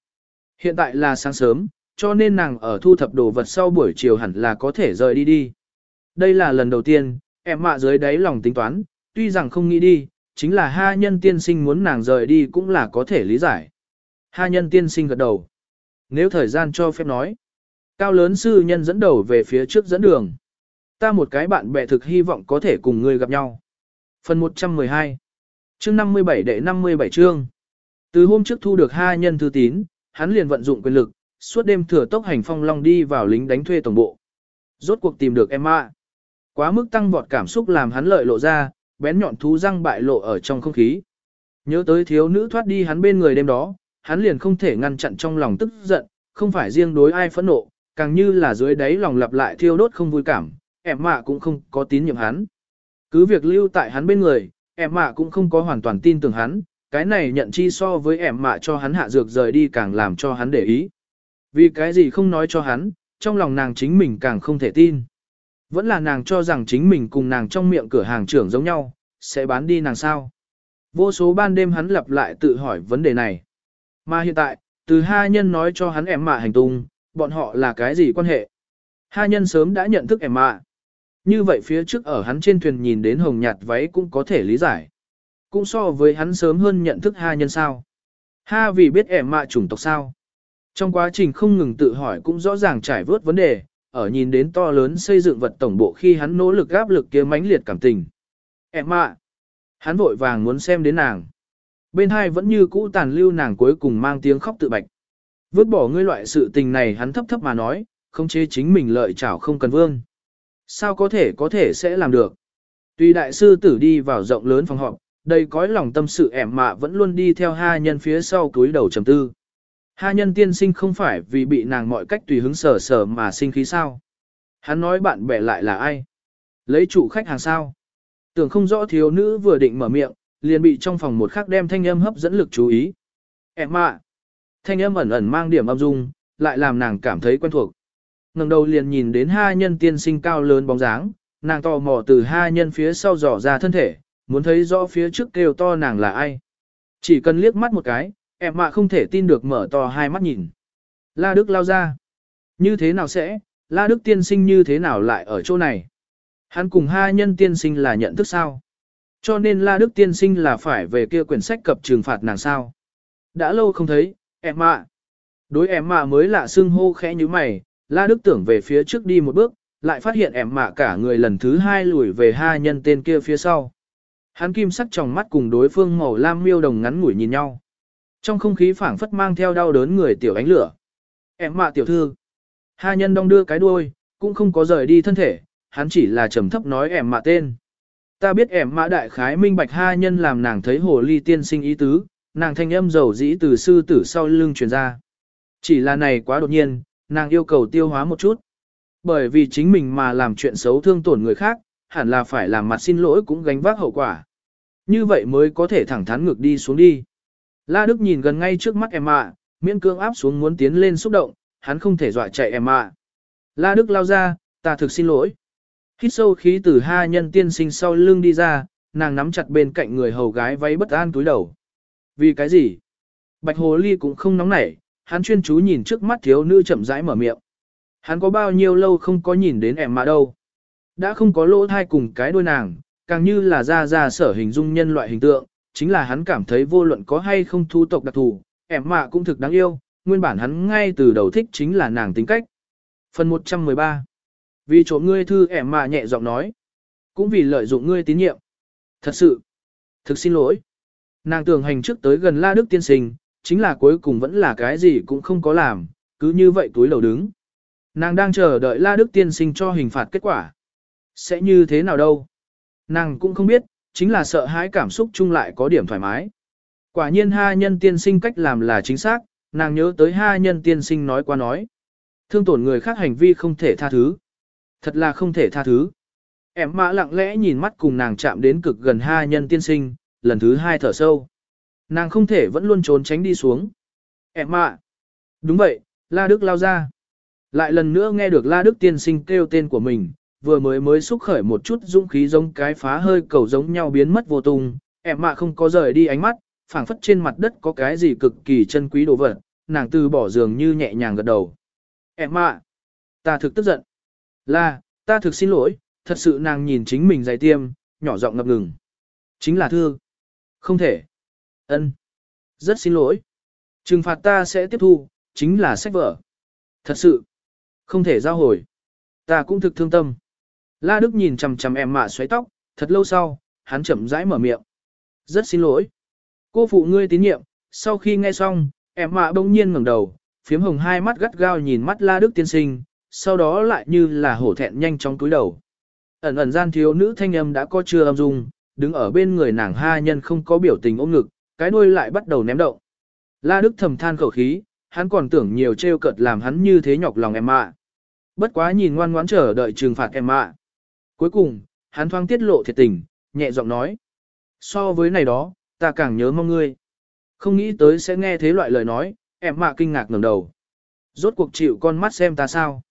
Hiện tại là sáng sớm, cho nên nàng ở thu thập đồ vật sau buổi chiều hẳn là có thể rời đi đi. Đây là lần đầu tiên, em mạ dưới đáy lòng tính toán, tuy rằng không nghĩ đi, chính là ha nhân tiên sinh muốn nàng rời đi cũng là có thể lý giải. Ha nhân tiên sinh gật đầu. Nếu thời gian cho phép nói. Cao lớn sư nhân dẫn đầu về phía trước dẫn đường. Ta một cái bạn bè thực hy vọng có thể cùng ngươi gặp nhau. Phần 112 chương 57 đệ 57 chương Từ hôm trước thu được Ha nhân thư tín, hắn liền vận dụng quyền lực, suốt đêm thừa tốc hành phong long đi vào lính đánh thuê tổng bộ. Rốt cuộc tìm được Emma. Quá mức tăng vọt cảm xúc làm hắn lợi lộ ra, bén nhọn thú răng bại lộ ở trong không khí. Nhớ tới thiếu nữ thoát đi hắn bên người đêm đó, hắn liền không thể ngăn chặn trong lòng tức giận, không phải riêng đối ai phẫn nộ, càng như là dưới đáy lòng lặp lại thiêu đốt không vui cảm, em mạ cũng không có tín nhiệm hắn. Cứ việc lưu tại hắn bên người, em mạ cũng không có hoàn toàn tin tưởng hắn, cái này nhận chi so với em mạ cho hắn hạ dược rời đi càng làm cho hắn để ý. Vì cái gì không nói cho hắn, trong lòng nàng chính mình càng không thể tin. Vẫn là nàng cho rằng chính mình cùng nàng trong miệng cửa hàng trưởng giống nhau, sẽ bán đi nàng sao. Vô số ban đêm hắn lặp lại tự hỏi vấn đề này. Mà hiện tại, từ hai nhân nói cho hắn em mạ hành tung, bọn họ là cái gì quan hệ. Hai nhân sớm đã nhận thức em mạ. Như vậy phía trước ở hắn trên thuyền nhìn đến hồng nhạt váy cũng có thể lý giải. Cũng so với hắn sớm hơn nhận thức hai nhân sao. Ha vì biết em mạ chủng tộc sao. Trong quá trình không ngừng tự hỏi cũng rõ ràng trải vớt vấn đề, ở nhìn đến to lớn xây dựng vật tổng bộ khi hắn nỗ lực áp lực kia mãnh liệt cảm tình. Em mạ. Hắn vội vàng muốn xem đến nàng. Bên hai vẫn như cũ tàn lưu nàng cuối cùng mang tiếng khóc tự bạch. Vứt bỏ ngươi loại sự tình này hắn thấp thấp mà nói, không chế chính mình lợi chảo không cần vương. Sao có thể có thể sẽ làm được? Tuy đại sư tử đi vào rộng lớn phòng họp, đầy cõi lòng tâm sự ẻm mạ vẫn luôn đi theo hai nhân phía sau túi đầu trầm tư. Hai nhân tiên sinh không phải vì bị nàng mọi cách tùy hứng sở sở mà sinh khí sao. Hắn nói bạn bè lại là ai? Lấy chủ khách hàng sao? Tưởng không rõ thiếu nữ vừa định mở miệng, liền bị trong phòng một khắc đem thanh âm hấp dẫn lực chú ý. Em ạ! Thanh âm ẩn ẩn mang điểm âm dung, lại làm nàng cảm thấy quen thuộc. ngẩng đầu liền nhìn đến hai nhân tiên sinh cao lớn bóng dáng, nàng tò mò từ hai nhân phía sau dò ra thân thể, muốn thấy rõ phía trước kêu to nàng là ai. Chỉ cần liếc mắt một cái, em mạ không thể tin được mở to hai mắt nhìn. La Đức lao ra. Như thế nào sẽ, La Đức tiên sinh như thế nào lại ở chỗ này? Hắn cùng hai nhân tiên sinh là nhận thức sao? Cho nên La Đức tiên sinh là phải về kia quyển sách cập trừng phạt nàng sao? Đã lâu không thấy, em mạ. Đối em mạ mới lạ xưng hô khẽ như mày, La Đức tưởng về phía trước đi một bước, lại phát hiện em mạ cả người lần thứ hai lùi về hai nhân tên kia phía sau. Hắn kim sắc trong mắt cùng đối phương màu lam miêu đồng ngắn ngủi nhìn nhau. Trong không khí phảng phất mang theo đau đớn người tiểu ánh lửa. Em mạ tiểu thư. Hai nhân đong đưa cái đuôi, cũng không có rời đi thân thể, hắn chỉ là trầm thấp nói em mạ tên. Ta biết em mã đại khái minh bạch hai nhân làm nàng thấy hồ ly tiên sinh ý tứ, nàng thanh âm dầu dĩ từ sư tử sau lưng truyền ra. Chỉ là này quá đột nhiên, nàng yêu cầu tiêu hóa một chút. Bởi vì chính mình mà làm chuyện xấu thương tổn người khác, hẳn là phải làm mặt xin lỗi cũng gánh vác hậu quả. Như vậy mới có thể thẳng thắn ngược đi xuống đi. La Đức nhìn gần ngay trước mắt em ạ, miễn cương áp xuống muốn tiến lên xúc động, hắn không thể dọa chạy em ạ. La Đức lao ra, ta thực xin lỗi. Hít sâu khí từ ha nhân tiên sinh sau lưng đi ra, nàng nắm chặt bên cạnh người hầu gái váy bất an túi đầu. Vì cái gì? Bạch hồ ly cũng không nóng nảy, hắn chuyên chú nhìn trước mắt thiếu nữ chậm rãi mở miệng. Hắn có bao nhiêu lâu không có nhìn đến em mà đâu. Đã không có lỗ thai cùng cái đôi nàng, càng như là ra ra sở hình dung nhân loại hình tượng, chính là hắn cảm thấy vô luận có hay không thu tộc đặc thù, em mạ cũng thực đáng yêu, nguyên bản hắn ngay từ đầu thích chính là nàng tính cách. Phần 113 Vì trộm ngươi thư em mạ nhẹ giọng nói, cũng vì lợi dụng ngươi tín nhiệm. Thật sự, thực xin lỗi. Nàng tưởng hành trước tới gần La Đức tiên sinh, chính là cuối cùng vẫn là cái gì cũng không có làm, cứ như vậy túi lầu đứng. Nàng đang chờ đợi La Đức tiên sinh cho hình phạt kết quả. Sẽ như thế nào đâu? Nàng cũng không biết, chính là sợ hãi cảm xúc chung lại có điểm thoải mái. Quả nhiên ha nhân tiên sinh cách làm là chính xác, nàng nhớ tới ha nhân tiên sinh nói qua nói. Thương tổn người khác hành vi không thể tha thứ. Thật là không thể tha thứ. Em mã lặng lẽ nhìn mắt cùng nàng chạm đến cực gần ha nhân tiên sinh, lần thứ hai thở sâu. Nàng không thể vẫn luôn trốn tránh đi xuống. Em mạ. Đúng vậy, La Đức lao ra. Lại lần nữa nghe được La Đức tiên sinh kêu tên của mình, vừa mới mới xúc khởi một chút dũng khí giống cái phá hơi cầu giống nhau biến mất vô tung, em mạ không có rời đi ánh mắt, phảng phất trên mặt đất có cái gì cực kỳ chân quý đồ vật, nàng từ bỏ giường như nhẹ nhàng gật đầu. Em mạ, ta thực tức giận. Là, ta thực xin lỗi, thật sự nàng nhìn chính mình dày tiêm, nhỏ giọng ngập ngừng. Chính là thương. Không thể. ân Rất xin lỗi. Trừng phạt ta sẽ tiếp thu, chính là sách vở. Thật sự. Không thể giao hồi. Ta cũng thực thương tâm. La Đức nhìn chằm chằm em mạ xoáy tóc, thật lâu sau, hắn chậm rãi mở miệng. Rất xin lỗi. Cô phụ ngươi tín nhiệm, Sau khi nghe xong, em mạ bỗng nhiên ngẩng đầu, phiếm hồng hai mắt gắt gao nhìn mắt La Đức tiên sinh, sau đó lại như là hổ thẹn nhanh chóng túi đầu. Ẩn ẩn gian thiếu nữ thanh âm đã có chưa âm dung, đứng ở bên người nàng ha nhân không có biểu tình ôm ngực, cái đuôi lại bắt đầu ném động. La Đức thầm than khẩu khí, hắn còn tưởng nhiều trêu cợt làm hắn như thế nhọc lòng em mạ. Bất quá nhìn ngoan ngoãn chờ đợi trừng phạt em mạ. Cuối cùng, hắn thoáng tiết lộ thiệt tình, nhẹ giọng nói. So với này đó, ta càng nhớ mong ngươi. Không nghĩ tới sẽ nghe thế loại lời nói, em mạ kinh ngạc ngẩng đầu. Rốt cuộc chịu con mắt xem ta sao.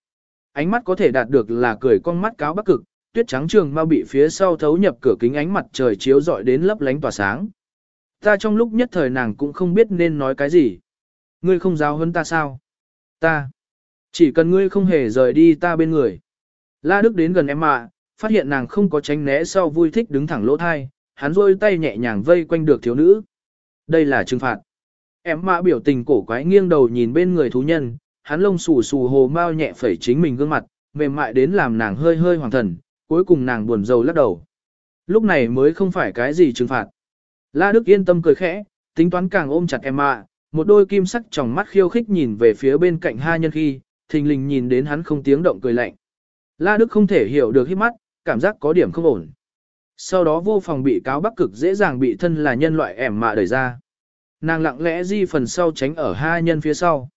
Ánh mắt có thể đạt được là cười con mắt cáo bắc cực, tuyết trắng trường mau bị phía sau thấu nhập cửa kính ánh mặt trời chiếu rọi đến lấp lánh tỏa sáng. Ta trong lúc nhất thời nàng cũng không biết nên nói cái gì. Ngươi không giáo hơn ta sao? Ta. Chỉ cần ngươi không hề rời đi ta bên người. La Đức đến gần em mạ, phát hiện nàng không có tránh né sau vui thích đứng thẳng lỗ thai, hắn rôi tay nhẹ nhàng vây quanh được thiếu nữ. Đây là trừng phạt. Em mã biểu tình cổ quái nghiêng đầu nhìn bên người thú nhân, hắn lông xù xù hồ mau nhẹ phẩy chính mình gương mặt, mềm mại đến làm nàng hơi hơi hoàng thần, cuối cùng nàng buồn rầu lắc đầu. Lúc này mới không phải cái gì trừng phạt. La Đức yên tâm cười khẽ, tính toán càng ôm chặt em mạ, một đôi kim sắc trong mắt khiêu khích nhìn về phía bên cạnh hai nhân khi, thình lình nhìn đến hắn không tiếng động cười lạnh. La Đức không thể hiểu được hít mắt, cảm giác có điểm không ổn. Sau đó vô phòng bị cáo bắc cực dễ dàng bị thân là nhân loại ẻm mạ đẩy ra. Nàng lặng lẽ di phần sau tránh ở hai nhân phía sau.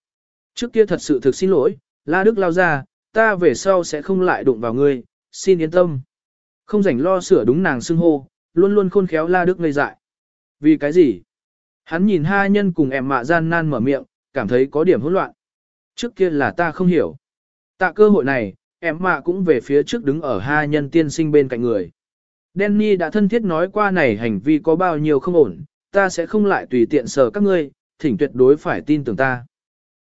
Trước kia thật sự thực xin lỗi, La Đức lao ra, ta về sau sẽ không lại đụng vào ngươi, xin yên tâm. Không rảnh lo sửa đúng nàng xưng hô, luôn luôn khôn khéo La Đức ngây dại. Vì cái gì? Hắn nhìn hai nhân cùng em mạ gian nan mở miệng, cảm thấy có điểm hỗn loạn. Trước kia là ta không hiểu. Tạ cơ hội này, em mạ cũng về phía trước đứng ở hai nhân tiên sinh bên cạnh người. Danny đã thân thiết nói qua này hành vi có bao nhiêu không ổn, ta sẽ không lại tùy tiện sờ các ngươi, thỉnh tuyệt đối phải tin tưởng ta.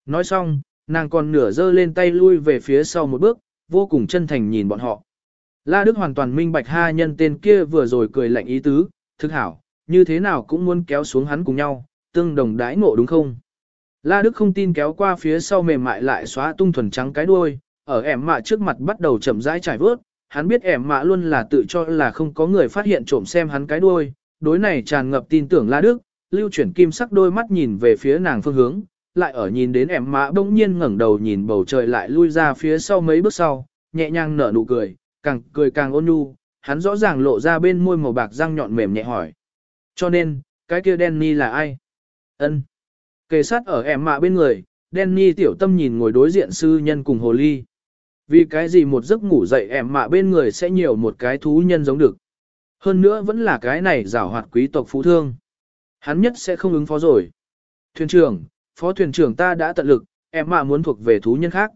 Nói xong, nàng còn nửa dơ lên tay lui về phía sau một bước, vô cùng chân thành nhìn bọn họ. La Đức hoàn toàn minh bạch ha nhân tên kia vừa rồi cười lạnh ý tứ, thức hảo, như thế nào cũng muốn kéo xuống hắn cùng nhau, tương đồng đãi ngộ đúng không? La Đức không tin kéo qua phía sau mềm mại lại xóa tung thuần trắng cái đuôi, ở ẻm mạ trước mặt bắt đầu chậm rãi trải vớt, hắn biết ẻm mạ luôn là tự cho là không có người phát hiện trộm xem hắn cái đuôi, đối này tràn ngập tin tưởng La Đức, lưu chuyển kim sắc đôi mắt nhìn về phía nàng phương hướng, lại ở nhìn đến ẻm mạ bỗng nhiên ngẩng đầu nhìn bầu trời lại lui ra phía sau mấy bước sau, nhẹ nhàng nở nụ cười, càng cười càng ôn nhu, hắn rõ ràng lộ ra bên môi màu bạc răng nhọn mềm nhẹ hỏi. Cho nên, cái kia Danny là ai? Ân. Kề sát ở em mạ bên người, Danny tiểu tâm nhìn ngồi đối diện sư nhân cùng hồ ly. Vì cái gì một giấc ngủ dậy em mạ bên người sẽ nhiều một cái thú nhân giống được. Hơn nữa vẫn là cái này giảo hoạt quý tộc phú thương. Hắn nhất sẽ không ứng phó rồi. Thuyền trưởng, phó thuyền trưởng ta đã tận lực, em mạ muốn thuộc về thú nhân khác.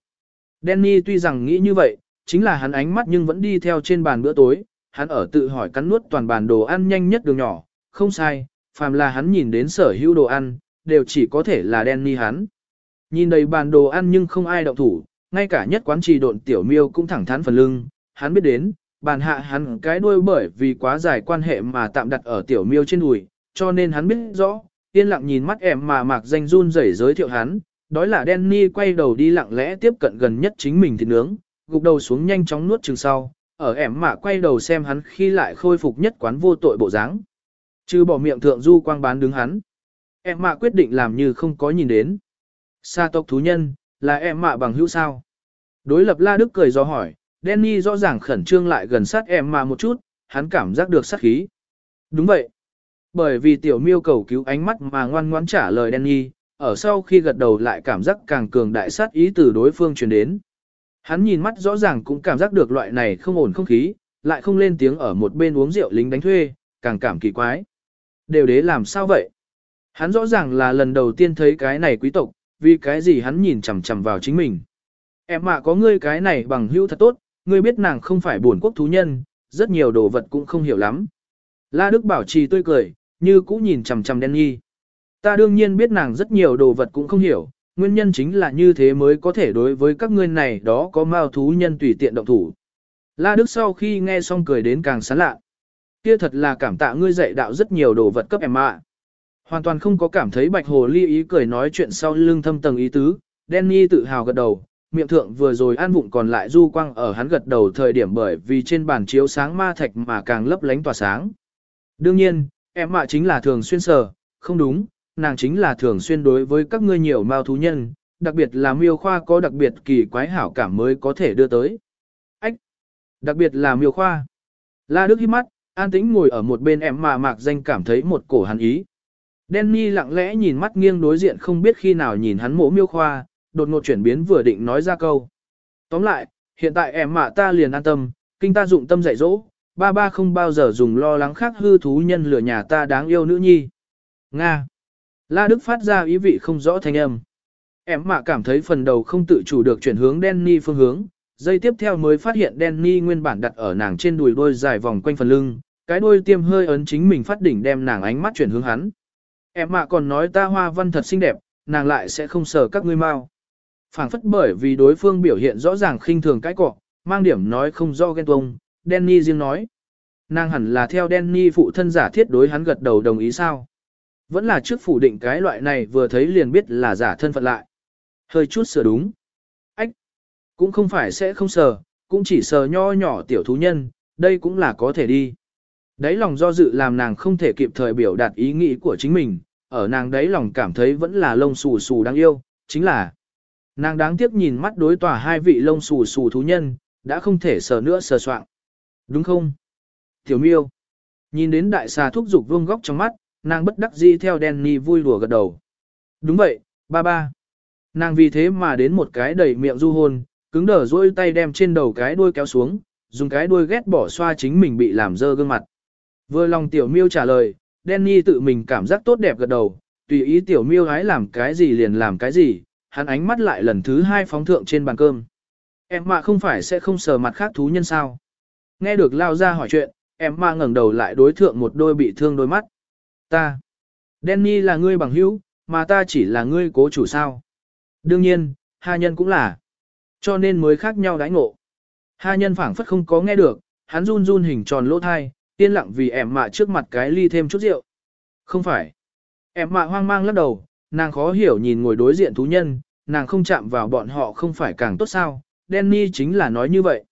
Danny tuy rằng nghĩ như vậy, chính là hắn ánh mắt nhưng vẫn đi theo trên bàn bữa tối, hắn ở tự hỏi cắn nuốt toàn bàn đồ ăn nhanh nhất đường nhỏ, không sai, phàm là hắn nhìn đến sở hữu đồ ăn, đều chỉ có thể là Danny hắn. Nhìn đầy bàn đồ ăn nhưng không ai động thủ, ngay cả nhất quán trì độn tiểu miêu cũng thẳng thắn phần lưng, hắn biết đến, bàn hạ hắn cái đuôi bởi vì quá dài quan hệ mà tạm đặt ở tiểu miêu trên đùi, cho nên hắn biết rõ, yên lặng nhìn mắt em mà mạc danh run rẩy giới thiệu hắn, đó là Danny quay đầu đi lặng lẽ tiếp cận gần nhất chính mình thịt nướng, gục đầu xuống nhanh chóng nuốt chừng sau, ở em mà quay đầu xem hắn khi lại khôi phục nhất quán vô tội bộ dáng. Chứ bỏ miệng thượng du quang bán đứng hắn. Em mạ quyết định làm như không có nhìn đến. Sa tộc thú nhân, là em mạ bằng hữu sao. Đối lập La Đức cười do hỏi, Danny rõ ràng khẩn trương lại gần sát em mạ một chút, hắn cảm giác được sát khí. Đúng vậy. Bởi vì tiểu miêu cầu cứu ánh mắt mà ngoan ngoãn trả lời Danny, ở sau khi gật đầu lại cảm giác càng cường đại sát ý từ đối phương truyền đến. Hắn nhìn mắt rõ ràng cũng cảm giác được loại này không ổn không khí, lại không lên tiếng ở một bên uống rượu lính đánh thuê, càng cảm kỳ quái. Đều đế làm sao vậy? Hắn rõ ràng là lần đầu tiên thấy cái này quý tộc, vì cái gì hắn nhìn chằm chằm vào chính mình. Em mà có ngươi cái này bằng hữu thật tốt, ngươi biết nàng không phải buồn quốc thú nhân, rất nhiều đồ vật cũng không hiểu lắm. La Đức bảo trì tươi cười, như cũ nhìn chằm chằm đen nhi. Ta đương nhiên biết nàng rất nhiều đồ vật cũng không hiểu, nguyên nhân chính là như thế mới có thể đối với các ngươi này đó có mao thú nhân tùy tiện động thủ. La Đức sau khi nghe xong cười đến càng sán lạ. Kia thật là cảm tạ ngươi dạy đạo rất nhiều đồ vật cấp em ạ. Hoàn toàn không có cảm thấy bạch hồ ly ý cười nói chuyện sau lưng thâm tầng ý tứ, Danny tự hào gật đầu, miệng thượng vừa rồi an vụng còn lại du quang ở hắn gật đầu thời điểm bởi vì trên bàn chiếu sáng ma thạch mà càng lấp lánh tỏa sáng. Đương nhiên, em mạ chính là thường xuyên sờ, không đúng, nàng chính là thường xuyên đối với các ngươi nhiều mao thú nhân, đặc biệt là miêu khoa có đặc biệt kỳ quái hảo cảm mới có thể đưa tới. Ách! Đặc biệt là miêu khoa. La Đức hít mắt, an tĩnh ngồi ở một bên em mạ mạc danh cảm thấy một cổ hắn ý. Danny lặng lẽ nhìn mắt nghiêng đối diện không biết khi nào nhìn hắn mộ miêu khoa, đột ngột chuyển biến vừa định nói ra câu. Tóm lại, hiện tại em mạ ta liền an tâm, kinh ta dụng tâm dạy dỗ, ba ba không bao giờ dùng lo lắng khác hư thú nhân lửa nhà ta đáng yêu nữ nhi. Nga. La Đức phát ra ý vị không rõ thanh âm. Em mạ cảm thấy phần đầu không tự chủ được chuyển hướng Danny phương hướng, Giây tiếp theo mới phát hiện Danny nguyên bản đặt ở nàng trên đùi đôi dài vòng quanh phần lưng, cái đuôi tiêm hơi ấn chính mình phát đỉnh đem nàng ánh mắt chuyển hướng hắn. Em mạ còn nói ta hoa văn thật xinh đẹp, nàng lại sẽ không sờ các ngươi mau. phảng phất bởi vì đối phương biểu hiện rõ ràng khinh thường cái cọ, mang điểm nói không do ghen tuông, Danny riêng nói. Nàng hẳn là theo Danny phụ thân giả thiết đối hắn gật đầu đồng ý sao. Vẫn là trước phủ định cái loại này vừa thấy liền biết là giả thân phận lại. Hơi chút sửa đúng. Ách! Cũng không phải sẽ không sờ, cũng chỉ sờ nho nhỏ tiểu thú nhân, đây cũng là có thể đi. Đấy lòng do dự làm nàng không thể kịp thời biểu đạt ý nghĩ của chính mình, ở nàng đấy lòng cảm thấy vẫn là lông xù xù đáng yêu, chính là nàng đáng tiếc nhìn mắt đối tòa hai vị lông xù xù thú nhân, đã không thể sờ nữa sờ soạn. Đúng không? Tiểu miêu. Nhìn đến đại xà thúc dục vương góc trong mắt, nàng bất đắc dĩ theo Danny vui đùa gật đầu. Đúng vậy, ba ba. Nàng vì thế mà đến một cái đầy miệng du hôn, cứng đờ dôi tay đem trên đầu cái đuôi kéo xuống, dùng cái đuôi ghét bỏ xoa chính mình bị làm dơ gương mặt. Vừa lòng tiểu miêu trả lời, Danny tự mình cảm giác tốt đẹp gật đầu, tùy ý tiểu miêu gái làm cái gì liền làm cái gì, hắn ánh mắt lại lần thứ hai phóng thượng trên bàn cơm. Em mà không phải sẽ không sờ mặt khác thú nhân sao. Nghe được lao ra hỏi chuyện, em mà ngẩng đầu lại đối thượng một đôi bị thương đôi mắt. Ta. Danny là ngươi bằng hữu, mà ta chỉ là ngươi cố chủ sao. Đương nhiên, hai nhân cũng là. Cho nên mới khác nhau đãi ngộ. Hai nhân phảng phất không có nghe được, hắn run run hình tròn lỗ thai, yên lặng vì em mạ trước mặt cái ly thêm chút rượu. Không phải. Em mạ hoang mang lắc đầu, nàng khó hiểu nhìn ngồi đối diện thú nhân, nàng không chạm vào bọn họ không phải càng tốt sao, Danny chính là nói như vậy.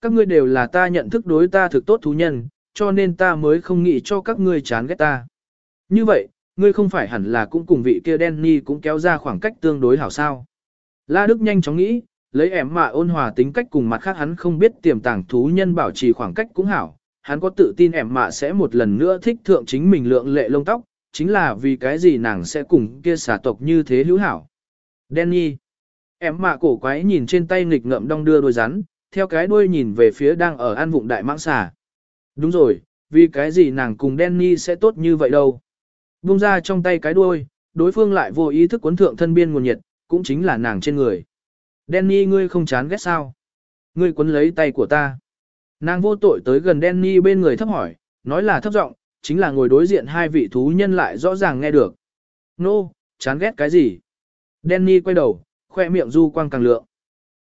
Các ngươi đều là ta nhận thức đối ta thực tốt thú nhân, cho nên ta mới không nghĩ cho các ngươi chán ghét ta. Như vậy, ngươi không phải hẳn là cũng cùng vị kia Danny cũng kéo ra khoảng cách tương đối hảo sao. La Đức nhanh chóng nghĩ, lấy em mạ ôn hòa tính cách cùng mặt khác hắn không biết tiềm tàng thú nhân bảo trì khoảng cách cũng hảo, hắn có tự tin em mạ sẽ một lần nữa thích thượng chính mình lượng lệ lông tóc, chính là vì cái gì nàng sẽ cùng kia xả tộc như thế hữu hảo. Danny. Em mạ cổ quái nhìn trên tay nghịch ngậm đong đưa đôi rắn, theo cái đuôi nhìn về phía đang ở an vụng đại mãng xà. Đúng rồi, vì cái gì nàng cùng Danny sẽ tốt như vậy đâu. Vung ra trong tay cái đuôi, đối phương lại vô ý thức cuốn thượng thân biên nguồn nhiệt, cũng chính là nàng trên người. Danny ngươi không chán ghét sao? Ngươi cuốn lấy tay của ta. Nàng vô tội tới gần Danny bên người thấp hỏi, nói là thấp giọng, chính là ngồi đối diện hai vị thú nhân lại rõ ràng nghe được. Nô, no, chán ghét cái gì? Danny quay đầu, khoe miệng du quang càng lượng.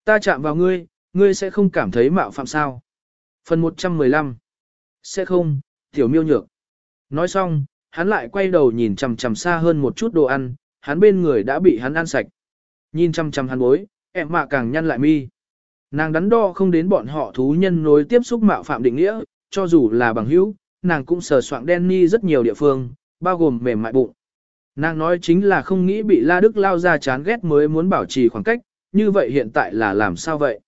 Ta chạm vào ngươi, ngươi sẽ không cảm thấy mạo phạm sao? Phần 115 Sẽ không, tiểu miêu nhược. Nói xong, hắn lại quay đầu nhìn chằm chằm xa hơn một chút đồ ăn, hắn bên người đã bị hắn ăn sạch. Nhìn chằm chằm hắn bối, em mạ càng nhăn lại mi. Nàng đắn đo không đến bọn họ thú nhân nối tiếp xúc mạo phạm định nghĩa, cho dù là bằng hữu, nàng cũng sờ soạng Danny rất nhiều địa phương, bao gồm mềm mại bụng. Nàng nói chính là không nghĩ bị La Đức lao ra chán ghét mới muốn bảo trì khoảng cách, như vậy hiện tại là làm sao vậy?